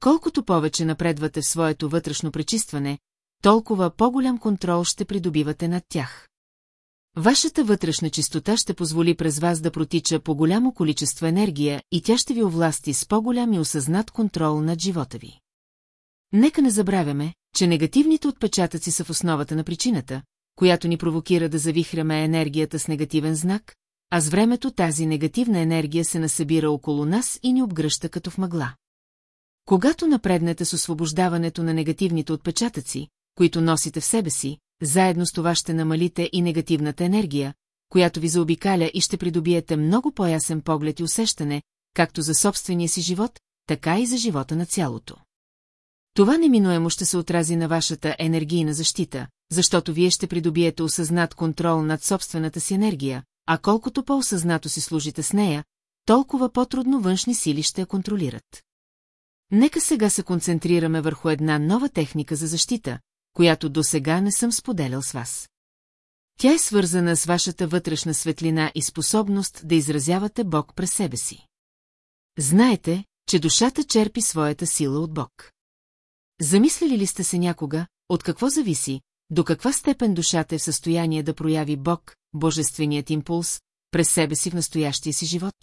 Колкото повече напредвате в своето вътрешно пречистване, толкова по-голям контрол ще придобивате над тях. Вашата вътрешна чистота ще позволи през вас да протича по голямо количество енергия и тя ще ви овласти с по-голям и осъзнат контрол над живота ви. Нека не забравяме, че негативните отпечатъци са в основата на причината, която ни провокира да завихряме енергията с негативен знак, а с времето тази негативна енергия се насъбира около нас и ни обгръща като в мъгла. Когато напреднете с освобождаването на негативните отпечатъци, които носите в себе си, заедно с това ще намалите и негативната енергия, която ви заобикаля и ще придобиете много по-ясен поглед и усещане, както за собствения си живот, така и за живота на цялото. Това неминуемо ще се отрази на вашата енергийна защита, защото вие ще придобиете осъзнат контрол над собствената си енергия, а колкото по-осъзнато си служите с нея, толкова по-трудно външни сили ще я контролират. Нека сега се концентрираме върху една нова техника за защита, която до сега не съм споделял с вас. Тя е свързана с вашата вътрешна светлина и способност да изразявате Бог през себе си. Знаете, че душата черпи своята сила от Бог. Замислили ли сте се някога, от какво зависи, до каква степен душата е в състояние да прояви Бог, божественият импулс, през себе си в настоящия си живот?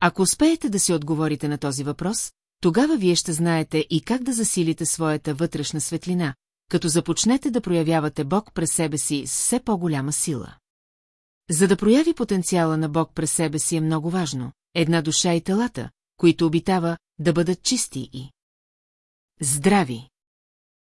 Ако успеете да си отговорите на този въпрос, тогава вие ще знаете и как да засилите своята вътрешна светлина, като започнете да проявявате Бог през себе си с все по-голяма сила. За да прояви потенциала на Бог през себе си е много важно, една душа и телата, които обитава, да бъдат чисти и здрави.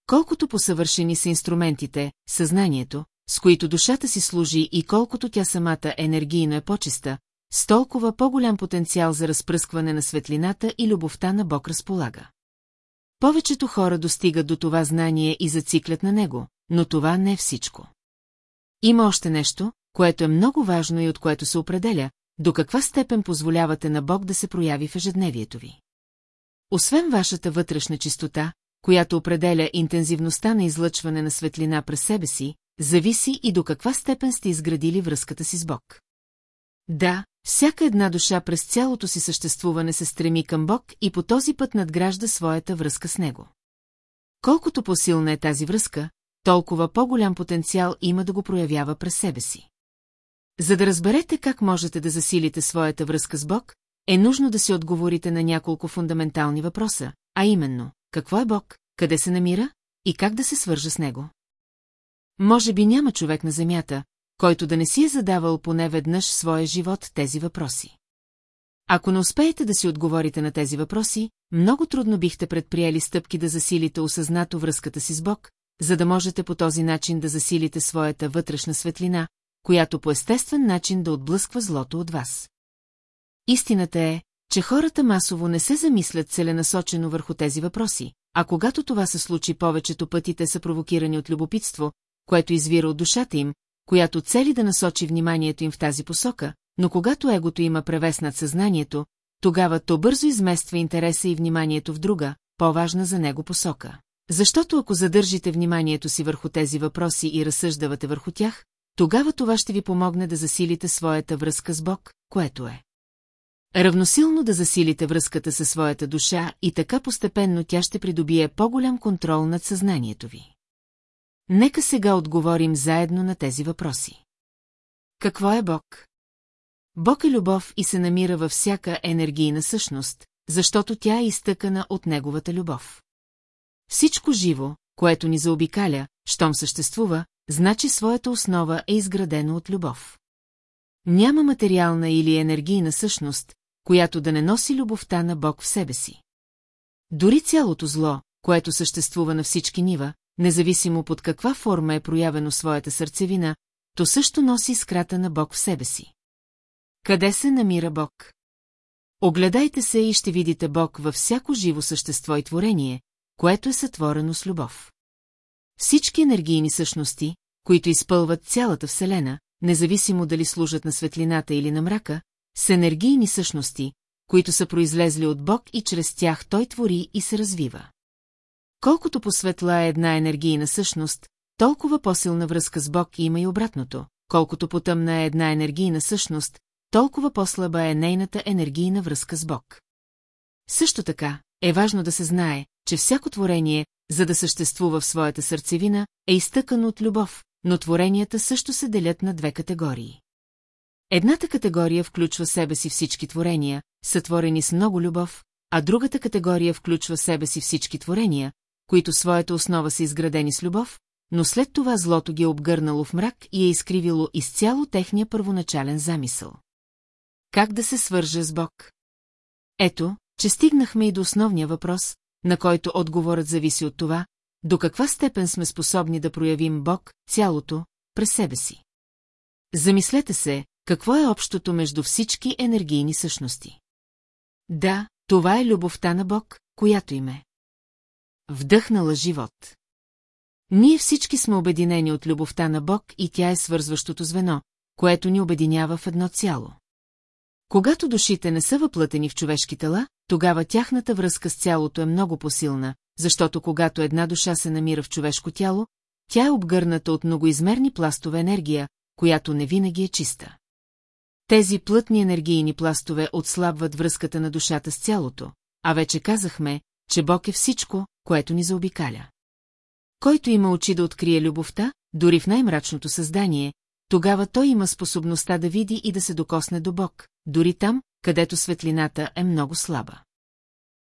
Колкото посъвършени са инструментите, съзнанието, с които душата си служи и колкото тя самата енергийно е по-чиста, с толкова по-голям потенциал за разпръскване на светлината и любовта на Бог разполага. Повечето хора достигат до това знание и зациклят на него, но това не е всичко. Има още нещо, което е много важно и от което се определя, до каква степен позволявате на Бог да се прояви в ежедневието ви. Освен вашата вътрешна чистота, която определя интензивността на излъчване на светлина през себе си, зависи и до каква степен сте изградили връзката си с Бог. Да, всяка една душа през цялото си съществуване се стреми към Бог и по този път надгражда своята връзка с Него. Колкото по-силна е тази връзка, толкова по-голям потенциал има да го проявява през себе си. За да разберете как можете да засилите своята връзка с Бог, е нужно да си отговорите на няколко фундаментални въпроса, а именно, какво е Бог, къде се намира и как да се свържа с Него. Може би няма човек на Земята, който да не си е задавал поне веднъж своя живот тези въпроси. Ако не успеете да си отговорите на тези въпроси, много трудно бихте предприели стъпки да засилите осъзнато връзката си с Бог, за да можете по този начин да засилите своята вътрешна светлина, която по естествен начин да отблъсква злото от вас. Истината е, че хората масово не се замислят целенасочено върху тези въпроси, а когато това се случи повечето пъти са провокирани от любопитство, което извира от душата им, която цели да насочи вниманието им в тази посока, но когато егото има превес над съзнанието, тогава то бързо измества интереса и вниманието в друга, по-важна за него посока. Защото ако задържите вниманието си върху тези въпроси и разсъждавате върху тях, тогава това ще ви помогне да засилите своята връзка с Бог, което е. Равносилно да засилите връзката със своята душа и така постепенно тя ще придобие по-голям контрол над съзнанието ви. Нека сега отговорим заедно на тези въпроси. Какво е Бог? Бог е любов и се намира във всяка енергийна същност, защото тя е изтъкана от неговата любов. Всичко живо, което ни заобикаля, щом съществува, значи своята основа е изградено от любов. Няма материална или енергийна същност, която да не носи любовта на Бог в себе си. Дори цялото зло, което съществува на всички нива, независимо под каква форма е проявено своята сърцевина, то също носи скрата на Бог в себе си. Къде се намира Бог? Огледайте се и ще видите Бог във всяко живо същество и творение, което е сътворено с любов. Всички енергийни същности, които изпълват цялата Вселена, независимо дали служат на светлината или на мрака, са енергийни същности, които са произлезли от Бог и чрез тях Той твори и се развива. Колкото посветла е една енергийна същност, толкова по-силна връзка с Бог има и обратното. Колкото потъмна е една енергийна същност, толкова по-слаба е нейната енергийна връзка с Бог. Също така, е важно да се знае, че всяко творение, за да съществува в своята сърцевина, е изтъкано от любов, но творенията също се делят на две категории. Едната категория включва себе си всички творения, сътворени с много любов, а другата категория включва себе си всички творения, които своята основа са изградени с любов, но след това злото ги е обгърнало в мрак и е изкривило изцяло техния първоначален замисъл. Как да се свържа с Бог? Ето, че стигнахме и до основния въпрос, на който отговорът зависи от това, до каква степен сме способни да проявим Бог, цялото, през себе си. Замислете се, какво е общото между всички енергийни същности. Да, това е любовта на Бог, която им е. Вдъхнала живот. Ние всички сме обединени от любовта на Бог и тя е свързващото звено, което ни обединява в едно цяло. Когато душите не са въплътени в човешки тела, тогава тяхната връзка с цялото е много посилна, защото когато една душа се намира в човешко тяло, тя е обгърната от многоизмерни пластове енергия, която не винаги е чиста. Тези плътни енергийни пластове отслабват връзката на душата с цялото, а вече казахме, че Бог е всичко, което ни заобикаля. Който има очи да открие любовта, дори в най-мрачното създание, тогава той има способността да види и да се докосне до Бог, дори там, където светлината е много слаба.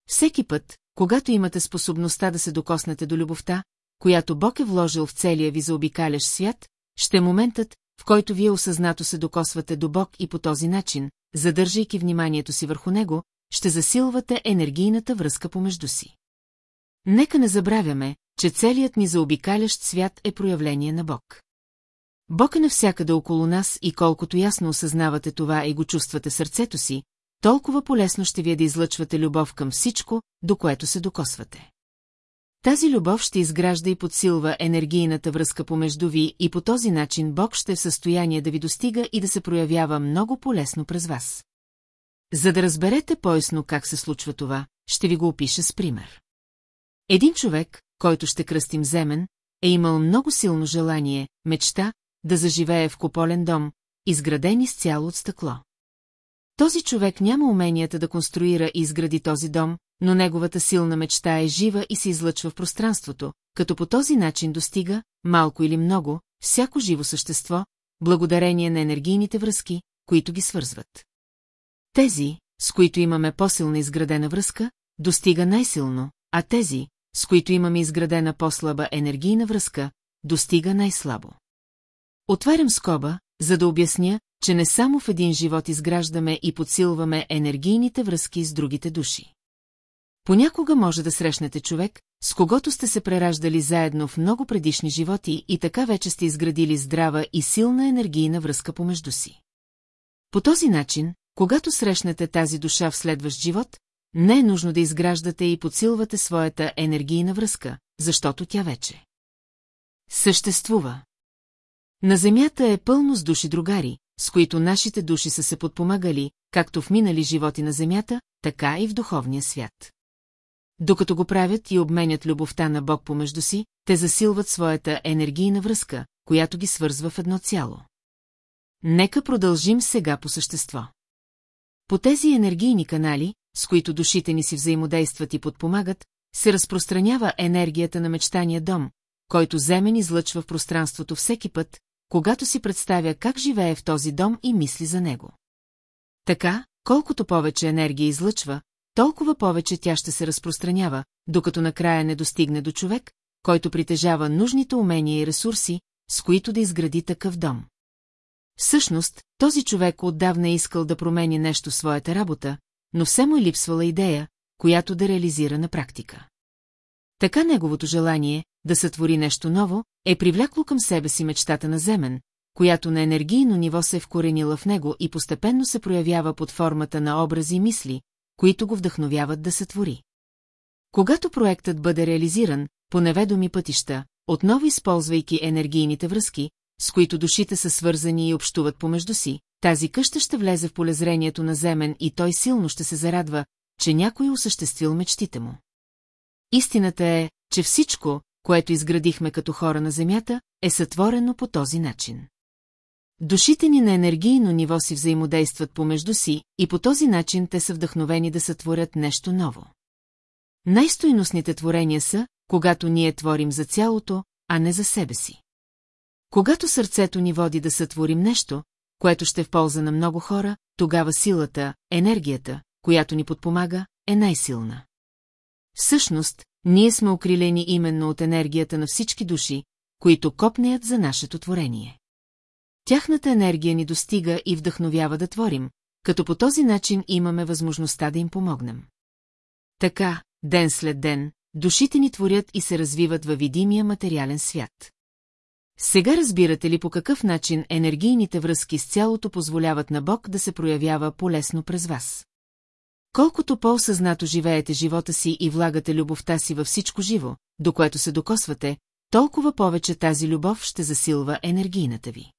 Всеки път, когато имате способността да се докоснете до любовта, която Бог е вложил в целия ви заобикалящ свят, ще е моментът, в който вие осъзнато се докосвате до Бог и по този начин, задържайки вниманието си върху Него, ще засилвате енергийната връзка помежду си. Нека не забравяме, че целият ни заобикалящ свят е проявление на Бог. Бог е навсякъде около нас и колкото ясно осъзнавате това и го чувствате сърцето си, толкова полезно ще вие да излъчвате любов към всичко, до което се докосвате. Тази любов ще изгражда и подсилва енергийната връзка помежду ви и по този начин Бог ще е в състояние да ви достига и да се проявява много полезно през вас. За да разберете поясно как се случва това, ще ви го опиша с пример. Един човек, който ще кръстим земен, е имал много силно желание, мечта, да заживее в куполен дом, изграден изцяло от стъкло. Този човек няма уменията да конструира и изгради този дом, но неговата силна мечта е жива и се излъчва в пространството, като по този начин достига, малко или много, всяко живо същество, благодарение на енергийните връзки, които ги свързват. Тези, с които имаме по-силна изградена връзка, достига най-силно, а тези, с които имаме изградена по-слаба енергийна връзка, достига най-слабо. Отварям скоба, за да обясня, че не само в един живот изграждаме и подсилваме енергийните връзки с другите души. Понякога може да срещнете човек, с когото сте се прераждали заедно в много предишни животи и така вече сте изградили здрава и силна енергийна връзка помежду си. По този начин, когато срещнете тази душа в следващ живот, не е нужно да изграждате и подсилвате своята енергийна връзка, защото тя вече съществува. На Земята е пълно с души другари, с които нашите души са се подпомагали, както в минали животи на Земята, така и в духовния свят. Докато го правят и обменят любовта на Бог помежду си, те засилват своята енергийна връзка, която ги свързва в едно цяло. Нека продължим сега по същество. По тези енергийни канали, с които душите ни си взаимодействат и подпомагат, се разпространява енергията на мечтания дом, който Земен излъчва в пространството всеки път, когато си представя как живее в този дом и мисли за него. Така, колкото повече енергия излъчва, толкова повече тя ще се разпространява, докато накрая не достигне до човек, който притежава нужните умения и ресурси, с които да изгради такъв дом. Всъщност, този човек отдавна е искал да промени нещо в своята работа, но все му е липсвала идея, която да реализира на практика. Така неговото желание, да сътвори нещо ново, е привлякло към себе си мечтата на Земен, която на енергийно ниво се е вкоренила в него и постепенно се проявява под формата на образи и мисли, които го вдъхновяват да сътвори. Когато проектът бъде реализиран, по неведоми пътища, отново използвайки енергийните връзки, с които душите са свързани и общуват помежду си, тази къща ще влезе в полезрението на Земен и той силно ще се зарадва, че някой осъществил мечтите му. Истината е, че всичко, което изградихме като хора на Земята, е сътворено по този начин. Душите ни на енергийно ниво си взаимодействат помежду си и по този начин те са вдъхновени да сътворят нещо ново. Най-стойностните творения са, когато ние творим за цялото, а не за себе си. Когато сърцето ни води да сътворим нещо, което ще е в полза на много хора, тогава силата, енергията, която ни подпомага, е най-силна. Всъщност, ние сме окрилени именно от енергията на всички души, които копнеят за нашето творение. Тяхната енергия ни достига и вдъхновява да творим, като по този начин имаме възможността да им помогнем. Така, ден след ден, душите ни творят и се развиват във видимия материален свят. Сега разбирате ли по какъв начин енергийните връзки с цялото позволяват на Бог да се проявява полезно през вас? Колкото по-осъзнато живеете живота си и влагате любовта си във всичко живо, до което се докосвате, толкова повече тази любов ще засилва енергийната ви.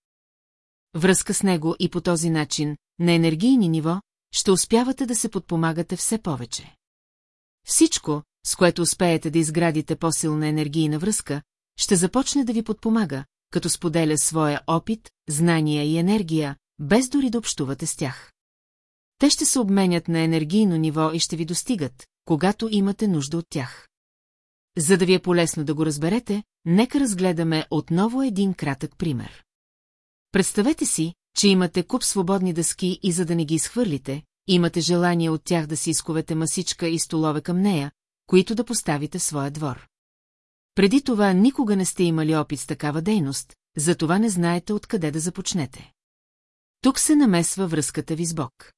Връзка с него и по този начин, на енергийни ниво, ще успявате да се подпомагате все повече. Всичко, с което успеете да изградите по-силна енергийна връзка, ще започне да ви подпомага, като споделя своя опит, знания и енергия, без дори да общувате с тях. Те ще се обменят на енергийно ниво и ще ви достигат, когато имате нужда от тях. За да ви е полезно да го разберете, нека разгледаме отново един кратък пример. Представете си, че имате куп свободни дъски и за да не ги изхвърлите, имате желание от тях да си изковете масичка и столове към нея, които да поставите в своя двор. Преди това никога не сте имали опит с такава дейност, затова не знаете откъде да започнете. Тук се намесва връзката ви с Бог.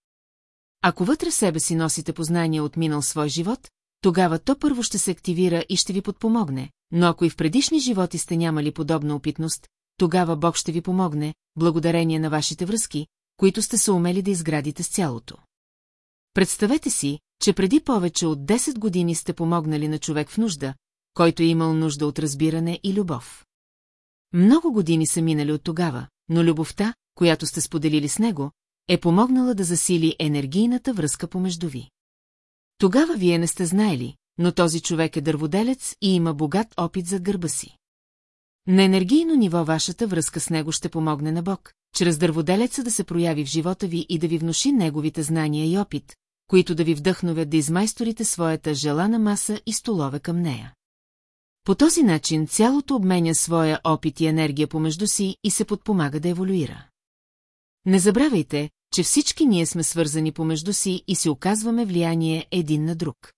Ако вътре в себе си носите познания от минал свой живот, тогава то първо ще се активира и ще ви подпомогне, но ако и в предишни животи сте нямали подобна опитност, тогава Бог ще ви помогне, благодарение на вашите връзки, които сте се умели да изградите с цялото. Представете си, че преди повече от 10 години сте помогнали на човек в нужда, който е имал нужда от разбиране и любов. Много години са минали от тогава, но любовта, която сте споделили с него, е помогнала да засили енергийната връзка помежду ви. Тогава вие не сте знаели, но този човек е дърводелец и има богат опит зад гърба си. На енергийно ниво вашата връзка с него ще помогне на Бог, чрез дърводелеца да се прояви в живота ви и да ви внуши неговите знания и опит, които да ви вдъхновят да измайсторите своята желана маса и столове към нея. По този начин цялото обменя своя опит и енергия помежду си и се подпомага да еволюира. Не забравяйте, че всички ние сме свързани помежду си и си оказваме влияние един на друг.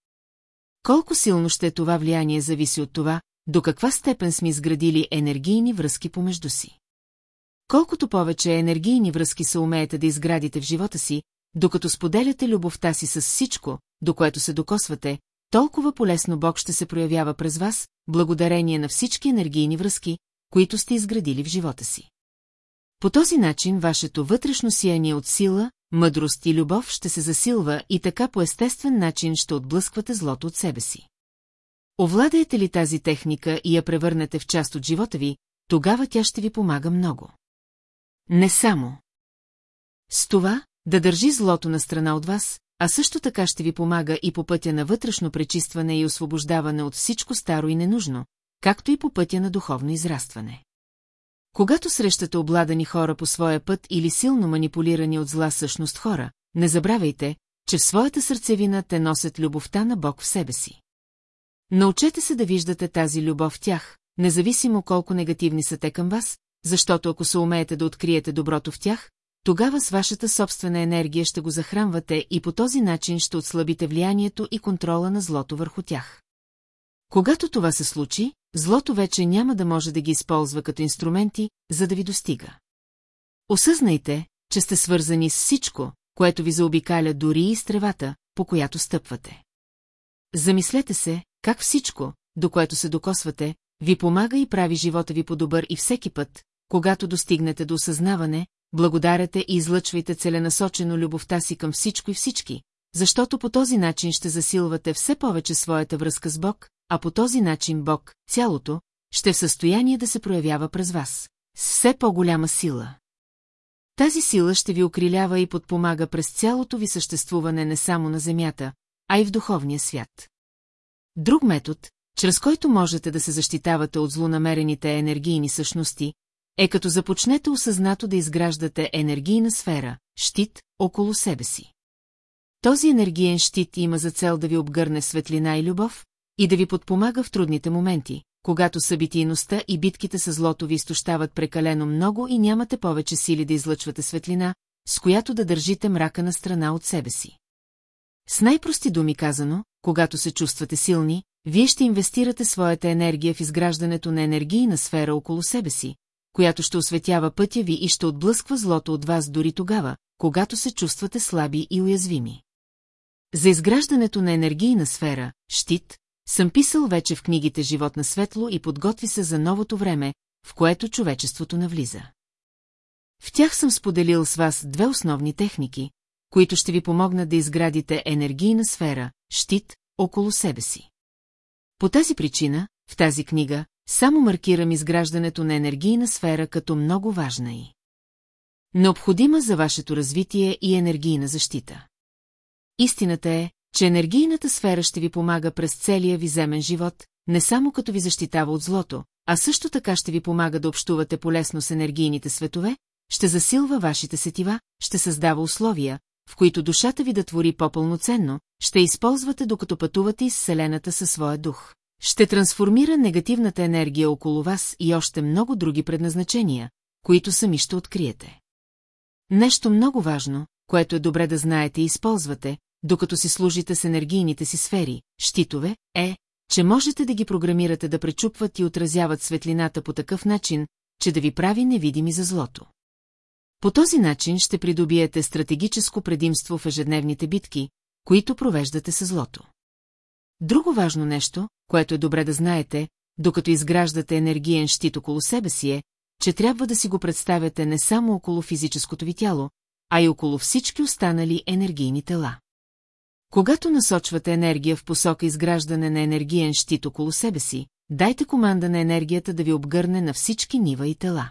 Колко силно ще е това влияние зависи от това, до каква степен сме изградили енергийни връзки помежду си. Колкото повече енергийни връзки се умеете да изградите в живота си, докато споделяте любовта си с всичко, до което се докосвате, толкова полезно Бог ще се проявява през вас, благодарение на всички енергийни връзки, които сте изградили в живота си. По този начин вашето вътрешно сияние от сила, мъдрост и любов ще се засилва и така по естествен начин ще отблъсквате злото от себе си. Овладеете ли тази техника и я превърнете в част от живота ви, тогава тя ще ви помага много. Не само. С това, да държи злото на страна от вас, а също така ще ви помага и по пътя на вътрешно пречистване и освобождаване от всичко старо и ненужно, както и по пътя на духовно израстване. Когато срещате обладани хора по своя път или силно манипулирани от зла същност хора, не забравяйте, че в своята сърцевина те носят любовта на Бог в себе си. Научете се да виждате тази любов в тях, независимо колко негативни са те към вас, защото ако се умеете да откриете доброто в тях, тогава с вашата собствена енергия ще го захранвате и по този начин ще отслабите влиянието и контрола на злото върху тях. Когато това се случи, злото вече няма да може да ги използва като инструменти, за да ви достига. Осъзнайте, че сте свързани с всичко, което ви заобикаля дори и с по която стъпвате. Замислете се, как всичко, до което се докосвате, ви помага и прави живота ви по-добър и всеки път, когато достигнете до осъзнаване, благодарете и излъчвайте целенасочено любовта си към всичко и всички, защото по този начин ще засилвате все повече своята връзка с Бог, а по този начин Бог, цялото, ще е в състояние да се проявява през вас. С все по-голяма сила. Тази сила ще ви окрилява и подпомага през цялото ви съществуване не само на Земята, а и в духовния свят. Друг метод, чрез който можете да се защитавате от злонамерените енергийни същности, е като започнете осъзнато да изграждате енергийна сфера, щит, около себе си. Този енергиен щит има за цел да ви обгърне светлина и любов и да ви подпомага в трудните моменти, когато събитийността и битките с злото ви изтощават прекалено много и нямате повече сили да излъчвате светлина, с която да държите мрака на страна от себе си. С най-прости думи казано, когато се чувствате силни, вие ще инвестирате своята енергия в изграждането на енергийна сфера около себе си, която ще осветява пътя ви и ще отблъсква злото от вас дори тогава, когато се чувствате слаби и уязвими. За изграждането на енергийна сфера, щит, съм писал вече в книгите Живот на светло и подготви се за новото време, в което човечеството навлиза. В тях съм споделил с вас две основни техники, които ще ви помогнат да изградите енергийна сфера, щит, около себе си. По тази причина, в тази книга, само маркирам изграждането на енергийна сфера като много важна и необходима за вашето развитие и енергийна защита. Истината е, че енергийната сфера ще ви помага през целия ви земен живот, не само като ви защитава от злото, а също така ще ви помага да общувате полесно с енергийните светове, ще засилва вашите сетива, ще създава условия, в които душата ви да твори по-пълноценно, ще използвате докато пътувате из Вселената със своя дух. Ще трансформира негативната енергия около вас и още много други предназначения, които сами ще откриете. Нещо много важно, което е добре да знаете и използвате, докато си служите с енергийните си сфери, щитове, е, че можете да ги програмирате да пречупват и отразяват светлината по такъв начин, че да ви прави невидими за злото. По този начин ще придобиете стратегическо предимство в ежедневните битки, които провеждате с злото. Друго важно нещо, което е добре да знаете, докато изграждате енергиен щит около себе си е, че трябва да си го представяте не само около физическото ви тяло, а и около всички останали енергийни тела. Когато насочвате енергия в посока изграждане на енергиен щит около себе си, дайте команда на енергията да ви обгърне на всички нива и тела.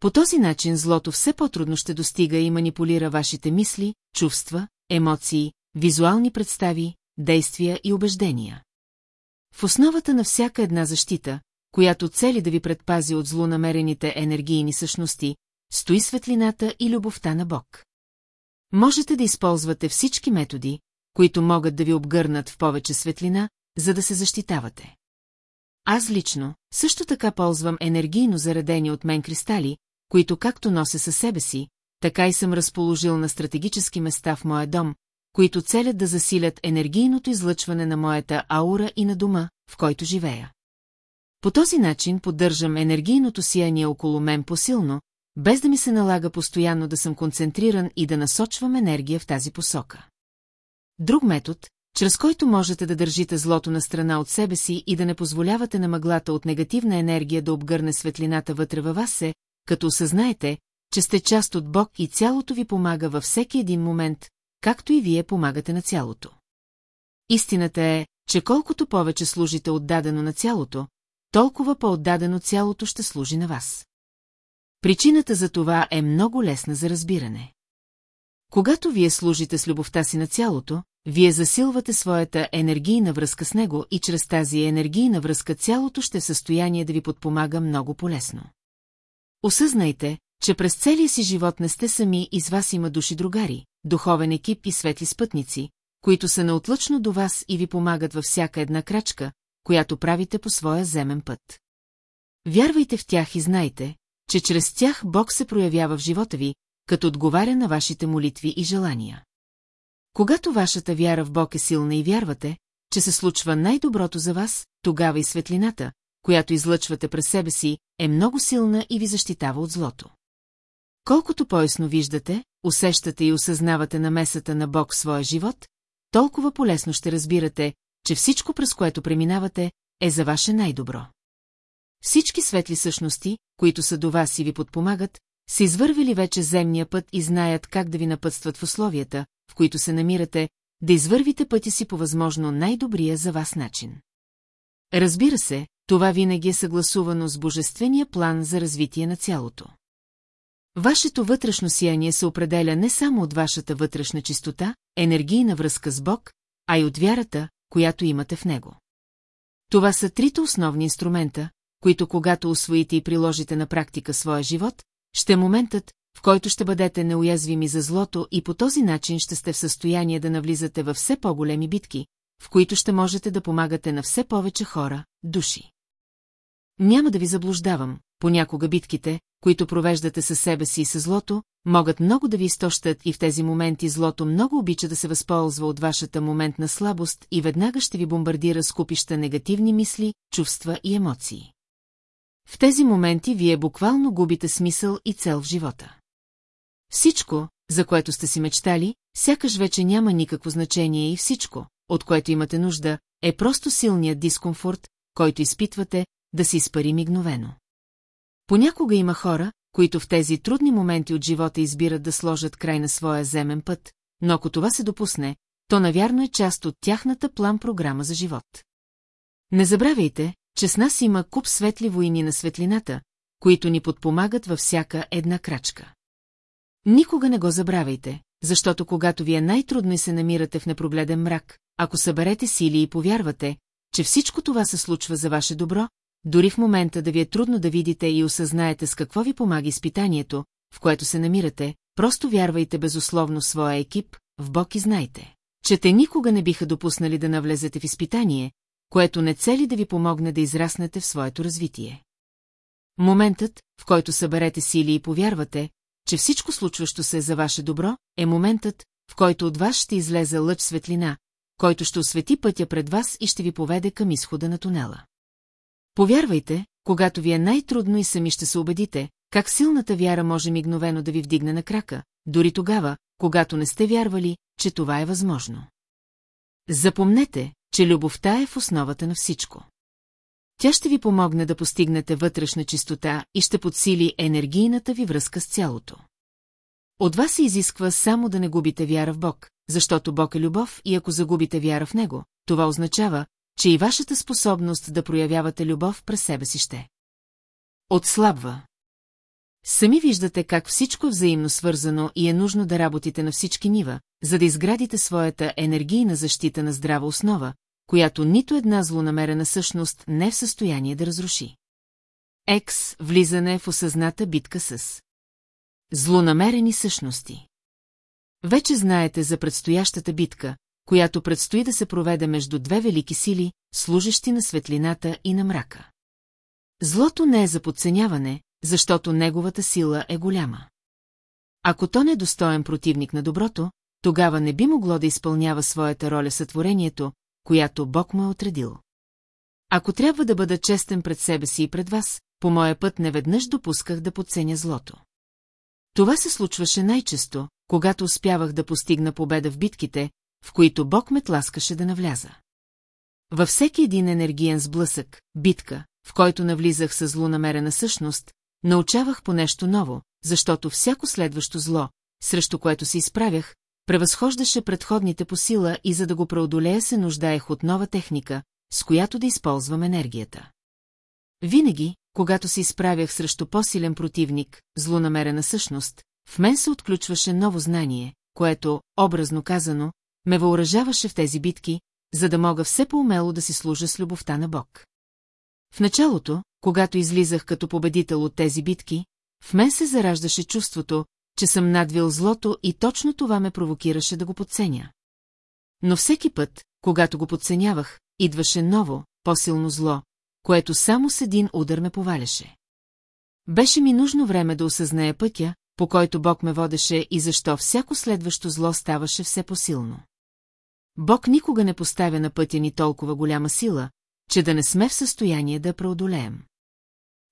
По този начин злото все по-трудно ще достига и манипулира вашите мисли, чувства, емоции, визуални представи, действия и убеждения. В основата на всяка една защита, която цели да ви предпази от злонамерените енергийни същности, стои светлината и любовта на Бог. Можете да използвате всички методи, които могат да ви обгърнат в повече светлина, за да се защитавате. Аз лично също така ползвам енергийно заредени от мен кристали, които както нося със себе си, така и съм разположил на стратегически места в моя дом, които целят да засилят енергийното излъчване на моята аура и на дома, в който живея. По този начин поддържам енергийното сияние около мен посилно, без да ми се налага постоянно да съм концентриран и да насочвам енергия в тази посока. Друг метод, чрез който можете да държите злото на страна от себе си и да не позволявате на мъглата от негативна енергия да обгърне светлината вътре във вас е, като осъзнаете, че сте част от Бог и цялото ви помага във всеки един момент, както и вие помагате на цялото. Истината е, че колкото повече служите отдадено на цялото, толкова по-отдадено цялото ще служи на вас. Причината за това е много лесна за разбиране. Когато вие служите с любовта си на цялото, вие засилвате своята енергийна връзка с него и чрез тази енергийна връзка цялото ще е в състояние да ви подпомага много полезно. Осъзнайте, че през целия си живот не сте сами и с вас има души другари, духовен екип и светли спътници, които са неотлъчно до вас и ви помагат във всяка една крачка, която правите по своя земен път. Вярвайте в тях и знайте, че чрез тях Бог се проявява в живота ви, като отговаря на вашите молитви и желания. Когато вашата вяра в Бог е силна и вярвате, че се случва най-доброто за вас, тогава и светлината, която излъчвате през себе си, е много силна и ви защитава от злото. Колкото по-ясно виждате, усещате и осъзнавате намесата на Бог в своя живот, толкова полесно ще разбирате, че всичко през което преминавате, е за ваше най-добро. Всички светли същности, които са до вас и ви подпомагат, са извървили вече земния път и знаят как да ви напътстват в условията, в които се намирате, да извървите пътя си по възможно най-добрия за вас начин. Разбира се, това винаги е съгласувано с божествения план за развитие на цялото. Вашето вътрешно сияние се определя не само от вашата вътрешна чистота, енергийна връзка с Бог, а и от вярата, която имате в Него. Това са трите основни инструмента, които когато освоите и приложите на практика своя живот, ще е моментът, в който ще бъдете неуязвими за злото и по този начин ще сте в състояние да навлизате във все по-големи битки, в които ще можете да помагате на все повече хора, души. Няма да ви заблуждавам, понякога битките, които провеждате със себе си и със злото, могат много да ви изтощат и в тези моменти злото много обича да се възползва от вашата моментна слабост и веднага ще ви бомбардира с купища негативни мисли, чувства и емоции. В тези моменти вие буквално губите смисъл и цел в живота. Всичко, за което сте си мечтали, сякаш вече няма никакво значение и всичко, от което имате нужда, е просто силният дискомфорт, който изпитвате, да се изпари мигновено. Понякога има хора, които в тези трудни моменти от живота избират да сложат край на своя земен път, но ако това се допусне, то навярно е част от тяхната план-програма за живот. Не забравяйте, че с нас има куп светли войни на светлината, които ни подпомагат във всяка една крачка. Никога не го забравяйте, защото когато ви е най-трудно и се намирате в непрогледен мрак, ако съберете сили и повярвате, че всичко това се случва за ваше добро, дори в момента да ви е трудно да видите и осъзнаете с какво ви помага изпитанието, в което се намирате, просто вярвайте безусловно в своя екип, в Бог и знайте, че те никога не биха допуснали да навлезете в изпитание, което не цели да ви помогне да израснете в своето развитие. Моментът, в който съберете сили и повярвате, че всичко случващо се е за ваше добро, е моментът, в който от вас ще излезе лъч светлина, който ще освети пътя пред вас и ще ви поведе към изхода на тунела. Повярвайте, когато ви е най-трудно и сами ще се убедите, как силната вяра може мигновено да ви вдигне на крака, дори тогава, когато не сте вярвали, че това е възможно. Запомнете, че любовта е в основата на всичко. Тя ще ви помогне да постигнете вътрешна чистота и ще подсили енергийната ви връзка с цялото. От вас се изисква само да не губите вяра в Бог, защото Бог е любов и ако загубите вяра в Него, това означава, че и вашата способност да проявявате любов през себе си ще. Отслабва. Сами виждате как всичко е взаимно свързано и е нужно да работите на всички нива, за да изградите своята енергийна защита на здрава основа, която нито една злонамерена същност не е в състояние да разруши. Екс – влизане в осъзната битка с злонамерени същности. Вече знаете за предстоящата битка, която предстои да се проведе между две велики сили, служещи на светлината и на мрака. Злото не е за подценяване, защото неговата сила е голяма. Ако то не е достоен противник на доброто, тогава не би могло да изпълнява своята роля сътворението, която Бог му е отредил. Ако трябва да бъда честен пред себе си и пред вас, по моя път неведнъж допусках да подценя злото. Това се случваше най-често, когато успявах да постигна победа в битките, в които Бог ме тласкаше да навляза. Във всеки един енергиен сблъсък, битка, в който навлизах със злонамерена същност, научавах по нещо ново, защото всяко следващо зло, срещу което се изправях, превъзхождаше предходните по сила и за да го преодолея се нуждаех от нова техника, с която да използвам енергията. Винаги, когато се изправях срещу по-силен противник, злонамерена същност, в мен се отключваше ново знание, което, образно казано, ме въоръжаваше в тези битки, за да мога все по-умело да си служа с любовта на Бог. В началото, когато излизах като победител от тези битки, в мен се зараждаше чувството, че съм надвил злото и точно това ме провокираше да го подценя. Но всеки път, когато го подценявах, идваше ново, по-силно зло, което само с един удар ме поваляше. Беше ми нужно време да осъзная пътя, по който Бог ме водеше и защо всяко следващо зло ставаше все посилно. Бог никога не поставя на пътя ни толкова голяма сила, че да не сме в състояние да преодолеем.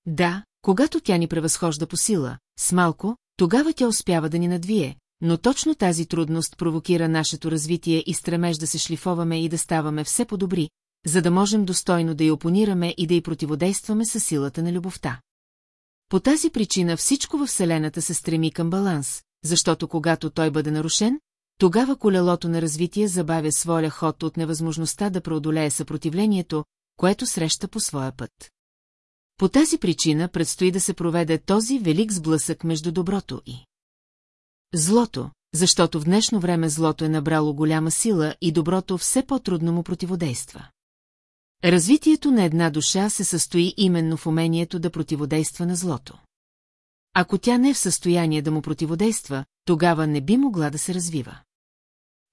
Да, когато тя ни превъзхожда по сила, с малко, тогава тя успява да ни надвие, но точно тази трудност провокира нашето развитие и стремеж да се шлифоваме и да ставаме все по-добри, за да можем достойно да й опонираме и да й противодействаме със силата на любовта. По тази причина всичко във Вселената се стреми към баланс, защото когато той бъде нарушен, тогава колелото на развитие забавя своя ход от невъзможността да преодолее съпротивлението, което среща по своя път. По тази причина предстои да се проведе този велик сблъсък между доброто и злото, защото в днешно време злото е набрало голяма сила и доброто все по-трудно му противодейства. Развитието на една душа се състои именно в умението да противодейства на злото. Ако тя не е в състояние да му противодейства, тогава не би могла да се развива.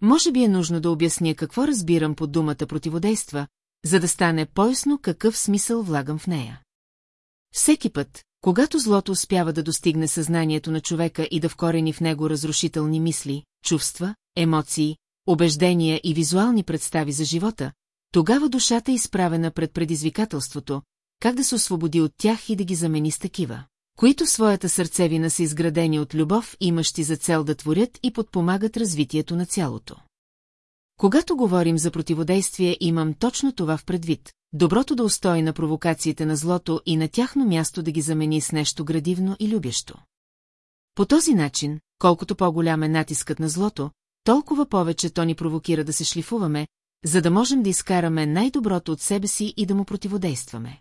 Може би е нужно да обясня какво разбирам под думата противодейства, за да стане поясно какъв смисъл влагам в нея. Всеки път, когато злото успява да достигне съзнанието на човека и да вкорени в него разрушителни мисли, чувства, емоции, убеждения и визуални представи за живота, тогава душата е изправена пред предизвикателството, как да се освободи от тях и да ги замени с такива, които в своята сърцевина са изградени от любов, имащи за цел да творят и подпомагат развитието на цялото. Когато говорим за противодействие, имам точно това в предвид. Доброто да устои на провокациите на злото и на тяхно място да ги замени с нещо градивно и любящо. По този начин, колкото по-голям е натискът на злото, толкова повече то ни провокира да се шлифуваме, за да можем да изкараме най-доброто от себе си и да му противодействаме.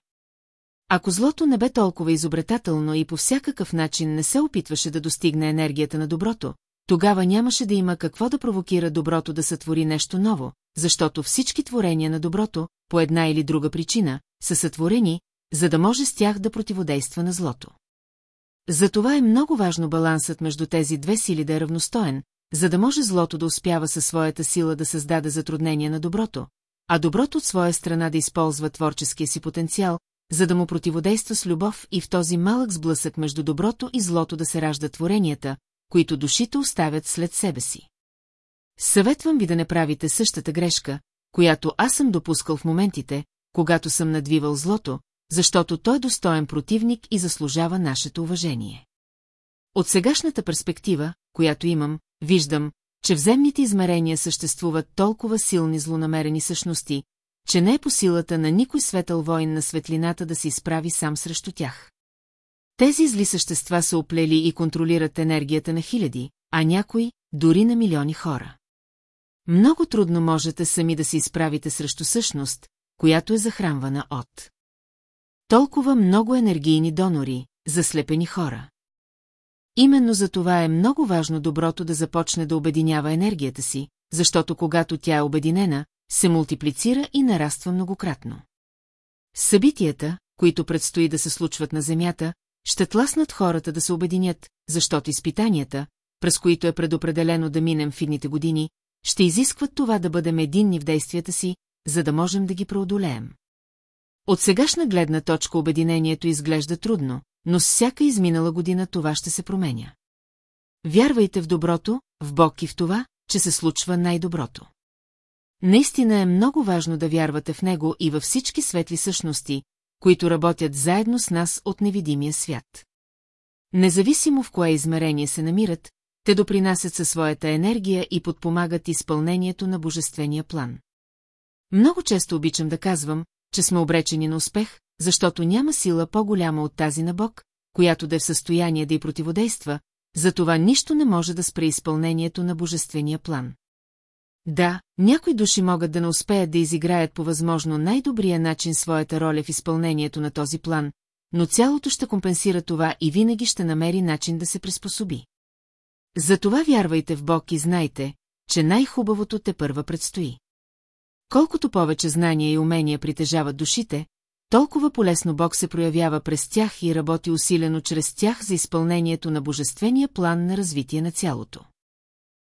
Ако злото не бе толкова изобретателно и по всякакъв начин не се опитваше да достигне енергията на доброто, тогава нямаше да има какво да провокира доброто да сътвори нещо ново, защото всички творения на доброто, по една или друга причина, са сътворени, за да може с тях да противодейства на злото. Затова е много важно балансът между тези две сили да е равностоен, за да може злото да успява със своята сила да създаде затруднения на доброто, а доброто от своя страна да използва творческия си потенциал, за да му противодейства с любов и в този малък сблъсък между доброто и злото да се ражда творенията, които душите оставят след себе си. Съветвам ви да не правите същата грешка, която аз съм допускал в моментите, когато съм надвивал злото, защото той е достоен противник и заслужава нашето уважение. От сегашната перспектива, която имам, виждам, че в земните измерения съществуват толкова силни злонамерени същности, че не е по силата на никой светъл воин на светлината да се изправи сам срещу тях. Тези зли същества са оплели и контролират енергията на хиляди, а някои – дори на милиони хора. Много трудно можете сами да се изправите срещу същност, която е захранвана от. Толкова много енергийни донори, заслепени хора. Именно за това е много важно доброто да започне да обединява енергията си, защото когато тя е обединена, се мултиплицира и нараства многократно. Събитията, които предстои да се случват на Земята, ще тласнат хората да се обединят, защото изпитанията, през които е предопределено да минем в идните години, ще изискват това да бъдем единни в действията си, за да можем да ги преодолеем. От сегашна гледна точка обединението изглежда трудно, но с всяка изминала година това ще се променя. Вярвайте в доброто, в Бог и в това, че се случва най-доброто. Наистина е много важно да вярвате в Него и във всички светли същности, които работят заедно с нас от невидимия свят. Независимо в кое измерение се намират, те допринасят със своята енергия и подпомагат изпълнението на божествения план. Много често обичам да казвам, че сме обречени на успех, защото няма сила по-голяма от тази на Бог, която да е в състояние да й противодейства, затова нищо не може да спре изпълнението на божествения план. Да, някои души могат да не успеят да изиграят по възможно най-добрия начин своята роля в изпълнението на този план, но цялото ще компенсира това и винаги ще намери начин да се приспособи. Затова вярвайте в Бог и знайте, че най-хубавото те първа предстои. Колкото повече знания и умения притежават душите, толкова полезно Бог се проявява през тях и работи усилено чрез тях за изпълнението на божествения план на развитие на цялото.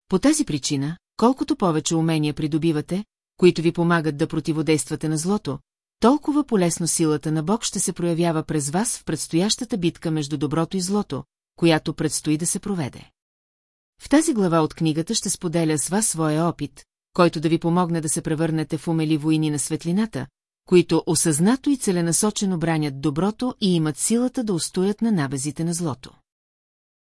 По тази причина, колкото повече умения придобивате, които ви помагат да противодействате на злото, толкова полезно силата на Бог ще се проявява през вас в предстоящата битка между доброто и злото, която предстои да се проведе. В тази глава от книгата ще споделя с вас своя опит, който да ви помогне да се превърнете в умели войни на светлината, които осъзнато и целенасочено бранят доброто и имат силата да устоят на набезите на злото.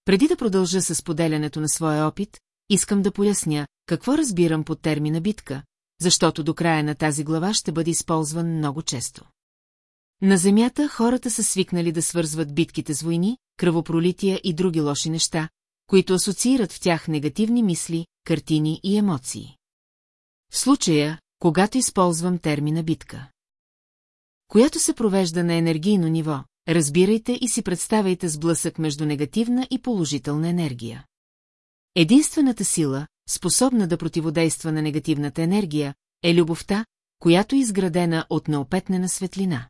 Преди да продължа с поделянето на своя опит, искам да поясня какво разбирам под термина битка, защото до края на тази глава ще бъде използван много често. На Земята хората са свикнали да свързват битките с войни, кръвопролития и други лоши неща, които асоциират в тях негативни мисли, картини и емоции. В случая, когато използвам термина битка, която се провежда на енергийно ниво, разбирайте и си представяйте сблъсък между негативна и положителна енергия. Единствената сила, способна да противодейства на негативната енергия, е любовта, която е изградена от неопетнена светлина.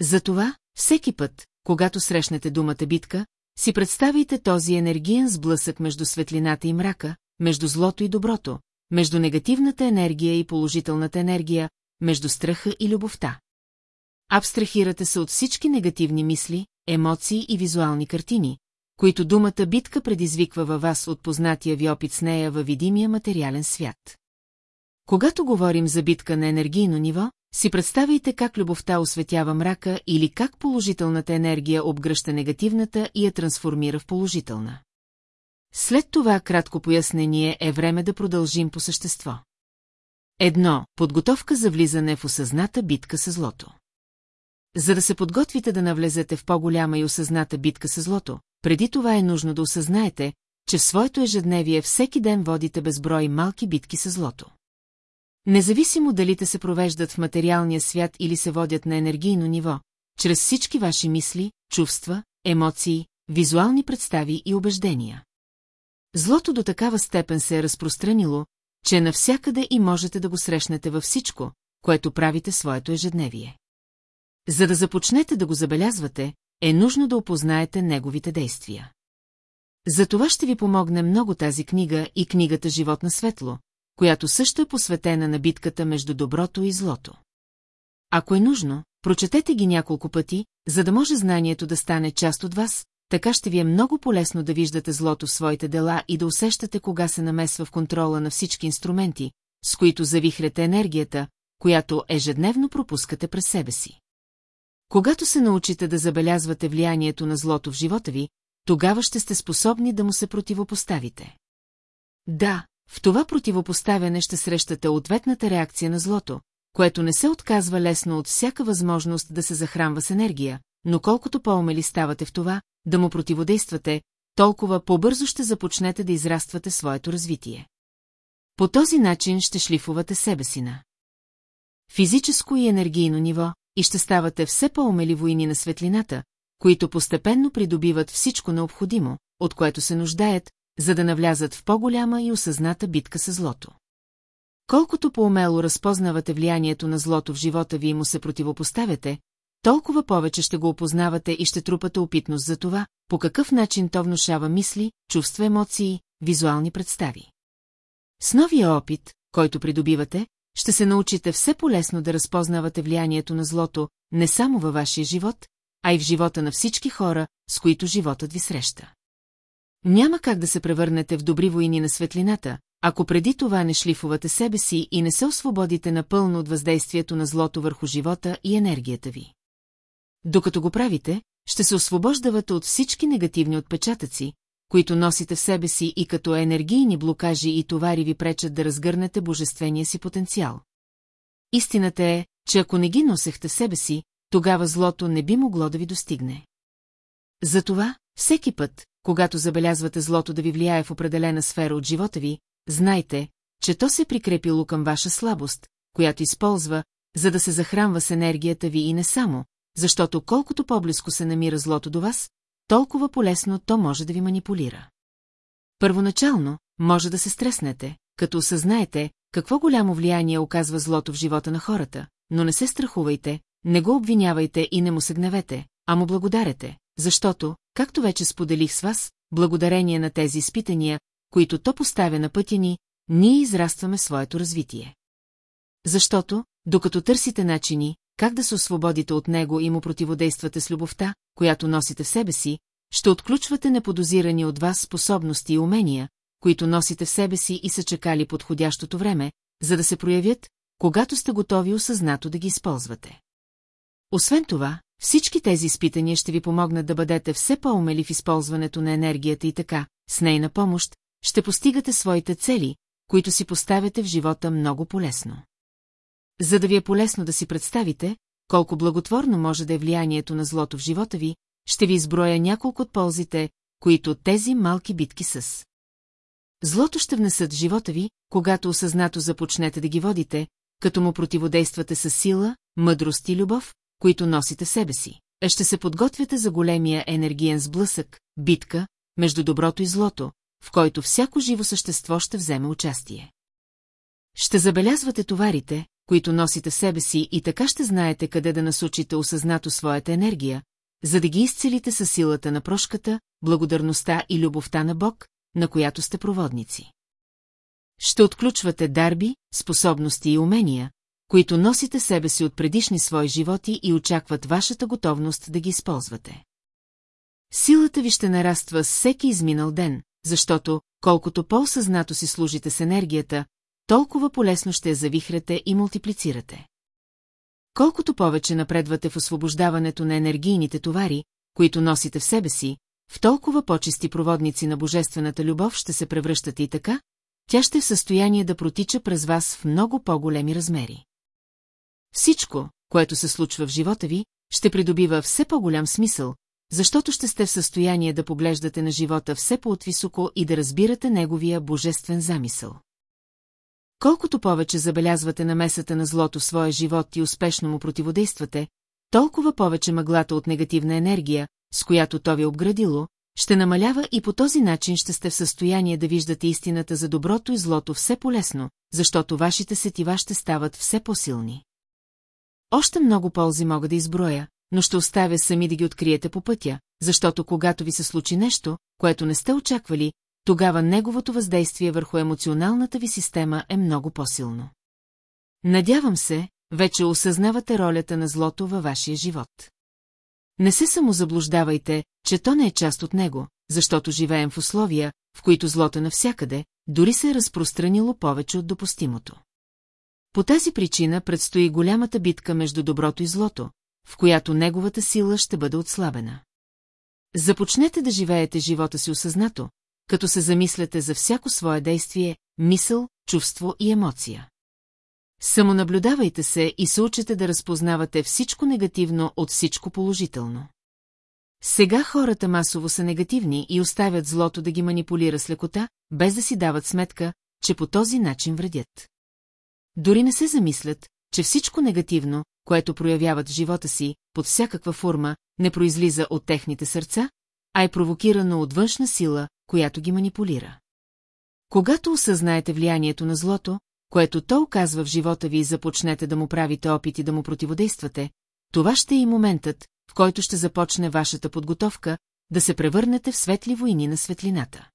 Затова, всеки път, когато срещнете думата битка, си представите този енергиен сблъсък между светлината и мрака, между злото и доброто, между негативната енергия и положителната енергия, между страха и любовта. Абстрахирате се от всички негативни мисли, емоции и визуални картини, които думата битка предизвиква във вас от познатия ви опит с нея във видимия материален свят. Когато говорим за битка на енергийно ниво, си представяйте как любовта осветява мрака или как положителната енергия обгръща негативната и я трансформира в положителна. След това кратко пояснение е време да продължим по същество. Едно – подготовка за влизане в осъзната битка с злото. За да се подготвите да навлезете в по-голяма и осъзната битка с злото, преди това е нужно да осъзнаете, че в своето ежедневие всеки ден водите безброй малки битки с злото. Независимо дали те се провеждат в материалния свят или се водят на енергийно ниво, чрез всички ваши мисли, чувства, емоции, визуални представи и убеждения. Злото до такава степен се е разпространило, че навсякъде и можете да го срещнете във всичко, което правите своето ежедневие. За да започнете да го забелязвате, е нужно да опознаете неговите действия. За това ще ви помогне много тази книга и книгата Живот на светло, която също е посветена на битката между доброто и злото. Ако е нужно, прочетете ги няколко пъти, за да може знанието да стане част от вас, така ще ви е много полезно да виждате злото в своите дела и да усещате кога се намесва в контрола на всички инструменти, с които завихрете енергията, която ежедневно пропускате през себе си. Когато се научите да забелязвате влиянието на злото в живота ви, тогава ще сте способни да му се противопоставите. Да, в това противопоставяне ще срещате ответната реакция на злото, което не се отказва лесно от всяка възможност да се захранва с енергия, но колкото по-умели ставате в това, да му противодействате, толкова по-бързо ще започнете да израствате своето развитие. По този начин ще шлифувате себе си на физическо и енергийно ниво и ще ставате все по-умели войни на светлината, които постепенно придобиват всичко необходимо, от което се нуждаят, за да навлязат в по-голяма и осъзната битка с злото. Колкото по-умело разпознавате влиянието на злото в живота ви и му се противопоставяте, толкова повече ще го опознавате и ще трупате опитност за това, по какъв начин то внушава мисли, чувства, емоции, визуални представи. С новия опит, който придобивате, ще се научите все полезно да разпознавате влиянието на злото не само във вашия живот, а и в живота на всички хора, с които животът ви среща. Няма как да се превърнете в добри войни на светлината, ако преди това не шлифувате себе си и не се освободите напълно от въздействието на злото върху живота и енергията ви. Докато го правите, ще се освобождавате от всички негативни отпечатъци, които носите в себе си и като енергийни блокажи и товари ви пречат да разгърнете божествения си потенциал. Истината е, че ако не ги носехте в себе си, тогава злото не би могло да ви достигне. Затова, всеки път, когато забелязвате злото да ви влияе в определена сфера от живота ви, знайте, че то се прикрепило към ваша слабост, която използва, за да се захранва с енергията ви и не само, защото колкото по-близко се намира злото до вас, толкова полесно то може да ви манипулира. Първоначално, може да се стреснете, като осъзнаете, какво голямо влияние оказва злото в живота на хората, но не се страхувайте, не го обвинявайте и не му се гневете, а му благодарете, защото, както вече споделих с вас, благодарение на тези изпитания, които то поставя на пътя ни, ние израстваме своето развитие. Защото, докато търсите начини, как да се освободите от него и му противодействате с любовта, която носите в себе си, ще отключвате неподозирани от вас способности и умения, които носите в себе си и са чекали подходящото време, за да се проявят, когато сте готови осъзнато да ги използвате. Освен това, всички тези изпитания ще ви помогнат да бъдете все по-умели в използването на енергията и така, с нейна помощ, ще постигате своите цели, които си поставяте в живота много полезно. За да ви е полезно да си представите, колко благотворно може да е влиянието на злото в живота ви, ще ви изброя няколко от ползите, които тези малки битки с. Злото ще внесат в живота ви, когато осъзнато започнете да ги водите, като му противодействате с сила, мъдрост и любов, които носите себе си. Ще се подготвяте за големия енергиен сблъсък, битка, между доброто и злото, в който всяко живо същество ще вземе участие. Ще забелязвате товарите, които носите себе си и така ще знаете къде да насочите осъзнато своята енергия, за да ги изцелите със силата на прошката, благодарността и любовта на Бог, на която сте проводници. Ще отключвате дарби, способности и умения, които носите себе си от предишни свои животи и очакват вашата готовност да ги използвате. Силата ви ще нараства всеки изминал ден, защото, колкото по-осъзнато си служите с енергията, толкова полесно ще я завихрате и мултиплицирате. Колкото повече напредвате в освобождаването на енергийните товари, които носите в себе си, в толкова по-чисти проводници на божествената любов ще се превръщате и така, тя ще е в състояние да протича през вас в много по-големи размери. Всичко, което се случва в живота ви, ще придобива все по-голям смисъл, защото ще сте в състояние да поглеждате на живота все по-отвисоко и да разбирате неговия божествен замисъл. Колкото повече забелязвате намесата на злото в своя живот и успешно му противодействате, толкова повече мъглата от негативна енергия, с която то ви е обградило, ще намалява и по този начин ще сте в състояние да виждате истината за доброто и злото все по-лесно, защото вашите сетива ще стават все по-силни. Още много ползи мога да изброя, но ще оставя сами да ги откриете по пътя, защото когато ви се случи нещо, което не сте очаквали, тогава неговото въздействие върху емоционалната ви система е много по-силно. Надявам се, вече осъзнавате ролята на злото във вашия живот. Не се самозаблуждавайте, че то не е част от него, защото живеем в условия, в които злото навсякъде, дори се е разпространило повече от допустимото. По тази причина предстои голямата битка между доброто и злото, в която неговата сила ще бъде отслабена. Започнете да живеете живота си осъзнато, като се замисляте за всяко свое действие, мисъл, чувство и емоция. Самонаблюдавайте се и се учете да разпознавате всичко негативно от всичко положително. Сега хората масово са негативни и оставят злото да ги манипулира с лекота, без да си дават сметка, че по този начин вредят. Дори не се замислят, че всичко негативно, което проявяват в живота си, под всякаква форма, не произлиза от техните сърца, а е провокирано от външна сила, която ги манипулира. Когато осъзнаете влиянието на злото, което то оказва в живота ви и започнете да му правите опити да му противодействате, това ще е и моментът, в който ще започне вашата подготовка, да се превърнете в светли войни на светлината.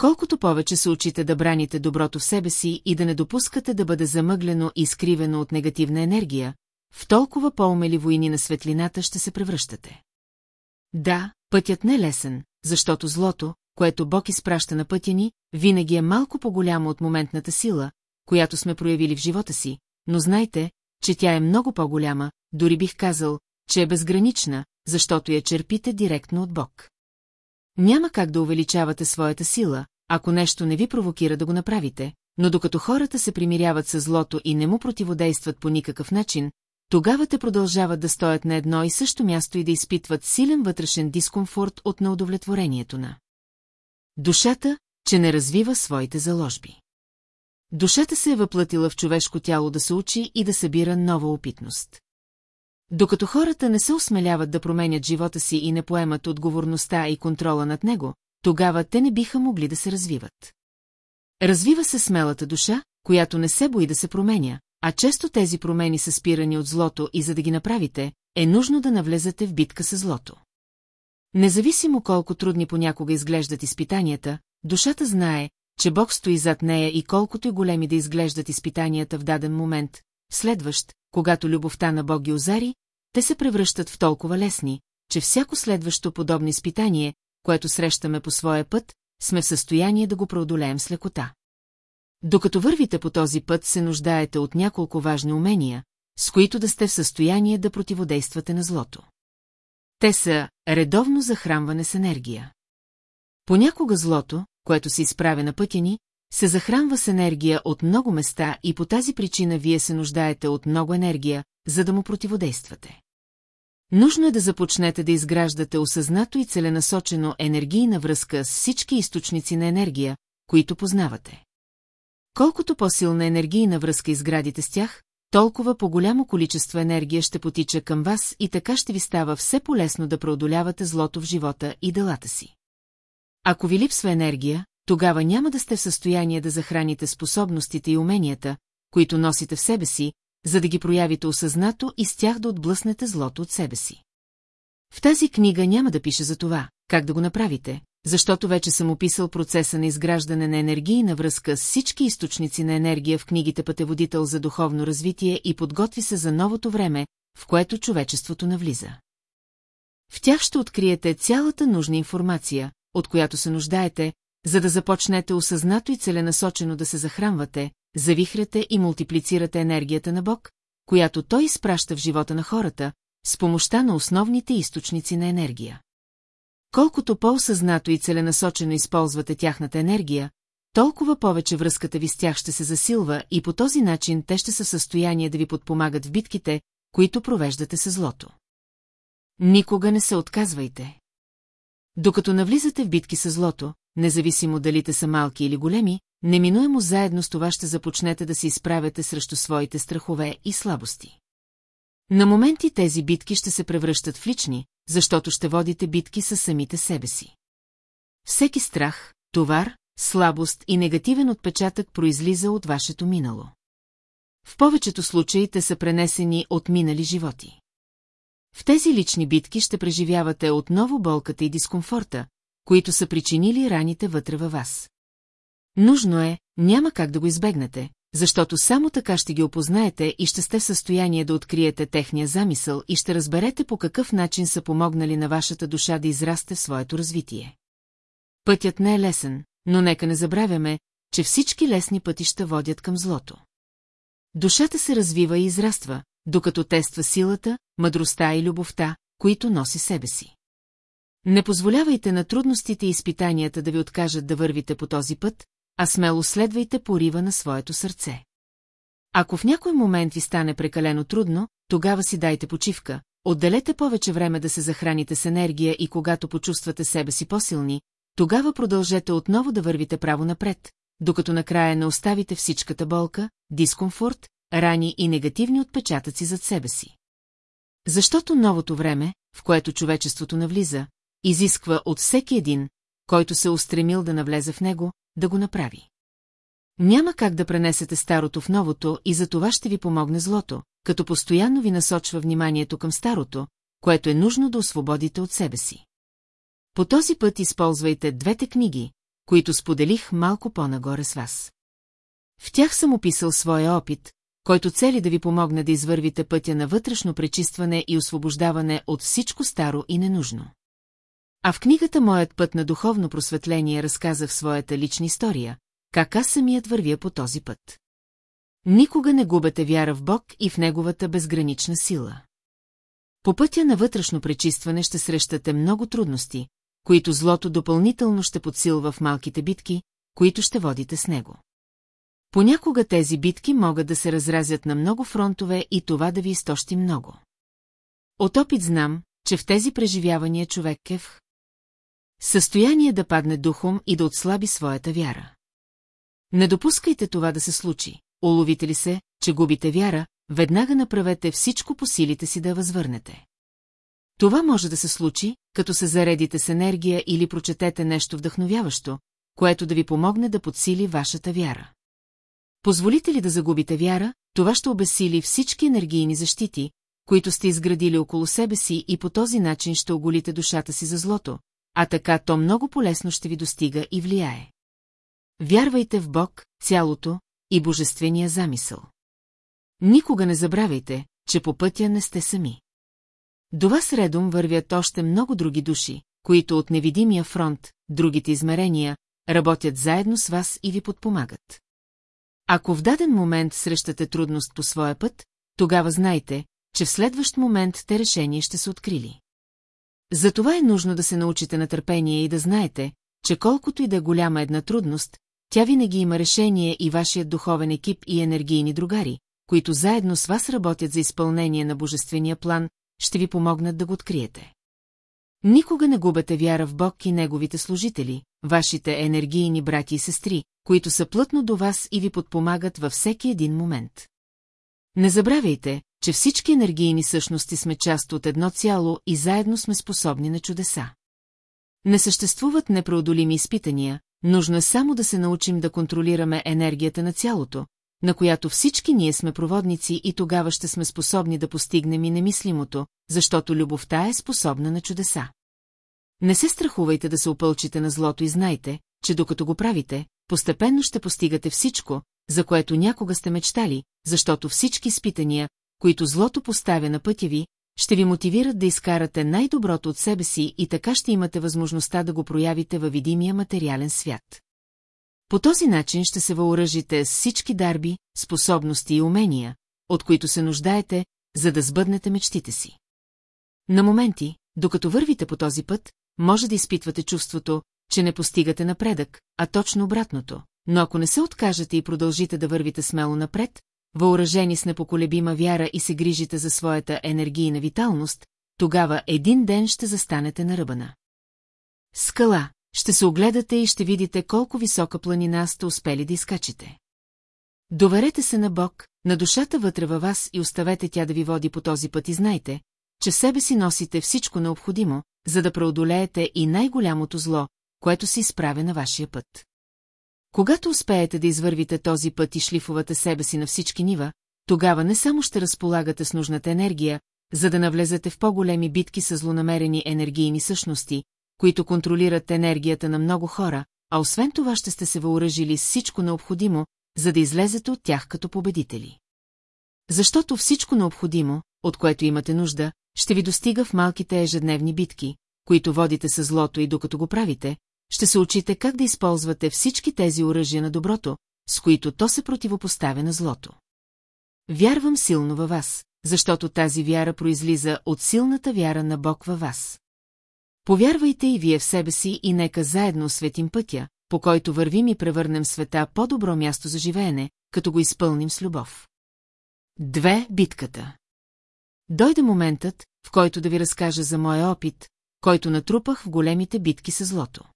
Колкото повече се учите да браните доброто в себе си и да не допускате да бъде замъглено и скривено от негативна енергия, в толкова по-умели войни на светлината ще се превръщате. Да, пътят не е лесен, защото злото, което Бог изпраща на пътя ни, винаги е малко по-голямо от моментната сила, която сме проявили в живота си, но знайте, че тя е много по-голяма, дори бих казал, че е безгранична, защото я черпите директно от Бог. Няма как да увеличавате своята сила, ако нещо не ви провокира да го направите, но докато хората се примиряват с злото и не му противодействат по никакъв начин, тогава те продължават да стоят на едно и също място и да изпитват силен вътрешен дискомфорт от неудовлетворението на душата, че не развива своите заложби. Душата се е въплатила в човешко тяло да се учи и да събира нова опитност. Докато хората не се осмеляват да променят живота си и не поемат отговорността и контрола над него, тогава те не биха могли да се развиват. Развива се смелата душа, която не се бои да се променя, а често тези промени са спирани от злото и за да ги направите, е нужно да навлезете в битка с злото. Независимо колко трудни понякога изглеждат изпитанията, душата знае, че Бог стои зад нея и колкото и големи да изглеждат изпитанията в даден момент, следващ, когато любовта на Бог ги озари, те се превръщат в толкова лесни, че всяко следващо подобно изпитание, което срещаме по своя път, сме в състояние да го преодолеем с лекота. Докато вървите по този път, се нуждаете от няколко важни умения, с които да сте в състояние да противодействате на злото. Те са редовно захранване с енергия. Понякога злото, което се изправя на пътя ни, се захранва с енергия от много места и по тази причина вие се нуждаете от много енергия, за да му противодействате. Нужно е да започнете да изграждате осъзнато и целенасочено енергийна връзка с всички източници на енергия, които познавате. Колкото по-силна енергийна връзка изградите с тях, толкова по-голямо количество енергия ще потича към вас и така ще ви става все по-лесно да преодолявате злото в живота и делата си. Ако ви липсва енергия, тогава няма да сте в състояние да захраните способностите и уменията, които носите в себе си, за да ги проявите осъзнато и с тях да отблъснете злото от себе си. В тази книга няма да пише за това, как да го направите, защото вече съм описал процеса на изграждане на енергийна връзка с всички източници на енергия в книгите Пътеводител за духовно развитие и подготви се за новото време, в което човечеството навлиза. В тях ще откриете цялата нужна информация, от която се нуждаете, за да започнете осъзнато и целенасочено да се захранвате, завихряте и мултиплицирате енергията на Бог, която Той изпраща в живота на хората, с помощта на основните източници на енергия. Колкото по-осъзнато и целенасочено използвате тяхната енергия, толкова повече връзката ви с тях ще се засилва и по този начин те ще са в състояние да ви подпомагат в битките, които провеждате с злото. Никога не се отказвайте. Докато навлизате в битки с злото, независимо дали те са малки или големи, неминуемо заедно с това ще започнете да се изправяте срещу своите страхове и слабости. На моменти тези битки ще се превръщат в лични, защото ще водите битки със самите себе си. Всеки страх, товар, слабост и негативен отпечатък произлиза от вашето минало. В повечето случаи те са пренесени от минали животи. В тези лични битки ще преживявате отново болката и дискомфорта, които са причинили раните вътре във вас. Нужно е, няма как да го избегнете, защото само така ще ги опознаете и ще сте в състояние да откриете техния замисъл и ще разберете по какъв начин са помогнали на вашата душа да израсте в своето развитие. Пътят не е лесен, но нека не забравяме, че всички лесни пътища водят към злото. Душата се развива и израства, докато тества силата, мъдростта и любовта, които носи себе си. Не позволявайте на трудностите и изпитанията да ви откажат да вървите по този път, а смело следвайте порива на своето сърце. Ако в някой момент ви стане прекалено трудно, тогава си дайте почивка, отделете повече време да се захраните с енергия и когато почувствате себе си по-силни, тогава продължете отново да вървите право напред, докато накрая не оставите всичката болка, дискомфорт, рани и негативни отпечатъци зад себе си. Защото новото време, в което човечеството навлиза, изисква от всеки един, който се устремил да навлезе в него, да го направи. Няма как да пренесете старото в новото и за това ще ви помогне злото, като постоянно ви насочва вниманието към старото, което е нужно да освободите от себе си. По този път използвайте двете книги, които споделих малко по-нагоре с вас. В тях съм описал своя опит, който цели да ви помогне да извървите пътя на вътрешно пречистване и освобождаване от всичко старо и ненужно. А в книгата Моят път на духовно просветление разказах своята лична история, как аз самият вървя по този път. Никога не губете вяра в Бог и в Неговата безгранична сила. По пътя на вътрешно пречистване ще срещате много трудности, които злото допълнително ще подсилва в малките битки, които ще водите с него. Понякога тези битки могат да се разразят на много фронтове и това да ви изтощи много. От опит знам, че в тези преживявания човек е в състояние да падне духом и да отслаби своята вяра. Не допускайте това да се случи. Уловите ли се, че губите вяра, веднага направете всичко по силите си да възвърнете. Това може да се случи, като се заредите с енергия или прочетете нещо вдъхновяващо, което да ви помогне да подсили вашата вяра. Позволите ли да загубите вяра, това ще обесили всички енергийни защити, които сте изградили около себе си и по този начин ще оголите душата си за злото, а така то много полезно ще ви достига и влияе. Вярвайте в Бог, цялото и божествения замисъл. Никога не забравяйте, че по пътя не сте сами. До вас редом вървят още много други души, които от невидимия фронт, другите измерения, работят заедно с вас и ви подпомагат. Ако в даден момент срещате трудност по своя път, тогава знайте, че в следващ момент те решение ще се открили. Затова е нужно да се научите на търпение и да знаете, че колкото и да е голяма една трудност, тя винаги има решение и вашият духовен екип и енергийни другари, които заедно с вас работят за изпълнение на божествения план, ще ви помогнат да го откриете. Никога не губете вяра в Бог и Неговите служители, вашите енергийни брати и сестри, които са плътно до вас и ви подпомагат във всеки един момент. Не забравяйте, че всички енергийни същности сме част от едно цяло и заедно сме способни на чудеса. Не съществуват непреодолими изпитания, нужно е само да се научим да контролираме енергията на цялото, на която всички ние сме проводници и тогава ще сме способни да постигнем и немислимото, защото любовта е способна на чудеса. Не се страхувайте да се опълчите на злото и знайте, че докато го правите, постепенно ще постигате всичко, за което някога сте мечтали, защото всички изпитания, които злото поставя на пътя ви, ще ви мотивират да изкарате най-доброто от себе си и така ще имате възможността да го проявите във видимия материален свят. По този начин ще се въоръжите с всички дарби, способности и умения, от които се нуждаете, за да сбъднете мечтите си. На моменти, докато вървите по този път, може да изпитвате чувството, че не постигате напредък, а точно обратното. Но ако не се откажете и продължите да вървите смело напред, въоръжени с непоколебима вяра и се грижите за своята енергийна виталност, тогава един ден ще застанете на ръбана. Скала, ще се огледате и ще видите колко висока планина сте успели да изкачите. Доверете се на Бог, на душата вътре във вас и оставете тя да ви води по този път и знайте, че в себе си носите всичко необходимо, за да преодолеете и най-голямото зло, което се изправя на вашия път. Когато успеете да извървите този път и шлифувате себе си на всички нива, тогава не само ще разполагате с нужната енергия, за да навлезете в по-големи битки с злонамерени енергийни същности, които контролират енергията на много хора, а освен това ще сте се въоръжили с всичко необходимо, за да излезете от тях като победители. Защото всичко необходимо, от което имате нужда, ще ви достига в малките ежедневни битки, които водите с злото и докато го правите, ще се учите как да използвате всички тези оръжия на доброто, с които то се противопоставя на злото. Вярвам силно във вас, защото тази вяра произлиза от силната вяра на Бог във вас. Повярвайте и вие в себе си и нека заедно осветим пътя, по който вървим и превърнем света по-добро място за живеене, като го изпълним с любов. Две битката. Дойде моментът, в който да ви разкажа за моя опит, който натрупах в големите битки с злото.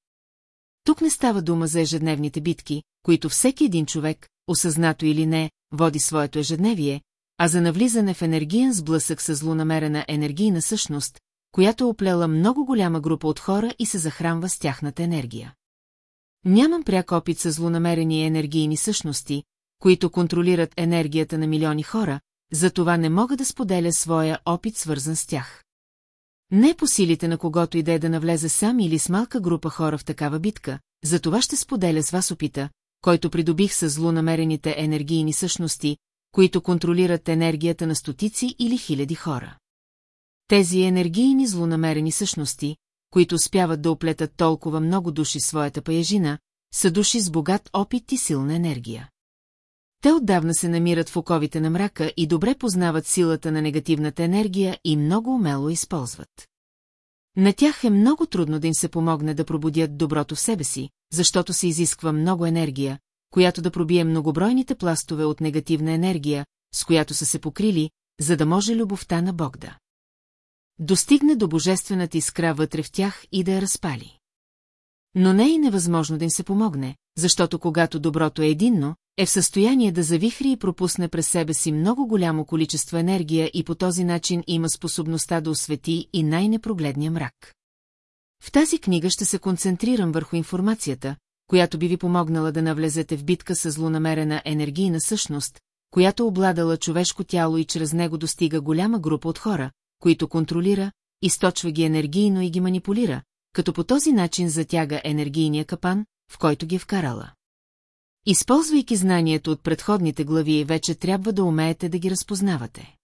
Тук не става дума за ежедневните битки, които всеки един човек, осъзнато или не, води своето ежедневие, а за навлизане в енергиен сблъсък с злонамерена енергийна същност, която оплела много голяма група от хора и се захранва с тяхната енергия. Нямам пряк опит с злонамерени енергийни същности, които контролират енергията на милиони хора, затова не мога да споделя своя опит свързан с тях. Не по силите на когото иде да навлезе сам или с малка група хора в такава битка, за това ще споделя с вас опита, който придобих с злонамерените енергийни същности, които контролират енергията на стотици или хиляди хора. Тези енергийни злонамерени същности, които успяват да оплетат толкова много души своята паяжина, са души с богат опит и силна енергия. Те отдавна се намират в оковите на мрака и добре познават силата на негативната енергия и много умело използват. На тях е много трудно да им се помогне да пробудят доброто в себе си, защото се изисква много енергия, която да пробие многобройните пластове от негативна енергия, с която са се покрили, за да може любовта на Бог да. Достигне до божествената искра вътре в тях и да я разпали. Но не е и невъзможно да им се помогне, защото когато доброто е единно, е в състояние да завихри и пропусне през себе си много голямо количество енергия и по този начин има способността да освети и най-непрогледния мрак. В тази книга ще се концентрирам върху информацията, която би ви помогнала да навлезете в битка с злонамерена енергийна същност, която обладала човешко тяло и чрез него достига голяма група от хора, които контролира, източва ги енергийно и ги манипулира, като по този начин затяга енергийния капан, в който ги е вкарала. Използвайки знанието от предходните глави, вече трябва да умеете да ги разпознавате.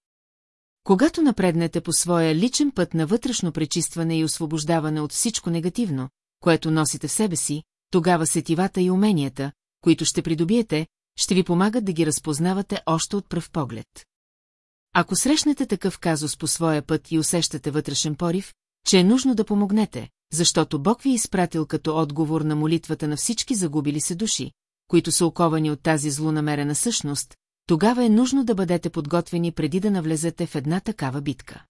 Когато напреднете по своя личен път на вътрешно пречистване и освобождаване от всичко негативно, което носите в себе си, тогава сетивата и уменията, които ще придобиете, ще ви помагат да ги разпознавате още от пръв поглед. Ако срещнете такъв казус по своя път и усещате вътрешен порив, че е нужно да помогнете, защото Бог ви е изпратил като отговор на молитвата на всички загубили се души, които са оковани от тази злонамерена същност, тогава е нужно да бъдете подготвени преди да навлезете в една такава битка.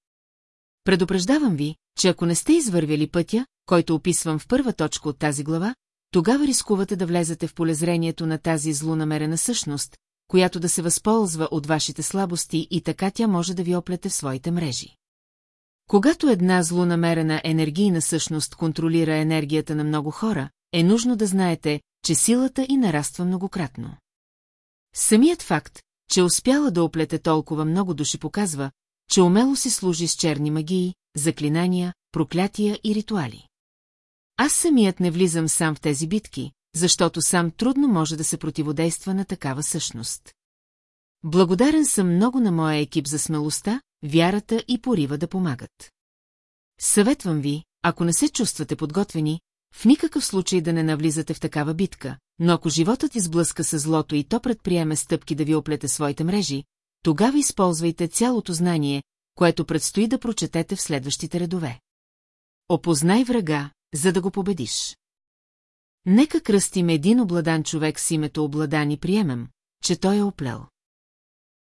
Предупреждавам ви, че ако не сте извървяли пътя, който описвам в първа точка от тази глава, тогава рискувате да влезете в полезрението на тази злонамерена същност, която да се възползва от вашите слабости и така тя може да ви оплете в своите мрежи. Когато една злонамерена енергийна същност контролира енергията на много хора, е нужно да знаете, че силата и нараства многократно. Самият факт, че успяла да оплете толкова много души показва, че умело си служи с черни магии, заклинания, проклятия и ритуали. Аз самият не влизам сам в тези битки, защото сам трудно може да се противодейства на такава същност. Благодарен съм много на моя екип за смелостта, вярата и порива да помагат. Съветвам ви, ако не се чувствате подготвени, в никакъв случай да не навлизате в такава битка, но ако животът изблъска с злото и то предприеме стъпки да ви оплете своите мрежи, тогава използвайте цялото знание, което предстои да прочетете в следващите редове. Опознай врага, за да го победиш. Нека кръстим един обладан човек с името обладан и приемем, че той е оплел.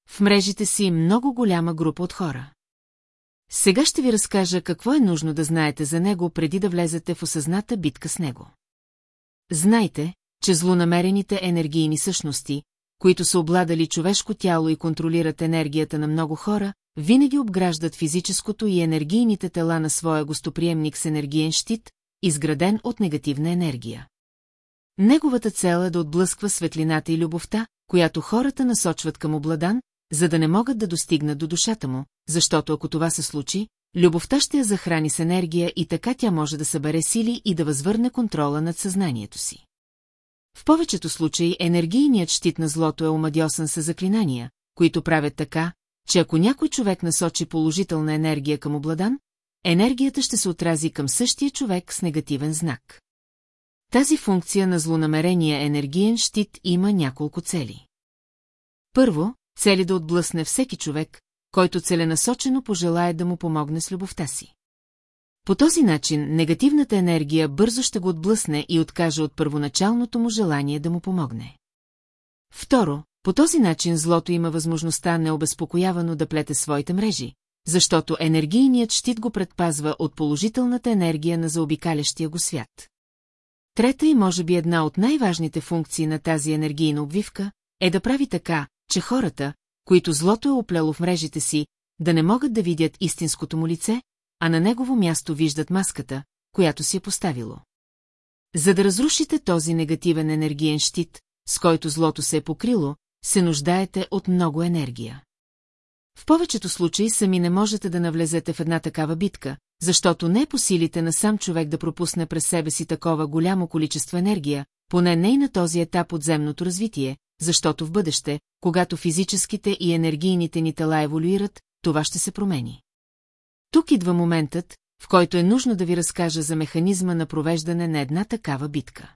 В мрежите си много голяма група от хора. Сега ще ви разкажа какво е нужно да знаете за него преди да влезете в осъзната битка с него. Знайте, че злонамерените енергийни същности, които са обладали човешко тяло и контролират енергията на много хора, винаги обграждат физическото и енергийните тела на своя гостоприемник с енергиен щит, изграден от негативна енергия. Неговата цел е да отблъсква светлината и любовта, която хората насочват към обладан, за да не могат да достигнат до душата му, защото ако това се случи, любовта ще я захрани с енергия и така тя може да събере сили и да възвърне контрола над съзнанието си. В повечето случаи енергийният щит на злото е омадьосан с заклинания, които правят така, че ако някой човек насочи положителна енергия към обладан, енергията ще се отрази към същия човек с негативен знак. Тази функция на злонамерения енергиен щит има няколко цели. Първо, цели да отблъсне всеки човек, който целенасочено пожелая да му помогне с любовта си. По този начин негативната енергия бързо ще го отблъсне и откаже от първоначалното му желание да му помогне. Второ, по този начин злото има възможността необезпокоявано да плете своите мрежи, защото енергийният щит го предпазва от положителната енергия на заобикалящия го свят. Трета и може би една от най-важните функции на тази енергийна обвивка е да прави така, че хората, които злото е оплело в мрежите си, да не могат да видят истинското му лице, а на негово място виждат маската, която си е поставило. За да разрушите този негативен енергиен щит, с който злото се е покрило, се нуждаете от много енергия. В повечето случаи сами не можете да навлезете в една такава битка, защото не е по силите на сам човек да пропусне през себе си такова голямо количество енергия, поне не и на този етап от земното развитие, защото в бъдеще, когато физическите и енергийните ни тела еволюират, това ще се промени. Тук идва моментът, в който е нужно да ви разкажа за механизма на провеждане на една такава битка.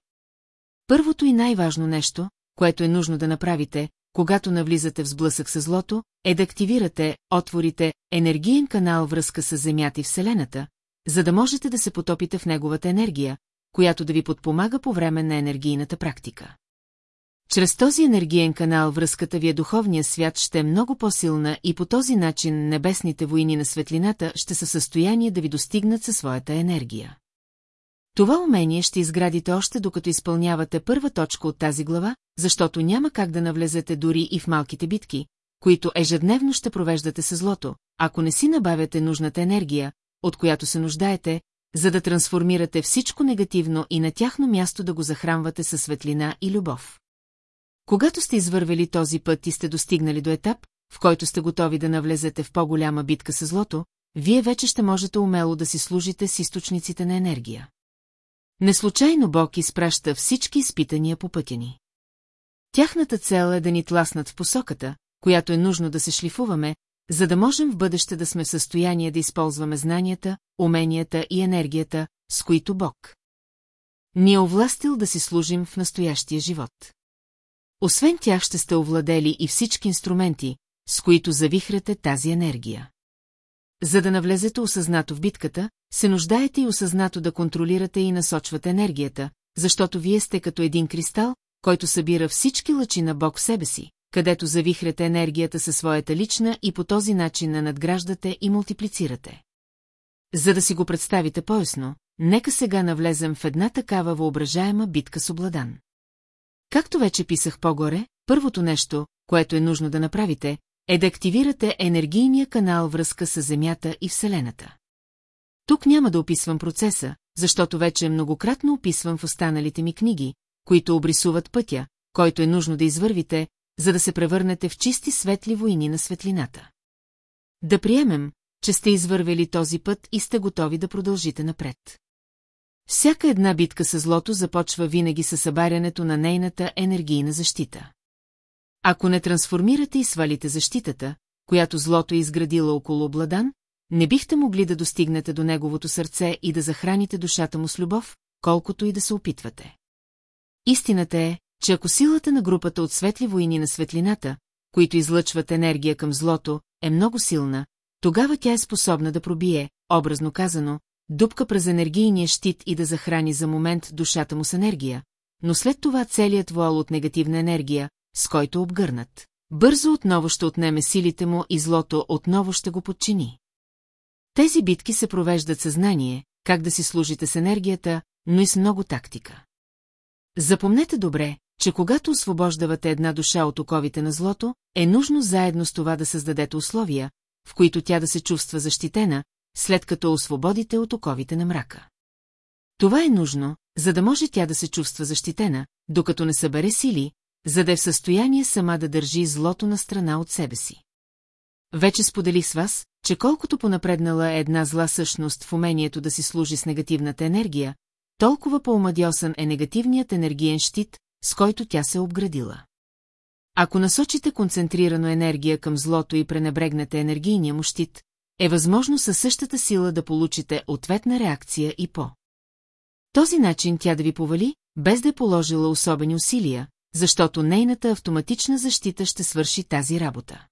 Първото и най-важно нещо, което е нужно да направите, когато навлизате в сблъсък с злото, е да активирате, отворите енергиен канал връзка с Земята и Вселената, за да можете да се потопите в неговата енергия, която да ви подпомага по време на енергийната практика. Чрез този енергиен канал връзката ви е духовния свят ще е много по-силна и по този начин небесните войни на светлината ще са в състояние да ви достигнат със своята енергия. Това умение ще изградите още докато изпълнявате първа точка от тази глава, защото няма как да навлезете дори и в малките битки, които ежедневно ще провеждате с злото, ако не си набавяте нужната енергия, от която се нуждаете, за да трансформирате всичко негативно и на тяхно място да го захранвате със светлина и любов. Когато сте извървели този път и сте достигнали до етап, в който сте готови да навлезете в по-голяма битка с злото, вие вече ще можете умело да си служите с източниците на енергия. Неслучайно Бог изпраща всички изпитания по пътя ни. Тяхната цел е да ни тласнат в посоката, която е нужно да се шлифуваме, за да можем в бъдеще да сме в състояние да използваме знанията, уменията и енергията, с които Бог ни е овластил да си служим в настоящия живот. Освен тях ще сте овладели и всички инструменти, с които завихрате тази енергия. За да навлезете осъзнато в битката, се нуждаете и осъзнато да контролирате и насочвате енергията, защото вие сте като един кристал, който събира всички лъчи на Бог в себе си, където завихрете енергията със своята лична и по този начин на надграждате и мултиплицирате. За да си го представите поясно, нека сега навлезем в една такава въображаема битка с обладан. Както вече писах по-горе, първото нещо, което е нужно да направите, е да активирате енергийния канал връзка с Земята и Вселената. Тук няма да описвам процеса, защото вече многократно описвам в останалите ми книги, които обрисуват пътя, който е нужно да извървите, за да се превърнете в чисти светли войни на светлината. Да приемем, че сте извървели този път и сте готови да продължите напред. Всяка една битка с злото започва винаги със събарянето на нейната енергийна защита. Ако не трансформирате и свалите защитата, която злото е изградила около обладан, не бихте могли да достигнете до неговото сърце и да захраните душата му с любов, колкото и да се опитвате. Истината е, че ако силата на групата от светли войни на светлината, които излъчват енергия към злото, е много силна, тогава тя е способна да пробие, образно казано, дупка през енергийния щит и да захрани за момент душата му с енергия, но след това целият вол от негативна енергия, с който обгърнат. Бързо отново ще отнеме силите му и злото отново ще го подчини. Тези битки се провеждат съзнание, как да си служите с енергията, но и с много тактика. Запомнете добре, че когато освобождавате една душа от оковите на злото, е нужно заедно с това да създадете условия, в които тя да се чувства защитена, след като освободите от оковите на мрака. Това е нужно, за да може тя да се чувства защитена, докато не събере сили, за да е в състояние сама да държи злото на страна от себе си. Вече споделих с вас, че колкото понапреднала е една зла същност в умението да си служи с негативната енергия, толкова по-омадьосан е негативният енергиен щит, с който тя се е обградила. Ако насочите концентрирано енергия към злото и пренебрегнете енергийния му щит, е възможно със същата сила да получите ответна реакция и по. Този начин тя да ви повали, без да е положила особени усилия, защото нейната автоматична защита ще свърши тази работа.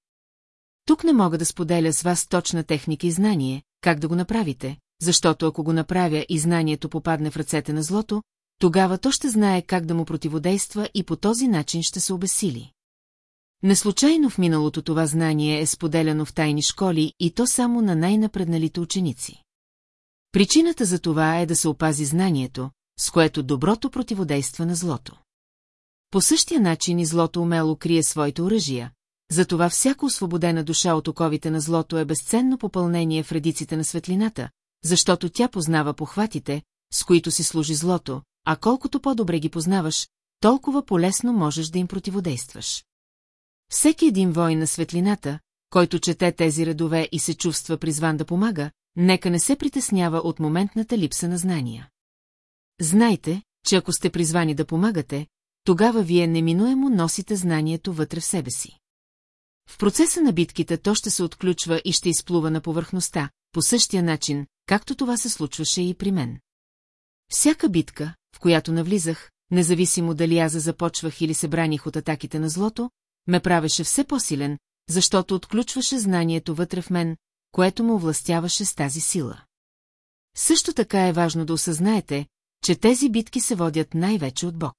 Тук не мога да споделя с вас точна техника и знание, как да го направите, защото ако го направя и знанието попадне в ръцете на злото, тогава то ще знае как да му противодейства и по този начин ще се обесили. Неслучайно в миналото това знание е споделяно в тайни школи и то само на най-напредналите ученици. Причината за това е да се опази знанието, с което доброто противодейства на злото. По същия начин и злото умело крие своите оръжия, затова всяко освободена душа от оковите на злото е безценно попълнение в редиците на светлината, защото тя познава похватите, с които си служи злото, а колкото по-добре ги познаваш, толкова по-лесно можеш да им противодействаш. Всеки един войн на светлината, който чете тези редове и се чувства призван да помага, нека не се притеснява от моментната липса на знания. Знайте, че ако сте призвани да помагате, тогава вие неминуемо носите знанието вътре в себе си. В процеса на битките то ще се отключва и ще изплува на повърхността, по същия начин, както това се случваше и при мен. Всяка битка, в която навлизах, независимо дали аз започвах или се браних от атаките на злото, ме правеше все по-силен, защото отключваше знанието вътре в мен, което му властяваше с тази сила. Също така е важно да осъзнаете, че тези битки се водят най-вече от Бог.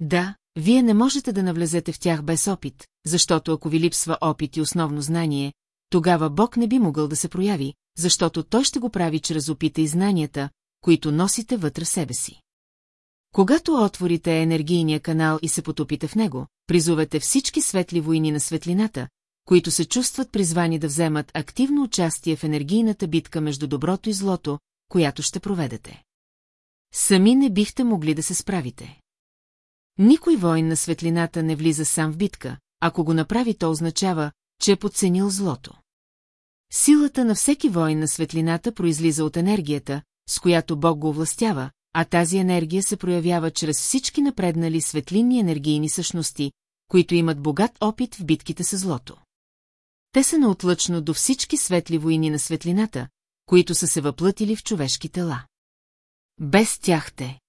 Да, вие не можете да навлезете в тях без опит, защото ако ви липсва опит и основно знание, тогава Бог не би могъл да се прояви, защото Той ще го прави чрез опита и знанията, които носите вътре себе си. Когато отворите енергийния канал и се потопите в него, призовете всички светли войни на светлината, които се чувстват призвани да вземат активно участие в енергийната битка между доброто и злото, която ще проведете. Сами не бихте могли да се справите. Никой войн на светлината не влиза сам в битка, ако го направи, то означава, че е подценил злото. Силата на всеки войн на светлината произлиза от енергията, с която Бог го овластява, а тази енергия се проявява чрез всички напреднали светлинни енергийни същности, които имат богат опит в битките с злото. Те са неотлъчно до всички светли войни на светлината, които са се въплътили в човешки тела. Без тях те.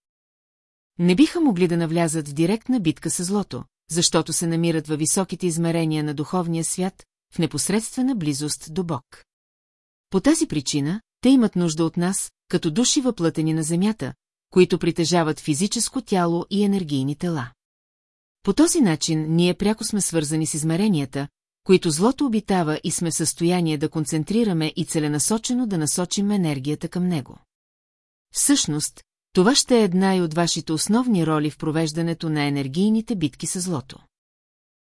Не биха могли да навлязат в директна битка с злото, защото се намират във високите измерения на духовния свят, в непосредствена близост до Бог. По тази причина, те имат нужда от нас, като души въплътени на земята, които притежават физическо тяло и енергийни тела. По този начин ние пряко сме свързани с измеренията, които злото обитава и сме в състояние да концентрираме и целенасочено да насочим енергията към него. Всъщност, това ще е една и от вашите основни роли в провеждането на енергийните битки с злото.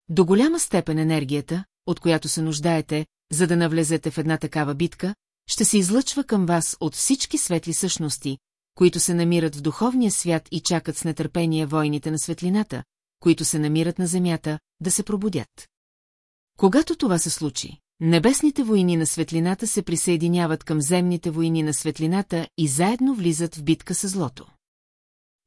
До голяма степен енергията, от която се нуждаете, за да навлезете в една такава битка, ще се излъчва към вас от всички светли същности, които се намират в духовния свят и чакат с нетърпение войните на светлината, които се намират на земята, да се пробудят. Когато това се случи, небесните войни на светлината се присъединяват към земните войни на светлината и заедно влизат в битка с злото.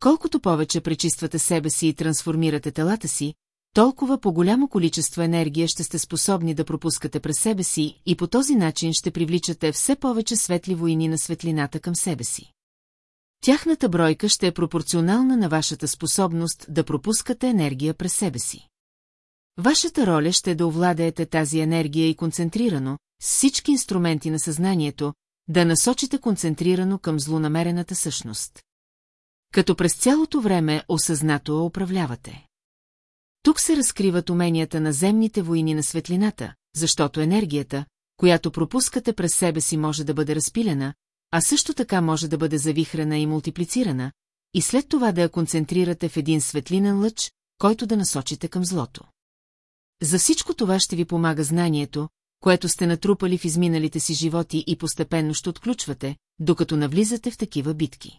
Колкото повече пречиствате себе си и трансформирате телата си, толкова по голямо количество енергия ще сте способни да пропускате през себе си и по този начин ще привличате все повече светли войни на светлината към себе си. Тяхната бройка ще е пропорционална на вашата способност да пропускате енергия през себе си. Вашата роля ще е да овладеете тази енергия и концентрирано, с всички инструменти на съзнанието, да насочите концентрирано към злонамерената същност. Като през цялото време осъзнато управлявате. Тук се разкриват уменията на земните войни на светлината, защото енергията, която пропускате през себе си може да бъде разпилена, а също така може да бъде завихрена и мултиплицирана, и след това да я концентрирате в един светлинен лъч, който да насочите към злото. За всичко това ще ви помага знанието, което сте натрупали в изминалите си животи и постепенно ще отключвате, докато навлизате в такива битки.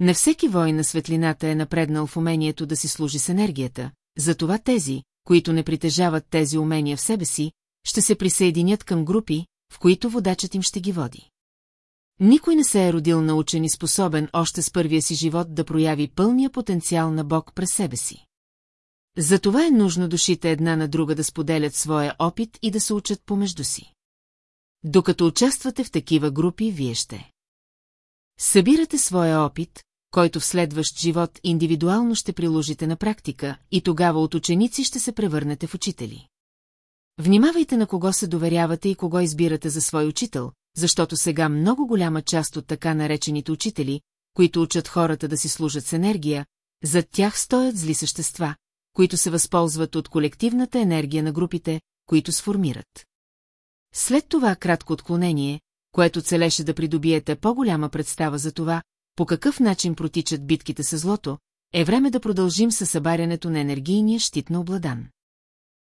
Не всеки вой на светлината е напреднал в умението да си служи с енергията, затова тези, които не притежават тези умения в себе си, ще се присъединят към групи, в които водачът им ще ги води. Никой не се е родил научен и способен още с първия си живот да прояви пълния потенциал на Бог през себе си. Затова е нужно душите една на друга да споделят своя опит и да се учат помежду си. Докато участвате в такива групи, вие ще. Събирате своя опит, който в следващ живот индивидуално ще приложите на практика, и тогава от ученици ще се превърнете в учители. Внимавайте на кого се доверявате и кого избирате за свой учител, защото сега много голяма част от така наречените учители, които учат хората да си служат с енергия, зад тях стоят зли същества, които се възползват от колективната енергия на групите, които сформират. След това кратко отклонение, което целеше да придобиете по-голяма представа за това, по какъв начин протичат битките с злото, е време да продължим със събарянето на енергийния щит на обладан.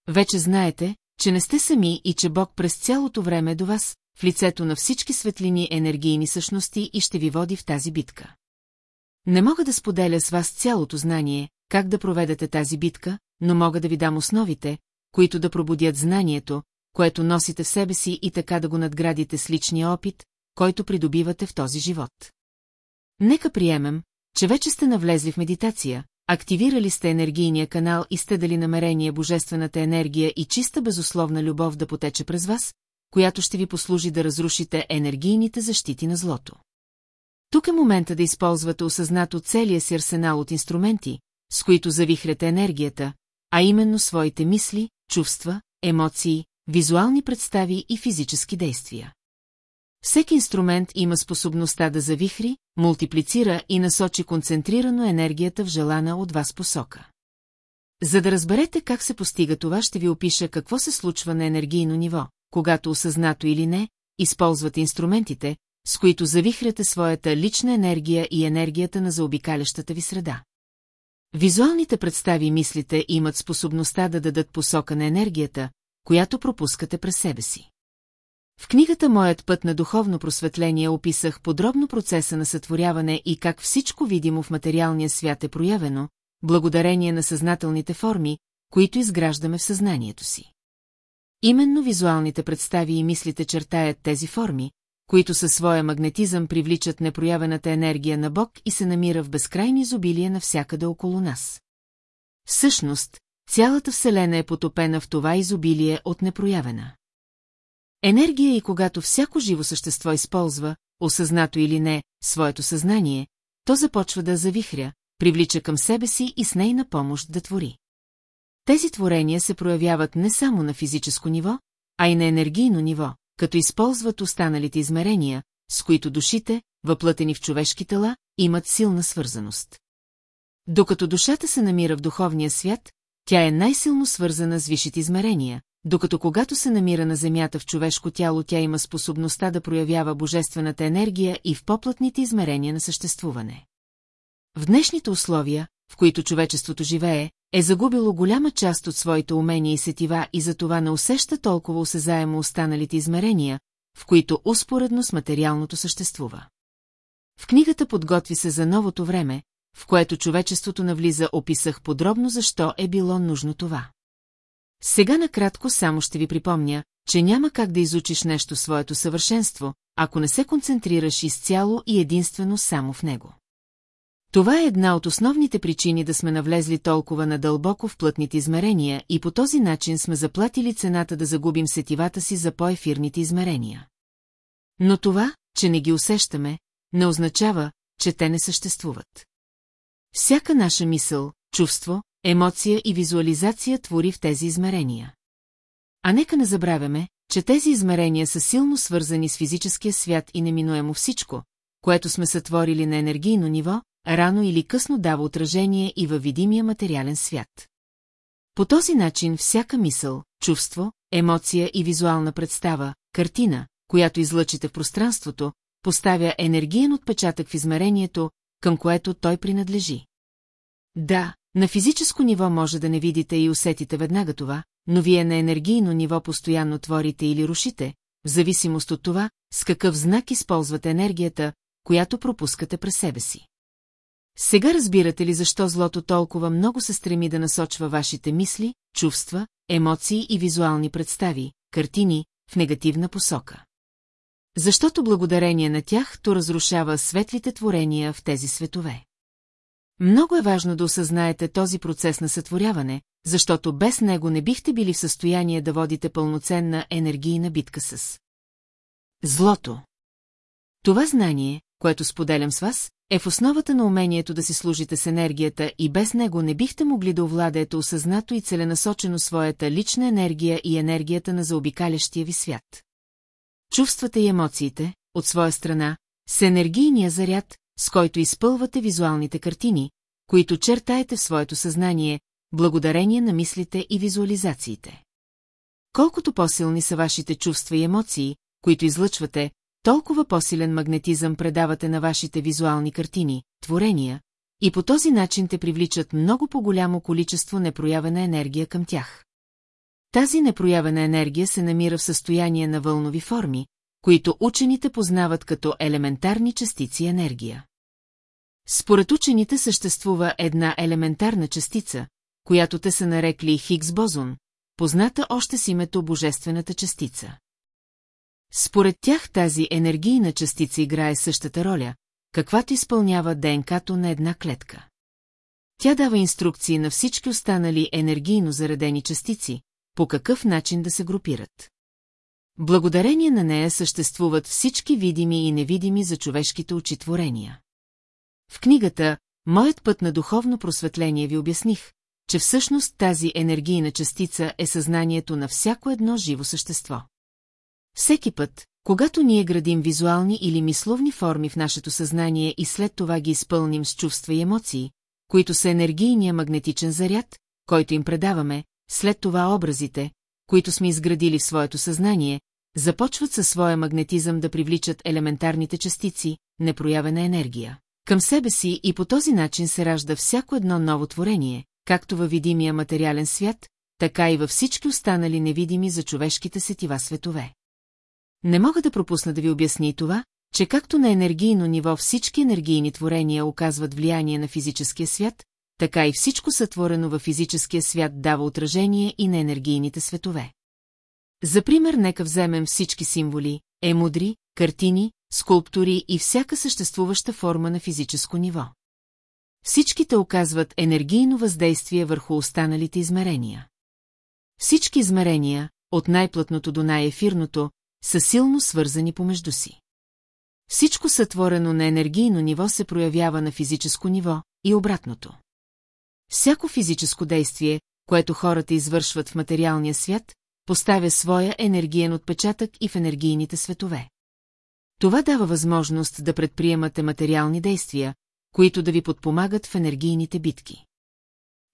Вече знаете, че не сте сами и че Бог през цялото време е до вас, в лицето на всички светлини енергийни същности и ще ви води в тази битка. Не мога да споделя с вас цялото знание, как да проведете тази битка, но мога да ви дам основите, които да пробудят знанието, което носите в себе си и така да го надградите с личния опит, който придобивате в този живот. Нека приемем, че вече сте навлезли в медитация, активирали сте енергийния канал и сте дали намерение божествената енергия и чиста безусловна любов да потече през вас, която ще ви послужи да разрушите енергийните защити на злото. Тук е момента да използвате осъзнато целия си арсенал от инструменти, с които завихрете енергията, а именно своите мисли, чувства, емоции, визуални представи и физически действия. Всеки инструмент има способността да завихри, мултиплицира и насочи концентрирано енергията в желана от вас посока. За да разберете как се постига това, ще ви опиша какво се случва на енергийно ниво, когато осъзнато или не, използвате инструментите, с които завихряте своята лична енергия и енергията на заобикалящата ви среда. Визуалните представи мислите имат способността да дадат посока на енергията, която пропускате през себе си. В книгата Моят път на духовно просветление описах подробно процеса на сътворяване и как всичко видимо в материалния свят е проявено, благодарение на съзнателните форми, които изграждаме в съзнанието си. Именно визуалните представи и мислите чертаят тези форми, които със своя магнетизъм привличат непроявената енергия на Бог и се намира в безкрайни изобилие навсякъде около нас. Всъщност, цялата Вселена е потопена в това изобилие от непроявена. Енергия и когато всяко живо същество използва, осъзнато или не, своето съзнание, то започва да завихря, привлича към себе си и с нейна помощ да твори. Тези творения се проявяват не само на физическо ниво, а и на енергийно ниво, като използват останалите измерения, с които душите, въплътени в човешки тела, имат силна свързаност. Докато душата се намира в духовния свят, тя е най-силно свързана с висшите измерения, докато когато се намира на Земята в човешко тяло, тя има способността да проявява божествената енергия и в поплътните измерения на съществуване. В днешните условия, в които човечеството живее, е загубило голяма част от своите умения и сетива и затова не усеща толкова осезаемо останалите измерения, в които успоредно с материалното съществува. В книгата подготви се за новото време, в което човечеството навлиза описах подробно защо е било нужно това. Сега накратко само ще ви припомня, че няма как да изучиш нещо своето съвършенство, ако не се концентрираш изцяло и единствено само в него. Това е една от основните причини да сме навлезли толкова надълбоко в плътните измерения и по този начин сме заплатили цената да загубим сетивата си за по-ефирните измерения. Но това, че не ги усещаме, не означава, че те не съществуват. Всяка наша мисъл, чувство, емоция и визуализация твори в тези измерения. А нека не забравяме, че тези измерения са силно свързани с физическия свят и неминуемо всичко, което сме сътворили на енергийно ниво, рано или късно дава отражение и във видимия материален свят. По този начин всяка мисъл, чувство, емоция и визуална представа, картина, която излъчите в пространството, поставя енергиен отпечатък в измерението, към което той принадлежи. Да, на физическо ниво може да не видите и усетите веднага това, но вие на енергийно ниво постоянно творите или рушите, в зависимост от това, с какъв знак използвате енергията, която пропускате през себе си. Сега разбирате ли защо злото толкова много се стреми да насочва вашите мисли, чувства, емоции и визуални представи, картини, в негативна посока? Защото благодарение на тях то разрушава светлите творения в тези светове. Много е важно да осъзнаете този процес на сътворяване, защото без него не бихте били в състояние да водите пълноценна енергийна битка с злото. Това знание, което споделям с вас, е в основата на умението да си служите с енергията и без него не бихте могли да овладеете осъзнато и целенасочено своята лична енергия и енергията на заобикалящия ви свят. Чувствата и емоциите, от своя страна, са енергийния заряд, с който изпълвате визуалните картини, които чертаете в своето съзнание, благодарение на мислите и визуализациите. Колкото по-силни са вашите чувства и емоции, които излъчвате, толкова по-силен магнетизъм предавате на вашите визуални картини, творения, и по този начин те привличат много по-голямо количество непроявена енергия към тях. Тази непроявена енергия се намира в състояние на вълнови форми, които учените познават като елементарни частици енергия. Според учените съществува една елементарна частица, която те са нарекли Хигс бозон, позната още с името Божествената частица. Според тях тази енергийна частица играе същата роля, каквато изпълнява ДНК-то на една клетка. Тя дава инструкции на всички останали енергийно заредени частици, по какъв начин да се групират. Благодарение на нея съществуват всички видими и невидими за човешките очи творения. В книгата «Моят път на духовно просветление» ви обясних, че всъщност тази енергийна частица е съзнанието на всяко едно живо същество. Всеки път, когато ние градим визуални или мисловни форми в нашето съзнание и след това ги изпълним с чувства и емоции, които са енергийния магнетичен заряд, който им предаваме, след това образите, които сме изградили в своето съзнание, започват със своя магнетизъм да привличат елементарните частици, непроявена енергия. Към себе си и по този начин се ражда всяко едно ново творение, както във видимия материален свят, така и във всички останали невидими за човешките сетива светове. Не мога да пропусна да ви обясни това, че както на енергийно ниво всички енергийни творения оказват влияние на физическия свят, така и всичко сътворено във физическия свят дава отражение и на енергийните светове. За пример нека вземем всички символи, емудри, картини, скулптури и всяка съществуваща форма на физическо ниво. Всичките оказват енергийно въздействие върху останалите измерения. Всички измерения, от най-плътното до най-ефирното, са силно свързани помежду си. Всичко сътворено на енергийно ниво се проявява на физическо ниво и обратното. Всяко физическо действие, което хората извършват в материалния свят, поставя своя енергиен отпечатък и в енергийните светове. Това дава възможност да предприемате материални действия, които да ви подпомагат в енергийните битки.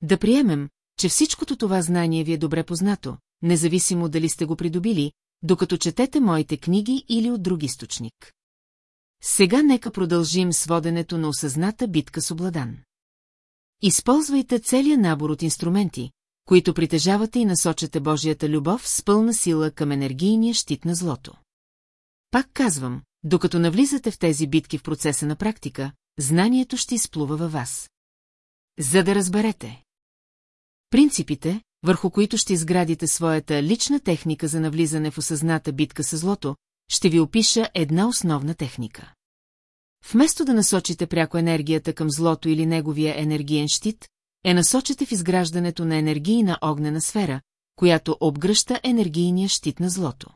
Да приемем, че всичкото това знание ви е добре познато, независимо дали сте го придобили, докато четете моите книги или от друг източник. Сега нека продължим с воденето на осъзната битка с обладан. Използвайте целият набор от инструменти, които притежавате и насочате Божията любов с пълна сила към енергийния щит на злото. Пак казвам, докато навлизате в тези битки в процеса на практика, знанието ще изплува във вас. За да разберете. Принципите, върху които ще изградите своята лична техника за навлизане в осъзната битка с злото, ще ви опиша една основна техника. Вместо да насочите пряко енергията към злото или неговия енергиен щит, е насочите в изграждането на енергийна огнена сфера, която обгръща енергийния щит на злото.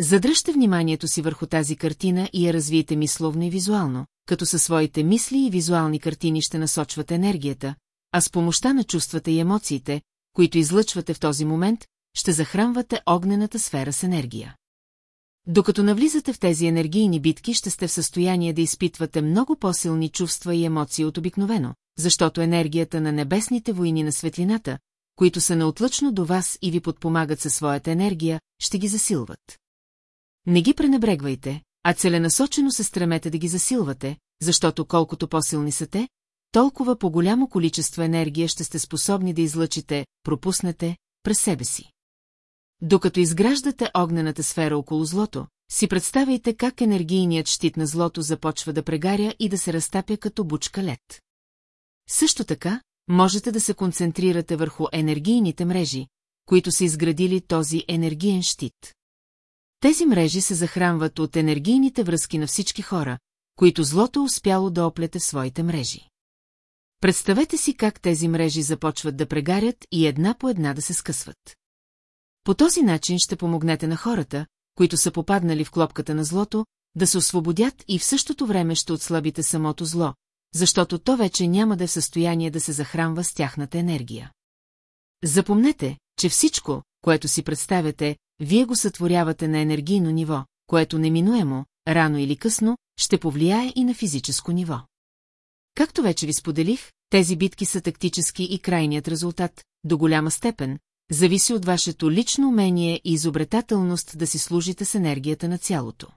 Задръжте вниманието си върху тази картина и я развиете мисловно и визуално, като със своите мисли и визуални картини ще насочвате енергията, а с помощта на чувствата и емоциите, които излъчвате в този момент, ще захранвате огнената сфера с енергия. Докато навлизате в тези енергийни битки, ще сте в състояние да изпитвате много по-силни чувства и емоции от обикновено, защото енергията на небесните войни на светлината, които са неотлъчно до вас и ви подпомагат със своята енергия, ще ги засилват. Не ги пренебрегвайте, а целенасочено се стремете да ги засилвате, защото колкото по-силни са те, толкова по-голямо количество енергия ще сте способни да излъчите, пропуснете, през себе си. Докато изграждате огнената сфера около злото, си представяйте как енергийният щит на злото започва да прегаря и да се разтапя като бучка лед. Също така, можете да се концентрирате върху енергийните мрежи, които са изградили този енергиен щит. Тези мрежи се захранват от енергийните връзки на всички хора, които злото успяло да оплете в своите мрежи. Представете си как тези мрежи започват да прегарят и една по една да се скъсват. По този начин ще помогнете на хората, които са попаднали в клопката на злото, да се освободят и в същото време ще отслабите самото зло, защото то вече няма да е в състояние да се захранва с тяхната енергия. Запомнете, че всичко, което си представяте, вие го сътворявате на енергийно ниво, което неминуемо, рано или късно, ще повлияе и на физическо ниво. Както вече ви споделих, тези битки са тактически и крайният резултат, до голяма степен, зависи от вашето лично умение и изобретателност да си служите с енергията на цялото.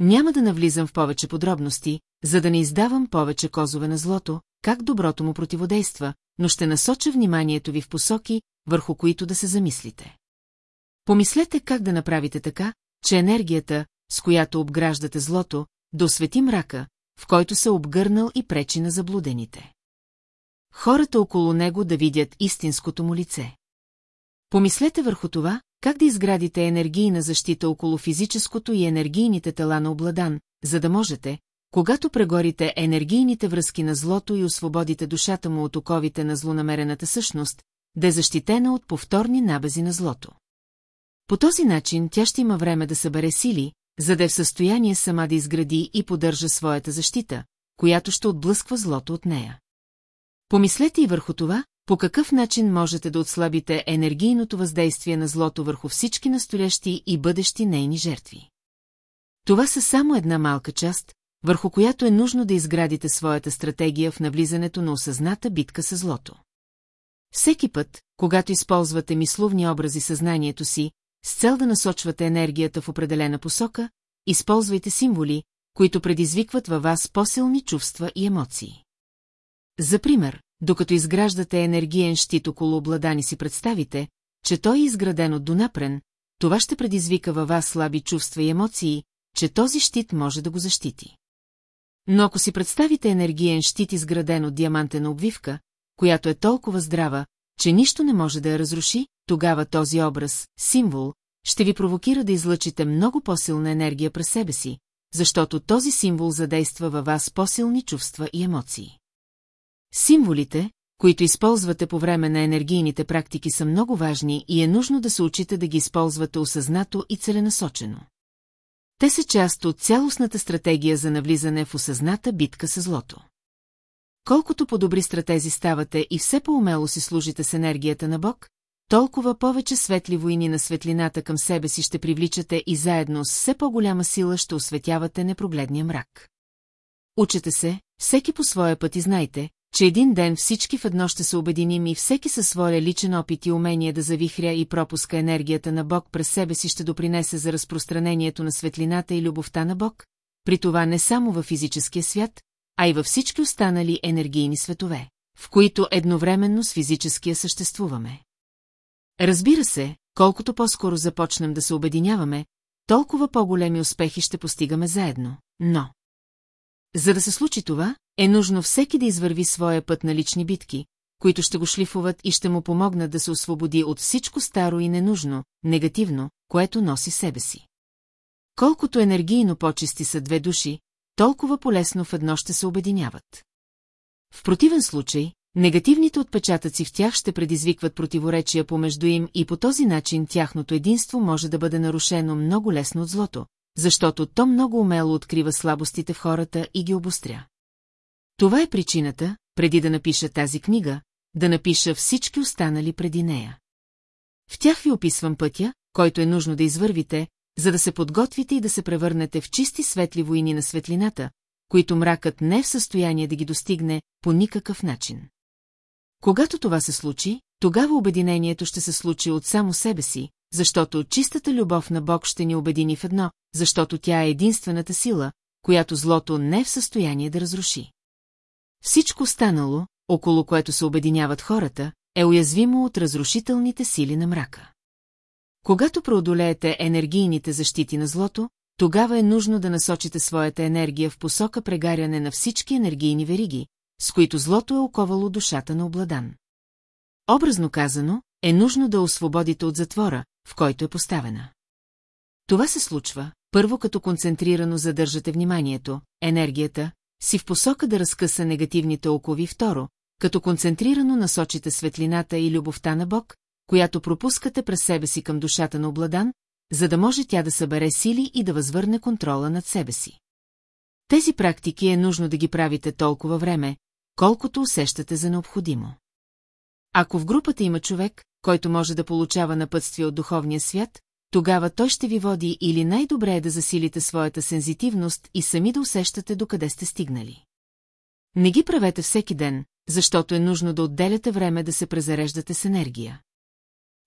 Няма да навлизам в повече подробности, за да не издавам повече козове на злото, как доброто му противодейства, но ще насоча вниманието ви в посоки, върху които да се замислите. Помислете как да направите така, че енергията, с която обграждате злото, да освети мрака, в който се обгърнал и пречи на заблудените. Хората около него да видят истинското му лице. Помислете върху това, как да изградите енергийна защита около физическото и енергийните тела на обладан, за да можете, когато прегорите енергийните връзки на злото и освободите душата му от оковите на злонамерената същност, да е защитена от повторни набези на злото. По този начин тя ще има време да събере сили, за да е в състояние сама да изгради и поддържа своята защита, която ще отблъсква злото от нея. Помислете и върху това, по какъв начин можете да отслабите енергийното въздействие на злото върху всички настоящи и бъдещи нейни жертви. Това са само една малка част, върху която е нужно да изградите своята стратегия в навлизането на осъзната битка с злото. Всеки път, когато използвате мисловни образи съзнанието си, с цел да насочвате енергията в определена посока, използвайте символи, които предизвикват във вас по-силни чувства и емоции. За пример, докато изграждате енергиен щит около обладани си представите, че той е изграден от донапрен, това ще предизвика във вас слаби чувства и емоции, че този щит може да го защити. Но ако си представите енергиен щит изграден от диамантена обвивка, която е толкова здрава, че нищо не може да я разруши, тогава този образ, символ, ще ви провокира да излъчите много по-силна енергия през себе си, защото този символ задейства във вас по-силни чувства и емоции. Символите, които използвате по време на енергийните практики са много важни и е нужно да се учите да ги използвате осъзнато и целенасочено. Те са част от цялостната стратегия за навлизане в осъзната битка с злото. Колкото по-добри стратези ставате и все по-умело си служите с енергията на Бог, толкова повече светли войни на светлината към себе си ще привличате и заедно с все по-голяма сила ще осветявате непрогледния мрак. Учете се, всеки по своя път и знайте, че един ден всички в едно ще се обединим и всеки със своя личен опит и умение да завихря и пропуска енергията на Бог през себе си ще допринесе за разпространението на светлината и любовта на Бог, при това не само във физическия свят, а и във всички останали енергийни светове, в които едновременно с физическия съществуваме. Разбира се, колкото по-скоро започнем да се обединяваме, толкова по-големи успехи ще постигаме заедно, но... За да се случи това, е нужно всеки да извърви своя път на лични битки, които ще го шлифуват и ще му помогнат да се освободи от всичко старо и ненужно, негативно, което носи себе си. Колкото енергийно почисти са две души, толкова полесно в едно ще се обединяват. В противен случай, негативните отпечатъци в тях ще предизвикват противоречия помежду им и по този начин тяхното единство може да бъде нарушено много лесно от злото, защото то много умело открива слабостите в хората и ги обостря. Това е причината, преди да напиша тази книга, да напиша всички останали преди нея. В тях ви описвам пътя, който е нужно да извървите, за да се подготвите и да се превърнете в чисти светли войни на светлината, които мракът не е в състояние да ги достигне по никакъв начин. Когато това се случи, тогава обединението ще се случи от само себе си, защото чистата любов на Бог ще ни обедини в едно, защото тя е единствената сила, която злото не е в състояние да разруши. Всичко останало, около което се обединяват хората, е уязвимо от разрушителните сили на мрака. Когато преодолеете енергийните защити на злото, тогава е нужно да насочите своята енергия в посока прегаряне на всички енергийни вериги, с които злото е оковало душата на обладан. Образно казано, е нужно да освободите от затвора, в който е поставена. Това се случва, първо като концентрирано задържате вниманието, енергията, си в посока да разкъса негативните окови второ, като концентрирано насочите светлината и любовта на Бог, която пропускате през себе си към душата на обладан, за да може тя да събере сили и да възвърне контрола над себе си. Тези практики е нужно да ги правите толкова време, колкото усещате за необходимо. Ако в групата има човек, който може да получава напътствие от духовния свят, тогава той ще ви води или най-добре е да засилите своята сензитивност и сами да усещате докъде сте стигнали. Не ги правете всеки ден, защото е нужно да отделяте време да се презареждате с енергия.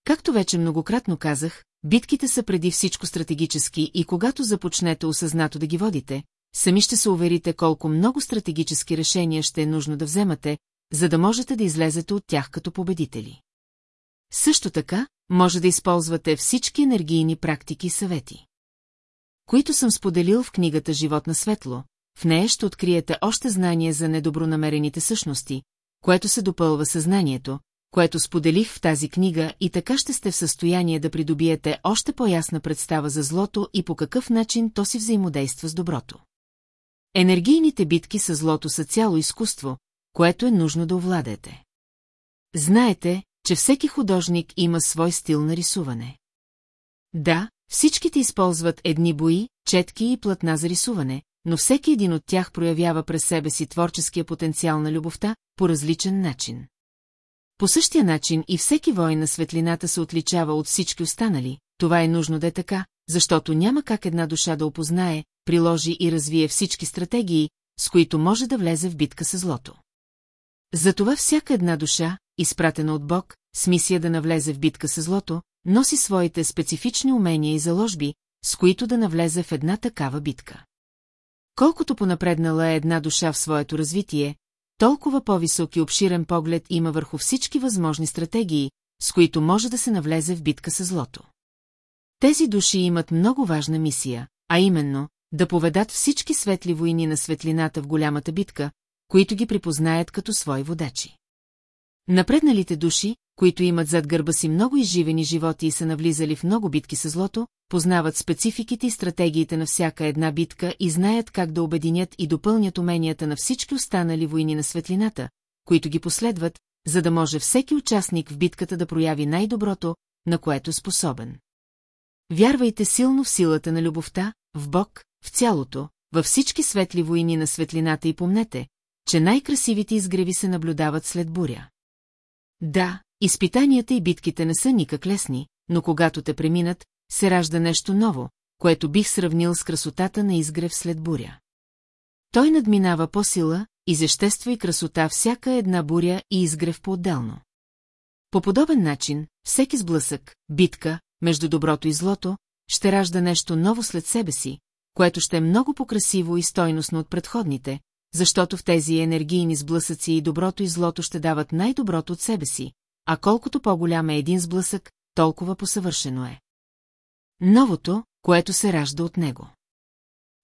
Както вече многократно казах, битките са преди всичко стратегически и когато започнете осъзнато да ги водите, сами ще се уверите колко много стратегически решения ще е нужно да вземате, за да можете да излезете от тях като победители. Също така, може да използвате всички енергийни практики и съвети. Които съм споделил в книгата Живот на светло, в нея ще откриете още знания за недобронамерените същности, което се допълва съзнанието, което споделих в тази книга и така ще сте в състояние да придобиете още по-ясна представа за злото и по какъв начин то си взаимодейства с доброто. Енергийните битки с злото са цяло изкуство, което е нужно да овладеете. Знаете, че всеки художник има свой стил на рисуване. Да, всичките използват едни бои, четки и платна за рисуване, но всеки един от тях проявява през себе си творческия потенциал на любовта по различен начин. По същия начин и всеки войн на светлината се отличава от всички останали, това е нужно да е така, защото няма как една душа да опознае, приложи и развие всички стратегии, с които може да влезе в битка с злото. Затова всяка една душа, изпратена от Бог, с мисия да навлезе в битка с злото, носи своите специфични умения и заложби, с които да навлезе в една такава битка. Колкото понапреднала е една душа в своето развитие, толкова по-висок и обширен поглед има върху всички възможни стратегии, с които може да се навлезе в битка с злото. Тези души имат много важна мисия, а именно да поведат всички светли войни на светлината в голямата битка, които ги припознаят като свои водачи. Напредналите души, които имат зад гърба си много изживени животи и са навлизали в много битки с злото, познават спецификите и стратегиите на всяка една битка и знаят как да обединят и допълнят уменията на всички останали войни на светлината, които ги последват, за да може всеки участник в битката да прояви най-доброто, на което е способен. Вярвайте силно в силата на любовта, в Бог, в цялото, във всички светли войни на светлината и помнете, че най-красивите изгреви се наблюдават след буря. Да, изпитанията и битките не са никак лесни, но когато те преминат, се ражда нещо ново, което бих сравнил с красотата на изгрев след буря. Той надминава по сила, изещество и красота всяка една буря и изгрев по-отделно. По подобен начин, всеки сблъсък, битка, между доброто и злото, ще ражда нещо ново след себе си, което ще е много покрасиво и стойностно от предходните, защото в тези енергийни сблъсъци и доброто и злото ще дават най-доброто от себе си, а колкото по-голям е един сблъсък, толкова посъвършено е. Новото, което се ражда от него.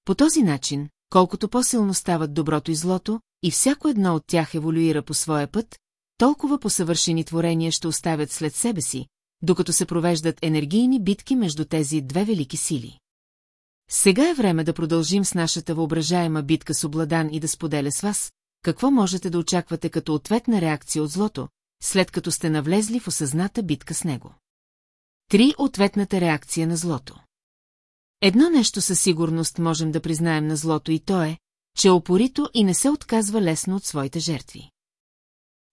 По този начин, колкото по-силно стават доброто и злото, и всяко едно от тях еволюира по своя път, толкова посъвършени творения ще оставят след себе си, докато се провеждат енергийни битки между тези две велики сили. Сега е време да продължим с нашата въображаема битка с обладан и да споделя с вас, какво можете да очаквате като ответна реакция от злото, след като сте навлезли в осъзната битка с него. Три ответната реакция на злото. Едно нещо със сигурност можем да признаем на злото и то е, че опорито и не се отказва лесно от своите жертви.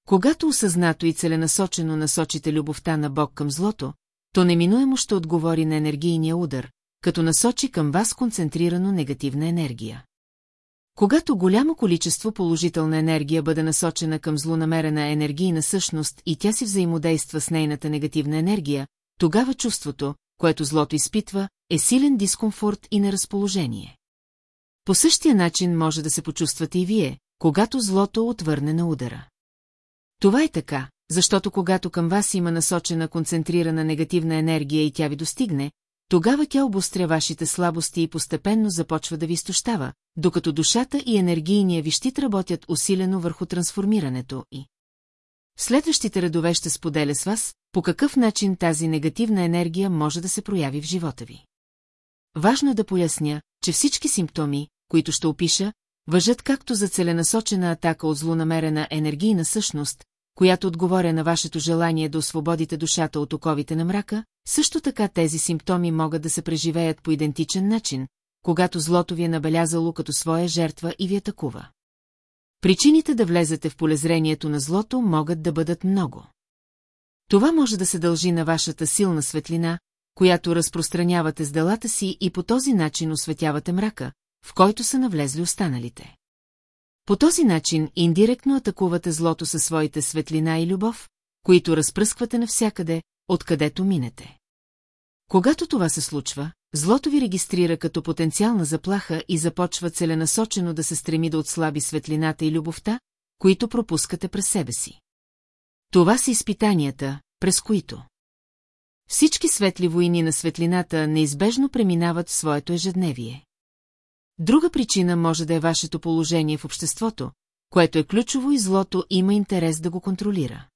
Когато осъзнато и целенасочено насочите любовта на Бог към злото, то неминуемо ще отговори на енергийния удар, като насочи към вас концентрирано негативна енергия. Когато голямо количество положителна енергия бъде насочена към злонамерена енергийна същност и тя си взаимодейства с нейната негативна енергия, тогава чувството, което злото изпитва, е силен дискомфорт и неразположение. По същия начин може да се почувствате и вие, когато злото отвърне на удара. Това е така, защото когато към вас има насочена концентрирана негативна енергия и тя ви достигне, тогава тя обостря вашите слабости и постепенно започва да ви изтощава, докато душата и енергийния ви щит работят усилено върху трансформирането и. Следващите редове ще споделя с вас, по какъв начин тази негативна енергия може да се прояви в живота ви. Важно е да поясня, че всички симптоми, които ще опиша, въжат както за целенасочена атака от злонамерена енергийна същност, която отговоря на вашето желание да освободите душата от оковите на мрака, също така тези симптоми могат да се преживеят по идентичен начин, когато злото ви е набелязало като своя жертва и ви атакува. Причините да влезете в полезрението на злото могат да бъдат много. Това може да се дължи на вашата силна светлина, която разпространявате с делата си и по този начин осветявате мрака, в който са навлезли останалите. По този начин индиректно атакувате злото със своите светлина и любов, които разпръсквате навсякъде, откъдето минете. Когато това се случва, злото ви регистрира като потенциална заплаха и започва целенасочено да се стреми да отслаби светлината и любовта, които пропускате през себе си. Това са изпитанията, през които всички светли войни на светлината неизбежно преминават в своето ежедневие. Друга причина може да е вашето положение в обществото, което е ключово и злото има интерес да го контролира.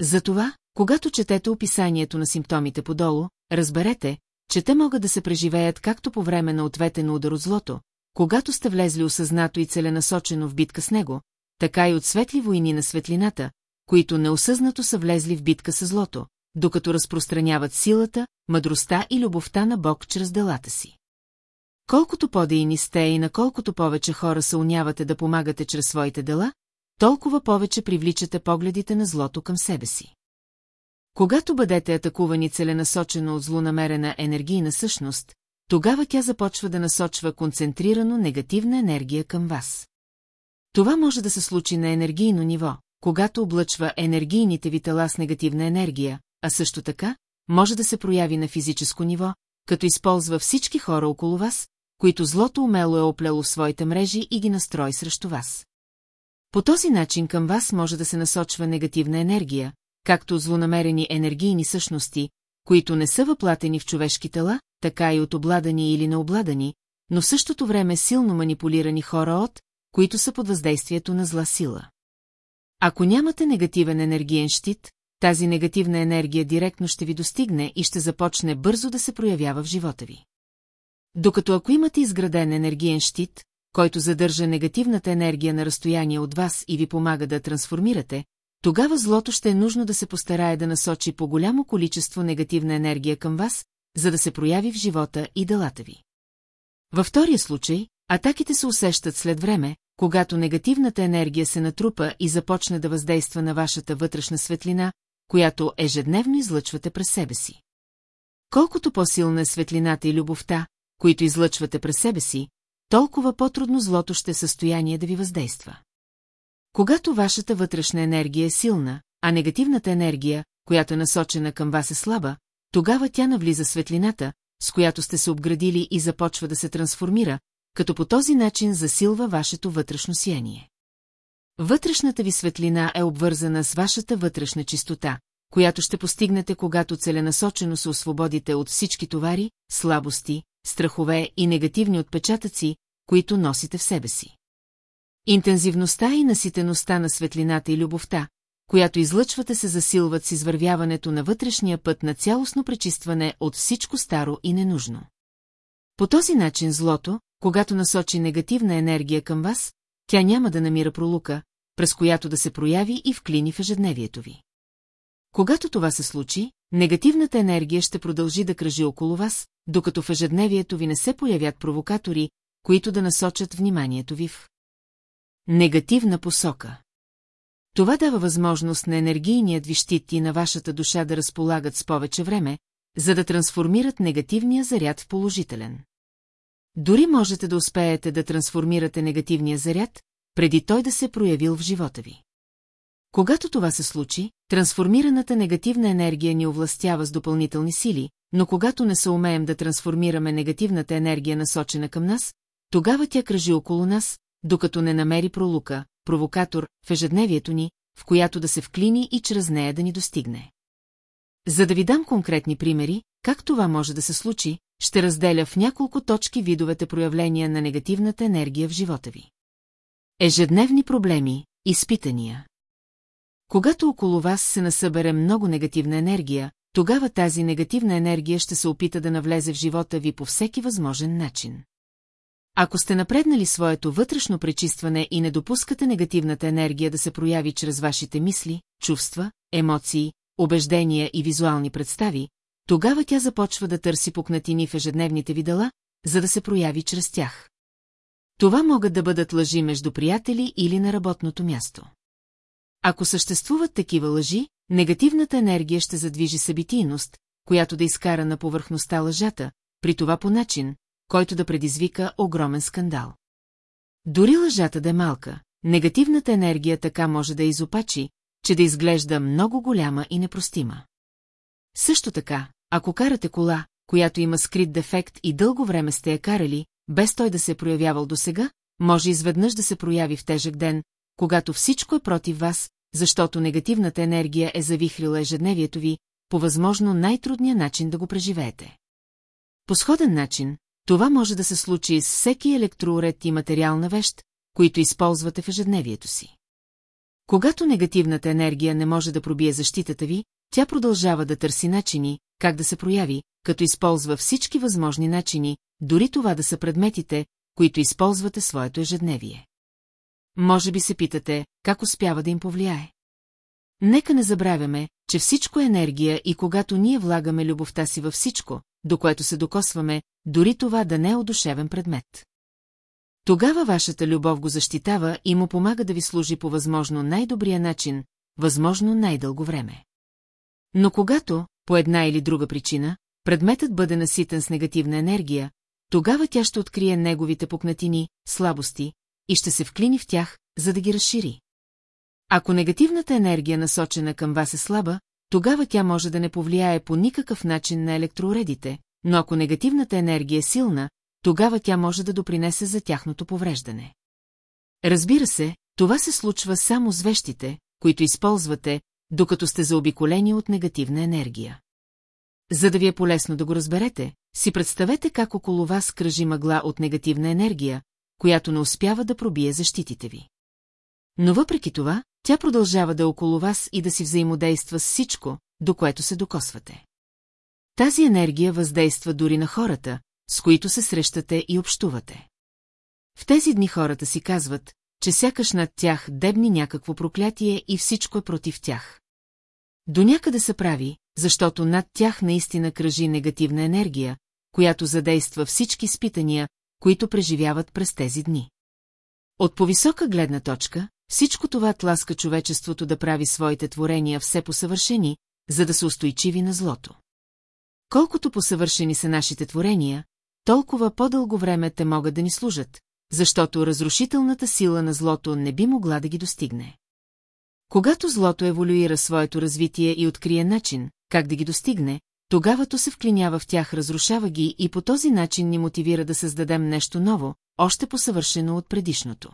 Затова, когато четете описанието на симптомите подолу, разберете, че те могат да се преживеят както по време на ответен удар от злото, когато сте влезли осъзнато и целенасочено в битка с него, така и от светли войни на светлината, които неосъзнато са влезли в битка с злото, докато разпространяват силата, мъдростта и любовта на Бог чрез делата си. Колкото по-дейни сте и на колкото повече хора се унявате да помагате чрез своите дела, толкова повече привличате погледите на злото към себе си. Когато бъдете атакувани целенасочено от злонамерена енергийна същност, тогава тя започва да насочва концентрирано негативна енергия към вас. Това може да се случи на енергийно ниво, когато облъчва енергийните ви тела с негативна енергия, а също така може да се прояви на физическо ниво, като използва всички хора около вас, които злото умело е оплело в своите мрежи и ги настрои срещу вас. По този начин към вас може да се насочва негативна енергия, както злонамерени енергийни същности, които не са въплатени в човешки тела, така и от обладани или необладани, но в същото време силно манипулирани хора от, които са под въздействието на зла сила. Ако нямате негативен енергиен щит, тази негативна енергия директно ще ви достигне и ще започне бързо да се проявява в живота ви. Докато ако имате изграден енергиен щит, който задържа негативната енергия на разстояние от вас и ви помага да трансформирате, тогава злото ще е нужно да се постарае да насочи по голямо количество негативна енергия към вас, за да се прояви в живота и делата ви. Във втория случай, атаките се усещат след време, когато негативната енергия се натрупа и започне да въздейства на вашата вътрешна светлина, която ежедневно излъчвате през себе си. Колкото по-силна е светлината и любовта, които излъчвате през себе си, толкова по-трудно злото ще е състояние да ви въздейства. Когато вашата вътрешна енергия е силна, а негативната енергия, която е насочена към вас е слаба, тогава тя навлиза светлината, с която сте се обградили и започва да се трансформира, като по този начин засилва вашето вътрешно сияние. Вътрешната ви светлина е обвързана с вашата вътрешна чистота, която ще постигнете, когато целенасочено се освободите от всички товари, слабости, страхове и негативни отпечатъци, които носите в себе си. Интензивността и наситеността на светлината и любовта, която излъчвате се засилват с извървяването на вътрешния път на цялостно пречистване от всичко старо и ненужно. По този начин злото, когато насочи негативна енергия към вас, тя няма да намира пролука, през която да се прояви и вклини в ежедневието ви. Когато това се случи, негативната енергия ще продължи да кръжи около вас, докато в ежедневието ви не се появят провокатори, които да насочат вниманието ви в негативна посока. Това дава възможност на енергийният ви щит и на вашата душа да разполагат с повече време, за да трансформират негативния заряд в положителен. Дори можете да успеете да трансформирате негативния заряд, преди той да се проявил в живота ви. Когато това се случи, трансформираната негативна енергия ни овластява с допълнителни сили, но когато не се умеем да трансформираме негативната енергия насочена към нас, тогава тя кръжи около нас, докато не намери пролука, провокатор в ежедневието ни, в която да се вклини и чрез нея да ни достигне. За да ви дам конкретни примери, как това може да се случи, ще разделя в няколко точки видовете проявления на негативната енергия в живота ви. Ежедневни проблеми, изпитания. Когато около вас се насъбере много негативна енергия, тогава тази негативна енергия ще се опита да навлезе в живота ви по всеки възможен начин. Ако сте напреднали своето вътрешно пречистване и не допускате негативната енергия да се прояви чрез вашите мисли, чувства, емоции, убеждения и визуални представи, тогава тя започва да търси пукнатини в ежедневните ви дела, за да се прояви чрез тях. Това могат да бъдат лъжи между приятели или на работното място. Ако съществуват такива лъжи, негативната енергия ще задвижи събитийност, която да изкара на повърхността лъжата, при това по начин, който да предизвика огромен скандал. Дори лъжата да е малка, негативната енергия така може да изопачи, че да изглежда много голяма и непростима. Също така, ако карате кола, която има скрит дефект и дълго време сте я карали, без той да се проявявал досега, може изведнъж да се прояви в тежък ден, когато всичко е против вас, защото негативната енергия е завихрила ежедневието ви, по възможно най-трудния начин да го преживеете. По сходен начин, това може да се случи с всеки електроуред и материална вещ, които използвате в ежедневието си. Когато негативната енергия не може да пробие защитата ви, тя продължава да търси начини, как да се прояви, като използва всички възможни начини, дори това да са предметите, които използвате своето ежедневие. Може би се питате, как успява да им повлияе. Нека не забравяме, че всичко е енергия и когато ние влагаме любовта си във всичко, до което се докосваме, дори това да не е одушевен предмет. Тогава вашата любов го защитава и му помага да ви служи по възможно най-добрия начин, възможно най-дълго време. Но когато, по една или друга причина, предметът бъде наситен с негативна енергия, тогава тя ще открие неговите пукнатини, слабости и ще се вклини в тях, за да ги разшири. Ако негативната енергия насочена към вас е слаба, тогава тя може да не повлияе по никакъв начин на електроуредите, но ако негативната енергия е силна, тогава тя може да допринесе за тяхното повреждане. Разбира се, това се случва само с вещите, които използвате, докато сте заобиколени от негативна енергия. За да ви е полезно да го разберете, си представете как около вас кръжи мъгла от негативна енергия, която не успява да пробие защитите ви. Но въпреки това, тя продължава да е около вас и да си взаимодейства с всичко, до което се докосвате. Тази енергия въздейства дори на хората, с които се срещате и общувате. В тези дни хората си казват, че сякаш над тях дебни някакво проклятие и всичко е против тях. До някъде се прави, защото над тях наистина кръжи негативна енергия, която задейства всички спитания, които преживяват през тези дни. От повисока гледна точка, всичко това тласка човечеството да прави своите творения все посъвършени, за да са устойчиви на злото. Колкото посъвършени са нашите творения, толкова по-дълго време те могат да ни служат, защото разрушителната сила на злото не би могла да ги достигне. Когато злото еволюира своето развитие и открие начин, как да ги достигне, тогава то се вклинява в тях, разрушава ги и по този начин ни мотивира да създадем нещо ново, още посъвършено от предишното.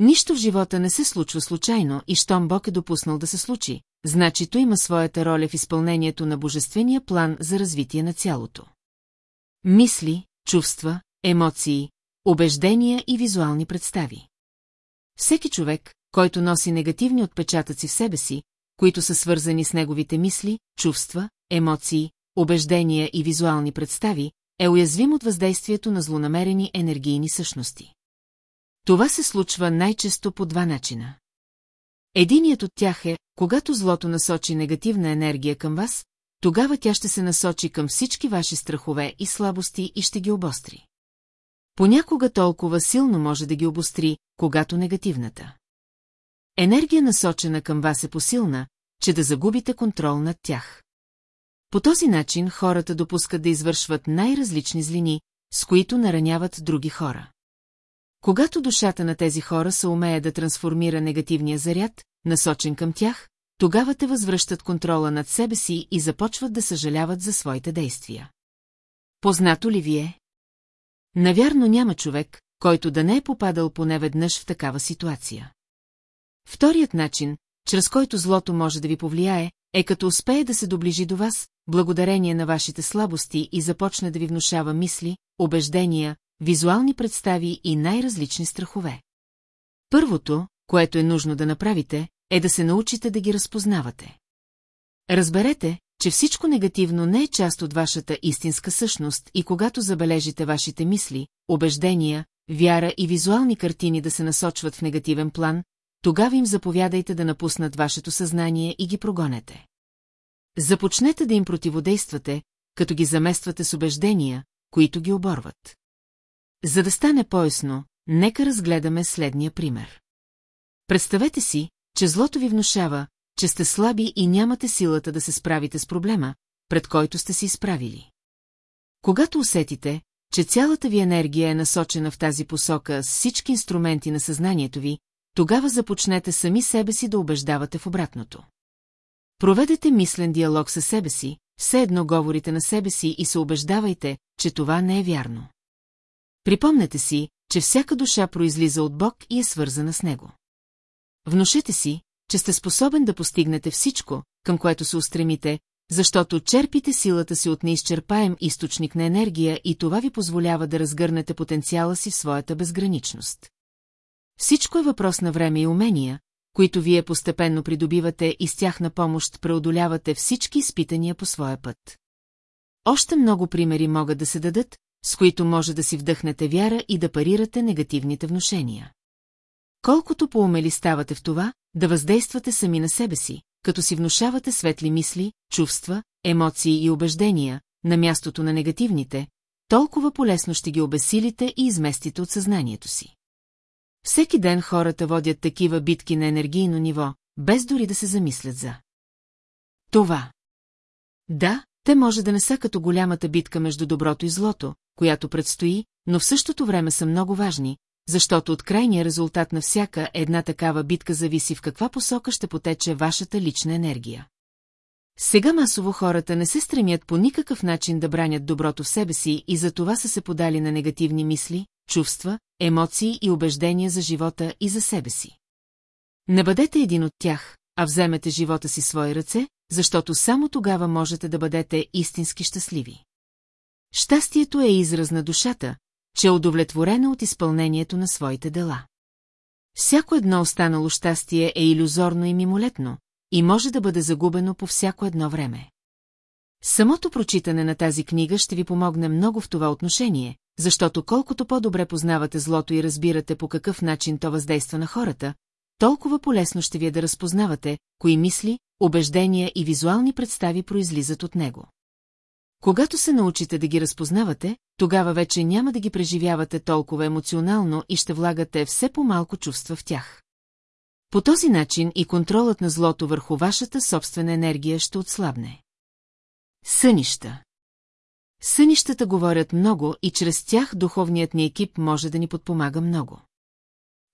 Нищо в живота не се случва случайно и щом Бог е допуснал да се случи, значи то има своята роля в изпълнението на божествения план за развитие на цялото. Мисли, чувства, емоции, убеждения и визуални представи. Всеки човек, който носи негативни отпечатъци в себе си, които са свързани с неговите мисли, чувства, емоции, убеждения и визуални представи, е уязвим от въздействието на злонамерени енергийни същности. Това се случва най-често по два начина. Единият от тях е, когато злото насочи негативна енергия към вас, тогава тя ще се насочи към всички ваши страхове и слабости и ще ги обостри. Понякога толкова силно може да ги обостри, когато негативната. Енергия насочена към вас е посилна, че да загубите контрол над тях. По този начин хората допускат да извършват най-различни злини, с които нараняват други хора. Когато душата на тези хора се умее да трансформира негативния заряд, насочен към тях, тогава те възвръщат контрола над себе си и започват да съжаляват за своите действия. Познато ли ви е? Навярно няма човек, който да не е попадал поне веднъж в такава ситуация. Вторият начин, чрез който злото може да ви повлияе, е като успее да се доближи до вас, благодарение на вашите слабости и започне да ви внушава мисли, убеждения, визуални представи и най-различни страхове. Първото, което е нужно да направите, е да се научите да ги разпознавате. Разберете, че всичко негативно не е част от вашата истинска същност и когато забележите вашите мисли, убеждения, вяра и визуални картини да се насочват в негативен план, тогава им заповядайте да напуснат вашето съзнание и ги прогонете. Започнете да им противодействате, като ги замествате с убеждения, които ги оборват. За да стане поясно, нека разгледаме следния пример. Представете си, че злото ви внушава, че сте слаби и нямате силата да се справите с проблема, пред който сте се изправили. Когато усетите, че цялата ви енергия е насочена в тази посока с всички инструменти на съзнанието ви, тогава започнете сами себе си да убеждавате в обратното. Проведете мислен диалог със себе си, все едно говорите на себе си и се убеждавайте, че това не е вярно. Припомнете си, че всяка душа произлиза от Бог и е свързана с Него. Внушете си, че сте способен да постигнете всичко, към което се устремите, защото черпите силата си от неизчерпаем източник на енергия и това ви позволява да разгърнете потенциала си в своята безграничност. Всичко е въпрос на време и умения, които вие постепенно придобивате и с тях на помощ преодолявате всички изпитания по своя път. Още много примери могат да се дадат, с които може да си вдъхнете вяра и да парирате негативните внушения. Колкото поумели ставате в това, да въздействате сами на себе си, като си внушавате светли мисли, чувства, емоции и убеждения, на мястото на негативните, толкова полесно ще ги обесилите и изместите от съзнанието си. Всеки ден хората водят такива битки на енергийно ниво, без дори да се замислят за. Това. Да, те може да не са като голямата битка между доброто и злото, която предстои, но в същото време са много важни, защото от крайния резултат на всяка една такава битка зависи в каква посока ще потече вашата лична енергия. Сега масово хората не се стремят по никакъв начин да бранят доброто в себе си и за това са се подали на негативни мисли, чувства, емоции и убеждения за живота и за себе си. Не бъдете един от тях, а вземете живота си свои ръце, защото само тогава можете да бъдете истински щастливи. Щастието е израз на душата, че е удовлетворена от изпълнението на своите дела. Всяко едно останало щастие е иллюзорно и мимолетно и може да бъде загубено по всяко едно време. Самото прочитане на тази книга ще ви помогне много в това отношение, защото колкото по-добре познавате злото и разбирате по какъв начин то въздейства на хората, толкова полезно ще ви е да разпознавате, кои мисли, убеждения и визуални представи произлизат от него. Когато се научите да ги разпознавате, тогава вече няма да ги преживявате толкова емоционално и ще влагате все по-малко чувства в тях. По този начин и контролът на злото върху вашата собствена енергия ще отслабне. Сънища Сънищата говорят много и чрез тях духовният ни екип може да ни подпомага много.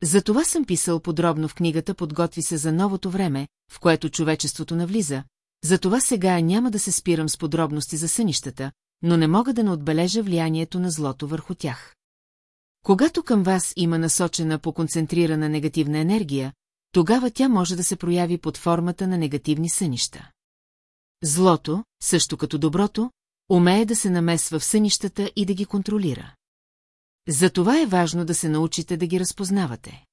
Затова съм писал подробно в книгата Подготви се за новото време, в което човечеството навлиза, затова сега няма да се спирам с подробности за сънищата, но не мога да не отбележа влиянието на злото върху тях. Когато към вас има насочена по концентрирана негативна енергия, тогава тя може да се прояви под формата на негативни сънища. Злото, също като доброто, умее да се намесва в сънищата и да ги контролира. Затова е важно да се научите да ги разпознавате.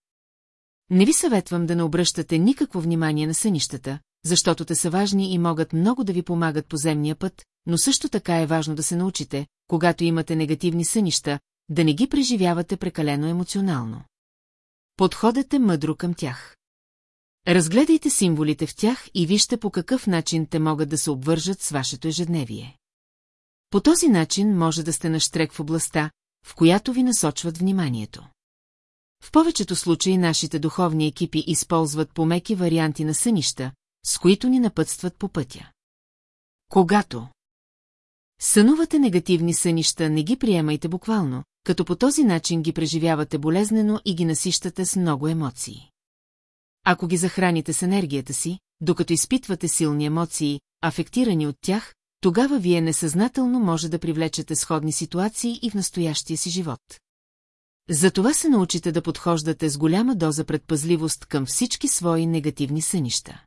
Не ви съветвам да не обръщате никакво внимание на сънищата, защото те са важни и могат много да ви помагат по земния път, но също така е важно да се научите, когато имате негативни сънища, да не ги преживявате прекалено емоционално. Подходете мъдро към тях. Разгледайте символите в тях и вижте по какъв начин те могат да се обвържат с вашето ежедневие. По този начин може да сте на штрек в областта, в която ви насочват вниманието. В повечето случаи нашите духовни екипи използват помеки варианти на сънища, с които ни напътстват по пътя. Когато сънувате негативни сънища, не ги приемайте буквално, като по този начин ги преживявате болезнено и ги насищате с много емоции. Ако ги захраните с енергията си, докато изпитвате силни емоции, афектирани от тях, тогава вие несъзнателно може да привлечете сходни ситуации и в настоящия си живот. Затова се научите да подхождате с голяма доза предпазливост към всички свои негативни сънища.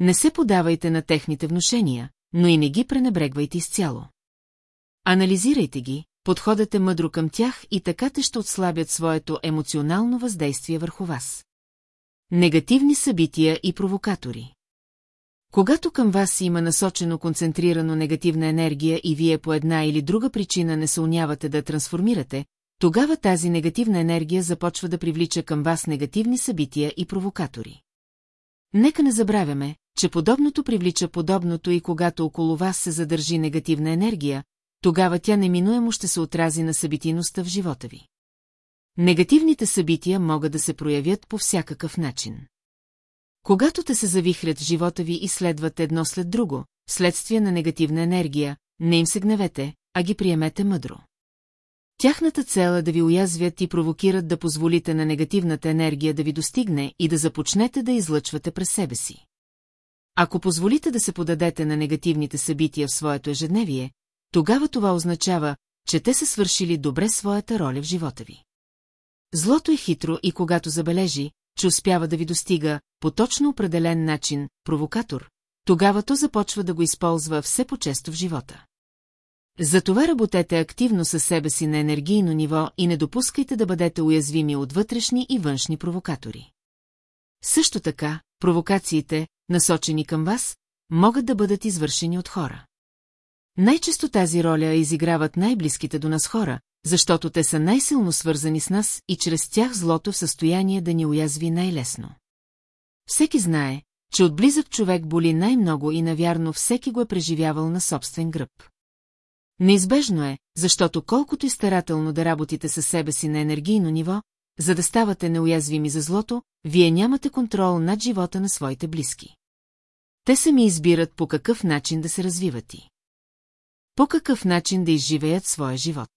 Не се подавайте на техните внушения, но и не ги пренебрегвайте изцяло. Анализирайте ги, подходете мъдро към тях и така те ще отслабят своето емоционално въздействие върху вас. Негативни събития и провокатори Когато към вас има насочено концентрирано негативна енергия и вие по една или друга причина не се да трансформирате, тогава тази негативна енергия започва да привлича към вас негативни събития и провокатори. Нека не забравяме, че подобното привлича подобното и когато около вас се задържи негативна енергия, тогава тя неминуемо ще се отрази на събитийността в живота ви. Негативните събития могат да се проявят по всякакъв начин. Когато те се завихрят в живота ви и следват едно след друго, следствие на негативна енергия, не им се гневете, а ги приемете мъдро. Тяхната цел е да ви уязвят и провокират да позволите на негативната енергия да ви достигне и да започнете да излъчвате през себе си. Ако позволите да се подадете на негативните събития в своето ежедневие, тогава това означава, че те са свършили добре своята роля в живота ви. Злото е хитро и когато забележи, че успява да ви достига по точно определен начин, провокатор, тогава то започва да го използва все по-често в живота. Затова работете активно със себе си на енергийно ниво и не допускайте да бъдете уязвими от вътрешни и външни провокатори. Също така, провокациите, насочени към вас, могат да бъдат извършени от хора. Най-често тази роля изиграват най-близките до нас хора, защото те са най-силно свързани с нас и чрез тях злото в състояние да ни уязви най-лесно. Всеки знае, че от близък човек боли най-много и навярно всеки го е преживявал на собствен гръб. Неизбежно е, защото колкото и старателно да работите със себе си на енергийно ниво, за да ставате неуязвими за злото, вие нямате контрол над живота на своите близки. Те сами избират по какъв начин да се развиват и. По какъв начин да изживеят своя живот.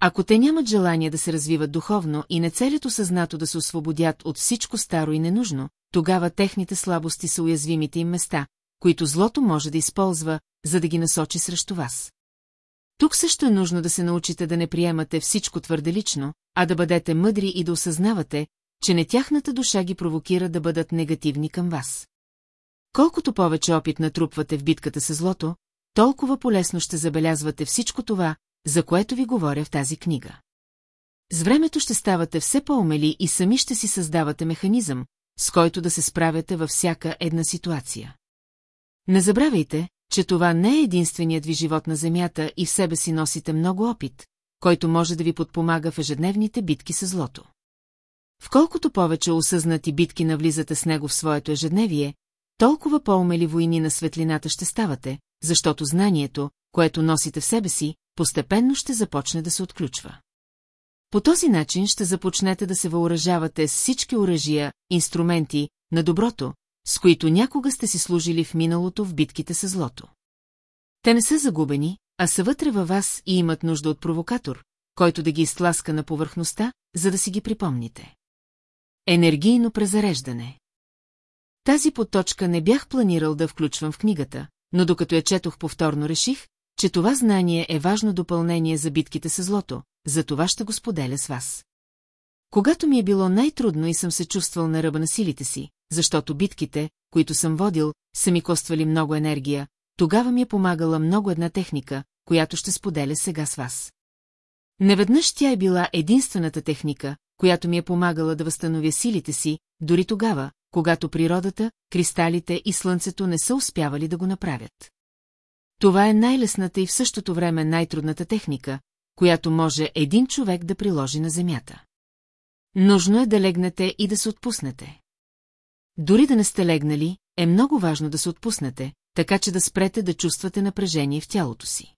Ако те нямат желание да се развиват духовно и не целят осъзнато да се освободят от всичко старо и ненужно, тогава техните слабости са уязвимите им места, които злото може да използва, за да ги насочи срещу вас. Тук също е нужно да се научите да не приемате всичко твърде лично, а да бъдете мъдри и да осъзнавате, че не тяхната душа ги провокира да бъдат негативни към вас. Колкото повече опит натрупвате в битката с злото, толкова полесно ще забелязвате всичко това, за което ви говоря в тази книга. С времето ще ставате все по-умели и сами ще си създавате механизъм, с който да се справяте във всяка една ситуация. Не забравяйте, че това не е единственият ви живот на Земята и в себе си носите много опит, който може да ви подпомага в ежедневните битки с злото. Вколкото повече осъзнати битки навлизате с него в своето ежедневие, толкова по-умели войни на светлината ще ставате, защото знанието, което носите в себе си, постепенно ще започне да се отключва. По този начин ще започнете да се въоръжавате с всички оръжия, инструменти, на доброто, с които някога сте си служили в миналото в битките с злото. Те не са загубени, а са вътре във вас и имат нужда от провокатор, който да ги изтласка на повърхността, за да си ги припомните. Енергийно презареждане Тази поточка не бях планирал да включвам в книгата, но докато я четох повторно реших, че това знание е важно допълнение за битките с злото, за това ще го споделя с вас. Когато ми е било най-трудно и съм се чувствал на ръба на силите си, защото битките, които съм водил, са ми коствали много енергия, тогава ми е помагала много една техника, която ще споделя сега с вас. Неведнъж тя е била единствената техника, която ми е помагала да възстановя силите си, дори тогава, когато природата, кристалите и слънцето не са успявали да го направят. Това е най-лесната и в същото време най-трудната техника, която може един човек да приложи на земята. Нужно е да легнете и да се отпуснете. Дори да не сте легнали, е много важно да се отпуснете, така че да спрете да чувствате напрежение в тялото си.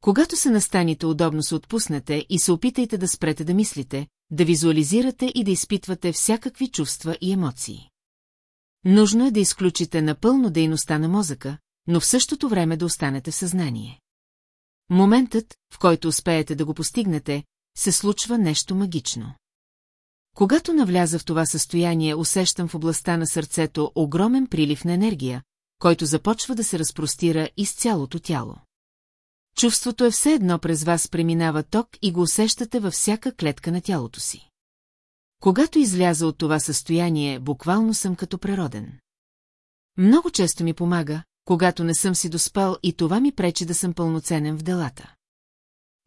Когато се настаните удобно се отпуснете и се опитайте да спрете да мислите, да визуализирате и да изпитвате всякакви чувства и емоции. Нужно е да изключите напълно дейността на мозъка, но в същото време да останете в съзнание. Моментът, в който успеете да го постигнете, се случва нещо магично. Когато навляза в това състояние, усещам в областта на сърцето огромен прилив на енергия, който започва да се разпростира из цялото тяло. Чувството е все едно през вас преминава ток и го усещате във всяка клетка на тялото си. Когато изляза от това състояние, буквално съм като природен. Много често ми помага, когато не съм си доспал и това ми пречи да съм пълноценен в делата.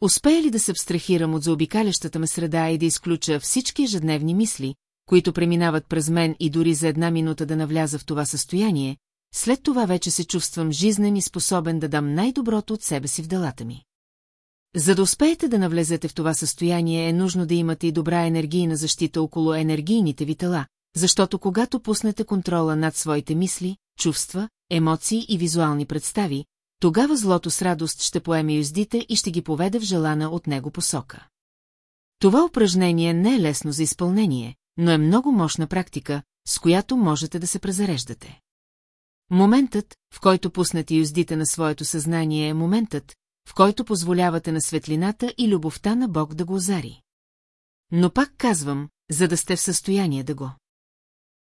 Успея ли да се абстрахирам от заобикалящата ме среда и да изключа всички ежедневни мисли, които преминават през мен и дори за една минута да навляза в това състояние, след това вече се чувствам жизнен и способен да дам най-доброто от себе си в делата ми. За да успеете да навлезете в това състояние е нужно да имате и добра енергийна защита около енергийните ви тела, защото когато пуснете контрола над своите мисли, чувства, емоции и визуални представи, тогава злото с радост ще поеме юздите и ще ги поведе в желана от него посока. Това упражнение не е лесно за изпълнение, но е много мощна практика, с която можете да се презареждате. Моментът, в който пуснете юздите на своето съзнание е моментът, в който позволявате на светлината и любовта на Бог да го озари. Но пак казвам, за да сте в състояние да го.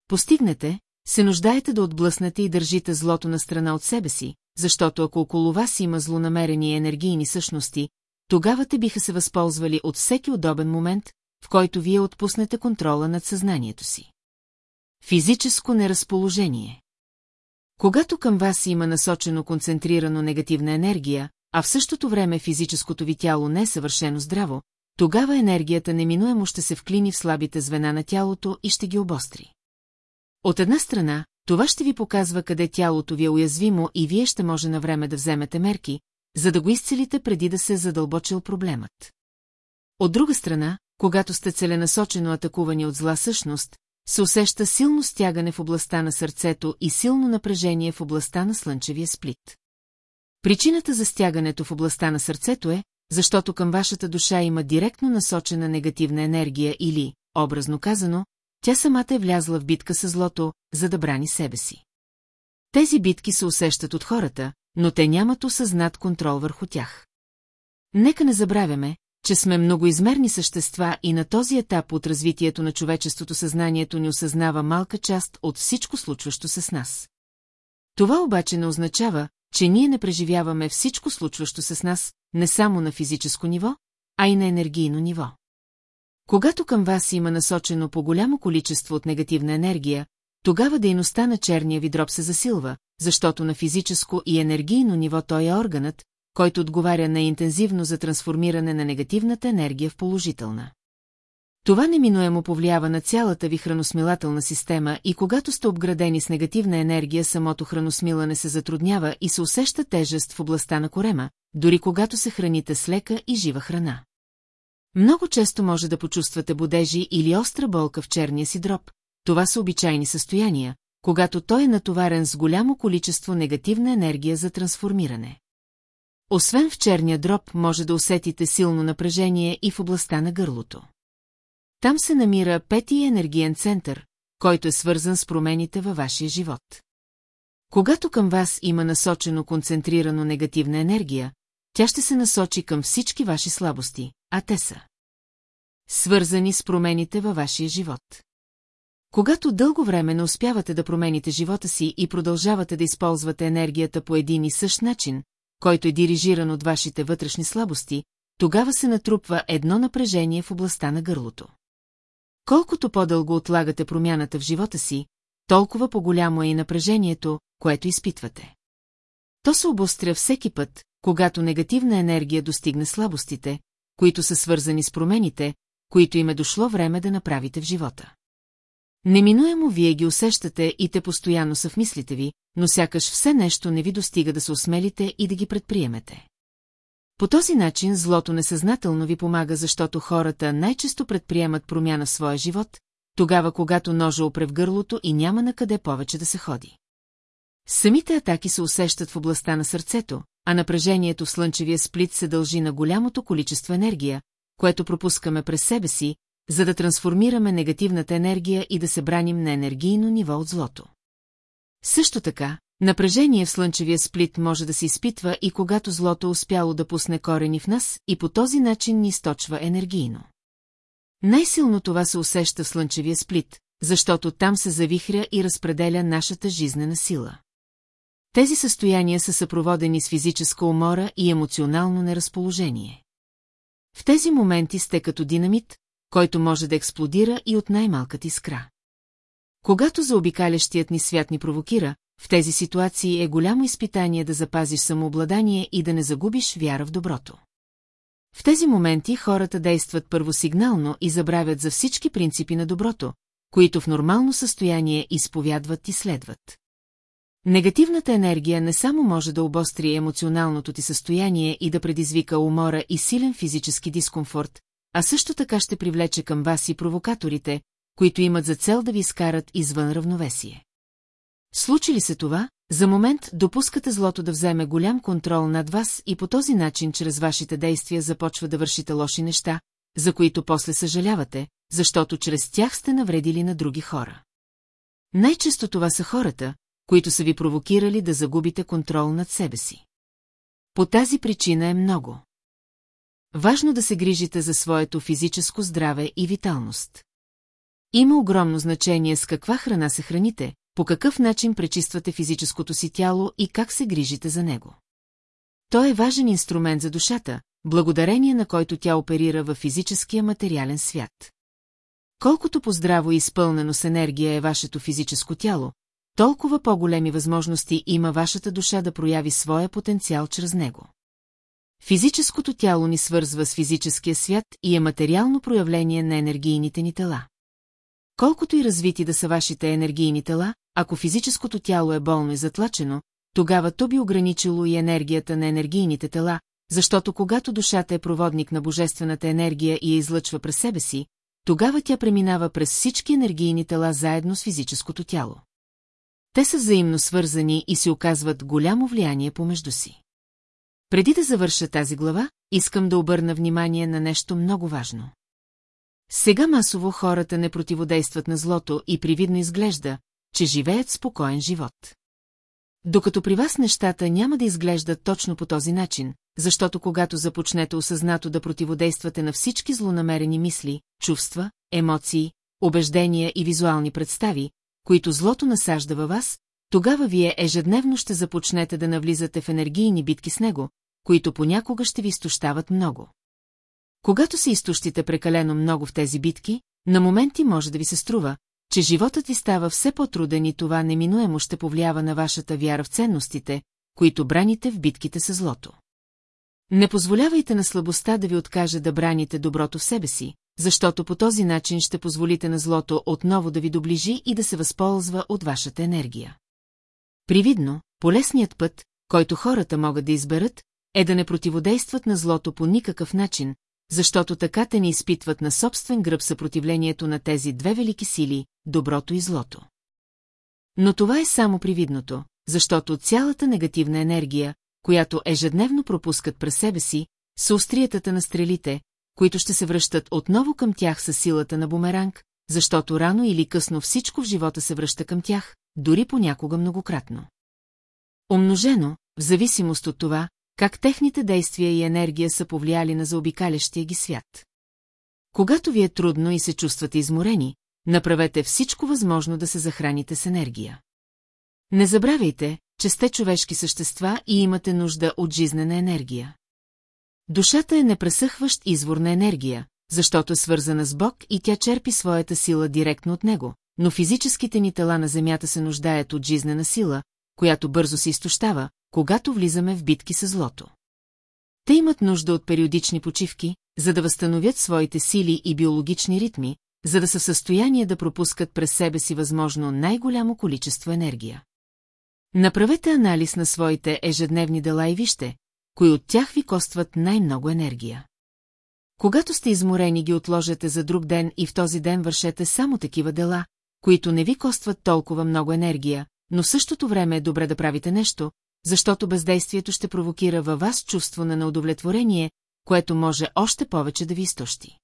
Постигнете, се нуждаете да отблъснете и държите злото на страна от себе си, защото ако около вас има злонамерени енергийни същности, тогава те биха се възползвали от всеки удобен момент, в който вие отпуснете контрола над съзнанието си. Физическо неразположение Когато към вас има насочено концентрирано негативна енергия, а в същото време физическото ви тяло не е съвършено здраво, тогава енергията неминуемо ще се вклини в слабите звена на тялото и ще ги обостри. От една страна, това ще ви показва къде тялото ви е уязвимо и вие ще може на време да вземете мерки, за да го изцелите преди да се е задълбочил проблемът. От друга страна, когато сте целенасочено атакувани от зла същност, се усеща силно стягане в областта на сърцето и силно напрежение в областта на слънчевия сплит. Причината за стягането в областта на сърцето е, защото към вашата душа има директно насочена негативна енергия или, образно казано, тя самата е влязла в битка с злото, за да брани себе си. Тези битки се усещат от хората, но те нямат осъзнат контрол върху тях. Нека не забравяме, че сме многоизмерни същества и на този етап от развитието на човечеството съзнанието ни осъзнава малка част от всичко случващо се с нас. Това обаче не означава, че ние не преживяваме всичко случващо се с нас, не само на физическо ниво, а и на енергийно ниво. Когато към вас има насочено по голямо количество от негативна енергия, тогава дейността на черния ви дроб се засилва, защото на физическо и енергийно ниво той е органът, който отговаря на интензивно за трансформиране на негативната енергия в положителна. Това неминуемо повлиява на цялата ви храносмилателна система и когато сте обградени с негативна енергия, самото храносмилане се затруднява и се усеща тежест в областта на корема, дори когато се храните с лека и жива храна. Много често може да почувствате бодежи или остра болка в черния си дроб. Това са обичайни състояния, когато той е натоварен с голямо количество негативна енергия за трансформиране. Освен в черния дроб, може да усетите силно напрежение и в областта на гърлото. Там се намира пети енергиен център, който е свързан с промените във вашия живот. Когато към вас има насочено концентрирано негативна енергия, тя ще се насочи към всички ваши слабости, а те са свързани с промените във вашия живот. Когато дълго време не успявате да промените живота си и продължавате да използвате енергията по един и същ начин, който е дирижиран от вашите вътрешни слабости, тогава се натрупва едно напрежение в областта на гърлото. Колкото по-дълго отлагате промяната в живота си, толкова по-голямо е и напрежението, което изпитвате. То се обостря всеки път, когато негативна енергия достигне слабостите, които са свързани с промените, които им е дошло време да направите в живота. Неминуемо вие ги усещате и те постоянно са в мислите ви, но сякаш все нещо не ви достига да се осмелите и да ги предприемете. По този начин злото несъзнателно ви помага, защото хората най-често предприемат промяна в своя живот, тогава когато ножа опре в гърлото и няма на къде повече да се ходи. Самите атаки се усещат в областта на сърцето, а напрежението в слънчевия сплит се дължи на голямото количество енергия, което пропускаме през себе си, за да трансформираме негативната енергия и да се браним на енергийно ниво от злото. Също така, напрежение в слънчевия сплит може да се изпитва и когато злото успяло да пусне корени в нас и по този начин ни източва енергийно. Най-силно това се усеща в слънчевия сплит, защото там се завихря и разпределя нашата жизнена сила. Тези състояния са съпроводени с физическа умора и емоционално неразположение. В тези моменти сте като динамит, който може да експлодира и от най-малката искра. Когато заобикалящият ни свят ни провокира, в тези ситуации е голямо изпитание да запазиш самообладание и да не загубиш вяра в доброто. В тези моменти хората действат първосигнално и забравят за всички принципи на доброто, които в нормално състояние изповядват и следват. Негативната енергия не само може да обостри емоционалното ти състояние и да предизвика умора и силен физически дискомфорт, а също така ще привлече към вас и провокаторите, които имат за цел да ви изкарат извън равновесие. Случи ли се това, за момент допускате злото да вземе голям контрол над вас и по този начин чрез вашите действия започва да вършите лоши неща, за които после съжалявате, защото чрез тях сте навредили на други хора. Най-често това са хората, които са ви провокирали да загубите контрол над себе си. По тази причина е много. Важно да се грижите за своето физическо здраве и виталност. Има огромно значение с каква храна се храните, по какъв начин пречиствате физическото си тяло и как се грижите за него. Той е важен инструмент за душата, благодарение на който тя оперира във физическия материален свят. Колкото поздраво и изпълнено с енергия е вашето физическо тяло, толкова по-големи възможности има вашата душа да прояви своя потенциал чрез него. Физическото тяло ни свързва с физическия свят и е материално проявление на енергийните ни тела. Колкото и развити да са вашите енергийни тела, ако физическото тяло е болно и затлачено, тогава то би ограничило и енергията на енергийните тела, защото когато душата е проводник на божествената енергия и я излъчва през себе си, тогава тя преминава през всички енергийни тела заедно с физическото тяло. Те са взаимно свързани и си оказват голямо влияние помежду си. Преди да завърша тази глава, искам да обърна внимание на нещо много важно. Сега масово хората не противодействат на злото и привидно изглежда, че живеят спокоен живот. Докато при вас нещата няма да изглеждат точно по този начин, защото когато започнете осъзнато да противодействате на всички злонамерени мисли, чувства, емоции, убеждения и визуални представи, които злото насажда във вас, тогава вие ежедневно ще започнете да навлизате в енергийни битки с него, които понякога ще ви изтощават много. Когато се изтощите прекалено много в тези битки, на моменти може да ви се струва, че животът ви става все по-труден и това неминуемо ще повлиява на вашата вяра в ценностите, които браните в битките с злото. Не позволявайте на слабостта да ви откаже да браните доброто в себе си, защото по този начин ще позволите на злото отново да ви доближи и да се възползва от вашата енергия. Привидно, полесният път, който хората могат да изберат, е да не противодействат на злото по никакъв начин, защото така те не изпитват на собствен гръб съпротивлението на тези две велики сили – доброто и злото. Но това е само привидното, защото цялата негативна енергия, която ежедневно пропускат през себе си, са остриятата на стрелите, които ще се връщат отново към тях със силата на бумеранг, защото рано или късно всичко в живота се връща към тях, дори понякога многократно. Умножено, в зависимост от това, как техните действия и енергия са повлияли на заобикалящия ги свят. Когато ви е трудно и се чувствате изморени, направете всичко възможно да се захраните с енергия. Не забравяйте, че сте човешки същества и имате нужда от жизнена енергия. Душата е непресъхващ извор на енергия, защото е свързана с Бог и тя черпи своята сила директно от него, но физическите ни тела на Земята се нуждаят от жизнена сила, която бързо се изтощава, когато влизаме в битки с злото. Те имат нужда от периодични почивки, за да възстановят своите сили и биологични ритми, за да са в състояние да пропускат през себе си възможно най-голямо количество енергия. Направете анализ на своите ежедневни дела и вижте, кои от тях ви костват най-много енергия. Когато сте изморени, ги отложете за друг ден и в този ден вършете само такива дела, които не ви костват толкова много енергия, но в същото време е добре да правите нещо, защото бездействието ще провокира във вас чувство на неудовлетворение, което може още повече да ви изтощи.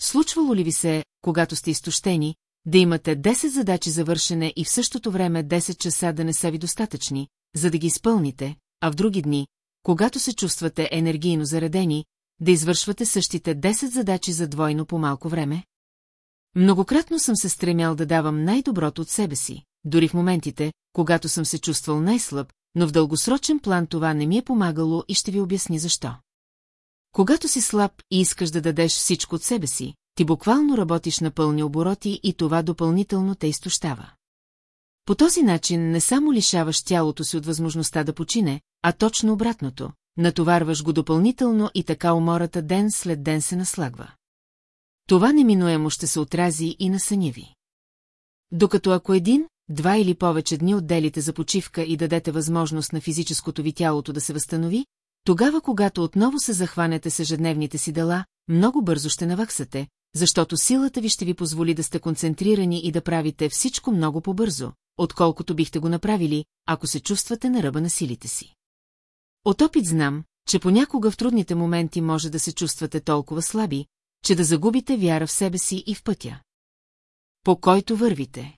Случвало ли ви се, когато сте изтощени, да имате 10 задачи за вършене и в същото време 10 часа да не са ви достатъчни, за да ги изпълните, а в други дни, когато се чувствате енергийно заредени, да извършвате същите 10 задачи за двойно по малко време? Многократно съм се стремял да давам най-доброто от себе си, дори в моментите, когато съм се чувствал най-слаб, но в дългосрочен план това не ми е помагало и ще ви обясни защо. Когато си слаб и искаш да дадеш всичко от себе си, ти буквално работиш на пълни обороти и това допълнително те изтощава. По този начин не само лишаваш тялото си от възможността да почине, а точно обратното, натоварваш го допълнително и така умората ден след ден се наслагва. Това неминуемо ще се отрази и на съня. Докато ако един, два или повече дни отделите за почивка и дадете възможност на физическото ви тялото да се възстанови, тогава, когато отново се захванете с ежедневните си дела, много бързо ще наваксате, защото силата ви ще ви позволи да сте концентрирани и да правите всичко много по-бързо, отколкото бихте го направили, ако се чувствате на ръба на силите си. От опит знам, че понякога в трудните моменти може да се чувствате толкова слаби, че да загубите вяра в себе си и в пътя. По който вървите.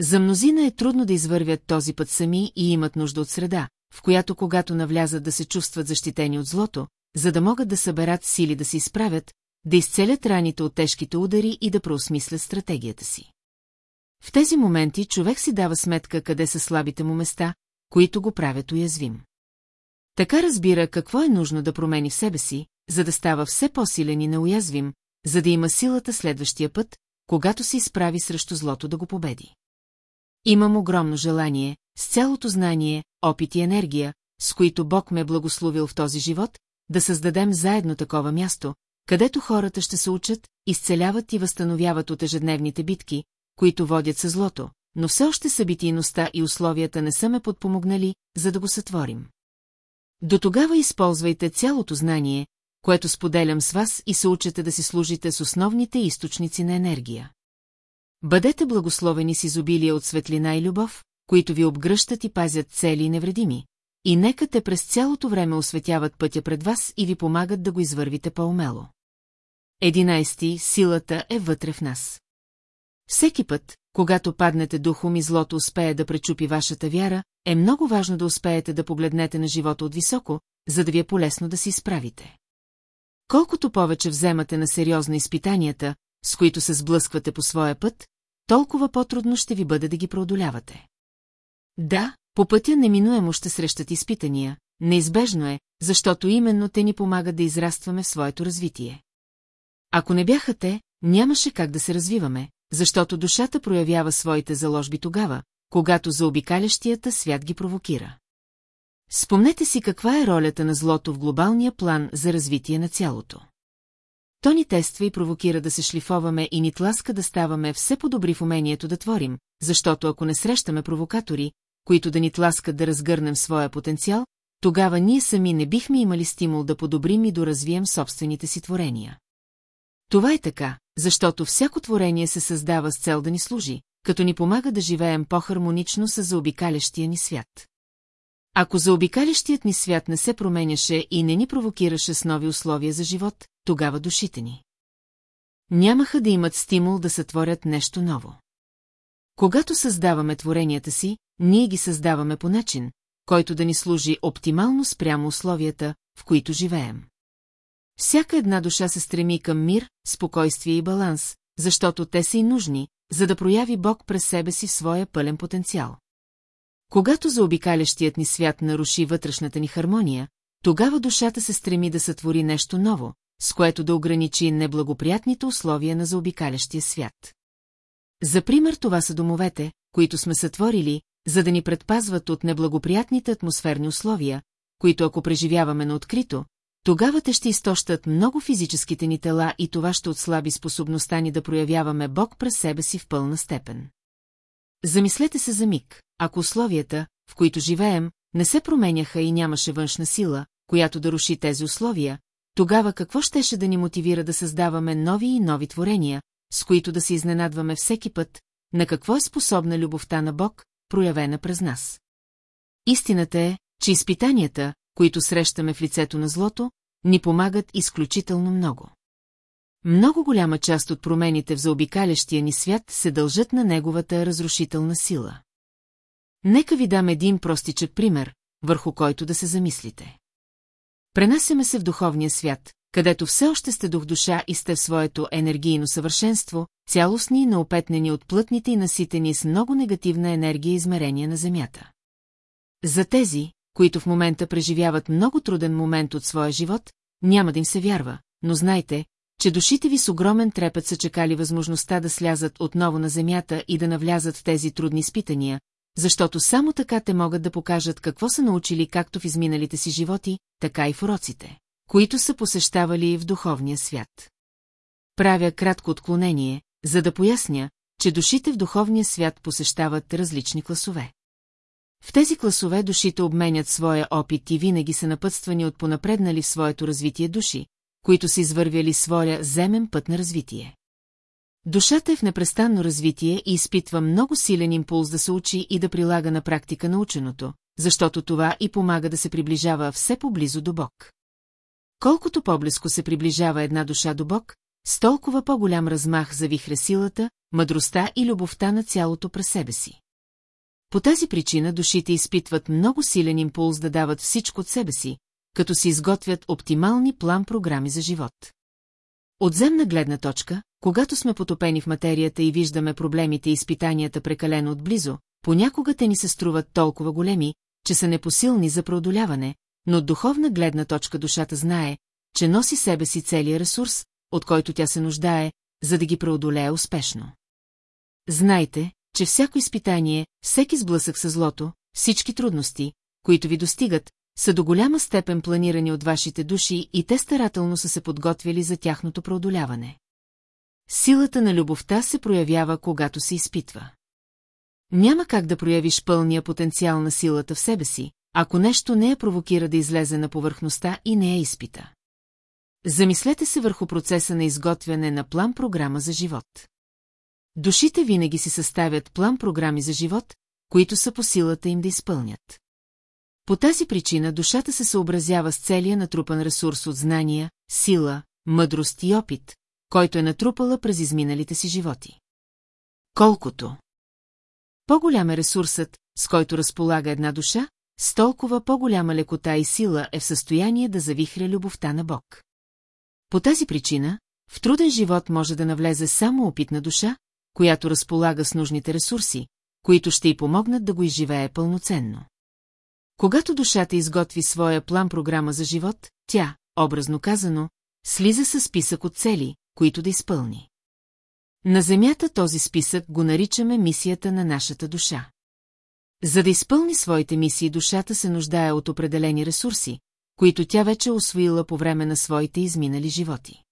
За мнозина е трудно да извървят този път сами и имат нужда от среда, в която когато навлязат да се чувстват защитени от злото, за да могат да съберат сили да се изправят, да изцелят раните от тежките удари и да проосмислят стратегията си. В тези моменти човек си дава сметка къде са слабите му места, които го правят уязвим. Така разбира какво е нужно да промени в себе си, за да става все по-силен и неуязвим, за да има силата следващия път, когато се изправи срещу злото да го победи. Имам огромно желание, с цялото знание, опит и енергия, с които Бог ме е благословил в този живот, да създадем заедно такова място, където хората ще се учат, изцеляват и възстановяват от ежедневните битки, които водят със злото, но все още събитийността и условията не са ме подпомогнали, за да го сътворим. До тогава използвайте цялото знание, което споделям с вас и се учете да си служите с основните източници на енергия. Бъдете благословени с изобилие от светлина и любов, които ви обгръщат и пазят цели и невредими, и нека те през цялото време осветяват пътя пред вас и ви помагат да го извървите по-умело. Единайсти, силата е вътре в нас. Всеки път, когато паднете духом и злото успее да пречупи вашата вяра, е много важно да успеете да погледнете на живота от високо, за да ви е полезно да се изправите. Колкото повече вземате на сериозно изпитанията, с които се сблъсквате по своя път, толкова по-трудно ще ви бъде да ги преодолявате. Да, по пътя неминуемо ще срещат изпитания, неизбежно е, защото именно те ни помагат да израстваме в своето развитие. Ако не бяха те, нямаше как да се развиваме, защото душата проявява своите заложби тогава, когато заобикалящията свят ги провокира. Спомнете си каква е ролята на злото в глобалния план за развитие на цялото. То ни тества и провокира да се шлифоваме и ни тласка да ставаме все по-добри в умението да творим, защото ако не срещаме провокатори, които да ни тласкат да разгърнем своя потенциал, тогава ние сами не бихме имали стимул да подобрим и доразвием собствените си творения. Това е така, защото всяко творение се създава с цел да ни служи, като ни помага да живеем по-хармонично с заобикалящия ни свят. Ако заобикалящият ни свят не се променяше и не ни провокираше с нови условия за живот, тогава душите ни. Нямаха да имат стимул да сътворят нещо ново. Когато създаваме творенията си, ние ги създаваме по начин, който да ни служи оптимално спрямо условията, в които живеем. Всяка една душа се стреми към мир, спокойствие и баланс, защото те са и нужни, за да прояви Бог през себе си в своя пълен потенциал. Когато заобикалящият ни свят наруши вътрешната ни хармония, тогава душата се стреми да сътвори нещо ново, с което да ограничи неблагоприятните условия на заобикалящия свят. За пример това са домовете, които сме сътворили, за да ни предпазват от неблагоприятните атмосферни условия, които ако преживяваме на открито, тогава те ще изтощат много физическите ни тела и това ще отслаби способността ни да проявяваме Бог през себе си в пълна степен. Замислете се за миг, ако условията, в които живеем, не се променяха и нямаше външна сила, която да руши тези условия, тогава какво щеше да ни мотивира да създаваме нови и нови творения, с които да се изненадваме всеки път, на какво е способна любовта на Бог, проявена през нас. Истината е, че изпитанията, които срещаме в лицето на злото, ни помагат изключително много. Много голяма част от промените в заобикалящия ни свят се дължат на неговата разрушителна сила. Нека ви дам един простичък пример, върху който да се замислите. Пренасяме се в духовния свят, където все още сте дух душа и сте в своето енергийно съвършенство, цялостни и наопетнени от плътните и наситени с много негативна енергия измерения на Земята. За тези, които в момента преживяват много труден момент от своя живот, няма да им се вярва, но знайте, че душите ви с огромен трепет са чекали възможността да слязат отново на земята и да навлязат в тези трудни изпитания, защото само така те могат да покажат какво са научили както в изминалите си животи, така и в уроците, които са посещавали в духовния свят. Правя кратко отклонение, за да поясня, че душите в духовния свят посещават различни класове. В тези класове душите обменят своя опит и винаги са напътствани от понапреднали в своето развитие души, които са извървяли своя земен път на развитие. Душата е в непрестанно развитие и изпитва много силен импулс да се учи и да прилага на практика наученото, защото това и помага да се приближава все поблизо до Бог. Колкото по-близко се приближава една душа до Бог, с толкова по-голям размах завихре силата, мъдростта и любовта на цялото през себе си. По тази причина душите изпитват много силен импулс да дават всичко от себе си, като се изготвят оптимални план-програми за живот. От земна гледна точка, когато сме потопени в материята и виждаме проблемите и изпитанията прекалено отблизо, понякога те ни се струват толкова големи, че са непосилни за преодоляване, но от духовна гледна точка душата знае, че носи себе си целият ресурс, от който тя се нуждае, за да ги преодолее успешно. Знайте, че всяко изпитание, всеки сблъсък с злото, всички трудности, които ви достигат, са до голяма степен планирани от вашите души и те старателно са се подготвили за тяхното преодоляване. Силата на любовта се проявява, когато се изпитва. Няма как да проявиш пълния потенциал на силата в себе си, ако нещо не я провокира да излезе на повърхността и не я изпита. Замислете се върху процеса на изготвяне на план-програма за живот. Душите винаги си съставят план-програми за живот, които са по силата им да изпълнят. По тази причина душата се съобразява с целия натрупан ресурс от знания, сила, мъдрост и опит, който е натрупала през изминалите си животи. Колкото по-голям е ресурсът, с който разполага една душа, с толкова по-голяма лекота и сила е в състояние да завихря любовта на Бог. По тази причина, в труден живот може да навлезе само опитна душа, която разполага с нужните ресурси, които ще й помогнат да го изживее пълноценно. Когато душата изготви своя план-програма за живот, тя, образно казано, слиза със списък от цели, които да изпълни. На Земята този списък го наричаме мисията на нашата душа. За да изпълни своите мисии душата се нуждае от определени ресурси, които тя вече освоила по време на своите изминали животи.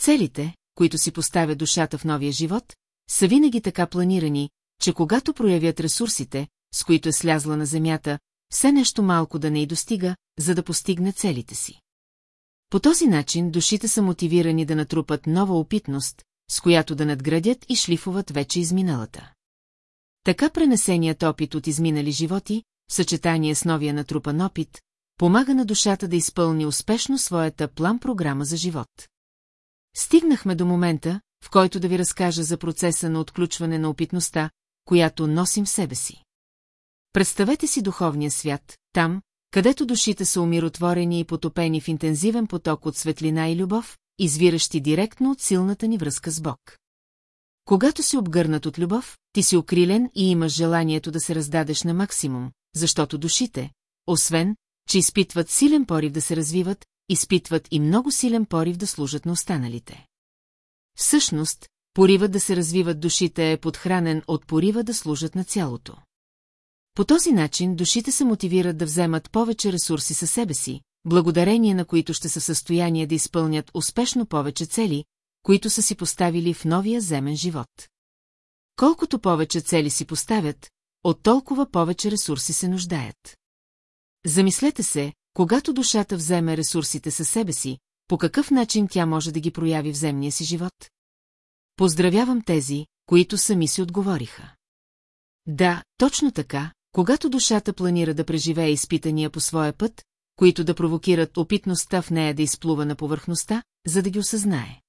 Целите, които си поставя душата в новия живот, са винаги така планирани, че когато проявят ресурсите, с които е слязла на земята, все нещо малко да не й достига, за да постигне целите си. По този начин душите са мотивирани да натрупат нова опитност, с която да надградят и шлифуват вече изминалата. Така пренесеният опит от изминали животи, в съчетание с новия натрупан опит, помага на душата да изпълни успешно своята план-програма за живот. Стигнахме до момента, в който да ви разкажа за процеса на отключване на опитността, която носим в себе си. Представете си духовния свят, там, където душите са умиротворени и потопени в интензивен поток от светлина и любов, извиращи директно от силната ни връзка с Бог. Когато си обгърнат от любов, ти си окрилен и имаш желанието да се раздадеш на максимум, защото душите, освен, че изпитват силен порив да се развиват, изпитват и много силен порив да служат на останалите. Всъщност, поривът да се развиват душите е подхранен от порива да служат на цялото. По този начин душите се мотивират да вземат повече ресурси със себе си, благодарение на които ще са в състояние да изпълнят успешно повече цели, които са си поставили в новия земен живот. Колкото повече цели си поставят, от толкова повече ресурси се нуждаят. Замислете се, когато душата вземе ресурсите със себе си, по какъв начин тя може да ги прояви в земния си живот? Поздравявам тези, които сами си отговориха. Да, точно така, когато душата планира да преживее изпитания по своя път, които да провокират опитността в нея да изплува на повърхността, за да ги осъзнае.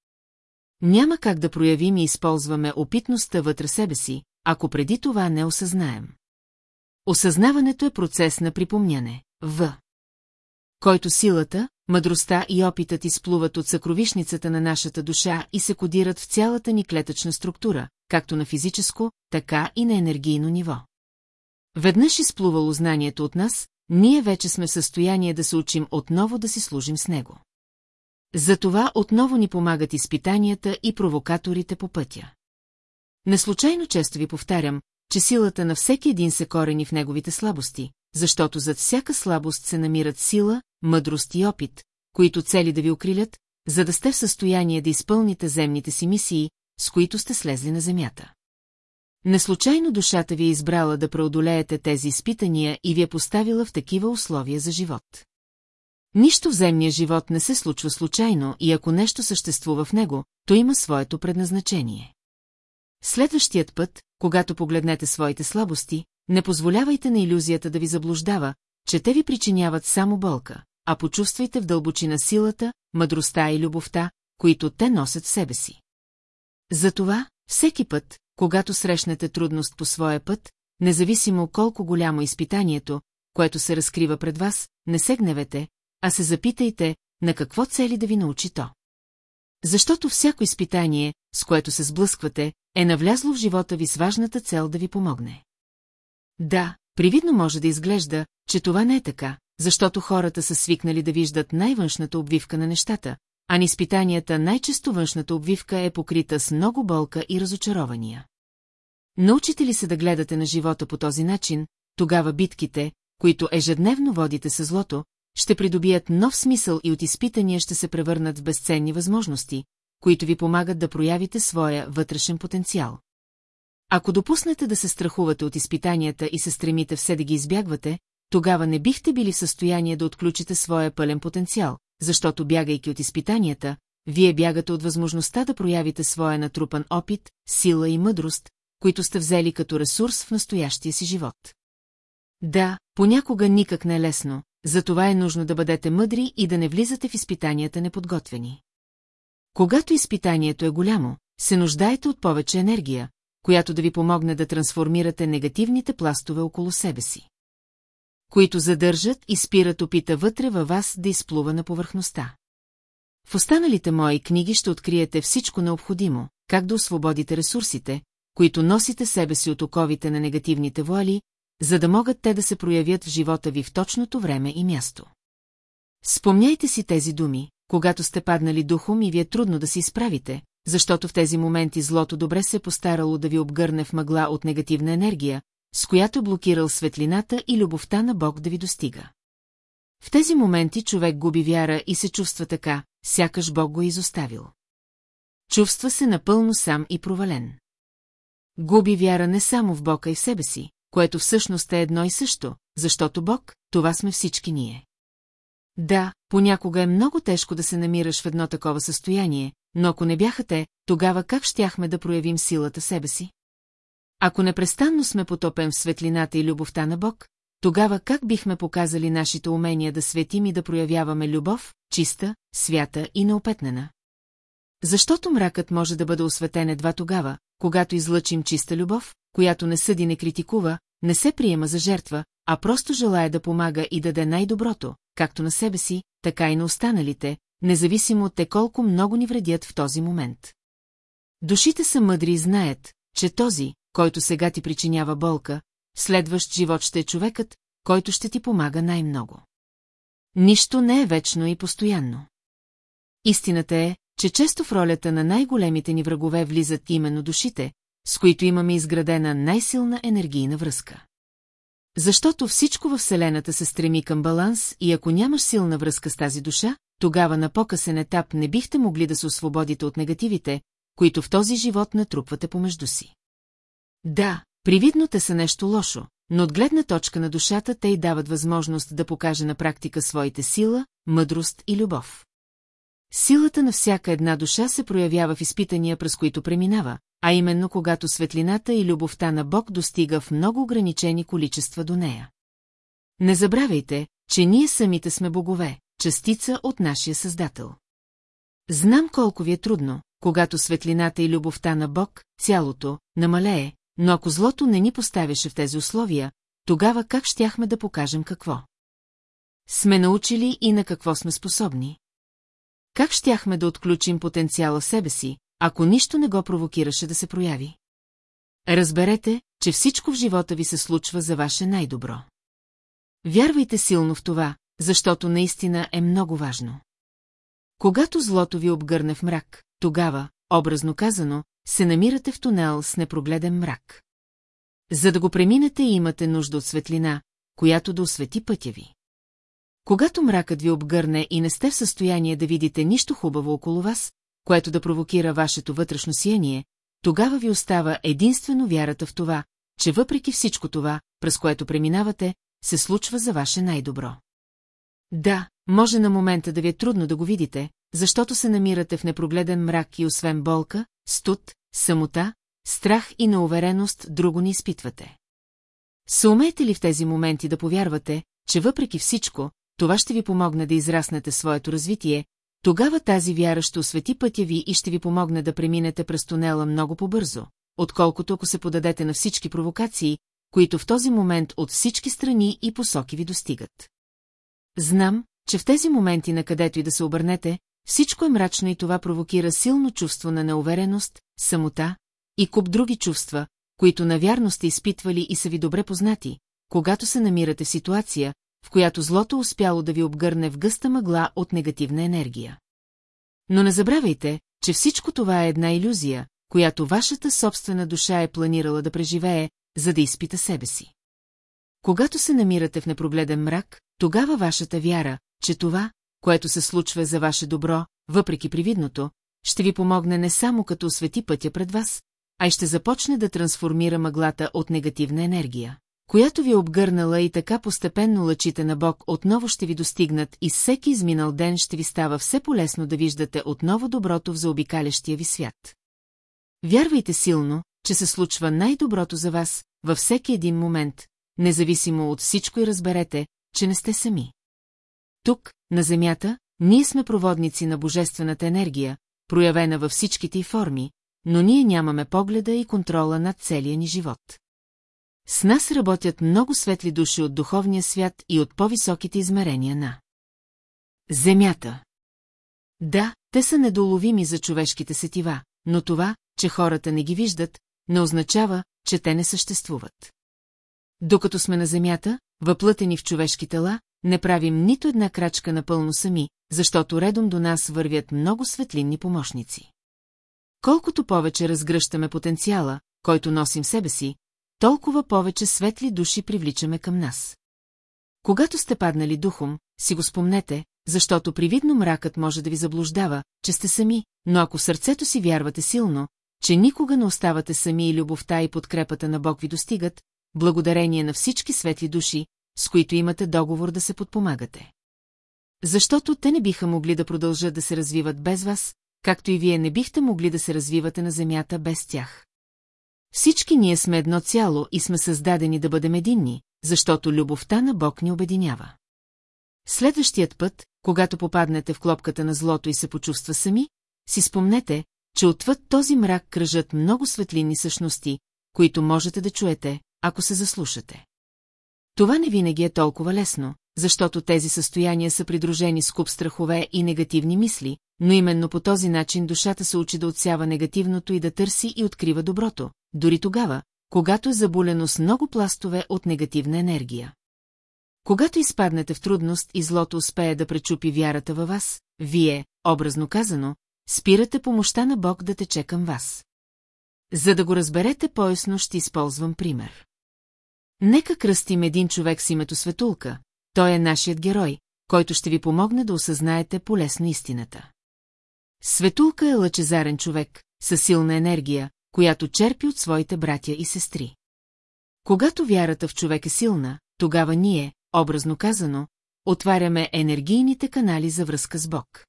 Няма как да проявим и използваме опитността вътре себе си, ако преди това не осъзнаем. Осъзнаването е процес на припомняне, в който силата, мъдростта и опитът изплуват от съкровишницата на нашата душа и се кодират в цялата ни клетъчна структура, както на физическо, така и на енергийно ниво. Веднъж изплувало знанието от нас, ние вече сме в състояние да се учим отново да си служим с него. Затова отново ни помагат изпитанията и провокаторите по пътя. Неслучайно често ви повтарям, че силата на всеки един се корени в неговите слабости, защото зад всяка слабост се намират сила, мъдрост и опит, които цели да ви окрилят, за да сте в състояние да изпълните земните си мисии, с които сте слезли на земята. Неслучайно душата ви е избрала да преодолеете тези изпитания и ви е поставила в такива условия за живот. Нищо в земния живот не се случва случайно и ако нещо съществува в него, то има своето предназначение. Следващият път, когато погледнете своите слабости, не позволявайте на иллюзията да ви заблуждава, че те ви причиняват само болка, а почувствайте в дълбочина силата, мъдростта и любовта, които те носят в себе си. Затова, всеки път, когато срещнете трудност по своя път, независимо колко голямо е изпитанието, което се разкрива пред вас, не се гневете, а се запитайте, на какво цели да ви научи то. Защото всяко изпитание, с което се сблъсквате, е навлязло в живота ви с важната цел да ви помогне. Да, привидно може да изглежда, че това не е така, защото хората са свикнали да виждат най-външната обвивка на нещата, а на изпитанията най-често външната обвивка е покрита с много болка и разочарования. Научите ли се да гледате на живота по този начин, тогава битките, които ежедневно водите със злото, ще придобият нов смисъл и от изпитания ще се превърнат в безценни възможности, които ви помагат да проявите своя вътрешен потенциал. Ако допуснете да се страхувате от изпитанията и се стремите все да ги избягвате, тогава не бихте били в състояние да отключите своя пълен потенциал, защото бягайки от изпитанията, вие бягате от възможността да проявите своя натрупан опит, сила и мъдрост, които сте взели като ресурс в настоящия си живот. Да, понякога никак не е лесно, затова е нужно да бъдете мъдри и да не влизате в изпитанията неподготвени. Когато изпитанието е голямо, се нуждаете от повече енергия, която да ви помогне да трансформирате негативните пластове около себе си. Които задържат и спират опита вътре във вас да изплува на повърхността. В останалите мои книги ще откриете всичко необходимо, как да освободите ресурсите, които носите себе си от оковите на негативните вуали, за да могат те да се проявят в живота ви в точното време и място. Спомняйте си тези думи, когато сте паднали духом и ви е трудно да се изправите, защото в тези моменти злото добре се е постарало да ви обгърне в мъгла от негативна енергия, с която е блокирал светлината и любовта на Бог да ви достига. В тези моменти човек губи вяра и се чувства така, сякаш Бог го е изоставил. Чувства се напълно сам и провален. Губи вяра не само в Бога и в себе си, което всъщност е едно и също, защото Бог, това сме всички ние. Да, понякога е много тежко да се намираш в едно такова състояние, но ако не бяха те, тогава как щяхме да проявим силата себе си? Ако непрестанно сме потопен в светлината и любовта на Бог, тогава как бихме показали нашите умения да светим и да проявяваме любов, чиста, свята и неопетнена? Защото мракът може да бъде осветен едва тогава, когато излъчим чиста любов, която не съди не критикува, не се приема за жертва, а просто желая да помага и даде най-доброто, както на себе си, така и на останалите, независимо от те колко много ни вредят в този момент. Душите са мъдри и знаят, че този, който сега ти причинява болка, следващ живот ще е човекът, който ще ти помага най-много. Нищо не е вечно и постоянно. Истината е, че често в ролята на най-големите ни врагове влизат именно душите, с които имаме изградена най-силна енергийна връзка. Защото всичко във Вселената се стреми към баланс и ако нямаш силна връзка с тази душа, тогава на по-късен етап не бихте могли да се освободите от негативите, които в този живот натрупвате помежду си. Да, привидно те са нещо лошо, но от гледна точка на душата те й дават възможност да покаже на практика своите сила, мъдрост и любов. Силата на всяка една душа се проявява в изпитания, през които преминава, а именно когато светлината и любовта на Бог достига в много ограничени количества до нея. Не забравяйте, че ние самите сме богове, частица от нашия Създател. Знам колко ви е трудно, когато светлината и любовта на Бог, цялото, намалее, но ако злото не ни поставяше в тези условия, тогава как щяхме да покажем какво? Сме научили и на какво сме способни. Как щяхме да отключим потенциала себе си, ако нищо не го провокираше да се прояви? Разберете, че всичко в живота ви се случва за ваше най-добро. Вярвайте силно в това, защото наистина е много важно. Когато злото ви обгърне в мрак, тогава, образно казано, се намирате в тунел с непрогледен мрак. За да го преминете имате нужда от светлина, която да освети пътя ви. Когато мракът ви обгърне и не сте в състояние да видите нищо хубаво около вас, което да провокира вашето вътрешно сияние, тогава ви остава единствено вярата в това, че въпреки всичко това, през което преминавате, се случва за ваше най-добро. Да, може на момента да ви е трудно да го видите, защото се намирате в непрогледен мрак и освен болка, студ, самота, страх и неувереност друго не изпитвате. Съумеете ли в тези моменти да повярвате, че въпреки всичко, това ще ви помогне да израснете своето развитие, тогава тази вяра ще освети пътя ви и ще ви помогне да преминете през тунела много по-бързо, отколкото ако се подадете на всички провокации, които в този момент от всички страни и посоки ви достигат. Знам, че в тези моменти, на където и да се обърнете, всичко е мрачно и това провокира силно чувство на неувереност, самота и куп други чувства, които навярно сте изпитвали и са ви добре познати, когато се намирате в ситуация, в която злото успяло да ви обгърне в гъста мъгла от негативна енергия. Но не забравяйте, че всичко това е една иллюзия, която вашата собствена душа е планирала да преживее, за да изпита себе си. Когато се намирате в непрогледен мрак, тогава вашата вяра, че това, което се случва за ваше добро, въпреки привидното, ще ви помогне не само като освети пътя пред вас, а и ще започне да трансформира мъглата от негативна енергия, която ви е обгърнала и така постепенно лъчите на Бог отново ще ви достигнат и всеки изминал ден ще ви става все полезно да виждате отново доброто в заобикалящия ви свят. Вярвайте силно, че се случва най-доброто за вас във всеки един момент, независимо от всичко и разберете, че не сте сами. Тук, на Земята, ние сме проводници на божествената енергия, проявена във всичките й форми, но ние нямаме погледа и контрола над целия ни живот. С нас работят много светли души от духовния свят и от по-високите измерения на Земята. Да, те са недоловими за човешките сетива, но това, че хората не ги виждат, не означава, че те не съществуват. Докато сме на Земята, въплътени в човешки тела, не правим нито една крачка напълно сами, защото редом до нас вървят много светлинни помощници. Колкото повече разгръщаме потенциала, който носим себе си, толкова повече светли души привличаме към нас. Когато сте паднали духом, си го спомнете, защото привидно мракът може да ви заблуждава, че сте сами, но ако сърцето си вярвате силно, че никога не оставате сами и любовта и подкрепата на Бог ви достигат, благодарение на всички светли души, с които имате договор да се подпомагате. Защото те не биха могли да продължат да се развиват без вас, както и вие не бихте могли да се развивате на Земята без тях. Всички ние сме едно цяло и сме създадени да бъдем единни, защото любовта на Бог ни обединява. Следващият път, когато попаднете в клопката на злото и се почувства сами, си спомнете, че отвъд този мрак кръжат много светлинни същности, които можете да чуете, ако се заслушате. Това не винаги е толкова лесно, защото тези състояния са придружени с куп страхове и негативни мисли, но именно по този начин душата се учи да отсява негативното и да търси и открива доброто, дори тогава, когато е забулено с много пластове от негативна енергия. Когато изпаднете в трудност и злото успее да пречупи вярата във вас, вие, образно казано, спирате помощта на Бог да тече към вас. За да го разберете поясно, ще използвам пример. Нека кръстим един човек с името Светулка, той е нашият герой, който ще ви помогне да осъзнаете полесно истината. Светулка е лъчезарен човек, със силна енергия, която черпи от своите братя и сестри. Когато вярата в човек е силна, тогава ние, образно казано, отваряме енергийните канали за връзка с Бог.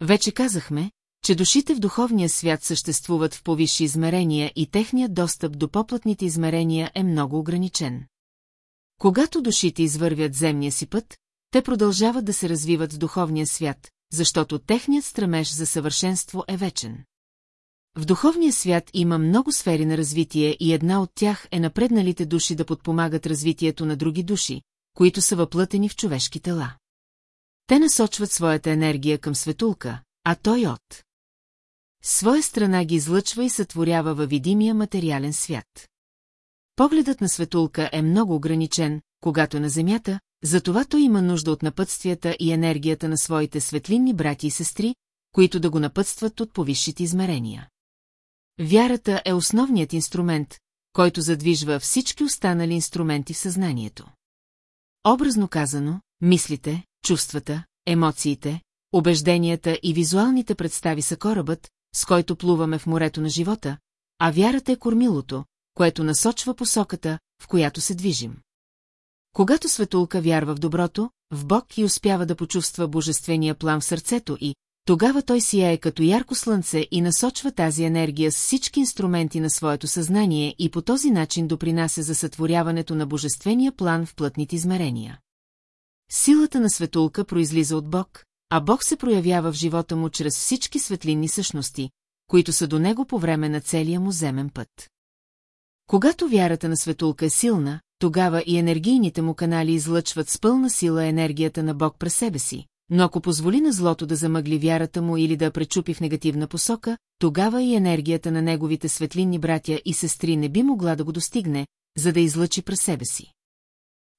Вече казахме, че душите в духовния свят съществуват в повисши измерения и техният достъп до поплътните измерения е много ограничен. Когато душите извървят земния си път, те продължават да се развиват в духовния свят, защото техният стремеж за съвършенство е вечен. В духовния свят има много сфери на развитие и една от тях е напредналите души да подпомагат развитието на други души, които са въплътени в човешки тела. Те насочват своята енергия към светулка, а той от. Своя страна ги излъчва и сътворява във видимия материален свят. Погледът на светулка е много ограничен, когато е на Земята, затова той има нужда от напътствията и енергията на своите светлинни брати и сестри, които да го напътстват от повисшите измерения. Вярата е основният инструмент, който задвижва всички останали инструменти в съзнанието. Образно казано, мислите, чувствата, емоциите, убежденията и визуалните представи са корабът, с който плуваме в морето на живота, а вярата е кормилото, което насочва посоката, в която се движим. Когато светулка вярва в доброто, в Бог и успява да почувства божествения план в сърцето и, тогава той сияе като ярко слънце и насочва тази енергия с всички инструменти на своето съзнание и по този начин допринася за сътворяването на божествения план в плътните измерения. Силата на светулка произлиза от Бог, а Бог се проявява в живота му чрез всички светлинни същности, които са до него по време на целия му земен път. Когато вярата на светулка е силна, тогава и енергийните му канали излъчват с пълна сила енергията на Бог през себе си, но ако позволи на злото да замъгли вярата му или да пречупи в негативна посока, тогава и енергията на неговите светлинни братя и сестри не би могла да го достигне, за да излъчи през себе си.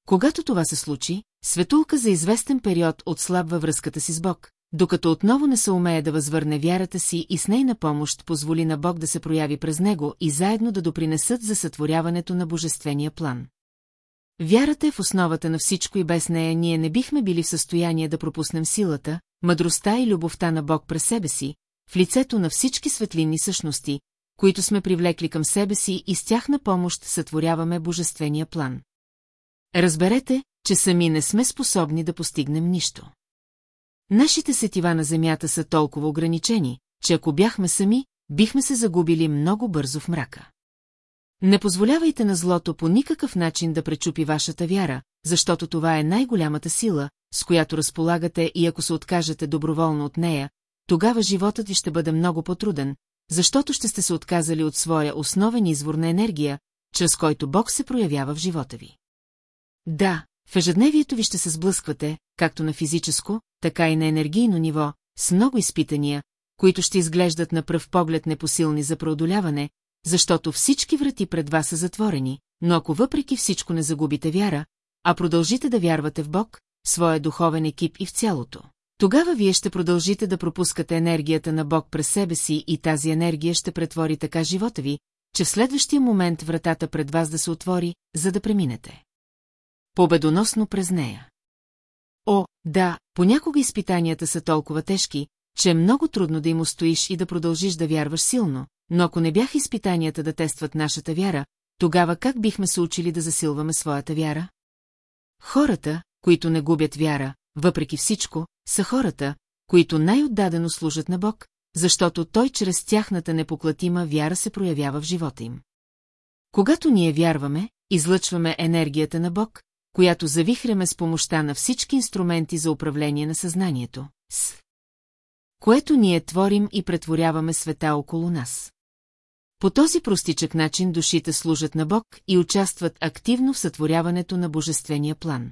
Когато това се случи, Светулка за известен период отслабва връзката си с Бог, докато отново не се умее да възвърне вярата си и с нейна помощ позволи на Бог да се прояви през него и заедно да допринесат за сътворяването на божествения план. Вярата е в основата на всичко и без нея ние не бихме били в състояние да пропуснем силата, мъдростта и любовта на Бог през себе си, в лицето на всички светлинни същности, които сме привлекли към себе си и с тяхна помощ сътворяваме божествения план. Разберете, че сами не сме способни да постигнем нищо. Нашите сетива на Земята са толкова ограничени, че ако бяхме сами, бихме се загубили много бързо в мрака. Не позволявайте на злото по никакъв начин да пречупи вашата вяра, защото това е най-голямата сила, с която разполагате и ако се откажете доброволно от нея, тогава животът ви ще бъде много по-труден, защото ще сте се отказали от своя основен извор на енергия, чрез който Бог се проявява в живота ви. Да, в ежедневието ви ще се сблъсквате, както на физическо, така и на енергийно ниво, с много изпитания, които ще изглеждат на пръв поглед непосилни за преодоляване, защото всички врати пред вас са затворени, но ако въпреки всичко не загубите вяра, а продължите да вярвате в Бог, своя духовен екип и в цялото, тогава вие ще продължите да пропускате енергията на Бог през себе си и тази енергия ще претвори така живота ви, че в следващия момент вратата пред вас да се отвори, за да преминете победоносно през нея. О, да, понякога изпитанията са толкова тежки, че е много трудно да им устоиш и да продължиш да вярваш силно, но ако не бяха изпитанията да тестват нашата вяра, тогава как бихме се учили да засилваме своята вяра? Хората, които не губят вяра, въпреки всичко, са хората, които най-отдадено служат на Бог, защото Той чрез тяхната непоклатима вяра се проявява в живота им. Когато ние вярваме, излъчваме енергията на Бог, която завихряме с помощта на всички инструменти за управление на съзнанието, с което ние творим и претворяваме света около нас. По този простичък начин душите служат на Бог и участват активно в сътворяването на божествения план.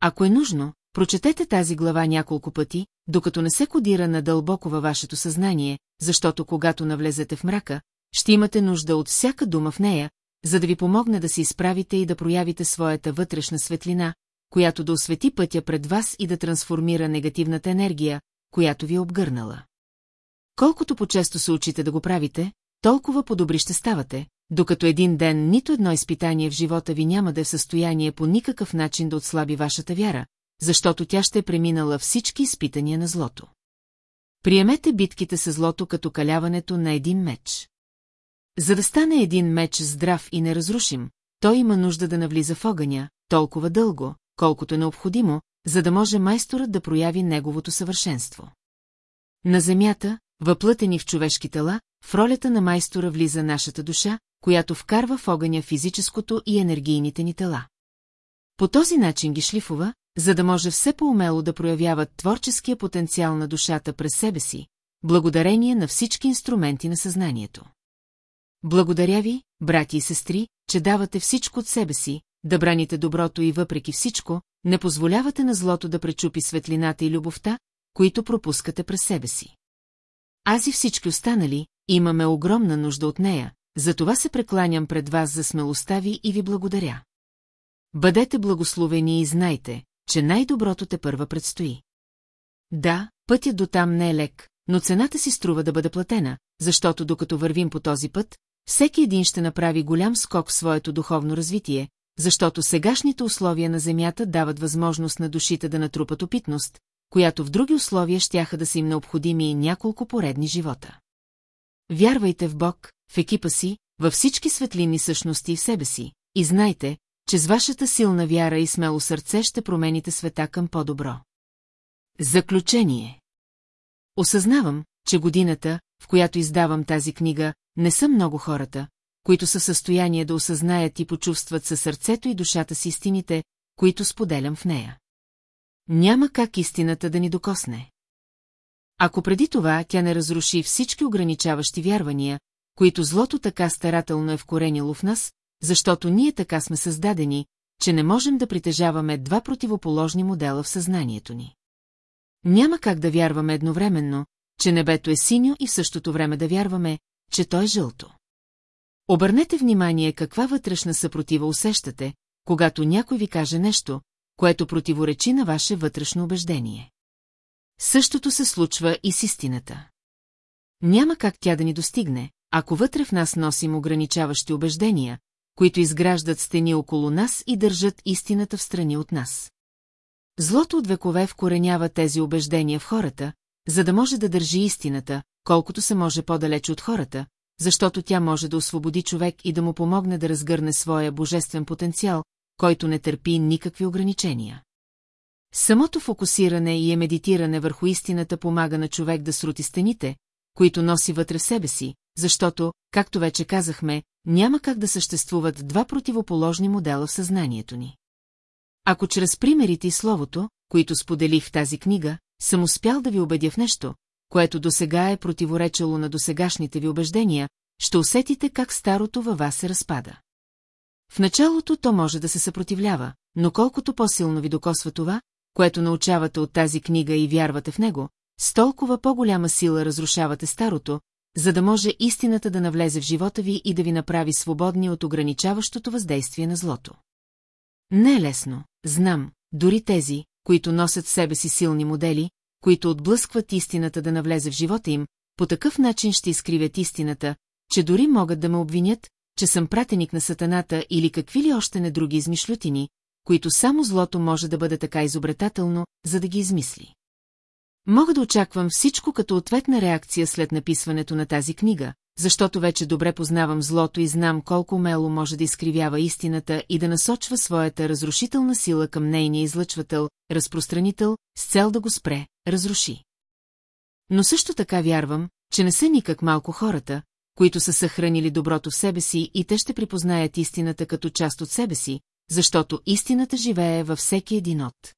Ако е нужно, прочетете тази глава няколко пъти, докато не се кодира надълбоко във вашето съзнание, защото когато навлезете в мрака, ще имате нужда от всяка дума в нея, за да ви помогне да се изправите и да проявите своята вътрешна светлина, която да освети пътя пред вас и да трансформира негативната енергия, която ви е обгърнала. Колкото по-често се учите да го правите, толкова по-добри ще ставате, докато един ден нито едно изпитание в живота ви няма да е в състояние по никакъв начин да отслаби вашата вяра, защото тя ще е преминала всички изпитания на злото. Приемете битките с злото като каляването на един меч. За да стане един меч здрав и неразрушим, той има нужда да навлиза в огъня, толкова дълго, колкото е необходимо, за да може майсторът да прояви неговото съвършенство. На земята, въплътени в човешки тела, в ролята на майстора влиза нашата душа, която вкарва в огъня физическото и енергийните ни тела. По този начин ги шлифова, за да може все по-умело да проявяват творческия потенциал на душата през себе си, благодарение на всички инструменти на съзнанието. Благодаря ви, брати и сестри, че давате всичко от себе си, да браните доброто и въпреки всичко, не позволявате на злото да пречупи светлината и любовта, които пропускате през себе си. Аз и всички останали имаме огромна нужда от нея, затова се прекланям пред вас за смелостта ви и ви благодаря. Бъдете благословени и знайте, че най-доброто те първа предстои. Да, пътят до там не е лек, но цената си струва да бъде платена, защото докато вървим по този път, всеки един ще направи голям скок в своето духовно развитие, защото сегашните условия на Земята дават възможност на душите да натрупат опитност, която в други условия щяха да са им необходими и няколко поредни живота. Вярвайте в Бог, в екипа си, във всички светлини същности в себе си, и знайте, че с вашата силна вяра и смело сърце ще промените света към по-добро. Заключение Осъзнавам, че годината, в която издавам тази книга, не са много хората, които са в състояние да осъзнаят и почувстват със сърцето и душата си истините, които споделям в нея. Няма как истината да ни докосне. Ако преди това тя не разруши всички ограничаващи вярвания, които злото така старателно е вкоренило в нас, защото ние така сме създадени, че не можем да притежаваме два противоположни модела в съзнанието ни. Няма как да вярваме едновременно, че небето е синьо и в същото време да вярваме, че то е жълто. Обърнете внимание каква вътрешна съпротива усещате, когато някой ви каже нещо, което противоречи на ваше вътрешно убеждение. Същото се случва и с истината. Няма как тя да ни достигне, ако вътре в нас носим ограничаващи убеждения, които изграждат стени около нас и държат истината в страни от нас. Злото от векове вкоренява тези убеждения в хората, за да може да държи истината, колкото се може по-далеч от хората, защото тя може да освободи човек и да му помогне да разгърне своя божествен потенциал, който не търпи никакви ограничения. Самото фокусиране и е медитиране върху истината помага на човек да срути стените, които носи вътре в себе си, защото, както вече казахме, няма как да съществуват два противоположни модела в съзнанието ни. Ако чрез примерите и словото, които споделих в тази книга, съм успял да ви убедя в нещо, което досега е противоречало на досегашните ви убеждения, ще усетите как старото във вас се разпада. В началото то може да се съпротивлява, но колкото по-силно ви докосва това, което научавате от тази книга и вярвате в него, с толкова по-голяма сила разрушавате старото, за да може истината да навлезе в живота ви и да ви направи свободни от ограничаващото въздействие на злото. Не е лесно, знам, дори тези, които носят в себе си силни модели, които отблъскват истината да навлезе в живота им, по такъв начин ще изкривят истината, че дори могат да ме обвинят, че съм пратеник на сатаната или какви ли още не други измишлютини, които само злото може да бъде така изобретателно, за да ги измисли. Мога да очаквам всичко като ответна реакция след написването на тази книга, защото вече добре познавам злото и знам колко мело може да изкривява истината и да насочва своята разрушителна сила към нейния излъчвател, разпространител, с цел да го спре, разруши. Но също така вярвам, че не са никак малко хората, които са съхранили доброто в себе си и те ще припознаят истината като част от себе си, защото истината живее във всеки един от.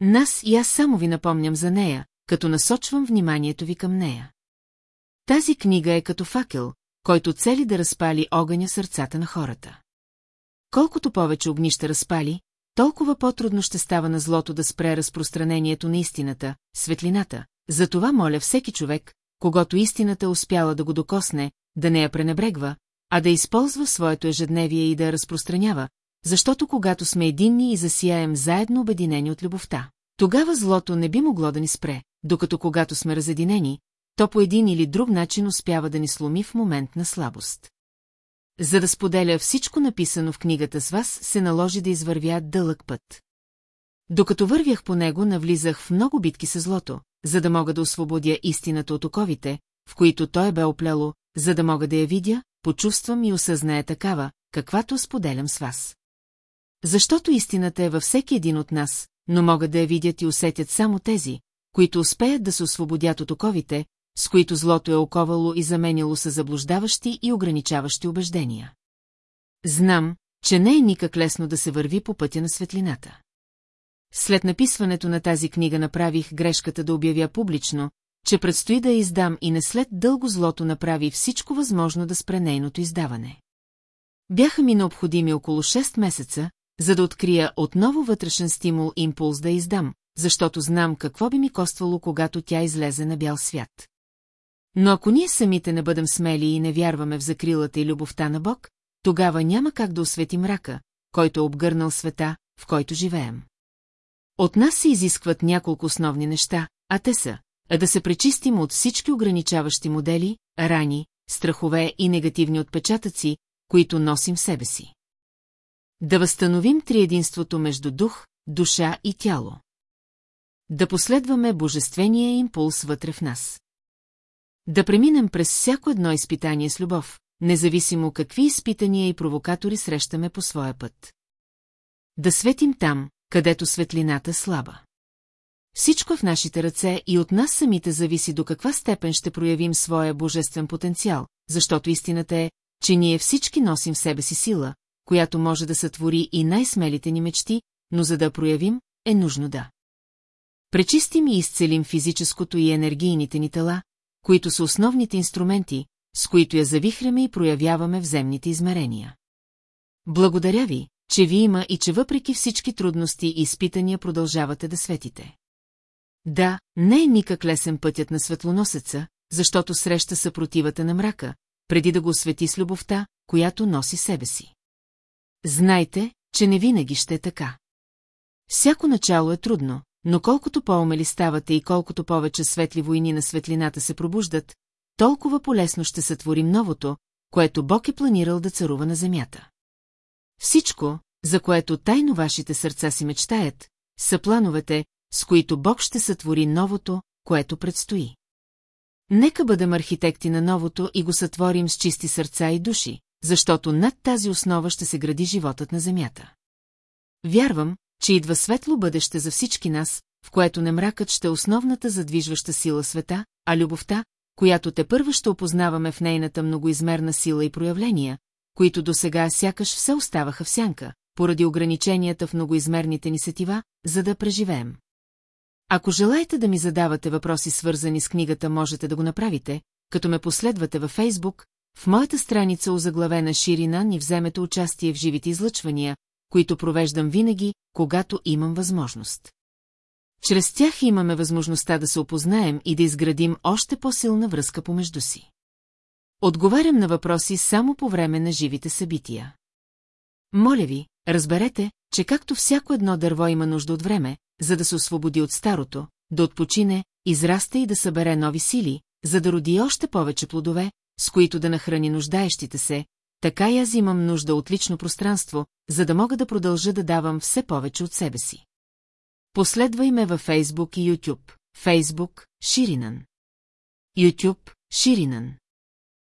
Нас и аз само ви напомням за нея, като насочвам вниманието ви към нея. Тази книга е като факел, който цели да разпали огъня сърцата на хората. Колкото повече огнища разпали, толкова по-трудно ще става на злото да спре разпространението на истината, светлината. Затова моля всеки човек, когато истината успяла да го докосне, да не я пренебрегва, а да използва своето ежедневие и да я разпространява, защото когато сме единни и засияем заедно обединени от любовта, тогава злото не би могло да ни спре, докато когато сме разединени, то по един или друг начин успява да ни сломи в момент на слабост. За да споделя всичко написано в книгата с вас, се наложи да извървя дълъг път. Докато вървях по него, навлизах в много битки с злото, за да мога да освободя истината от оковите, в които той бе оплело, за да мога да я видя, почувствам и осъзная такава, каквато споделям с вас. Защото истината е във всеки един от нас, но могат да я видят и усетят само тези, които успеят да се освободят от оковите, с които злото е оковало и заменило с заблуждаващи и ограничаващи убеждения. Знам, че не е никак лесно да се върви по пътя на светлината. След написването на тази книга направих грешката да обявя публично, че предстои да я издам и не след дълго злото направи всичко възможно да спре нейното издаване. Бяха ми необходими около 6 месеца, за да открия отново вътрешен стимул импулс да издам, защото знам какво би ми коствало, когато тя излезе на бял свят. Но ако ние самите не бъдем смели и не вярваме в закрилата и любовта на Бог, тогава няма как да осветим мрака, който е обгърнал света, в който живеем. От нас се изискват няколко основни неща, а те са а да се пречистим от всички ограничаващи модели, рани, страхове и негативни отпечатъци, които носим в себе си. Да възстановим триединството между дух, душа и тяло. Да последваме божествения импулс вътре в нас. Да преминем през всяко едно изпитание с любов, независимо какви изпитания и провокатори срещаме по своя път. Да светим там, където светлината слаба. Всичко в нашите ръце и от нас самите зависи до каква степен ще проявим своя божествен потенциал, защото истината е, че ние всички носим в себе си сила, която може да сътвори и най-смелите ни мечти, но за да проявим, е нужно да. Пречистим и изцелим физическото и енергийните ни тела, които са основните инструменти, с които я завихряме и проявяваме в земните измерения. Благодаря ви, че ви има и че въпреки всички трудности и изпитания продължавате да светите. Да, не е никак лесен пътят на светлоносеца, защото среща съпротивата на мрака, преди да го освети с любовта, която носи себе си. Знайте, че не винаги ще е така. Всяко начало е трудно, но колкото по-умели ставате и колкото повече светли войни на светлината се пробуждат, толкова полесно ще сътворим новото, което Бог е планирал да царува на земята. Всичко, за което тайно вашите сърца си мечтаят, са плановете, с които Бог ще сътвори новото, което предстои. Нека бъдем архитекти на новото и го сътворим с чисти сърца и души, защото над тази основа ще се гради животът на земята. Вярвам, че идва светло бъдеще за всички нас, в което не мракът ще е основната задвижваща сила света, а любовта, която те първа ще опознаваме в нейната многоизмерна сила и проявления, които до сега сякаш все оставаха в сянка, поради ограниченията в многоизмерните ни сетива, за да преживеем. Ако желаете да ми задавате въпроси свързани с книгата, можете да го направите, като ме последвате във Фейсбук, в моята страница озаглавена Ширина ни вземете участие в живите излъчвания, които провеждам винаги, когато имам възможност. Чрез тях имаме възможността да се опознаем и да изградим още по-силна връзка помежду си. Отговарям на въпроси само по време на живите събития. Моля ви, разберете, че както всяко едно дърво има нужда от време, за да се освободи от старото, да отпочине, израста и да събере нови сили, за да роди още повече плодове, с които да нахрани нуждаещите се, така и аз имам нужда от лично пространство, за да мога да продължа да давам все повече от себе си. Последвай ме във Фейсбук и YouTube. Фейсбук – Ширинан. YouTube – Ширинан.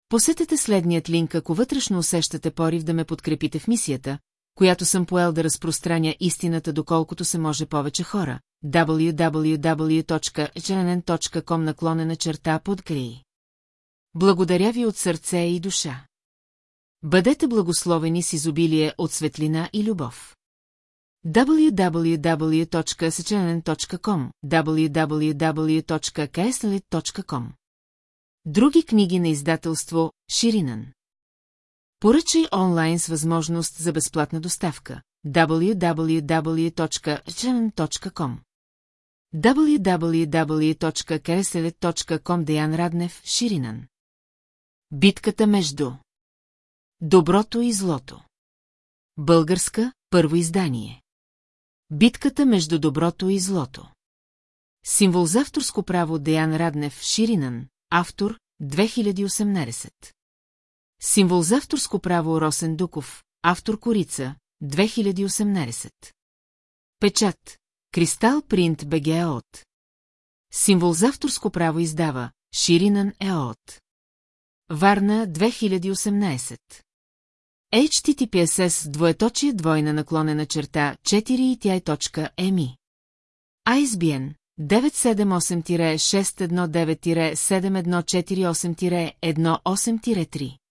Посетете следният линк, ако вътрешно усещате порив да ме подкрепите в мисията, която съм поел да разпространя истината доколкото се може повече хора. www.jnn.com наклонена черта под. Благодаря ви от сърце и душа. Бъдете благословени с изобилие от светлина и любов. www.sechenen.com www.kaeslit.com Други книги на издателство Ширинан. Поръчай онлайн с възможност за безплатна доставка. www.chenen.com www.kaeslit.com Деян Раднев Ширинан. Битката между Доброто и злото Българска, първо издание Битката между доброто и злото. Символ за авторско право Деян Раднев Ширинан, автор, 2018. Символ за авторско право Росен Дуков, автор Корица, 2018. Печат. Кристал Принт БГ от. Символ за авторско право издава Ширинан Еот. Варна 2018. HTTPSS двоеточие двойна наклонена черта 4 и тя е точка EMI. ISBN 978-619-7148-18-3